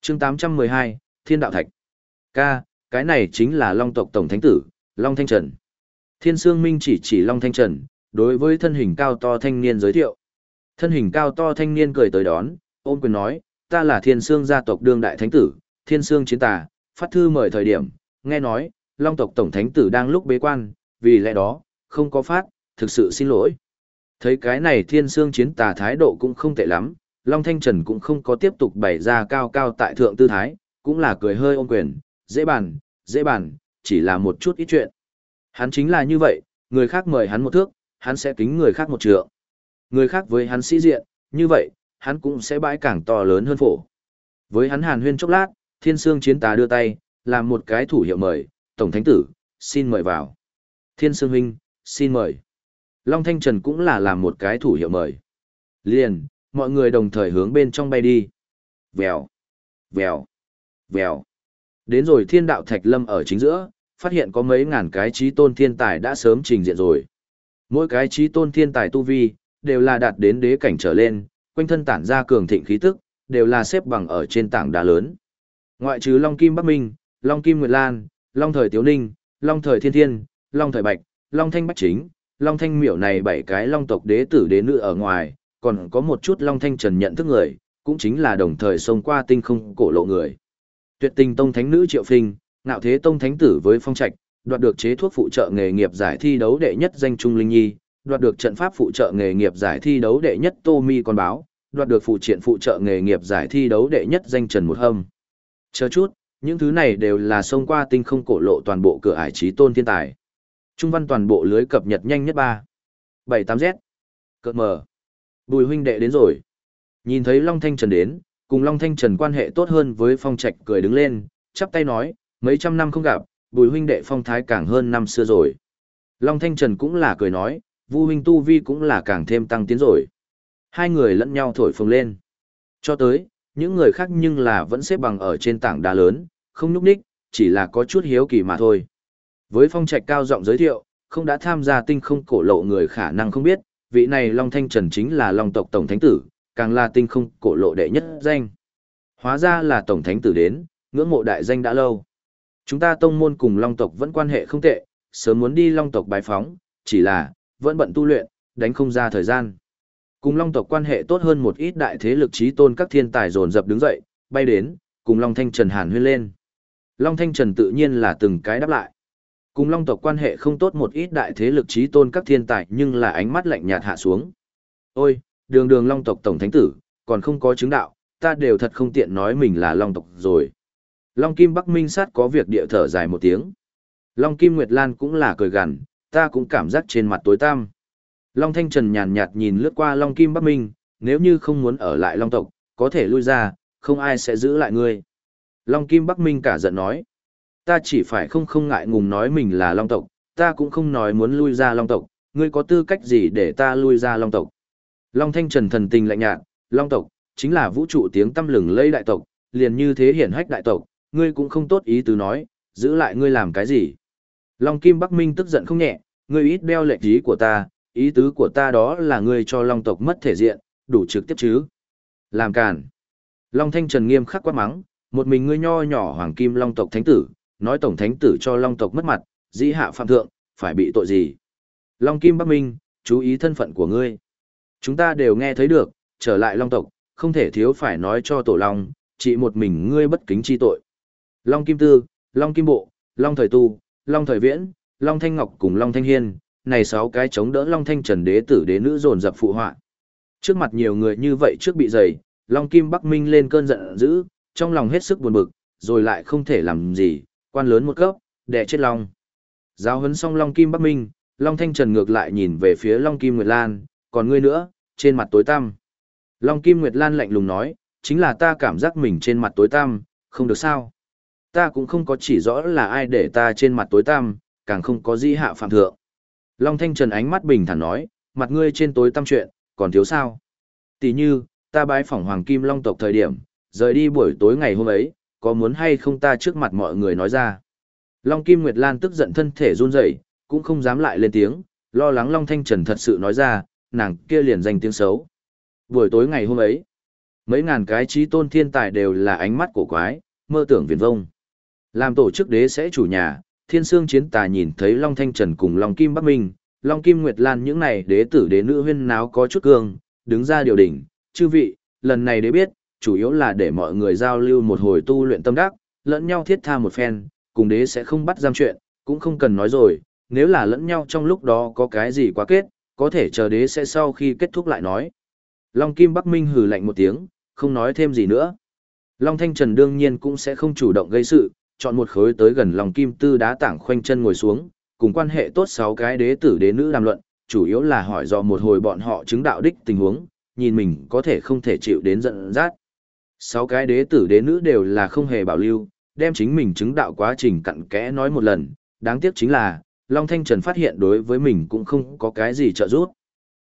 chương 812, Thiên Đạo Thạch. Ca, cái này chính là Long tộc Tổng Thánh Tử, Long Thanh Trần. Thiên Sương Minh chỉ chỉ Long Thanh Trần, đối với thân hình cao to thanh niên giới thiệu. Thân hình cao to thanh niên cười tới đón, ôm quyền nói, ta là Thiên Sương gia tộc đương đại thánh tử, Thiên Sương chiến tà, phát thư mời thời điểm, nghe nói, Long tộc tổng thánh tử đang lúc bế quan, vì lẽ đó, không có phát, thực sự xin lỗi. Thấy cái này Thiên Sương chiến tà thái độ cũng không tệ lắm, Long Thanh Trần cũng không có tiếp tục bày ra cao cao tại thượng tư thái, cũng là cười hơi ôm quyền, dễ bàn, dễ bàn, chỉ là một chút ít chuyện. Hắn chính là như vậy, người khác mời hắn một thước, hắn sẽ kính người khác một trượng. Người khác với hắn sĩ diện, như vậy, hắn cũng sẽ bãi càng to lớn hơn phổ. Với hắn hàn huyên chốc lát, thiên sương chiến Tà đưa tay, làm một cái thủ hiệu mời, Tổng Thánh Tử, xin mời vào. Thiên sương huynh, xin mời. Long Thanh Trần cũng là làm một cái thủ hiệu mời. Liền, mọi người đồng thời hướng bên trong bay đi. Vèo, vèo, vèo. Đến rồi thiên đạo thạch lâm ở chính giữa, phát hiện có mấy ngàn cái trí tôn thiên tài đã sớm trình diện rồi. Mỗi cái trí tôn thiên tài tu vi, đều là đạt đến đế cảnh trở lên, quanh thân tản ra cường thịnh khí tức, đều là xếp bằng ở trên tảng đá lớn. Ngoại trừ Long Kim Bắc Minh, Long Kim Nguyệt Lan, Long Thời Tiếu Ninh, Long Thời Thiên Thiên, Long Thời Bạch, Long Thanh Bách Chính, Long Thanh Miểu này bảy cái Long tộc đế tử đế nữ ở ngoài, còn có một chút Long Thanh Trần nhận thức người, cũng chính là đồng thời xông qua tinh không cổ lộ người. Tuyệt tình tông thánh nữ Triệu Phinh, ngạo thế tông thánh tử với phong trạch, đoạt được chế thuốc phụ trợ nghề nghiệp giải thi đấu đệ nhất danh Trung Linh Nhi, đoạt được trận pháp phụ trợ nghề nghiệp giải thi đấu đệ nhất Tô Mi Con Báo, đoạt được phụ triện phụ trợ nghề nghiệp giải thi đấu đệ nhất danh Trần Một Hâm. Chờ chút, những thứ này đều là xông qua tinh không cổ lộ toàn bộ cửa ải trí tôn thiên tài. Trung văn toàn bộ lưới cập nhật nhanh nhất ba. 78Z. Cợt mờ. Bùi huynh đệ đến rồi. Nhìn thấy Long Thanh Trần đến, cùng Long Thanh Trần quan hệ tốt hơn với Phong Trạch cười đứng lên, chắp tay nói, mấy trăm năm không gặp, bùi huynh đệ phong thái càng hơn năm xưa rồi. Long Thanh Trần cũng là cười nói, Vu huynh tu vi cũng là càng thêm tăng tiến rồi. Hai người lẫn nhau thổi phồng lên. Cho tới, những người khác nhưng là vẫn xếp bằng ở trên tảng đá lớn, không nhúc nhích, chỉ là có chút hiếu kỳ mà thôi. Với phong trạch cao giọng giới thiệu, không đã tham gia tinh không cổ lộ người khả năng không biết, vị này Long Thanh Trần chính là Long tộc Tổng Thánh Tử, càng là tinh không cổ lộ đệ nhất danh. Hóa ra là Tổng Thánh Tử đến, ngưỡng mộ đại danh đã lâu. Chúng ta tông môn cùng Long tộc vẫn quan hệ không tệ, sớm muốn đi Long tộc bài phóng, chỉ là, vẫn bận tu luyện, đánh không ra thời gian. Cùng Long tộc quan hệ tốt hơn một ít đại thế lực trí tôn các thiên tài dồn dập đứng dậy, bay đến, cùng Long Thanh Trần hàn huyên lên. Long Thanh Trần tự nhiên là từng cái đáp lại. Cùng Long tộc quan hệ không tốt một ít đại thế lực trí tôn các thiên tài nhưng là ánh mắt lạnh nhạt hạ xuống. Ôi, đường đường Long tộc tổng thánh tử, còn không có chứng đạo, ta đều thật không tiện nói mình là Long tộc rồi. Long Kim Bắc Minh sát có việc địa thở dài một tiếng. Long Kim Nguyệt Lan cũng là cười gằn, ta cũng cảm giác trên mặt tối tăm. Long Thanh Trần nhàn nhạt nhìn lướt qua Long Kim Bắc Minh, nếu như không muốn ở lại Long tộc, có thể lui ra, không ai sẽ giữ lại ngươi. Long Kim Bắc Minh cả giận nói, ta chỉ phải không không ngại ngùng nói mình là Long tộc, ta cũng không nói muốn lui ra Long tộc, ngươi có tư cách gì để ta lui ra Long tộc. Long Thanh Trần thần tình lạnh nhạt, Long tộc, chính là vũ trụ tiếng tâm lừng lây đại tộc, liền như thế hiển hách đại tộc, ngươi cũng không tốt ý tứ nói, giữ lại ngươi làm cái gì. Long Kim Bắc Minh tức giận không nhẹ, ngươi ít đeo lệch ý của ta, ý tứ của ta đó là ngươi cho Long tộc mất thể diện, đủ trực tiếp chứ. Làm càn. Long Thanh Trần nghiêm khắc quát mắng, một mình ngươi nho nhỏ hoàng kim Long tộc thánh tử, nói tổng thánh tử cho Long tộc mất mặt, dĩ hạ phạm thượng, phải bị tội gì. Long Kim Bắc Minh, chú ý thân phận của ngươi. Chúng ta đều nghe thấy được, trở lại Long tộc, không thể thiếu phải nói cho tổ Long, chỉ một mình ngươi bất kính chi tội. Long Kim Tư, Long Kim Bộ, Long Thời Tu, Long Thời Viễn, Long Thanh Ngọc cùng Long Thanh Hiên, này sáu cái chống đỡ Long Thanh Trần đế tử đế nữ dồn dập phụ họa. Trước mặt nhiều người như vậy trước bị dày, Long Kim Bắc Minh lên cơn giận dữ, trong lòng hết sức buồn bực, rồi lại không thể làm gì, quan lớn một cấp, đè chết Long. Giáo huấn xong Long Kim Bắc Minh, Long Thanh Trần ngược lại nhìn về phía Long Kim Nguyệt Lan, còn ngươi nữa, trên mặt tối tăm. Long Kim Nguyệt Lan lạnh lùng nói, chính là ta cảm giác mình trên mặt tối tăm, không được sao. Ta cũng không có chỉ rõ là ai để ta trên mặt tối tăm, càng không có gì hạ phạm thượng. Long Thanh Trần ánh mắt bình thản nói, mặt ngươi trên tối tăm chuyện, còn thiếu sao? Tỷ như, ta bái phỏng Hoàng Kim Long tộc thời điểm, rời đi buổi tối ngày hôm ấy, có muốn hay không ta trước mặt mọi người nói ra? Long Kim Nguyệt Lan tức giận thân thể run rẩy, cũng không dám lại lên tiếng, lo lắng Long Thanh Trần thật sự nói ra, nàng kia liền danh tiếng xấu. Buổi tối ngày hôm ấy, mấy ngàn cái trí tôn thiên tài đều là ánh mắt cổ quái, mơ tưởng viền vông. Làm tổ chức đế sẽ chủ nhà, thiên sương chiến tà nhìn thấy Long Thanh Trần cùng Long Kim Bắc Minh, Long Kim Nguyệt Lan những này đế tử đế nữ huyên náo có chút cương, đứng ra điều đỉnh, chư vị, lần này đế biết, chủ yếu là để mọi người giao lưu một hồi tu luyện tâm đắc, lẫn nhau thiết tha một phen, cùng đế sẽ không bắt giam chuyện, cũng không cần nói rồi, nếu là lẫn nhau trong lúc đó có cái gì quá kết, có thể chờ đế sẽ sau khi kết thúc lại nói. Long Kim Bắc Minh hừ lạnh một tiếng, không nói thêm gì nữa. Long Thanh Trần đương nhiên cũng sẽ không chủ động gây sự, chọn một khối tới gần Long kim tư đá tảng khoanh chân ngồi xuống, cùng quan hệ tốt sáu cái đế tử đế nữ đàm luận, chủ yếu là hỏi do một hồi bọn họ chứng đạo đích tình huống, nhìn mình có thể không thể chịu đến giận dắt. Sáu cái đế tử đế nữ đều là không hề bảo lưu, đem chính mình chứng đạo quá trình cặn kẽ nói một lần, đáng tiếc chính là, Long Thanh Trần phát hiện đối với mình cũng không có cái gì trợ giúp.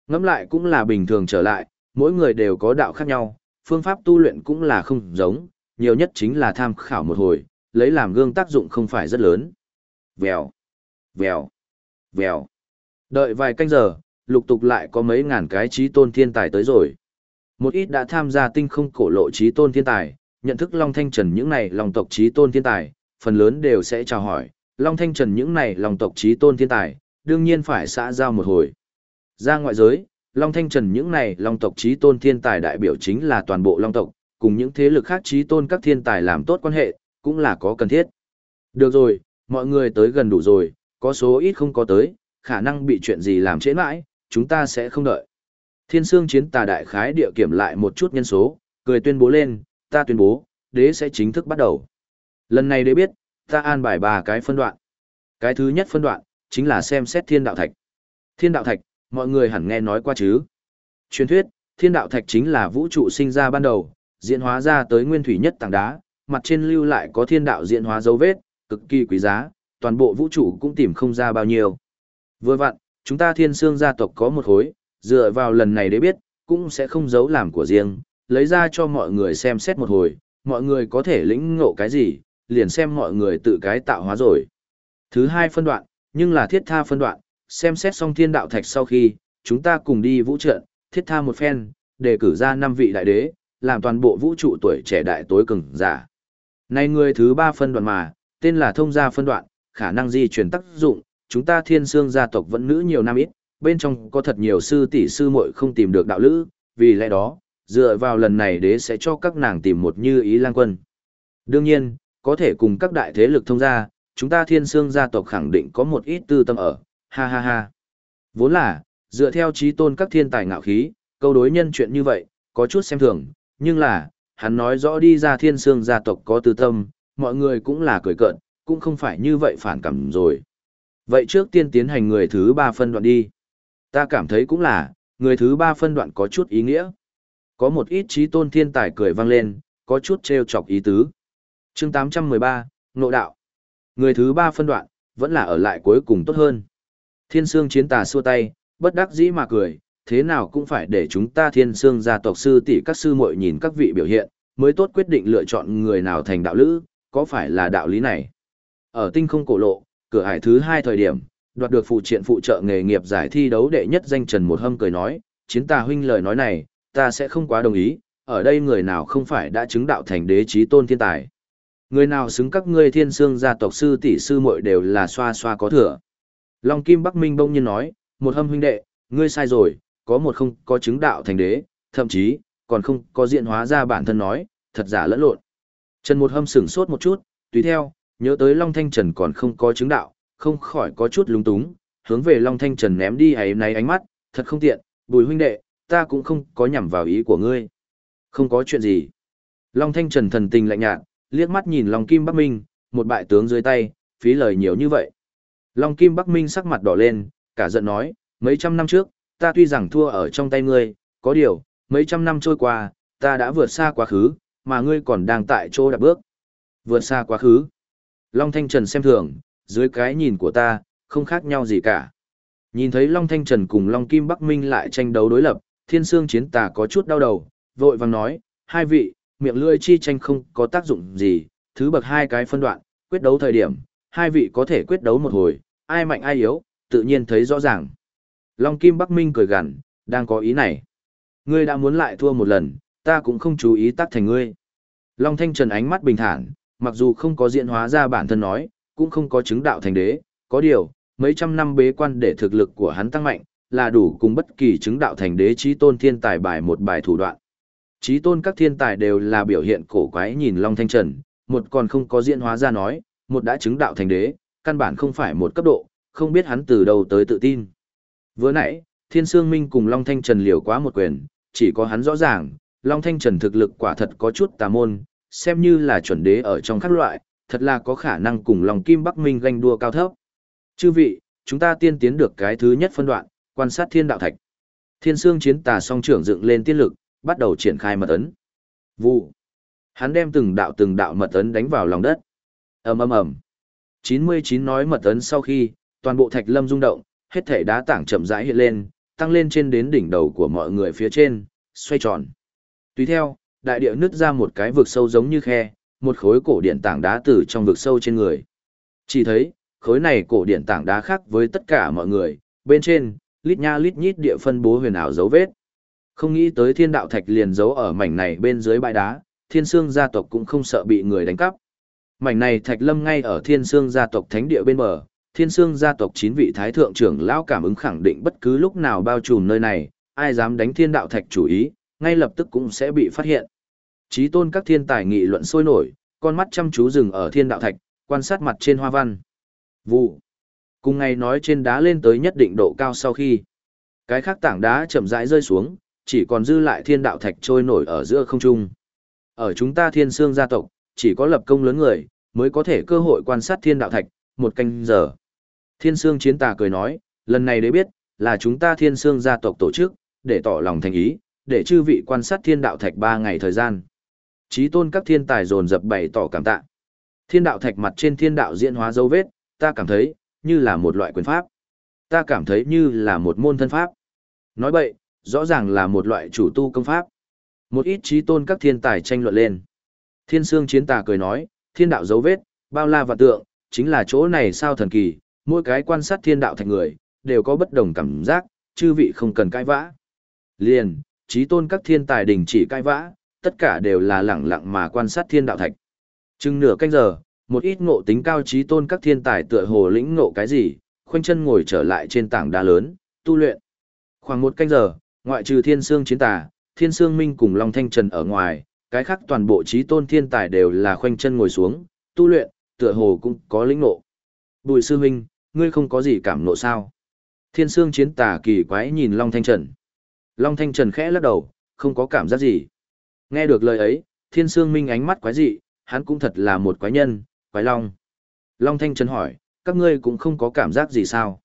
Ngẫm lại cũng là bình thường trở lại, mỗi người đều có đạo khác nhau, phương pháp tu luyện cũng là không giống, nhiều nhất chính là tham khảo một hồi, lấy làm gương tác dụng không phải rất lớn. Vèo, vèo, vèo. Đợi vài canh giờ, lục tục lại có mấy ngàn cái trí tôn thiên tài tới rồi. Một ít đã tham gia tinh không cổ lộ trí tôn thiên tài, nhận thức Long Thanh Trần những này lòng tộc trí tôn thiên tài, phần lớn đều sẽ chào hỏi, Long Thanh Trần những này lòng tộc trí tôn thiên tài, đương nhiên phải xã giao một hồi. Ra ngoại giới, Long Thanh Trần những này long tộc trí tôn thiên tài đại biểu chính là toàn bộ long tộc, cùng những thế lực khác trí tôn các thiên tài làm tốt quan hệ, cũng là có cần thiết. Được rồi, Mọi người tới gần đủ rồi, có số ít không có tới, khả năng bị chuyện gì làm trễ mãi, chúng ta sẽ không đợi. Thiên Sương chiến tà đại khái địa kiểm lại một chút nhân số, cười tuyên bố lên, ta tuyên bố, đế sẽ chính thức bắt đầu. Lần này đế biết, ta an bài ba cái phân đoạn. Cái thứ nhất phân đoạn, chính là xem xét thiên đạo thạch. Thiên đạo thạch, mọi người hẳn nghe nói qua chứ. Truyền thuyết, thiên đạo thạch chính là vũ trụ sinh ra ban đầu, diễn hóa ra tới nguyên thủy nhất tảng đá, mặt trên lưu lại có thiên đạo diễn hóa dấu vết, cực kỳ quý giá, toàn bộ vũ trụ cũng tìm không ra bao nhiêu. Vừa vặn, chúng ta thiên sương gia tộc có một khối, dựa vào lần này để biết, cũng sẽ không giấu làm của riêng, lấy ra cho mọi người xem xét một hồi, mọi người có thể lĩnh ngộ cái gì, liền xem mọi người tự cái tạo hóa rồi. Thứ hai phân đoạn, nhưng là thiết tha phân đoạn, xem xét xong thiên đạo thạch sau khi, chúng ta cùng đi vũ trận, thiết tha một phen, để cử ra năm vị đại đế, làm toàn bộ vũ trụ tuổi trẻ đại tối cường giả. Này người thứ ba phân đoạn mà, tên là thông gia phân đoạn, khả năng di chuyển tác dụng, chúng ta thiên xương gia tộc vẫn nữ nhiều năm ít, bên trong có thật nhiều sư tỷ sư muội không tìm được đạo lữ, vì lẽ đó, dựa vào lần này đế sẽ cho các nàng tìm một như ý lang quân. Đương nhiên, có thể cùng các đại thế lực thông gia, chúng ta thiên sương gia tộc khẳng định có một ít tư tâm ở, ha ha ha. Vốn là, dựa theo trí tôn các thiên tài ngạo khí, câu đối nhân chuyện như vậy, có chút xem thường, nhưng là, hắn nói rõ đi ra thiên sương gia tộc có tư tâm, mọi người cũng là cười cợt, cũng không phải như vậy phản cảm rồi. Vậy trước tiên tiến hành người thứ ba phân đoạn đi. Ta cảm thấy cũng là, người thứ ba phân đoạn có chút ý nghĩa. Có một ít trí tôn thiên tài cười vang lên, có chút treo chọc ý tứ. chương 813, Nộ Đạo. Người thứ ba phân đoạn, vẫn là ở lại cuối cùng tốt hơn. Thiên sương chiến tà xua tay, bất đắc dĩ mà cười, thế nào cũng phải để chúng ta thiên sương gia tộc sư tỷ các sư muội nhìn các vị biểu hiện, mới tốt quyết định lựa chọn người nào thành đạo lữ, có phải là đạo lý này. Ở tinh không cổ lộ, cửa hải thứ hai thời điểm, đoạt được phụ triện phụ trợ nghề nghiệp giải thi đấu đệ nhất danh Trần Một Hâm cười nói, chiến tà huynh lời nói này, ta sẽ không quá đồng ý, ở đây người nào không phải đã chứng đạo thành đế trí tôn thiên tài. Người nào xứng các ngươi thiên sương gia tộc sư tỷ sư muội đều là xoa xoa có thừa. Long Kim Bắc Minh bỗng nhiên nói, một hâm huynh đệ, ngươi sai rồi, có một không có chứng đạo thành đế, thậm chí, còn không có diện hóa ra bản thân nói, thật giả lẫn lộn. Trần một hâm sửng sốt một chút, tùy theo, nhớ tới Long Thanh Trần còn không có chứng đạo, không khỏi có chút lúng túng, hướng về Long Thanh Trần ném đi ấy này ánh mắt, thật không tiện, bùi huynh đệ, ta cũng không có nhằm vào ý của ngươi. Không có chuyện gì. Long Thanh Trần thần tình lạnh nhạt, liếc mắt nhìn Long Kim Bắc Minh, một bại tướng dưới tay, phí lời nhiều như vậy. Long Kim Bắc Minh sắc mặt đỏ lên, cả giận nói, mấy trăm năm trước, ta tuy rằng thua ở trong tay ngươi, có điều, mấy trăm năm trôi qua, ta đã vượt xa quá khứ, mà ngươi còn đang tại chỗ đạp bước. Vượt xa quá khứ. Long Thanh Trần xem thường, dưới cái nhìn của ta, không khác nhau gì cả. Nhìn thấy Long Thanh Trần cùng Long Kim Bắc Minh lại tranh đấu đối lập, thiên sương chiến tà có chút đau đầu, vội vàng nói, hai vị, miệng lưỡi chi tranh không có tác dụng gì, thứ bậc hai cái phân đoạn, quyết đấu thời điểm, hai vị có thể quyết đấu một hồi, ai mạnh ai yếu, tự nhiên thấy rõ ràng. Long Kim Bắc Minh cười gằn, đang có ý này. Ngươi đã muốn lại thua một lần, ta cũng không chú ý tác thành ngươi. Long Thanh Trần ánh mắt bình thản, mặc dù không có diễn hóa ra bản thân nói, cũng không có chứng đạo thành đế, có điều, mấy trăm năm bế quan để thực lực của hắn tăng mạnh, là đủ cùng bất kỳ chứng đạo thành đế trí tôn thiên tài bài một bài thủ đoạn. Trí tôn các thiên tài đều là biểu hiện cổ quái nhìn Long Thanh Trần, một còn không có diễn hóa ra nói, một đã chứng đạo thành đế, căn bản không phải một cấp độ, không biết hắn từ đâu tới tự tin. Vừa nãy, Thiên Sương Minh cùng Long Thanh Trần liều quá một quyền, chỉ có hắn rõ ràng, Long Thanh Trần thực lực quả thật có chút tà môn, xem như là chuẩn đế ở trong các loại, thật là có khả năng cùng lòng Kim Bắc Minh ganh đua cao thấp. Chư vị, chúng ta tiên tiến được cái thứ nhất phân đoạn, quan sát thiên đạo thạch. Thiên Sương chiến tà song trưởng dựng lên tiên lực, bắt đầu triển khai mật ấn. Vụ. Hắn đem từng đạo từng đạo mật ấn đánh vào lòng đất. ầm ầm ầm. 99 nói mật ấn sau khi, toàn bộ thạch lâm rung động, hết thể đá tảng chậm rãi hiện lên, tăng lên trên đến đỉnh đầu của mọi người phía trên, xoay tròn. Tùy theo, đại địa nứt ra một cái vực sâu giống như khe, một khối cổ điện tảng đá từ trong vực sâu trên người. Chỉ thấy, khối này cổ điện tảng đá khác với tất cả mọi người, bên trên, lít nha lít nhít địa phân bố huyền ảo dấu vết. Không nghĩ tới thiên đạo thạch liền giấu ở mảnh này bên dưới bãi đá, thiên sương gia tộc cũng không sợ bị người đánh cắp. Mảnh này thạch lâm ngay ở thiên sương gia tộc thánh địa bên bờ, thiên sương gia tộc chín vị thái thượng trưởng lão cảm ứng khẳng định bất cứ lúc nào bao trùm nơi này, ai dám đánh thiên đạo thạch chủ ý, ngay lập tức cũng sẽ bị phát hiện. Chí tôn các thiên tài nghị luận sôi nổi, con mắt chăm chú dừng ở thiên đạo thạch, quan sát mặt trên hoa văn. Vụ. Cùng ngày nói trên đá lên tới nhất định độ cao sau khi. Cái khác tảng đá chậm rãi rơi xuống, chỉ còn dư lại thiên đạo thạch trôi nổi ở giữa không trung. Ở chúng ta thiên sương gia tộc, chỉ có lập công lớn người, mới có thể cơ hội quan sát thiên đạo thạch, một canh giờ. Thiên sương chiến tà cười nói, lần này để biết, là chúng ta thiên sương gia tộc tổ chức, để tỏ lòng thành ý, để chư vị quan sát thiên đạo thạch ba ngày thời gian. Chí tôn các thiên tài dồn dập bày tỏ cảm tạ. Thiên đạo thạch mặt trên thiên đạo diễn hóa dấu vết, ta cảm thấy, như là một loại quyền pháp. Ta cảm thấy như là một môn thân pháp. Nói vậy rõ ràng là một loại chủ tu công pháp. Một ít trí tôn các thiên tài tranh luận lên. Thiên sương chiến tà cười nói, thiên đạo dấu vết, bao la và tượng, chính là chỗ này sao thần kỳ, mỗi cái quan sát thiên đạo thành người, đều có bất đồng cảm giác, chư vị không cần cãi vã. Liền, trí tôn các thiên tài đình chỉ cãi vã, tất cả đều là lẳng lặng mà quan sát thiên đạo thạch. Chừng nửa canh giờ, một ít ngộ tính cao trí tôn các thiên tài tựa hồ lĩnh ngộ cái gì, khoanh chân ngồi trở lại trên tảng đá lớn, tu luyện. Khoảng một canh giờ, ngoại trừ thiên sương chiến tà, thiên sương minh cùng long thanh trần ở ngoài, cái khác toàn bộ trí tôn thiên tài đều là khoanh chân ngồi xuống, tu luyện, tựa hồ cũng có lĩnh ngộ. Bùi sư huynh, ngươi không có gì cảm nộ sao? Thiên sương chiến tà kỳ quái nhìn long thanh trần. Long thanh trần khẽ lắc đầu, không có cảm giác gì. Nghe được lời ấy, thiên sương minh ánh mắt quái dị, hắn cũng thật là một quái nhân, quái long. Long thanh trần hỏi, các ngươi cũng không có cảm giác gì sao?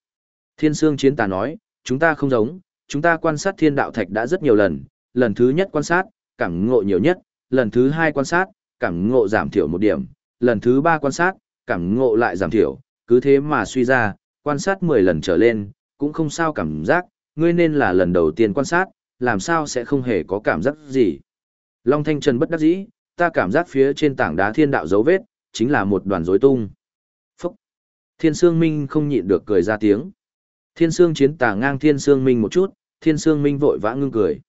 Thiên sương chiến tà nói, chúng ta không giống, chúng ta quan sát thiên đạo thạch đã rất nhiều lần, lần thứ nhất quan sát, cảm ngộ nhiều nhất, lần thứ hai quan sát, cảm ngộ giảm thiểu một điểm, lần thứ ba quan sát, cảm ngộ lại giảm thiểu, cứ thế mà suy ra, quan sát 10 lần trở lên, cũng không sao cảm giác, ngươi nên là lần đầu tiên quan sát, làm sao sẽ không hề có cảm giác gì. Long Thanh Trần bất đắc dĩ, ta cảm giác phía trên tảng đá thiên đạo dấu vết, chính là một đoàn rối tung. Phúc! Thiên Sương Minh không nhịn được cười ra tiếng. Thiên Sương chiến tà ngang Thiên Sương Minh một chút, Thiên Sương Minh vội vã ngưng cười.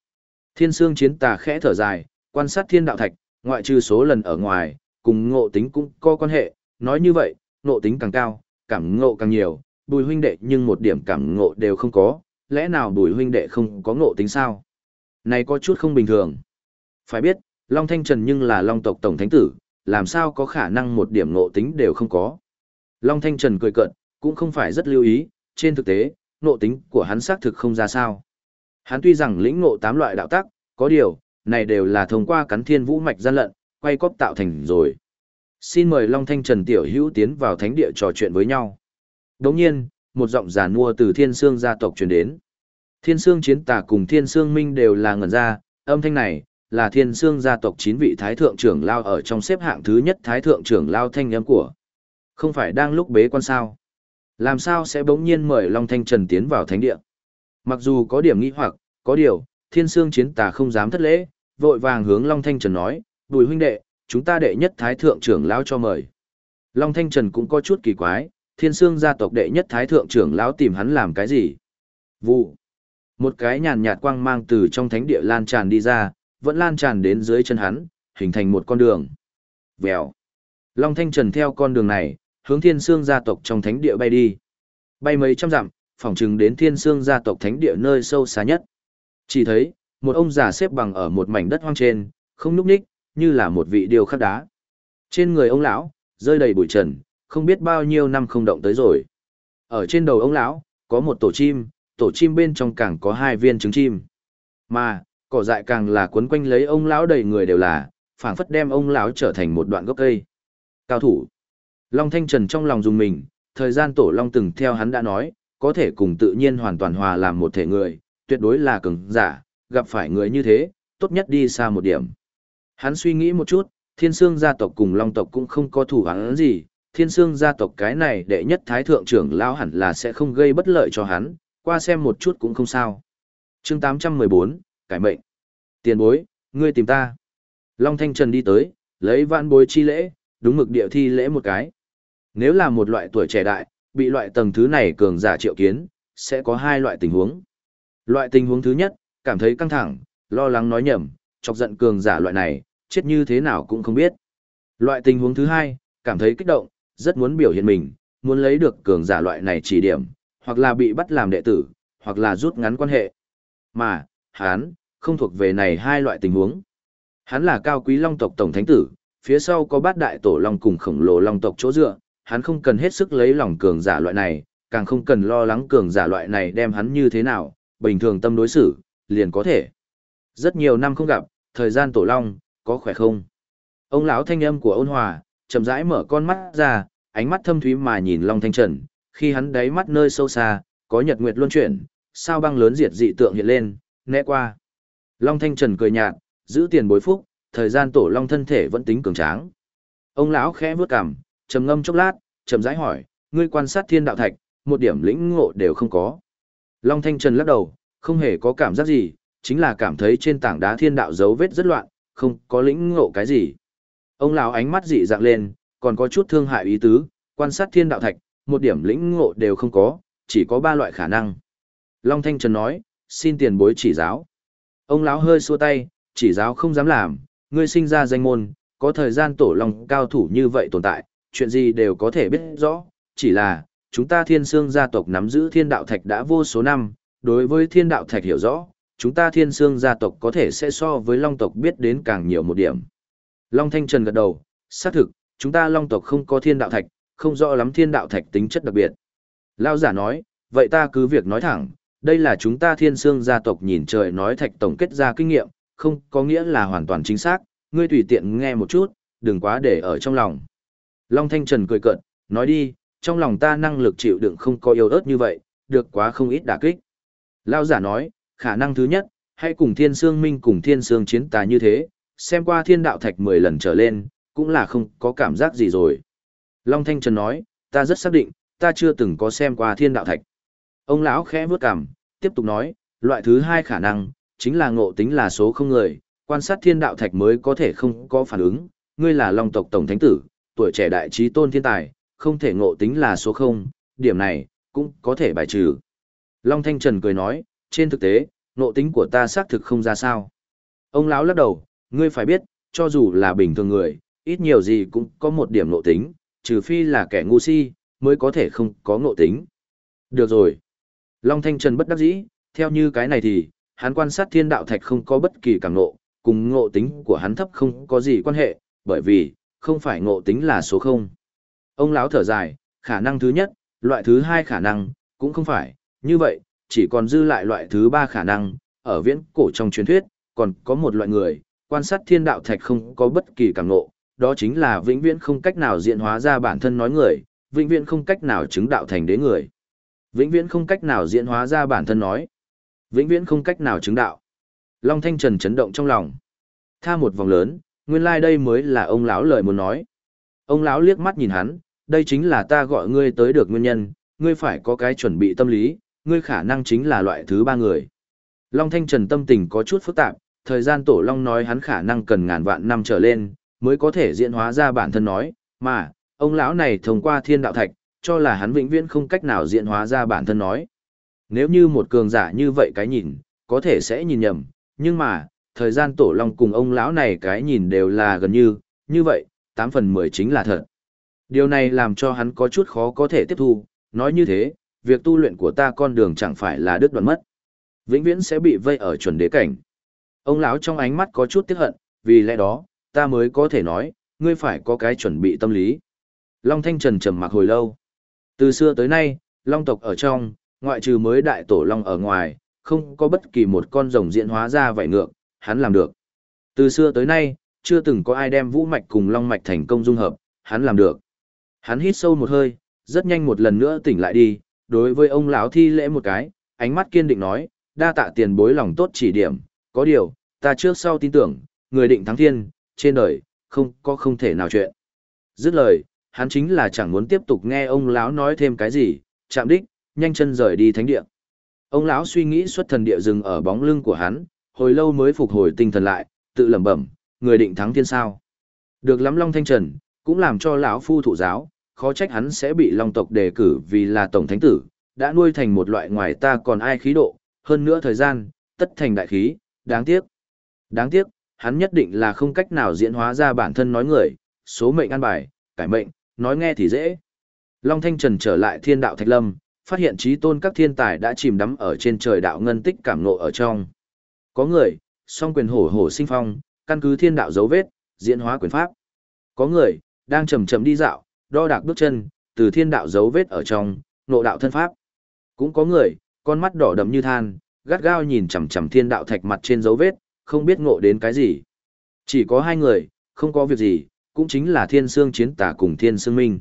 Thiên Sương chiến tà khẽ thở dài, quan sát thiên đạo thạch, ngoại trừ số lần ở ngoài, cùng ngộ tính cũng có quan hệ, nói như vậy, ngộ tính càng cao, cảm ngộ càng nhiều, bùi huynh đệ nhưng một điểm cảm ngộ đều không có, lẽ nào bùi huynh đệ không có ngộ tính sao? Này có chút không bình thường. Phải biết, Long Thanh Trần nhưng là Long tộc Tổng Thánh Tử, làm sao có khả năng một điểm ngộ tính đều không có. Long Thanh Trần cười cợt, cũng không phải rất lưu ý, trên thực tế, ngộ tính của hắn xác thực không ra sao. Hắn tuy rằng lĩnh ngộ tám loại đạo tắc, có điều, này đều là thông qua cắn thiên vũ mạch gian lận, quay cóp tạo thành rồi. Xin mời Long Thanh Trần Tiểu Hữu tiến vào thánh địa trò chuyện với nhau. Đồng nhiên, một giọng giả nua từ Thiên Sương gia tộc truyền đến. Thiên Sương chiến tà cùng Thiên Sương Minh đều là ngẩn ra, âm thanh này, là Thiên Sương gia tộc chín vị thái thượng trưởng lao ở trong xếp hạng thứ nhất thái thượng trưởng lao thanh âm của. Không phải đang lúc bế quan sao? Làm sao sẽ bỗng nhiên mời Long Thanh Trần tiến vào thánh địa? Mặc dù có điểm nghi hoặc, có điều, Thiên Sương chiến tà không dám thất lễ, vội vàng hướng Long Thanh Trần nói, "Bùi huynh đệ, chúng ta đệ nhất thái thượng trưởng lao cho mời." Long Thanh Trần cũng có chút kỳ quái, Thiên Sương gia tộc đệ nhất thái thượng trưởng lão tìm hắn làm cái gì? Vụ. Một cái nhàn nhạt quang mang từ trong thánh địa lan tràn đi ra, vẫn lan tràn đến dưới chân hắn, hình thành một con đường. Vèo. Long Thanh Trần theo con đường này, hướng Thiên Sương gia tộc trong thánh địa bay đi. Bay mấy trăm dặm, phỏng chừng đến Thiên Sương gia tộc thánh địa nơi sâu xa nhất. Chỉ thấy, một ông già xếp bằng ở một mảnh đất hoang trên, không núp ních, như là một vị điêu khắc đá. Trên người ông lão, rơi đầy bụi trần, không biết bao nhiêu năm không động tới rồi. Ở trên đầu ông lão, có một tổ chim, tổ chim bên trong càng có hai viên trứng chim. Mà, cỏ dại càng là quấn quanh lấy ông lão đầy người đều là, phảng phất đem ông lão trở thành một đoạn gốc cây. Cao thủ. Long Thanh Trần trong lòng dùng mình, thời gian tổ Long từng theo hắn đã nói, có thể cùng tự nhiên hoàn toàn hòa làm một thể người, tuyệt đối là cường giả, gặp phải người như thế, tốt nhất đi xa một điểm. Hắn suy nghĩ một chút, thiên sương gia tộc cùng long tộc cũng không có thủ hắn gì, thiên sương gia tộc cái này đệ nhất thái thượng trưởng lao hẳn là sẽ không gây bất lợi cho hắn, qua xem một chút cũng không sao. chương 814, cải mệnh. Tiền bối, ngươi tìm ta. Long Thanh Trần đi tới, lấy vạn bối chi lễ, đúng mực địa thi lễ một cái. Nếu là một loại tuổi trẻ đại, bị loại tầng thứ này cường giả triệu kiến, sẽ có hai loại tình huống. Loại tình huống thứ nhất, cảm thấy căng thẳng, lo lắng nói nhầm, chọc giận cường giả loại này, chết như thế nào cũng không biết. Loại tình huống thứ hai, cảm thấy kích động, rất muốn biểu hiện mình, muốn lấy được cường giả loại này chỉ điểm, hoặc là bị bắt làm đệ tử, hoặc là rút ngắn quan hệ. Mà, hắn, không thuộc về này hai loại tình huống. Hắn là cao quý long tộc tổng thánh tử, phía sau có bát đại tổ long cùng khổng lồ long tộc chỗ dựa, hắn không cần hết sức lấy lòng cường giả loại này, càng không cần lo lắng cường giả loại này đem hắn như thế nào, bình thường tâm đối xử, liền có thể. Rất nhiều năm không gặp, thời gian tổ long, có khỏe không? Ông lão thanh âm của ôn hòa, chậm rãi mở con mắt ra, ánh mắt thâm thúy mà nhìn Long Thanh Trần, khi hắn đáy mắt nơi sâu xa, có nhật nguyệt luân chuyển, sao băng lớn diệt dị tượng hiện lên, né qua. Long Thanh Trần cười nhạt, giữ tiền bối phúc, thời gian tổ long thân thể vẫn tính cường tráng. Ông lão khẽ bước cằm, trầm ngâm chốc lát, trầm rãi hỏi, ngươi quan sát thiên đạo thạch, một điểm lĩnh ngộ đều không có. Long Thanh Trần lắc đầu, không hề có cảm giác gì, chính là cảm thấy trên tảng đá thiên đạo dấu vết rất loạn, không có lĩnh ngộ cái gì. Ông lão ánh mắt dị dạng lên, còn có chút thương hại ý tứ, quan sát thiên đạo thạch, một điểm lĩnh ngộ đều không có, chỉ có ba loại khả năng. Long Thanh Trần nói, xin tiền bối chỉ giáo. Ông lão hơi xua tay, chỉ giáo không dám làm, ngươi sinh ra danh môn, có thời gian tổ lòng cao thủ như vậy tồn tại, chuyện gì đều có thể biết rõ, chỉ là, chúng ta thiên sương gia tộc nắm giữ thiên đạo thạch đã vô số năm, đối với thiên đạo thạch hiểu rõ, chúng ta thiên sương gia tộc có thể sẽ so với long tộc biết đến càng nhiều một điểm. Long Thanh Trần gật đầu, xác thực, chúng ta long tộc không có thiên đạo thạch, không rõ lắm thiên đạo thạch tính chất đặc biệt. Lao giả nói, vậy ta cứ việc nói thẳng, đây là chúng ta thiên sương gia tộc nhìn trời nói thạch tổng kết ra kinh nghiệm, không có nghĩa là hoàn toàn chính xác, ngươi tùy tiện nghe một chút, đừng quá để ở trong lòng. Long Thanh Trần cười cợt, nói đi, trong lòng ta năng lực chịu đựng không có yếu ớt như vậy, được quá không ít đả kích. Lao giả nói, khả năng thứ nhất, hãy cùng thiên sương minh cùng thiên sương chiến tài như thế, xem qua thiên đạo thạch 10 lần trở lên, cũng là không có cảm giác gì rồi. Long Thanh Trần nói, ta rất xác định, ta chưa từng có xem qua thiên đạo thạch. Ông lão khẽ vướt cằm, tiếp tục nói, loại thứ hai khả năng, chính là ngộ tính là số không người, quan sát thiên đạo thạch mới có thể không có phản ứng, ngươi là long tộc tổng thánh tử, tuổi trẻ đại trí tôn thiên tài, không thể ngộ tính là số không, điểm này, cũng có thể bài trừ. Long Thanh Trần cười nói, trên thực tế, ngộ tính của ta xác thực không ra sao. Ông lão lắc đầu, ngươi phải biết, cho dù là bình thường người, ít nhiều gì cũng có một điểm ngộ tính, trừ phi là kẻ ngu si, mới có thể không có ngộ tính. Được rồi. Long Thanh Trần bất đắc dĩ, theo như cái này thì, hắn quan sát thiên đạo thạch không có bất kỳ cảm ngộ, cùng ngộ tính của hắn thấp không có gì quan hệ, bởi vì, không phải ngộ tính là số không. Ông lão thở dài, khả năng thứ nhất, loại thứ hai khả năng, cũng không phải, như vậy, chỉ còn dư lại loại thứ ba khả năng, ở viễn cổ trong truyền thuyết, còn có một loại người, quan sát thiên đạo thạch không có bất kỳ cảm ngộ, đó chính là vĩnh viễn không cách nào diện hóa ra bản thân nói người, vĩnh viễn không cách nào chứng đạo thành đế người. Vĩnh viễn không cách nào diễn hóa ra bản thân nói. Vĩnh viễn không cách nào chứng đạo. Long Thanh Trần chấn động trong lòng. Tha một vòng lớn, nguyên lai like đây mới là ông lão lời muốn nói. Ông lão liếc mắt nhìn hắn, đây chính là ta gọi ngươi tới được nguyên nhân, ngươi phải có cái chuẩn bị tâm lý, ngươi khả năng chính là loại thứ ba người. Long Thanh Trần tâm tình có chút phức tạp, thời gian tổ Long nói hắn khả năng cần ngàn vạn năm trở lên, mới có thể diễn hóa ra bản thân nói, mà, ông lão này thông qua thiên đạo thạch, cho là hắn vĩnh viễn không cách nào diện hóa ra bản thân nói. Nếu như một cường giả như vậy cái nhìn, có thể sẽ nhìn nhầm, nhưng mà, thời gian tổ long cùng ông lão này cái nhìn đều là gần như, như vậy, 8 phần 10 chính là thật. Điều này làm cho hắn có chút khó có thể tiếp thu, nói như thế, việc tu luyện của ta con đường chẳng phải là đứt đoạn mất. Vĩnh viễn sẽ bị vây ở chuẩn đế cảnh. Ông lão trong ánh mắt có chút tiếc hận, vì lẽ đó, ta mới có thể nói, ngươi phải có cái chuẩn bị tâm lý. Long Thanh Trần trầm mặc hồi lâu. Từ xưa tới nay, Long tộc ở trong, ngoại trừ mới đại tổ Long ở ngoài, không có bất kỳ một con rồng diễn hóa ra vậy ngược, hắn làm được. Từ xưa tới nay, chưa từng có ai đem vũ mạch cùng Long mạch thành công dung hợp, hắn làm được. Hắn hít sâu một hơi, rất nhanh một lần nữa tỉnh lại đi, đối với ông lão thi lễ một cái, ánh mắt kiên định nói, đa tạ tiền bối lòng tốt chỉ điểm, có điều, ta trước sau tin tưởng, người định thắng thiên, trên đời, không có không thể nào chuyện. Dứt lời, hắn chính là chẳng muốn tiếp tục nghe ông lão nói thêm cái gì, chạm đích, nhanh chân rời đi thánh địa. Ông lão suy nghĩ xuất thần địa dừng ở bóng lưng của hắn, hồi lâu mới phục hồi tinh thần lại, tự lẩm bẩm, người định thắng thiên sao? Được lắm Long Thanh Trần, cũng làm cho lão phu thụ giáo, khó trách hắn sẽ bị Long tộc đề cử vì là tổng thánh tử, đã nuôi thành một loại ngoài ta còn ai khí độ, hơn nữa thời gian, tất thành đại khí, đáng tiếc. Đáng tiếc, hắn nhất định là không cách nào diễn hóa ra bản thân nói người, số mệnh an bài, cải mệnh, nói nghe thì dễ. Long Thanh Trần trở lại thiên đạo Thạch Lâm, phát hiện trí tôn các thiên tài đã chìm đắm ở trên trời đạo ngân tích cảm ngộ ở trong. Có người, song quyền hổ hổ sinh phong, căn cứ thiên đạo dấu vết, diễn hóa quyền pháp. Có người, đang chậm chậm đi dạo, đo đạc bước chân, từ thiên đạo dấu vết ở trong, nộ đạo thân pháp. Cũng có người, con mắt đỏ đậm như than, gắt gao nhìn chằm chằm thiên đạo thạch mặt trên dấu vết, không biết ngộ đến cái gì. Chỉ có hai người, không có việc gì, cũng chính là thiên sương chiến tà cùng thiên sương minh.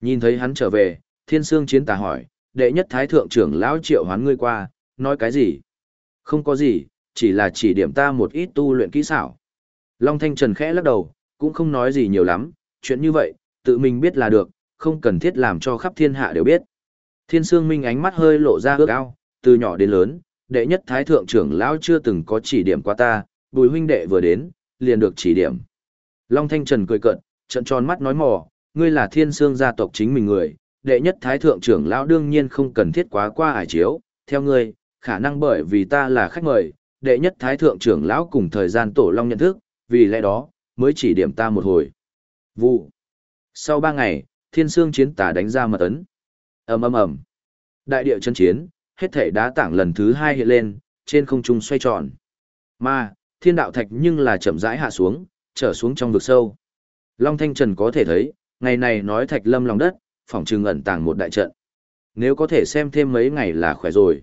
Nhìn thấy hắn trở về, thiên sương chiến tà hỏi, đệ nhất thái thượng trưởng lão triệu hoán ngươi qua, nói cái gì? Không có gì, chỉ là chỉ điểm ta một ít tu luyện kỹ xảo. Long Thanh Trần khẽ lắc đầu, cũng không nói gì nhiều lắm, chuyện như vậy, tự mình biết là được, không cần thiết làm cho khắp thiên hạ đều biết. Thiên Sương Minh ánh mắt hơi lộ ra ước ao, từ nhỏ đến lớn, đệ nhất thái thượng trưởng lão chưa từng có chỉ điểm qua ta, bùi huynh đệ vừa đến, liền được chỉ điểm. Long Thanh Trần cười cợt, trận tròn mắt nói mò, ngươi là thiên sương gia tộc chính mình người, đệ nhất thái thượng trưởng lão đương nhiên không cần thiết quá qua ải chiếu, theo ngươi, khả năng bởi vì ta là khách mời, đệ nhất thái thượng trưởng lão cùng thời gian tổ long nhận thức, vì lẽ đó, mới chỉ điểm ta một hồi. Vụ. Sau ba ngày, thiên sương chiến tà đánh ra mật ấn. ầm ầm ầm Đại địa chân chiến, hết thể đá tảng lần thứ hai hiện lên, trên không trung xoay tròn. Mà, thiên đạo thạch nhưng là chậm rãi hạ xuống, trở xuống trong vực sâu. Long Thanh Trần có thể thấy, ngày này nói thạch lâm lòng đất, phòng trừng ẩn tàng một đại trận. Nếu có thể xem thêm mấy ngày là khỏe rồi.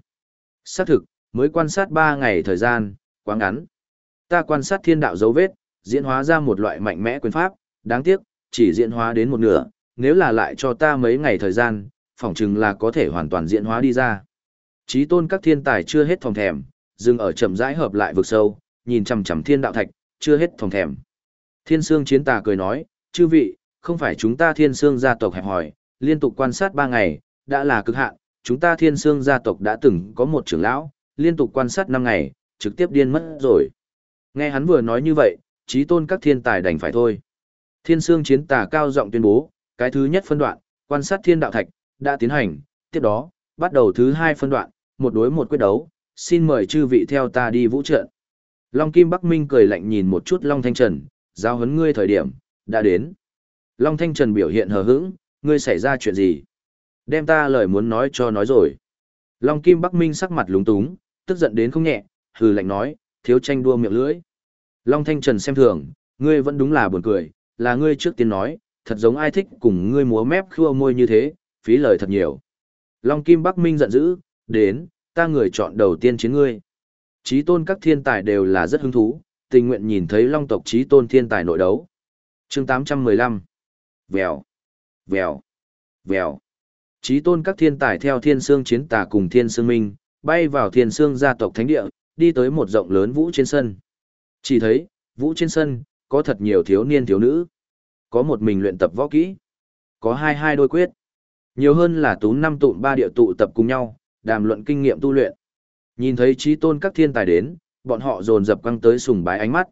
Xác thực, mới quan sát 3 ngày thời gian, quá ngắn. Ta quan sát thiên đạo dấu vết, diễn hóa ra một loại mạnh mẽ quyền pháp, đáng tiếc, chỉ diễn hóa đến một nửa, nếu là lại cho ta mấy ngày thời gian, phỏng chừng là có thể hoàn toàn diễn hóa đi ra. Chí tôn các thiên tài chưa hết phòng thèm, dừng ở chậm rãi hợp lại vực sâu, nhìn chằm chằm thiên đạo thạch, chưa hết phòng thèm. Thiên Sương Chiến Tà cười nói, chư vị, không phải chúng ta Thiên Sương gia tộc hẹp hỏi, liên tục quan sát ba ngày, đã là cực hạn, chúng ta Thiên Sương gia tộc đã từng có một trưởng lão, liên tục quan sát năm ngày, trực tiếp điên mất rồi. Nghe hắn vừa nói như vậy, trí tôn các thiên tài đành phải thôi. Thiên Sương Chiến Tà cao giọng tuyên bố, cái thứ nhất phân đoạn, quan sát thiên đạo thạch, đã tiến hành, tiếp đó, bắt đầu thứ hai phân đoạn, một đối một quyết đấu, xin mời chư vị theo ta đi vũ trận. Long Kim Bắc Minh cười lạnh nhìn một chút Long Thanh Trần, giao hấn ngươi thời điểm, đã đến. Long Thanh Trần biểu hiện hờ hững, ngươi xảy ra chuyện gì? Đem ta lời muốn nói cho nói rồi. Long Kim Bắc Minh sắc mặt lúng túng, tức giận đến không nhẹ, hừ lạnh nói, thiếu tranh đua miệng lưỡi. Long Thanh Trần xem thường, ngươi vẫn đúng là buồn cười, là ngươi trước tiên nói, thật giống ai thích cùng ngươi múa mép khua môi như thế, phí lời thật nhiều. Long Kim Bắc Minh giận dữ, đến, ta người chọn đầu tiên chiến ngươi. Chí tôn các thiên tài đều là rất hứng thú, tình nguyện nhìn thấy long tộc trí tôn thiên tài nội đấu. chương 815. Vèo, vèo, vèo. trí tôn các thiên tài theo thiên sương chiến tà cùng thiên sương minh, bay vào thiên sương gia tộc thánh địa, đi tới một rộng lớn vũ trên sân. Chỉ thấy, vũ trên sân, có thật nhiều thiếu niên thiếu nữ. Có một mình luyện tập võ kỹ. Có hai hai đôi quyết. Nhiều hơn là tú năm tụn ba địa tụ tập cùng nhau, đàm luận kinh nghiệm tu luyện. Nhìn thấy trí tôn các thiên tài đến, bọn họ dồn dập căng tới sùng bái ánh mắt.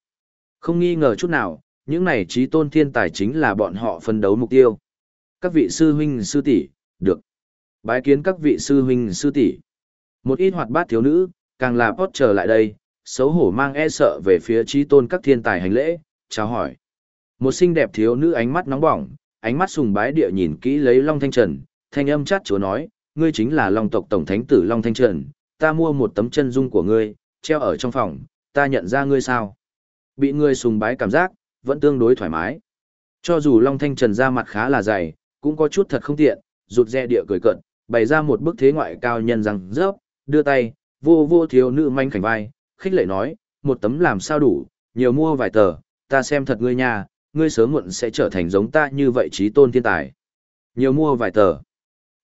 Không nghi ngờ chút nào, những này trí tôn thiên tài chính là bọn họ phân đấu mục tiêu. Các vị sư huynh sư tỷ, được. Bái kiến các vị sư huynh sư tỷ. Một ít hoạt bát thiếu nữ, càng là hót trở lại đây, xấu hổ mang e sợ về phía trí tôn các thiên tài hành lễ, chào hỏi. Một xinh đẹp thiếu nữ ánh mắt nóng bỏng, ánh mắt sùng bái địa nhìn kỹ lấy Long Thanh Trần, thanh âm chát chúa nói, ngươi chính là Long tộc tổng thánh tử Long Thanh Trần, ta mua một tấm chân dung của ngươi, treo ở trong phòng, ta nhận ra ngươi sao. Bị ngươi sùng bái cảm giác, vẫn tương đối thoải mái. Cho dù Long Thanh Trần ra mặt khá là dày, cũng có chút thật không tiện, rụt rè địa cười cận, bày ra một bức thế ngoại cao nhân rằng rớp, đưa tay, vô vô thiếu nữ manh khảnh vai, khích lệ nói, một tấm làm sao đủ, nhiều mua vài tờ, ta xem thật ngươi nha, ngươi sớm muộn sẽ trở thành giống ta như vậy trí tôn thiên tài. Nhiều mua vài tờ.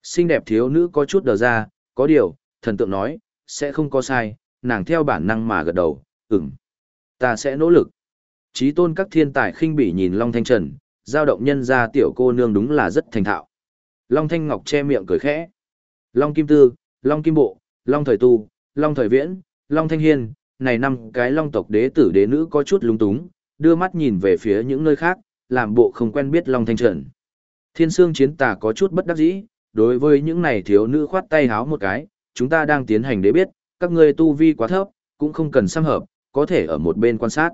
Xinh đẹp thiếu nữ có chút đờ ra, có điều, thần tượng nói, sẽ không có sai, nàng theo bản năng mà gật đầu, ừm. Ta sẽ nỗ lực. Chí tôn các thiên tài khinh bỉ nhìn Long Thanh Trần, giao động nhân ra tiểu cô nương đúng là rất thành thạo. Long Thanh Ngọc che miệng cười khẽ. Long Kim Tư, Long Kim Bộ, Long Thời Tu, Long Thời Viễn, Long Thanh Hiên, này năm cái Long tộc đế tử đế nữ có chút lung túng, đưa mắt nhìn về phía những nơi khác, làm bộ không quen biết Long Thanh Trần. Thiên Sương Chiến Tà có chút bất đắc dĩ, đối với những này thiếu nữ khoát tay háo một cái, chúng ta đang tiến hành để biết, các ngươi tu vi quá thấp, cũng không cần xăm hợp, có thể ở một bên quan sát.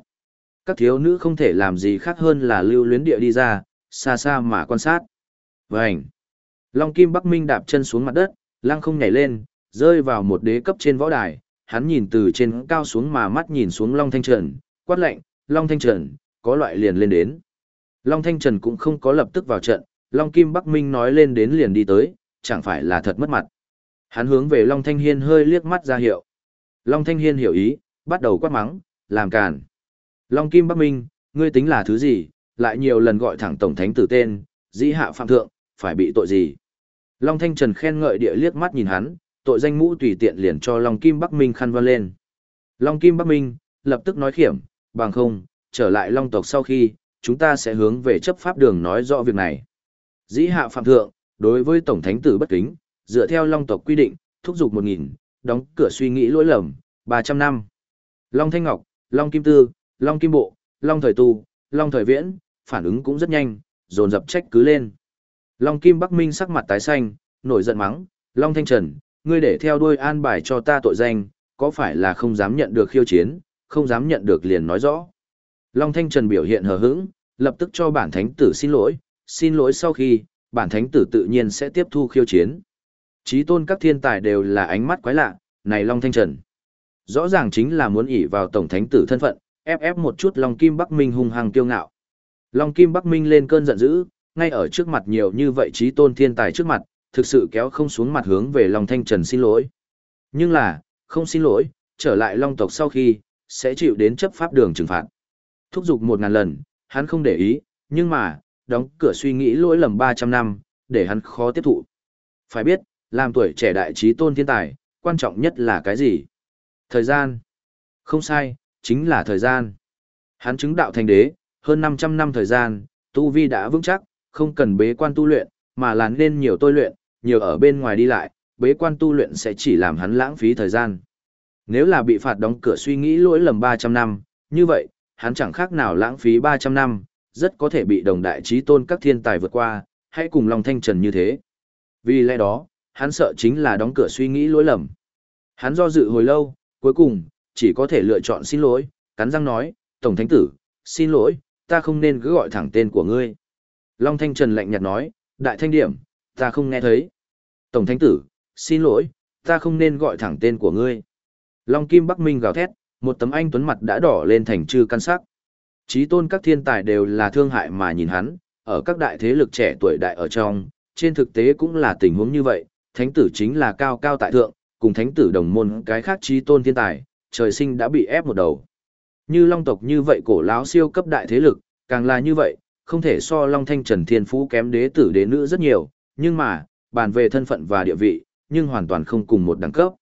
Các thiếu nữ không thể làm gì khác hơn là lưu luyến địa đi ra, xa xa mà quan sát. Vânh! Long Kim Bắc Minh đạp chân xuống mặt đất, lăng không nhảy lên, rơi vào một đế cấp trên võ đài, hắn nhìn từ trên cao xuống mà mắt nhìn xuống Long Thanh Trần, quát lệnh, Long Thanh Trần, có loại liền lên đến. Long Thanh Trần cũng không có lập tức vào trận, Long Kim Bắc Minh nói lên đến liền đi tới, chẳng phải là thật mất mặt. Hắn hướng về Long Thanh Hiên hơi liếc mắt ra hiệu. Long Thanh Hiên hiểu ý, bắt đầu quát mắng, làm càn. Long Kim Bắc Minh, ngươi tính là thứ gì, lại nhiều lần gọi thẳng Tổng Thánh tử tên, dĩ hạ phạm thượng, phải bị tội gì. Long Thanh Trần khen ngợi địa liếc mắt nhìn hắn, tội danh mũ tùy tiện liền cho Long Kim Bắc Minh khăn văn lên. Long Kim Bắc Minh, lập tức nói khiểm, bằng không, trở lại Long tộc sau khi, chúng ta sẽ hướng về chấp pháp đường nói rõ việc này. Dĩ hạ phạm thượng, đối với Tổng Thánh tử bất kính, dựa theo Long tộc quy định, thúc giục 1.000, đóng cửa suy nghĩ lỗi lầm, 300 năm. Long Thanh Ngọc, Long Kim Tư, Long Kim Bộ, Long Thời Tu, Long Thời Viễn, phản ứng cũng rất nhanh, dồn dập trách cứ lên. Long Kim Bắc Minh sắc mặt tái xanh, nổi giận mắng, Long Thanh Trần, ngươi để theo đuôi an bài cho ta tội danh, có phải là không dám nhận được khiêu chiến, không dám nhận được liền nói rõ. Long Thanh Trần biểu hiện hờ hững, lập tức cho bản thánh tử xin lỗi, xin lỗi sau khi, bản thánh tử tự nhiên sẽ tiếp thu khiêu chiến. Chí tôn các thiên tài đều là ánh mắt quái lạ, này Long Thanh Trần. Rõ ràng chính là muốn ỷ vào tổng thánh tử thân phận, ép ép một chút Long Kim Bắc Minh hung hăng kiêu ngạo. Long Kim Bắc Minh lên cơn giận dữ, ngay ở trước mặt nhiều như vậy chí tôn thiên tài trước mặt, thực sự kéo không xuống mặt hướng về Long Thanh Trần xin lỗi. Nhưng là, không xin lỗi, trở lại Long tộc sau khi, sẽ chịu đến chấp pháp đường trừng phạt. Thúc giục một ngàn lần, hắn không để ý, nhưng mà, đóng cửa suy nghĩ lỗi lầm 300 năm, để hắn khó tiếp thụ. Phải biết, làm tuổi trẻ đại trí tôn thiên tài, quan trọng nhất là cái gì? Thời gian. Không sai, chính là thời gian. Hắn chứng đạo thành đế, hơn 500 năm thời gian, tu vi đã vững chắc, không cần bế quan tu luyện, mà là nên nhiều tôi luyện, nhiều ở bên ngoài đi lại, bế quan tu luyện sẽ chỉ làm hắn lãng phí thời gian. Nếu là bị phạt đóng cửa suy nghĩ lỗi lầm 300 năm, như vậy, hắn chẳng khác nào lãng phí 300 năm, rất có thể bị đồng đại trí tôn các thiên tài vượt qua, hãy cùng lòng thanh trần như thế. Vì lẽ đó, hắn sợ chính là đóng cửa suy nghĩ lỗi lầm. Hắn do dự hồi lâu, cuối cùng, chỉ có thể lựa chọn xin lỗi, cắn răng nói, Tổng Thánh Tử, xin lỗi, ta không nên cứ gọi thẳng tên của ngươi. Long Thanh Trần lạnh nhạt nói, Đại Thanh Điểm, ta không nghe thấy. Tổng Thánh Tử, xin lỗi, ta không nên gọi thẳng tên của ngươi. Long Kim Bắc Minh gào thét, một tấm anh tuấn mặt đã đỏ lên thành trư căn sắc. Chí tôn các thiên tài đều là thương hại mà nhìn hắn, ở các đại thế lực trẻ tuổi đại ở trong, trên thực tế cũng là tình huống như vậy, thánh tử chính là cao cao tại thượng, cùng thánh tử đồng môn cái khác chí tôn thiên tài, trời sinh đã bị ép một đầu. Như long tộc như vậy cổ lão siêu cấp đại thế lực, càng là như vậy, không thể so long thanh trần thiên phú kém đế tử đế nữ rất nhiều, nhưng mà, bàn về thân phận và địa vị, nhưng hoàn toàn không cùng một đẳng cấp.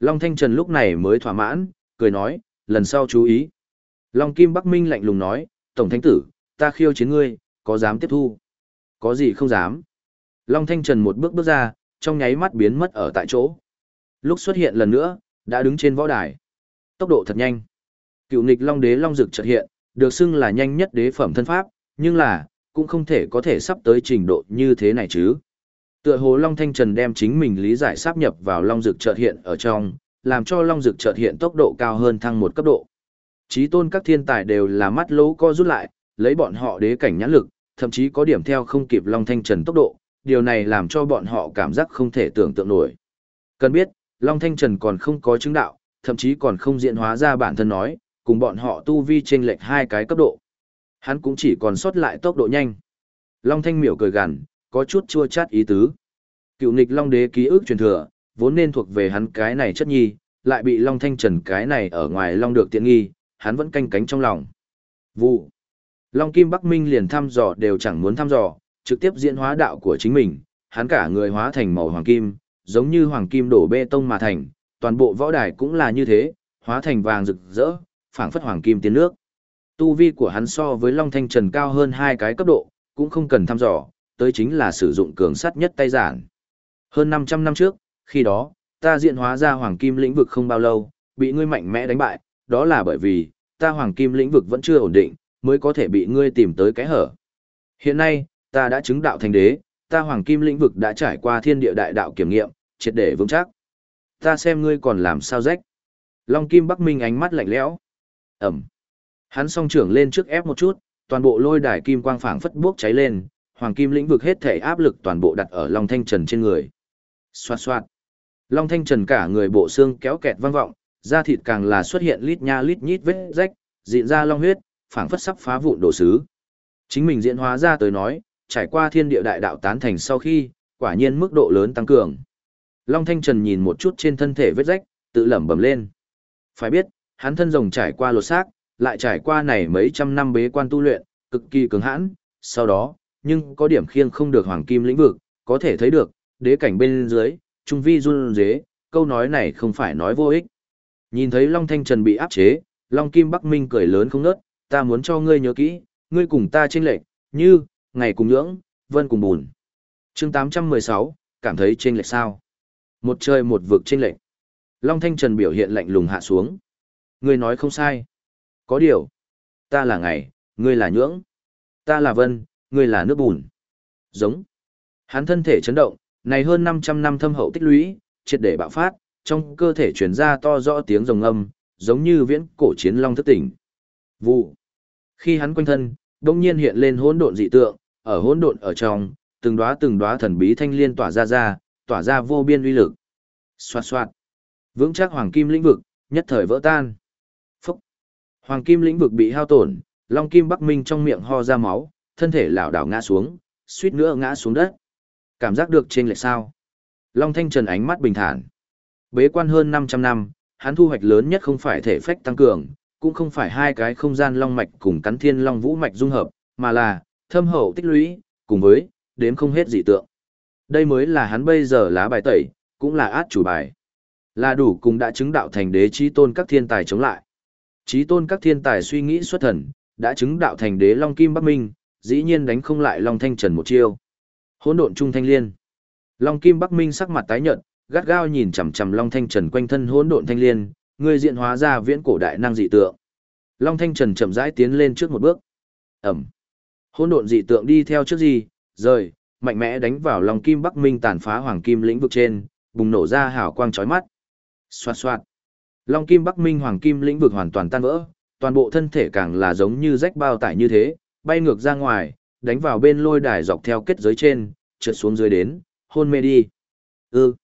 Long thanh trần lúc này mới thỏa mãn, cười nói, lần sau chú ý. Long Kim Bắc Minh lạnh lùng nói, Tổng Thánh Tử, ta khiêu chiến ngươi, có dám tiếp thu? Có gì không dám? Long Thanh Trần một bước bước ra, trong nháy mắt biến mất ở tại chỗ. Lúc xuất hiện lần nữa, đã đứng trên võ đài. Tốc độ thật nhanh. Cựu nghịch Long Đế Long Dực chợt hiện, được xưng là nhanh nhất đế phẩm thân pháp, nhưng là, cũng không thể có thể sắp tới trình độ như thế này chứ. Tựa hồ Long Thanh Trần đem chính mình lý giải sáp nhập vào Long Dực chợt hiện ở trong, làm cho Long Dực chợt hiện tốc độ cao hơn thăng một cấp độ. Chí tôn các thiên tài đều là mắt lỗ co rút lại, lấy bọn họ đế cảnh nhãn lực, thậm chí có điểm theo không kịp Long Thanh Trần tốc độ, điều này làm cho bọn họ cảm giác không thể tưởng tượng nổi. Cần biết, Long Thanh Trần còn không có chứng đạo, thậm chí còn không diễn hóa ra bản thân nói, cùng bọn họ tu vi chênh lệch hai cái cấp độ. Hắn cũng chỉ còn sót lại tốc độ nhanh. Long Thanh miểu cười gằn, có chút chua chát ý tứ. Cựu nghịch Long Đế ký ức truyền thừa, vốn nên thuộc về hắn cái này chất nhi, lại bị Long Thanh Trần cái này ở ngoài Long được tiện nghi, hắn vẫn canh cánh trong lòng. Vụ. Long Kim Bắc Minh liền thăm dò đều chẳng muốn thăm dò, trực tiếp diễn hóa đạo của chính mình, hắn cả người hóa thành màu hoàng kim, giống như hoàng kim đổ bê tông mà thành, toàn bộ võ đài cũng là như thế, hóa thành vàng rực rỡ, phảng phất hoàng kim tiến nước. Tu vi của hắn so với Long Thanh Trần cao hơn hai cái cấp độ, cũng không cần thăm dò, tới chính là sử dụng cường sắt nhất tay giản. Hơn 500 năm trước, khi đó, ta diễn hóa ra hoàng kim lĩnh vực không bao lâu, bị ngươi mạnh mẽ đánh bại, đó là bởi vì, ta hoàng kim lĩnh vực vẫn chưa ổn định, mới có thể bị ngươi tìm tới cái hở. Hiện nay, ta đã chứng đạo thành đế, ta hoàng kim lĩnh vực đã trải qua thiên địa đại đạo kiểm nghiệm, triệt để vững chắc. Ta xem ngươi còn làm sao rách. Long kim Bắc Minh ánh mắt lạnh lẽo. Ẩm. Hắn song trưởng lên trước ép một chút, toàn bộ lôi đài kim quang phảng phất bốc cháy lên, hoàng kim lĩnh vực hết thể áp lực toàn bộ đặt ở Long Thanh Trần trên người. Xoạt xoạt. Long Thanh Trần cả người bộ xương kéo kẹt vang vọng, da thịt càng là xuất hiện lít nha lít nhít vết rách, diện ra long huyết, phảng phất sắp phá vụn đồ sứ. Chính mình diễn hóa ra tới nói, trải qua thiên địa đại đạo tán thành sau khi, quả nhiên mức độ lớn tăng cường. Long Thanh Trần nhìn một chút trên thân thể vết rách, tự lẩm bẩm lên. Phải biết, hắn thân rồng trải qua lột xác, lại trải qua này mấy trăm năm bế quan tu luyện, cực kỳ cứng hãn, sau đó, nhưng có điểm khiêng không được hoàng kim lĩnh vực, có thể thấy được, đế cảnh bên dưới, trung vi run dế, câu nói này không phải nói vô ích. Nhìn thấy Long Thanh Trần bị áp chế, Long Kim Bắc Minh cười lớn không nớt, ta muốn cho ngươi nhớ kỹ, ngươi cùng ta chênh lệch, như, ngày cùng nhưỡng, vân cùng bùn. chương 816, cảm thấy chênh lệch sao? Một trời một vực chênh lệch. Long Thanh Trần biểu hiện lạnh lùng hạ xuống. Ngươi nói không sai. Có điều. Ta là ngày, ngươi là nhưỡng. Ta là vân, ngươi là nước bùn. Giống. Hắn thân thể chấn động, này hơn 500 năm thâm hậu tích lũy, triệt để bạo phát, trong cơ thể truyền ra to rõ tiếng rồng âm, giống như viễn cổ chiến long thức tỉnh. Vụ. Khi hắn quanh thân, đông nhiên hiện lên hỗn độn dị tượng, ở hỗn độn ở trong, từng đóa từng đóa thần bí thanh liên tỏa ra ra, tỏa ra vô biên uy lực. Xoạt xoạt. Vững chắc hoàng kim lĩnh vực, nhất thời vỡ tan. Phúc. Hoàng kim lĩnh vực bị hao tổn, long kim bắc minh trong miệng ho ra máu, thân thể lảo đảo ngã xuống, suýt nữa ngã xuống đất. Cảm giác được trên lệch sao? Long Thanh Trần ánh mắt bình thản. Bế quan hơn 500 năm, hắn thu hoạch lớn nhất không phải thể phách tăng cường, cũng không phải hai cái không gian long mạch cùng cắn thiên long vũ mạch dung hợp, mà là thâm hậu tích lũy, cùng với đếm không hết dị tượng. Đây mới là hắn bây giờ lá bài tẩy, cũng là át chủ bài. Là đủ cùng đã chứng đạo thành đế trí tôn các thiên tài chống lại. Trí tôn các thiên tài suy nghĩ xuất thần, đã chứng đạo thành đế Long Kim Bắc Minh, dĩ nhiên đánh không lại Long Thanh Trần một chiêu. Hỗn độn trung thanh liên. Long Kim Bắc Minh sắc mặt tái nhợt, gắt gao nhìn chằm chằm Long Thanh Trần quanh thân hỗn độn thanh liên, người diện hóa ra viễn cổ đại năng dị tượng. Long Thanh Trần chậm rãi tiến lên trước một bước. Ẩm. Hỗn độn dị tượng đi theo trước gì, rời, mạnh mẽ đánh vào Long Kim Bắc Minh tàn phá hoàng kim lĩnh vực trên, bùng nổ ra hào quang chói mắt. Xoạt xoạt. Long Kim Bắc Minh hoàng kim lĩnh vực hoàn toàn tan vỡ, toàn bộ thân thể càng là giống như rách bao tải như thế, bay ngược ra ngoài, đánh vào bên lôi đài dọc theo kết giới trên, trượt xuống dưới đến, hôn mê đi. Ư. Ừ.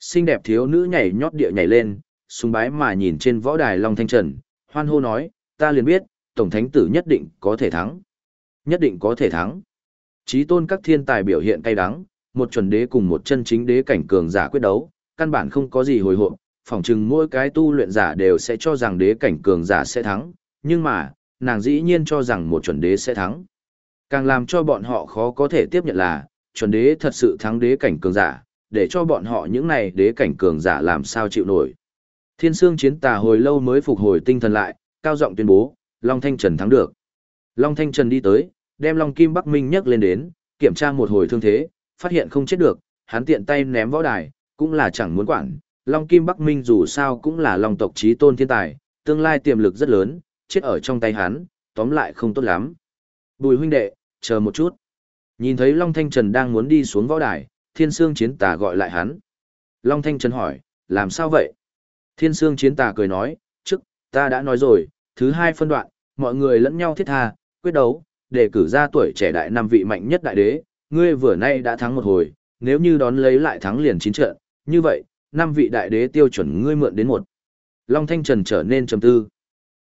Xinh đẹp thiếu nữ nhảy nhót địa nhảy lên, sùng bái mà nhìn trên võ đài Long Thanh Trần, hoan hô nói, ta liền biết, Tổng Thánh Tử nhất định có thể thắng. Nhất định có thể thắng. Chí tôn các thiên tài biểu hiện cay đắng, một chuẩn đế cùng một chân chính đế cảnh cường giả quyết đấu, căn bản không có gì hồi hộp, phỏng chừng mỗi cái tu luyện giả đều sẽ cho rằng đế cảnh cường giả sẽ thắng, nhưng mà, nàng dĩ nhiên cho rằng một chuẩn đế sẽ thắng. Càng làm cho bọn họ khó có thể tiếp nhận là, chuẩn đế thật sự thắng đế cảnh cường giả, để cho bọn họ những này đế cảnh cường giả làm sao chịu nổi. Thiên Sương chiến tà hồi lâu mới phục hồi tinh thần lại, cao giọng tuyên bố, Long Thanh Trần thắng được. Long Thanh Trần đi tới, đem Long Kim Bắc Minh nhấc lên đến, kiểm tra một hồi thương thế, phát hiện không chết được, hắn tiện tay ném võ đài, cũng là chẳng muốn quản. Long Kim Bắc Minh dù sao cũng là Long tộc trí tôn thiên tài, tương lai tiềm lực rất lớn, chết ở trong tay hắn, tóm lại không tốt lắm. Bùi huynh đệ, chờ một chút. Nhìn thấy Long Thanh Trần đang muốn đi xuống võ đài, Thiên Sương Chiến Tà gọi lại hắn. Long Thanh Trần hỏi, làm sao vậy? Thiên Sương Chiến Tà cười nói, trước, ta đã nói rồi, thứ hai phân đoạn, mọi người lẫn nhau thiết tha, quyết đấu, để cử ra tuổi trẻ đại năm vị mạnh nhất đại đế, ngươi vừa nay đã thắng một hồi, nếu như đón lấy lại thắng liền chín trận, như vậy, năm vị đại đế tiêu chuẩn ngươi mượn đến một. Long Thanh Trần trở nên trầm tư.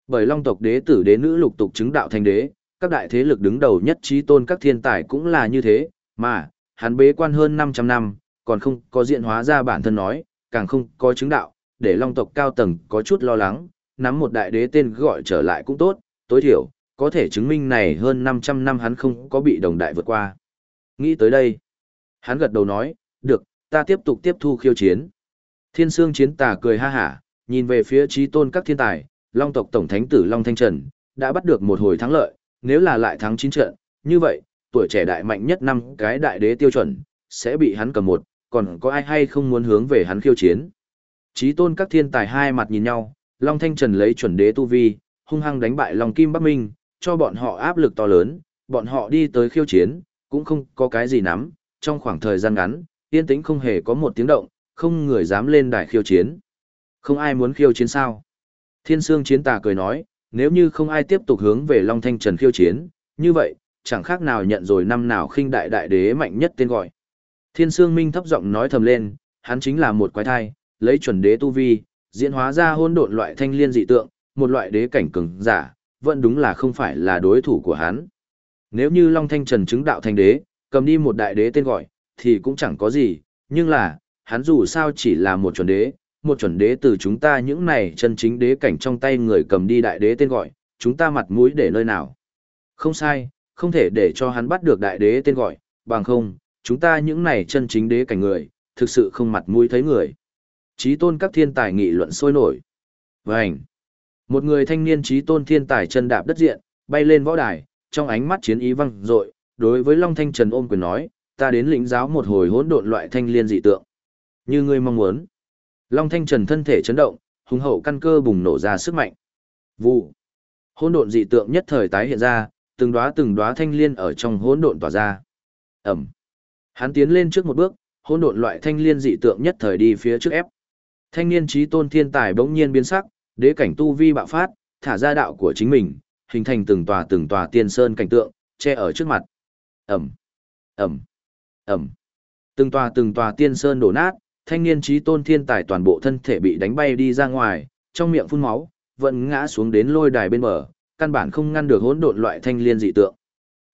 Bởi Long tộc đế tử đế nữ lục tục chứng đạo thành đế, các đại thế lực đứng đầu nhất trí tôn các thiên tài cũng là như thế, mà, hắn bế quan hơn 500 năm, còn không có diện hóa ra bản thân nói, càng không có chứng đạo, để long tộc cao tầng có chút lo lắng, nắm một đại đế tên gọi trở lại cũng tốt, tối thiểu, có thể chứng minh này hơn 500 năm hắn không có bị đồng đại vượt qua. Nghĩ tới đây, hắn gật đầu nói, được, ta tiếp tục tiếp thu khiêu chiến. Thiên sương chiến tà cười ha hả, nhìn về phía trí tôn các thiên tài, long tộc tổng thánh tử Long Thanh Trần, đã bắt được một hồi thắng lợi, nếu là lại thắng chín trận, như vậy, tuổi trẻ đại mạnh nhất năm cái đại đế tiêu chuẩn, sẽ bị hắn cầm một, còn có ai hay không muốn hướng về hắn khiêu chiến. Chí tôn các thiên tài hai mặt nhìn nhau, Long Thanh Trần lấy chuẩn đế tu vi, hung hăng đánh bại Long Kim Bắc Minh, cho bọn họ áp lực to lớn, bọn họ đi tới khiêu chiến, cũng không có cái gì nắm, trong khoảng thời gian ngắn, yên tĩnh không hề có một tiếng động, không người dám lên đài khiêu chiến. Không ai muốn khiêu chiến sao? Thiên Sương Chiến Tà cười nói, nếu như không ai tiếp tục hướng về Long Thanh Trần khiêu chiến, như vậy, chẳng khác nào nhận rồi năm nào khinh đại đại đế mạnh nhất tên gọi. Thiên Sương Minh thấp giọng nói thầm lên, hắn chính là một quái thai, lấy chuẩn đế tu vi, diễn hóa ra hôn độn loại thanh liên dị tượng, một loại đế cảnh cường giả, vẫn đúng là không phải là đối thủ của hắn. Nếu như Long Thanh Trần chứng đạo thành đế, Cầm đi một đại đế tên gọi, thì cũng chẳng có gì, nhưng là, hắn dù sao chỉ là một chuẩn đế, một chuẩn đế từ chúng ta những này chân chính đế cảnh trong tay người cầm đi đại đế tên gọi, chúng ta mặt mũi để nơi nào. Không sai, không thể để cho hắn bắt được đại đế tên gọi, bằng không, chúng ta những này chân chính đế cảnh người, thực sự không mặt mũi thấy người. Chí tôn các thiên tài nghị luận sôi nổi. Vânh! Một người thanh niên trí tôn thiên tài chân đạp đất diện, bay lên võ đài, trong ánh mắt chiến ý văng dội, đối với Long Thanh Trần ôm quyền nói, ta đến lĩnh giáo một hồi hỗn độn loại thanh liên dị tượng. Như ngươi mong muốn. Long Thanh Trần thân thể chấn động, hùng hậu căn cơ bùng nổ ra sức mạnh. Vụ. Hỗn độn dị tượng nhất thời tái hiện ra, từng đóa từng đóa thanh liên ở trong hỗn độn tỏa ra. Ẩm. Hắn tiến lên trước một bước, hỗn độn loại thanh liên dị tượng nhất thời đi phía trước ép. Thanh niên trí tôn thiên tài bỗng nhiên biến sắc, đế cảnh tu vi bạo phát, thả ra đạo của chính mình, hình thành từng tòa từng tòa tiên sơn cảnh tượng, che ở trước mặt. Ẩm, Ẩm, Ẩm. Từng tòa từng tòa tiên sơn đổ nát, thanh niên trí tôn thiên tài toàn bộ thân thể bị đánh bay đi ra ngoài, trong miệng phun máu, vẫn ngã xuống đến lôi đài bên bờ, căn bản không ngăn được hỗn độn loại thanh liên dị tượng.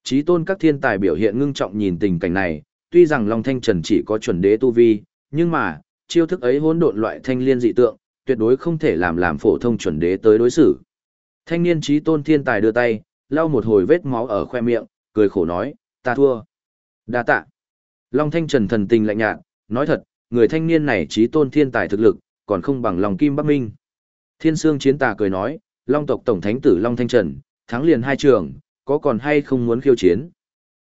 Trí tôn các thiên tài biểu hiện ngưng trọng nhìn tình cảnh này, tuy rằng Long Thanh Trần chỉ có chuẩn đế tu vi, nhưng mà, chiêu thức ấy hỗn độn loại thanh liên dị tượng, tuyệt đối không thể làm làm phổ thông chuẩn đế tới đối xử. Thanh niên trí tôn thiên tài đưa tay, lau một hồi vết máu ở khoe miệng, cười khổ nói, ta thua. Đa tạ. Long Thanh Trần thần tình lạnh nhạt, nói thật, người thanh niên này trí tôn thiên tài thực lực, còn không bằng lòng kim Bắc Minh. Thiên Sương chiến tà cười nói, Long tộc tổng thánh tử Long Thanh Trần, thắng liền hai trường, có còn hay không muốn khiêu chiến.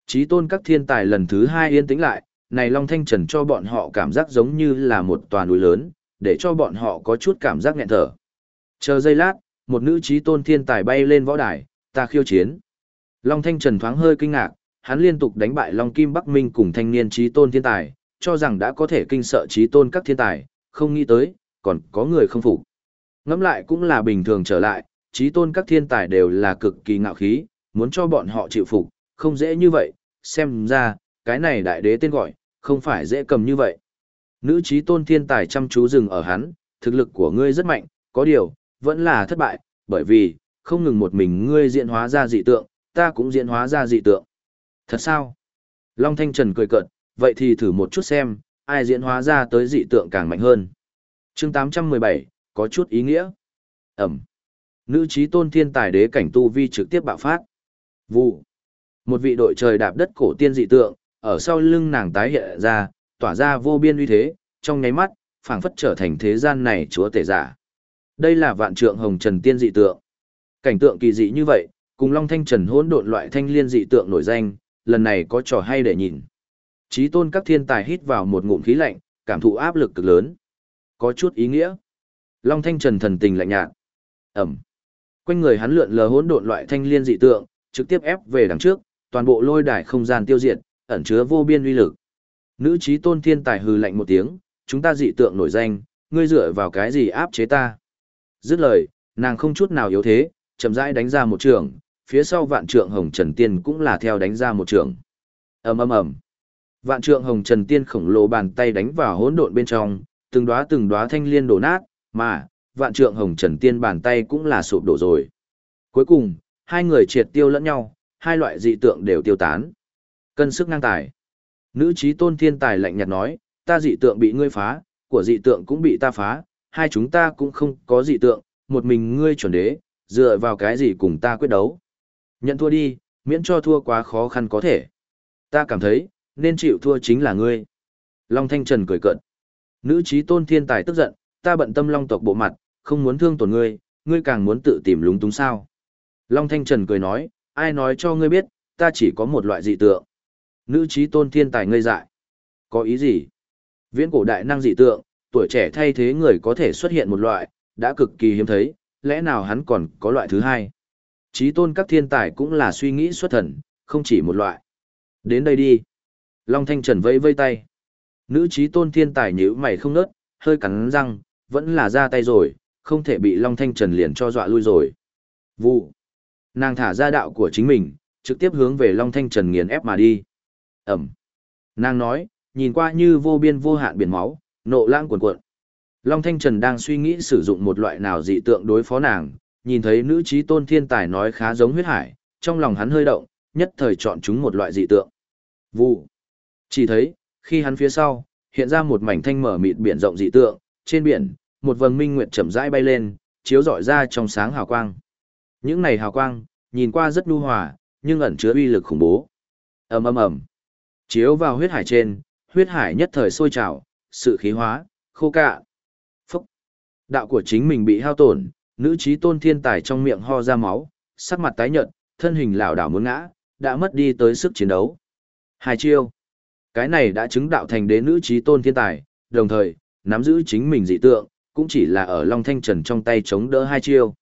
Trí tôn các thiên tài lần thứ hai yên tĩnh lại, này Long Thanh Trần cho bọn họ cảm giác giống như là một tòa núi lớn, để cho bọn họ có chút cảm giác nghẹn thở. Chờ giây lát, một nữ trí tôn thiên tài bay lên võ đài, ta khiêu chiến. Long Thanh Trần thoáng hơi kinh ngạc, hắn liên tục đánh bại Long Kim Bắc Minh cùng thanh niên trí tôn thiên tài, cho rằng đã có thể kinh sợ trí tôn các thiên tài, không nghĩ tới, còn có người không phục. Ngẫm lại cũng là bình thường trở lại, trí tôn các thiên tài đều là cực kỳ ngạo khí, muốn cho bọn họ chịu phục, không dễ như vậy, xem ra, cái này đại đế tên gọi, không phải dễ cầm như vậy. Nữ trí tôn thiên tài chăm chú dừng ở hắn, thực lực của ngươi rất mạnh, có điều, vẫn là thất bại, bởi vì, không ngừng một mình ngươi diễn hóa ra dị tượng, ta cũng diễn hóa ra dị tượng. Thật sao? Long Thanh Trần cười cợt, vậy thì thử một chút xem, ai diễn hóa ra tới dị tượng càng mạnh hơn. chương 817, có chút ý nghĩa. Ẩm. Nữ trí tôn thiên tài đế cảnh tu vi trực tiếp bạo phát. Vụ. Một vị đội trời đạp đất cổ tiên dị tượng, ở sau lưng nàng tái hiện ra, tỏa ra vô biên uy thế, trong nháy mắt, phảng phất trở thành thế gian này chúa tể giả. Đây là vạn trượng hồng trần tiên dị tượng. Cảnh tượng kỳ dị như vậy, cùng Long Thanh Trần hỗn độn loại thanh liên dị tượng nổi danh, lần này có trò hay để nhìn. Chí tôn các thiên tài hít vào một ngụm khí lạnh, cảm thụ áp lực cực lớn. Có chút ý nghĩa. Long Thanh Trần thần tình lạnh nhạt. Ẩm. Quanh người hắn lượn lờ hỗn độn loại thanh liên dị tượng, trực tiếp ép về đằng trước, toàn bộ lôi đài không gian tiêu diệt, ẩn chứa vô biên uy lực. Nữ trí tôn thiên tài hừ lạnh một tiếng, chúng ta dị tượng nổi danh, ngươi dựa vào cái gì áp chế ta. Dứt lời, nàng không chút nào yếu thế, chậm rãi đánh ra một trường, phía sau vạn trượng hồng trần tiên cũng là theo đánh ra một trường. ầm ầm ầm, vạn trượng hồng trần tiên khổng lồ bàn tay đánh vào hỗn độn bên trong, từng đóa từng đóa thanh liên đổ nát, mà vạn trượng hồng trần tiên bàn tay cũng là sụp đổ rồi. Cuối cùng, hai người triệt tiêu lẫn nhau, hai loại dị tượng đều tiêu tán. Cân sức ngang tài. Nữ trí tôn thiên tài lạnh nhạt nói, ta dị tượng bị ngươi phá, của dị tượng cũng bị ta phá, hai chúng ta cũng không có dị tượng, một mình ngươi chuẩn đế, dựa vào cái gì cùng ta quyết đấu. Nhận thua đi, miễn cho thua quá khó khăn có thể. Ta cảm thấy, nên chịu thua chính là ngươi. Long Thanh Trần cười cợt. Nữ trí tôn thiên tài tức giận, ta bận tâm long tộc bộ mặt, không muốn thương tổn ngươi, ngươi càng muốn tự tìm lúng túng sao. Long Thanh Trần cười nói, ai nói cho ngươi biết, ta chỉ có một loại dị tượng. Nữ trí tôn thiên tài ngây dại. Có ý gì? Viễn cổ đại năng dị tượng, tuổi trẻ thay thế người có thể xuất hiện một loại, đã cực kỳ hiếm thấy, lẽ nào hắn còn có loại thứ hai? Trí tôn các thiên tài cũng là suy nghĩ xuất thần, không chỉ một loại. Đến đây đi. Long Thanh Trần vẫy vây tay. Nữ trí tôn thiên tài nhíu mày không nớt, hơi cắn răng, vẫn là ra tay rồi, không thể bị Long Thanh Trần liền cho dọa lui rồi. Vụ. Nàng thả ra đạo của chính mình, trực tiếp hướng về Long Thanh Trần nghiền ép mà đi. Ẩm. Nàng nói, nhìn qua như vô biên vô hạn biển máu, nộ lãng cuồn cuộn. Long Thanh Trần đang suy nghĩ sử dụng một loại nào dị tượng đối phó nàng, nhìn thấy nữ trí tôn thiên tài nói khá giống huyết hải, trong lòng hắn hơi động, nhất thời chọn chúng một loại dị tượng. Vụ. Chỉ thấy, khi hắn phía sau, hiện ra một mảnh thanh mở mịt biển rộng dị tượng, trên biển, một vầng minh nguyệt chậm rãi bay lên, chiếu rọi ra trong sáng hào quang. Những này hào quang, nhìn qua rất nhu hòa, nhưng ẩn chứa uy lực khủng bố. Ầm ầm ầm. Chiếu vào huyết hải trên, huyết hải nhất thời sôi trào, sự khí hóa, khô cạn. Phúc. Đạo của chính mình bị hao tổn, nữ trí tôn thiên tài trong miệng ho ra máu, sắc mặt tái nhợt, thân hình lảo đảo muốn ngã, đã mất đi tới sức chiến đấu. Hai chiêu. Cái này đã chứng đạo thành đế nữ trí tôn thiên tài, đồng thời, nắm giữ chính mình dị tượng, cũng chỉ là ở Long Thanh Trần trong tay chống đỡ hai chiêu.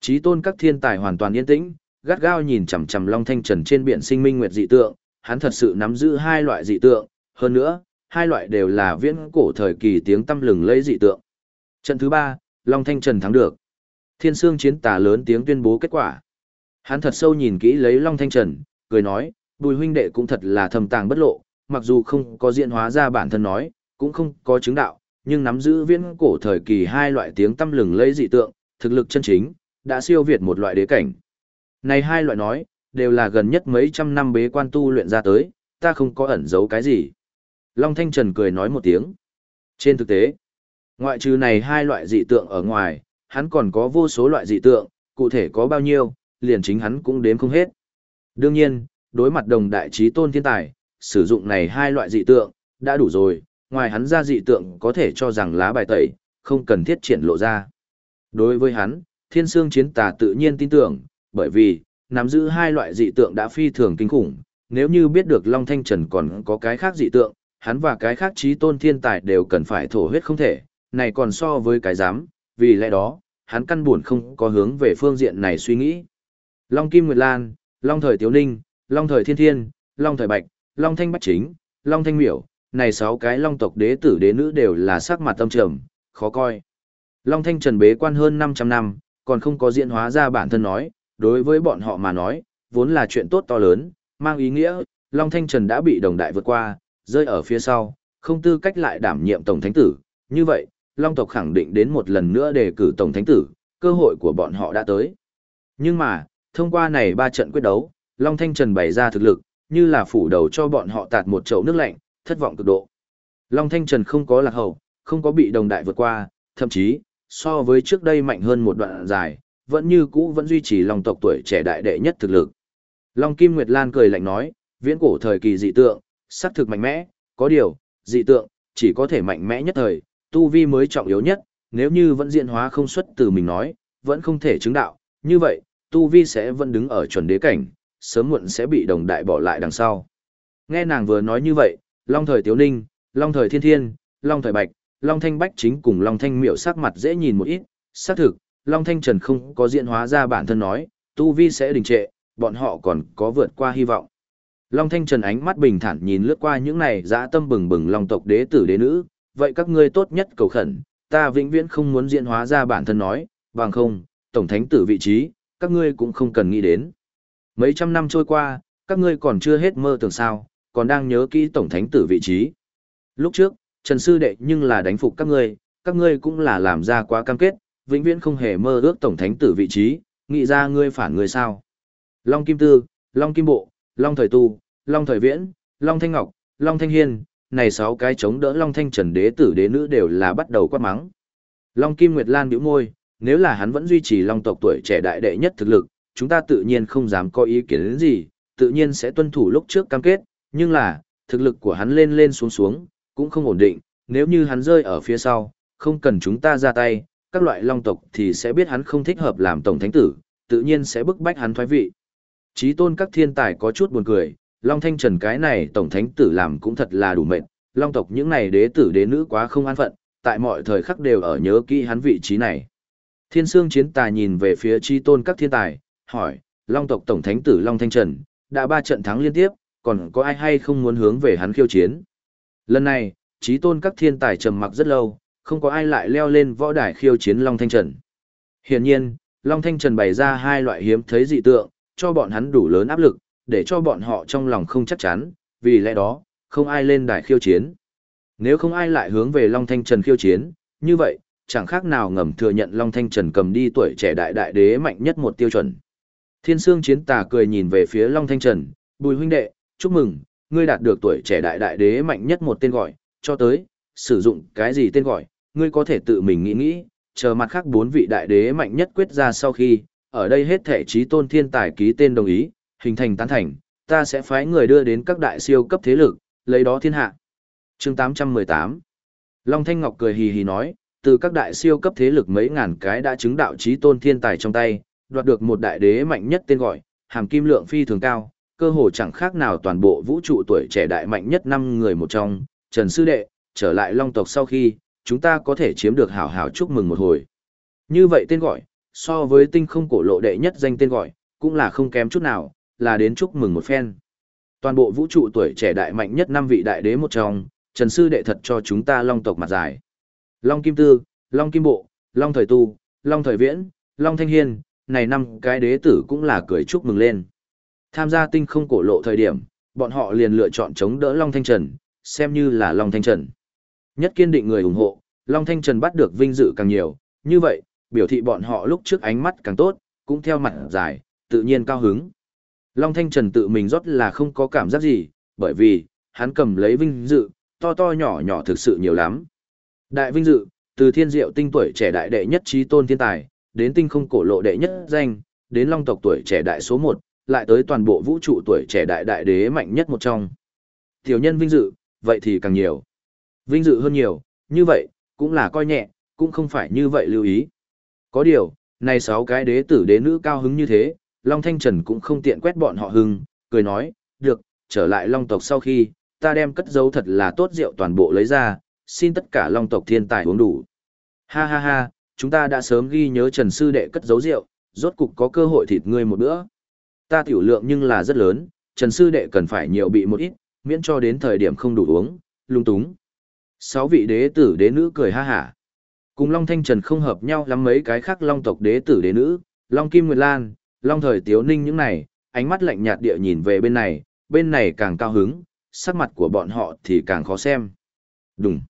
Trí tôn các thiên tài hoàn toàn yên tĩnh, gắt gao nhìn chằm chằm Long Thanh Trần trên biển sinh minh nguyệt dị tượng, hắn thật sự nắm giữ hai loại dị tượng, hơn nữa, hai loại đều là viễn cổ thời kỳ tiếng tâm lừng lấy dị tượng. Trận thứ ba, Long Thanh Trần thắng được. Thiên Sương chiến tà lớn tiếng tuyên bố kết quả. Hắn thật sâu nhìn kỹ lấy Long Thanh Trần, cười nói, bùi huynh đệ cũng thật là thầm tàng bất lộ, mặc dù không có diễn hóa ra bản thân nói, cũng không có chứng đạo, nhưng nắm giữ viễn cổ thời kỳ hai loại tiếng tâm lừng lấy dị tượng, thực lực chân chính, đã siêu việt một loại đế cảnh. Này hai loại nói, đều là gần nhất mấy trăm năm bế quan tu luyện ra tới, ta không có ẩn giấu cái gì. Long Thanh Trần cười nói một tiếng. Trên thực tế, ngoại trừ này hai loại dị tượng ở ngoài, hắn còn có vô số loại dị tượng, cụ thể có bao nhiêu, liền chính hắn cũng đếm không hết. Đương nhiên, đối mặt đồng đại trí tôn thiên tài, sử dụng này hai loại dị tượng, đã đủ rồi, ngoài hắn ra dị tượng có thể cho rằng lá bài tẩy, không cần thiết triển lộ ra. Đối với hắn, thiên sương chiến tà tự nhiên tin tưởng, bởi vì, nắm giữ hai loại dị tượng đã phi thường kinh khủng, nếu như biết được Long Thanh Trần còn có cái khác dị tượng, hắn và cái khác trí tôn thiên tài đều cần phải thổ huyết không thể, này còn so với cái dám, vì lẽ đó, hắn căn buồn không có hướng về phương diện này suy nghĩ. Long Kim Nguyệt Lan, Long Thời Tiếu Ninh, Long Thời Thiên Thiên, Long Thời Bạch, Long Thanh Bách Chính, Long Thanh Miểu, này sáu cái Long tộc đế tử đế nữ đều là sắc mặt tâm trầm, khó coi. Long Thanh Trần bế quan hơn 500 năm, còn không có diễn hóa ra bản thân nói, đối với bọn họ mà nói, vốn là chuyện tốt to lớn, mang ý nghĩa, Long Thanh Trần đã bị đồng đại vượt qua, rơi ở phía sau, không tư cách lại đảm nhiệm Tổng Thánh Tử. Như vậy, Long tộc khẳng định đến một lần nữa đề cử Tổng Thánh Tử, cơ hội của bọn họ đã tới. Nhưng mà, thông qua này ba trận quyết đấu, Long Thanh Trần bày ra thực lực, như là phủ đầu cho bọn họ tạt một chậu nước lạnh, thất vọng cực độ. Long Thanh Trần không có lạc hậu, không có bị đồng đại vượt qua, thậm chí, so với trước đây mạnh hơn một đoạn dài, vẫn như cũ vẫn duy trì lòng tộc tuổi trẻ đại đệ nhất thực lực. Long Kim Nguyệt Lan cười lạnh nói, viễn cổ thời kỳ dị tượng, sắc thực mạnh mẽ, có điều, dị tượng, chỉ có thể mạnh mẽ nhất thời, tu vi mới trọng yếu nhất, nếu như vẫn diễn hóa không xuất từ mình nói, vẫn không thể chứng đạo, như vậy, tu vi sẽ vẫn đứng ở chuẩn đế cảnh, sớm muộn sẽ bị đồng đại bỏ lại đằng sau. Nghe nàng vừa nói như vậy, Long thời Tiếu Ninh, Long thời Thiên Thiên, Long thời Bạch, Long Thanh Bách chính cùng Long Thanh Miệu sắc mặt dễ nhìn một ít, xác thực, Long Thanh Trần không có diễn hóa ra bản thân nói, tu vi sẽ đình trệ, bọn họ còn có vượt qua hy vọng. Long Thanh Trần ánh mắt bình thản nhìn lướt qua những này dã tâm bừng bừng long tộc đế tử đế nữ, vậy các ngươi tốt nhất cầu khẩn, ta vĩnh viễn không muốn diễn hóa ra bản thân nói, bằng không, tổng thánh tử vị trí, các ngươi cũng không cần nghĩ đến. Mấy trăm năm trôi qua, các ngươi còn chưa hết mơ tưởng sao, còn đang nhớ kỹ tổng thánh tử vị trí. Lúc trước, Trần Sư Đệ nhưng là đánh phục các ngươi, các ngươi cũng là làm ra quá cam kết, vĩnh viễn không hề mơ ước tổng thánh tử vị trí, nghĩ ra ngươi phản người sao. Long Kim Tư, Long Kim Bộ, Long Thời Tu, Long Thời Viễn, Long Thanh Ngọc, Long Thanh Hiên, này sáu cái chống đỡ Long Thanh Trần đế tử đế nữ đều là bắt đầu quát mắng. Long Kim Nguyệt Lan bĩu môi, nếu là hắn vẫn duy trì Long tộc tuổi trẻ đại đệ nhất thực lực, chúng ta tự nhiên không dám có ý kiến đến gì, tự nhiên sẽ tuân thủ lúc trước cam kết, nhưng là, thực lực của hắn lên lên xuống xuống, cũng không ổn định, nếu như hắn rơi ở phía sau, không cần chúng ta ra tay, các loại long tộc thì sẽ biết hắn không thích hợp làm tổng thánh tử, tự nhiên sẽ bức bách hắn thoái vị. Chí tôn các thiên tài có chút buồn cười, Long Thanh Trần cái này tổng thánh tử làm cũng thật là đủ mệt, Long tộc những này đế tử đế nữ quá không an phận, tại mọi thời khắc đều ở nhớ kỹ hắn vị trí này. Thiên Sương chiến tài nhìn về phía Chí tôn các thiên tài, hỏi, Long tộc tổng thánh tử Long Thanh Trần, đã ba trận thắng liên tiếp, còn có ai hay không muốn hướng về hắn khiêu chiến? Lần này, Chí tôn các thiên tài trầm mặc rất lâu, không có ai lại leo lên võ đài khiêu chiến Long Thanh Trần. Hiển nhiên, Long Thanh Trần bày ra hai loại hiếm thấy dị tượng, cho bọn hắn đủ lớn áp lực, để cho bọn họ trong lòng không chắc chắn, vì lẽ đó, không ai lên đài khiêu chiến. Nếu không ai lại hướng về Long Thanh Trần khiêu chiến, như vậy, chẳng khác nào ngầm thừa nhận Long Thanh Trần cầm đi tuổi trẻ đại đại đế mạnh nhất một tiêu chuẩn. Thiên Sương Chiến Tà cười nhìn về phía Long Thanh Trần, bùi huynh đệ, chúc mừng, ngươi đạt được tuổi trẻ đại đại đế mạnh nhất một tên gọi, cho tới, sử dụng cái gì tên gọi, ngươi có thể tự mình nghĩ nghĩ, chờ mặt khác bốn vị đại đế mạnh nhất quyết ra sau khi, ở đây hết thể trí tôn thiên tài ký tên đồng ý, hình thành tán thành, ta sẽ phái người đưa đến các đại siêu cấp thế lực, lấy đó thiên hạ. chương 818 Long Thanh Ngọc cười hì hì nói, từ các đại siêu cấp thế lực mấy ngàn cái đã chứng đạo trí tôn thiên tài trong tay, đoạt được một đại đế mạnh nhất tên gọi, hàm kim lượng phi thường cao, cơ hồ chẳng khác nào toàn bộ vũ trụ tuổi trẻ đại mạnh nhất năm người một trong, Trần Sư Đệ, trở lại Long tộc sau khi, chúng ta có thể chiếm được hảo hảo chúc mừng một hồi. Như vậy tên gọi, so với tinh không cổ lộ đệ nhất danh tên gọi, cũng là không kém chút nào, là đến chúc mừng một phen. Toàn bộ vũ trụ tuổi trẻ đại mạnh nhất năm vị đại đế một trong, Trần Sư Đệ thật cho chúng ta Long tộc mặt dài. Long Kim Tư, Long Kim Bộ, Long Thời Tu, Long Thời Viễn, Long Thanh Hiên, này năm cái đế tử cũng là cười chúc mừng lên. Tham gia tinh không cổ lộ thời điểm, bọn họ liền lựa chọn chống đỡ Long Thanh Trần, xem như là Long Thanh Trần. Nhất kiên định người ủng hộ, Long Thanh Trần bắt được vinh dự càng nhiều, như vậy, biểu thị bọn họ lúc trước ánh mắt càng tốt, cũng theo mặt dài, tự nhiên cao hứng. Long Thanh Trần tự mình rót là không có cảm giác gì, bởi vì, hắn cầm lấy vinh dự, to to nhỏ nhỏ thực sự nhiều lắm. Đại vinh dự, từ thiên diệu tinh tuổi trẻ đại đệ nhất trí tôn thiên tài, đến tinh không cổ lộ đệ nhất danh, đến long tộc tuổi trẻ đại số 1, lại tới toàn bộ vũ trụ tuổi trẻ đại đại đế mạnh nhất một trong. Tiểu nhân vinh dự, vậy thì càng nhiều. Vinh dự hơn nhiều, như vậy, cũng là coi nhẹ, cũng không phải như vậy lưu ý. Có điều, này sáu cái đế tử đế nữ cao hứng như thế, Long Thanh Trần cũng không tiện quét bọn họ hưng, cười nói, được, trở lại Long tộc sau khi, ta đem cất dấu thật là tốt rượu toàn bộ lấy ra, xin tất cả Long tộc thiên tài uống đủ. Ha ha ha, chúng ta đã sớm ghi nhớ Trần Sư Đệ cất dấu rượu, rốt cục có cơ hội thịt ngươi một bữa. Ta tiểu lượng nhưng là rất lớn, Trần Sư Đệ cần phải nhiều bị một ít, miễn cho đến thời điểm không đủ uống, lung túng. Sáu vị đế tử đế nữ cười ha hả. Cùng Long Thanh Trần không hợp nhau lắm mấy cái khác Long tộc đế tử đế nữ, Long Kim Nguyệt Lan, Long Thời Tiếu Ninh những này, ánh mắt lạnh nhạt địa nhìn về bên này, bên này càng cao hứng, sắc mặt của bọn họ thì càng khó xem. Đúng.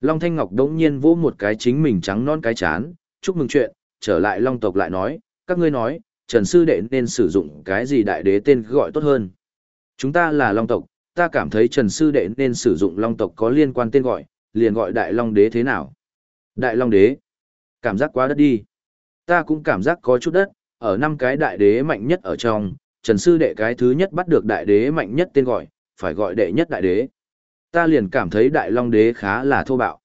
Long Thanh Ngọc đống nhiên vỗ một cái chính mình trắng non cái chán, chúc mừng chuyện, trở lại Long tộc lại nói, các ngươi nói, Trần Sư Đệ nên sử dụng cái gì đại đế tên gọi tốt hơn. Chúng ta là Long tộc, ta cảm thấy Trần Sư Đệ nên sử dụng Long tộc có liên quan tên gọi, liền gọi Đại Long Đế thế nào? Đại Long Đế. Cảm giác quá đất đi. Ta cũng cảm giác có chút đất, ở năm cái đại đế mạnh nhất ở trong, Trần Sư Đệ cái thứ nhất bắt được đại đế mạnh nhất tên gọi, phải gọi đệ nhất đại đế. Ta liền cảm thấy đại long đế khá là thô bạo.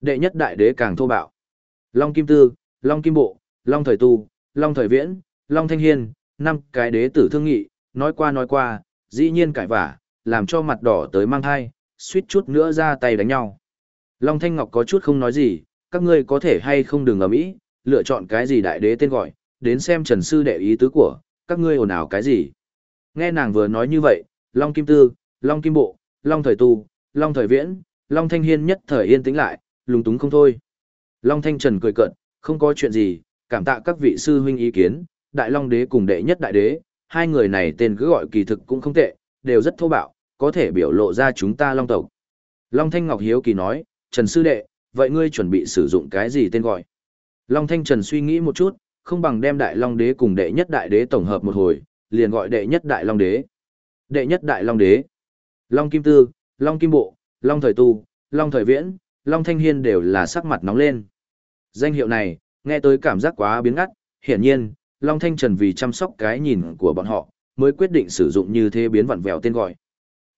Đệ nhất đại đế càng thô bạo. Long Kim Tư, Long Kim Bộ, Long Thời Tu, Long Thời Viễn, Long Thanh Hiên, năm cái đế tử thương nghị, nói qua nói qua, dĩ nhiên cãi vả, làm cho mặt đỏ tới mang thai, suýt chút nữa ra tay đánh nhau. Long Thanh Ngọc có chút không nói gì, các ngươi có thể hay không đừng ầm ĩ, lựa chọn cái gì đại đế tên gọi, đến xem Trần Sư đệ ý tứ của, các ngươi ồn ào cái gì. Nghe nàng vừa nói như vậy, Long Kim Tư, Long Kim Bộ, Long Thời Tu, Long Thời Viễn, Long Thanh Hiên nhất thời yên tĩnh lại, lúng túng không thôi. Long Thanh Trần cười cợt, không có chuyện gì, cảm tạ các vị sư huynh ý kiến, Đại Long Đế cùng đệ nhất đại đế, hai người này tên cứ gọi kỳ thực cũng không tệ, đều rất thô bạo, có thể biểu lộ ra chúng ta Long tộc. Long Thanh Ngọc Hiếu kỳ nói, Trần Sư Đệ, vậy ngươi chuẩn bị sử dụng cái gì tên gọi? Long Thanh Trần suy nghĩ một chút, không bằng đem Đại Long Đế cùng đệ nhất đại đế tổng hợp một hồi, liền gọi đệ nhất đại Long Đế. Đệ nhất đại Long Đế. Long Kim Tư, Long Kim Bộ, Long Thời Tu, Long Thời Viễn, Long Thanh Hiên đều là sắc mặt nóng lên. Danh hiệu này, nghe tới cảm giác quá biến ngắt, hiển nhiên, Long Thanh Trần vì chăm sóc cái nhìn của bọn họ, mới quyết định sử dụng như thế biến vặn vẹo tên gọi.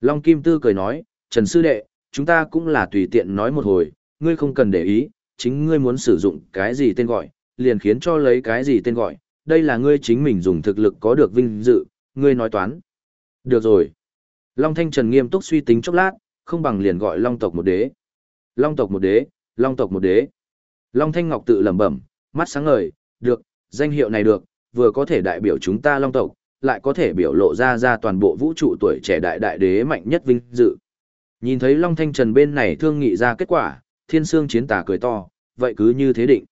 Long Kim Tư cười nói, Trần Sư Đệ, chúng ta cũng là tùy tiện nói một hồi, ngươi không cần để ý, chính ngươi muốn sử dụng cái gì tên gọi, liền khiến cho lấy cái gì tên gọi, đây là ngươi chính mình dùng thực lực có được vinh dự, ngươi nói toán. Được rồi. Long Thanh Trần nghiêm túc suy tính chốc lát, không bằng liền gọi Long tộc một đế. Long tộc một đế, Long tộc một đế. Long Thanh Ngọc tự lẩm bẩm, mắt sáng ngời, được, danh hiệu này được, vừa có thể đại biểu chúng ta Long tộc, lại có thể biểu lộ ra ra toàn bộ vũ trụ tuổi trẻ đại đại đế mạnh nhất vinh dự. Nhìn thấy Long Thanh Trần bên này thương nghị ra kết quả, Thiên Sương Chiến Tà cười to, vậy cứ như thế định.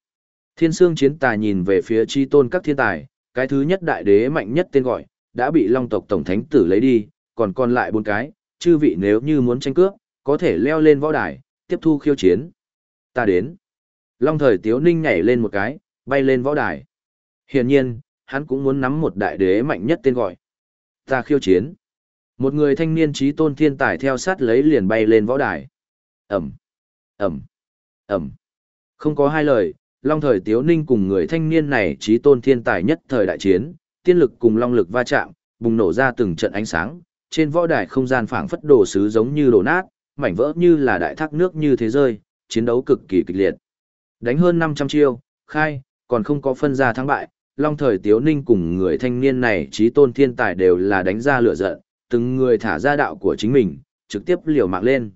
Thiên Sương Chiến Tà nhìn về phía chi tôn các thiên tài, cái thứ nhất đại đế mạnh nhất tên gọi, đã bị Long tộc Tổng Thánh Tử lấy đi, còn còn lại bốn cái, chư vị nếu như muốn tranh cướp, có thể leo lên võ đài, tiếp thu khiêu chiến. Ta đến. Long thời Tiếu Ninh nhảy lên một cái, bay lên võ đài. Hiển nhiên, hắn cũng muốn nắm một đại đế mạnh nhất tên gọi. Ta khiêu chiến. Một người thanh niên trí tôn thiên tài theo sát lấy liền bay lên võ đài. Ẩm, Ẩm, Ẩm. Không có hai lời, Long thời Tiếu Ninh cùng người thanh niên này trí tôn thiên tài nhất thời đại chiến, tiên lực cùng long lực va chạm, bùng nổ ra từng trận ánh sáng, trên võ đài không gian phảng phất đồ sứ giống như đổ nát, mảnh vỡ như là đại thác nước như thế rơi, chiến đấu cực kỳ kịch liệt. Đánh hơn 500 chiêu, khai, còn không có phân ra thắng bại, Long thời Tiếu Ninh cùng người thanh niên này trí tôn thiên tài đều là đánh ra lửa giận, từng người thả ra đạo của chính mình, trực tiếp liều mạng lên.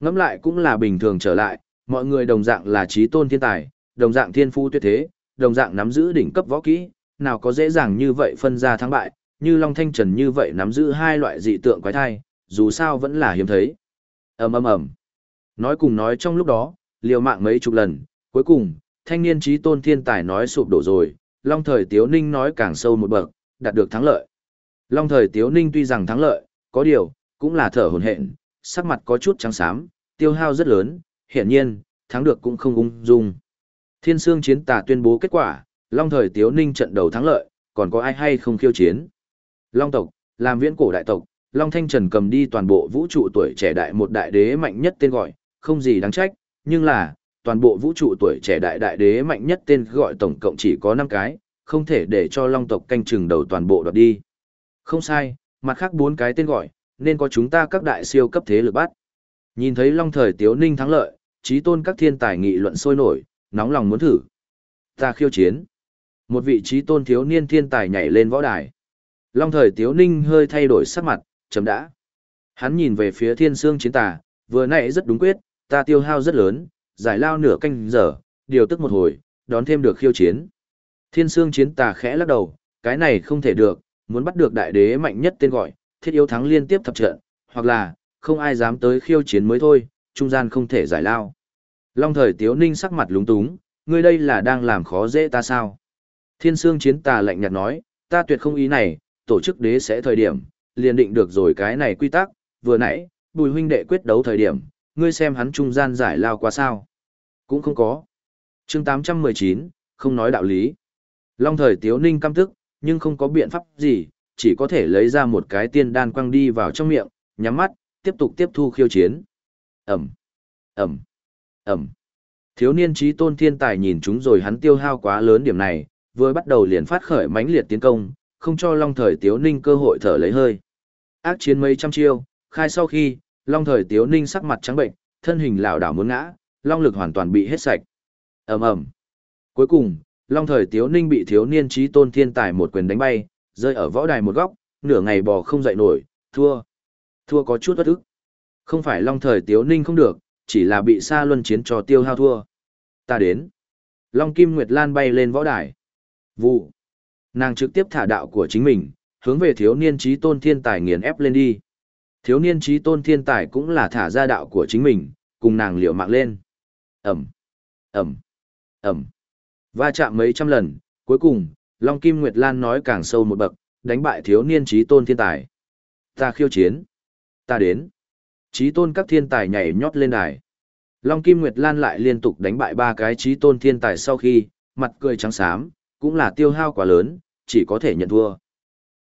Ngẫm lại cũng là bình thường trở lại, mọi người đồng dạng là trí tôn thiên tài, đồng dạng thiên phu tuyệt thế, đồng dạng nắm giữ đỉnh cấp võ kỹ, nào có dễ dàng như vậy phân ra thắng bại, như Long Thanh Trần như vậy nắm giữ hai loại dị tượng quái thai, dù sao vẫn là hiếm thấy. ầm ầm ầm. Nói cùng nói trong lúc đó, liều mạng mấy chục lần, cuối cùng, thanh niên trí tôn thiên tài nói sụp đổ rồi, Long thời Tiếu Ninh nói càng sâu một bậc, đạt được thắng lợi. Long thời Tiếu Ninh tuy rằng thắng lợi, có điều, cũng là thở hồn hện, sắc mặt có chút trắng xám, tiêu hao rất lớn, hiển nhiên, thắng được cũng không ung dung. Thiên Sương Chiến Tà tuyên bố kết quả, Long thời Tiếu Ninh trận đầu thắng lợi, còn có ai hay không khiêu chiến. Long tộc, làm viễn cổ đại tộc, Long Thanh Trần cầm đi toàn bộ vũ trụ tuổi trẻ đại một đại đế mạnh nhất tên gọi, không gì đáng trách, nhưng là, toàn bộ vũ trụ tuổi trẻ đại đại đế mạnh nhất tên gọi tổng cộng chỉ có 5 cái, không thể để cho Long tộc canh chừng đầu toàn bộ đoạt đi. Không sai, mặt khác bốn cái tên gọi, nên có chúng ta các đại siêu cấp thế lực bắt. Nhìn thấy Long thời Tiếu Ninh thắng lợi, trí tôn các thiên tài nghị luận sôi nổi, nóng lòng muốn thử. Ta khiêu chiến. Một vị trí tôn thiếu niên thiên tài nhảy lên võ đài. Long thời Tiếu Ninh hơi thay đổi sắc mặt, chấm đã. Hắn nhìn về phía thiên sương chiến tà, vừa nãy rất đúng quyết, ta tiêu hao rất lớn, giải lao nửa canh giờ, điều tức một hồi, đón thêm được khiêu chiến. Thiên sương chiến tà khẽ lắc đầu, cái này không thể được, muốn bắt được đại đế mạnh nhất tên gọi, thiết yếu thắng liên tiếp thập trận, hoặc là, không ai dám tới khiêu chiến mới thôi, trung gian không thể giải lao. Long thời tiếu ninh sắc mặt lúng túng, ngươi đây là đang làm khó dễ ta sao? Thiên sương chiến tà lạnh nhạt nói, ta tuyệt không ý này, tổ chức đế sẽ thời điểm, liền định được rồi cái này quy tắc, vừa nãy, bùi huynh đệ quyết đấu thời điểm, ngươi xem hắn trung gian giải lao quá sao? Cũng không có. chương 819, không nói đạo lý. Long thời tiếu ninh căm tức, nhưng không có biện pháp gì, chỉ có thể lấy ra một cái tiên đan quăng đi vào trong miệng, nhắm mắt, tiếp tục tiếp thu khiêu chiến. Ẩm, Ẩm, Ẩm. Thiếu niên trí tôn thiên tài nhìn chúng rồi hắn tiêu hao quá lớn điểm này, vừa bắt đầu liền phát khởi mãnh liệt tiến công, không cho Long Thời Tiếu Ninh cơ hội thở lấy hơi. Ác chiến mấy trăm chiêu, khai sau khi, Long Thời Tiếu Ninh sắc mặt trắng bệnh, thân hình lảo đảo muốn ngã, long lực hoàn toàn bị hết sạch. Ầm ầm. Cuối cùng, Long Thời Tiếu Ninh bị thiếu niên trí tôn thiên tài một quyền đánh bay, rơi ở võ đài một góc, nửa ngày bò không dậy nổi, thua. Thua có chút bất ức. Không phải Long Thời Tiếu Ninh không được, chỉ là bị Sa Luân chiến trò tiêu hao thua. Ta đến. Long Kim Nguyệt Lan bay lên võ đài. Vụ. Nàng trực tiếp thả đạo của chính mình, hướng về thiếu niên trí tôn thiên tài nghiền ép lên đi. Thiếu niên trí tôn thiên tài cũng là thả ra đạo của chính mình, cùng nàng liều mạng lên. Ẩm, Ẩm, Ẩm. Va chạm mấy trăm lần, cuối cùng, Long Kim Nguyệt Lan nói càng sâu một bậc, đánh bại thiếu niên trí tôn thiên tài. Ta khiêu chiến. Ta đến. Trí tôn các thiên tài nhảy nhót lên đài. Long Kim Nguyệt Lan lại liên tục đánh bại ba cái trí tôn thiên tài sau khi, mặt cười trắng xám, cũng là tiêu hao quá lớn, chỉ có thể nhận thua.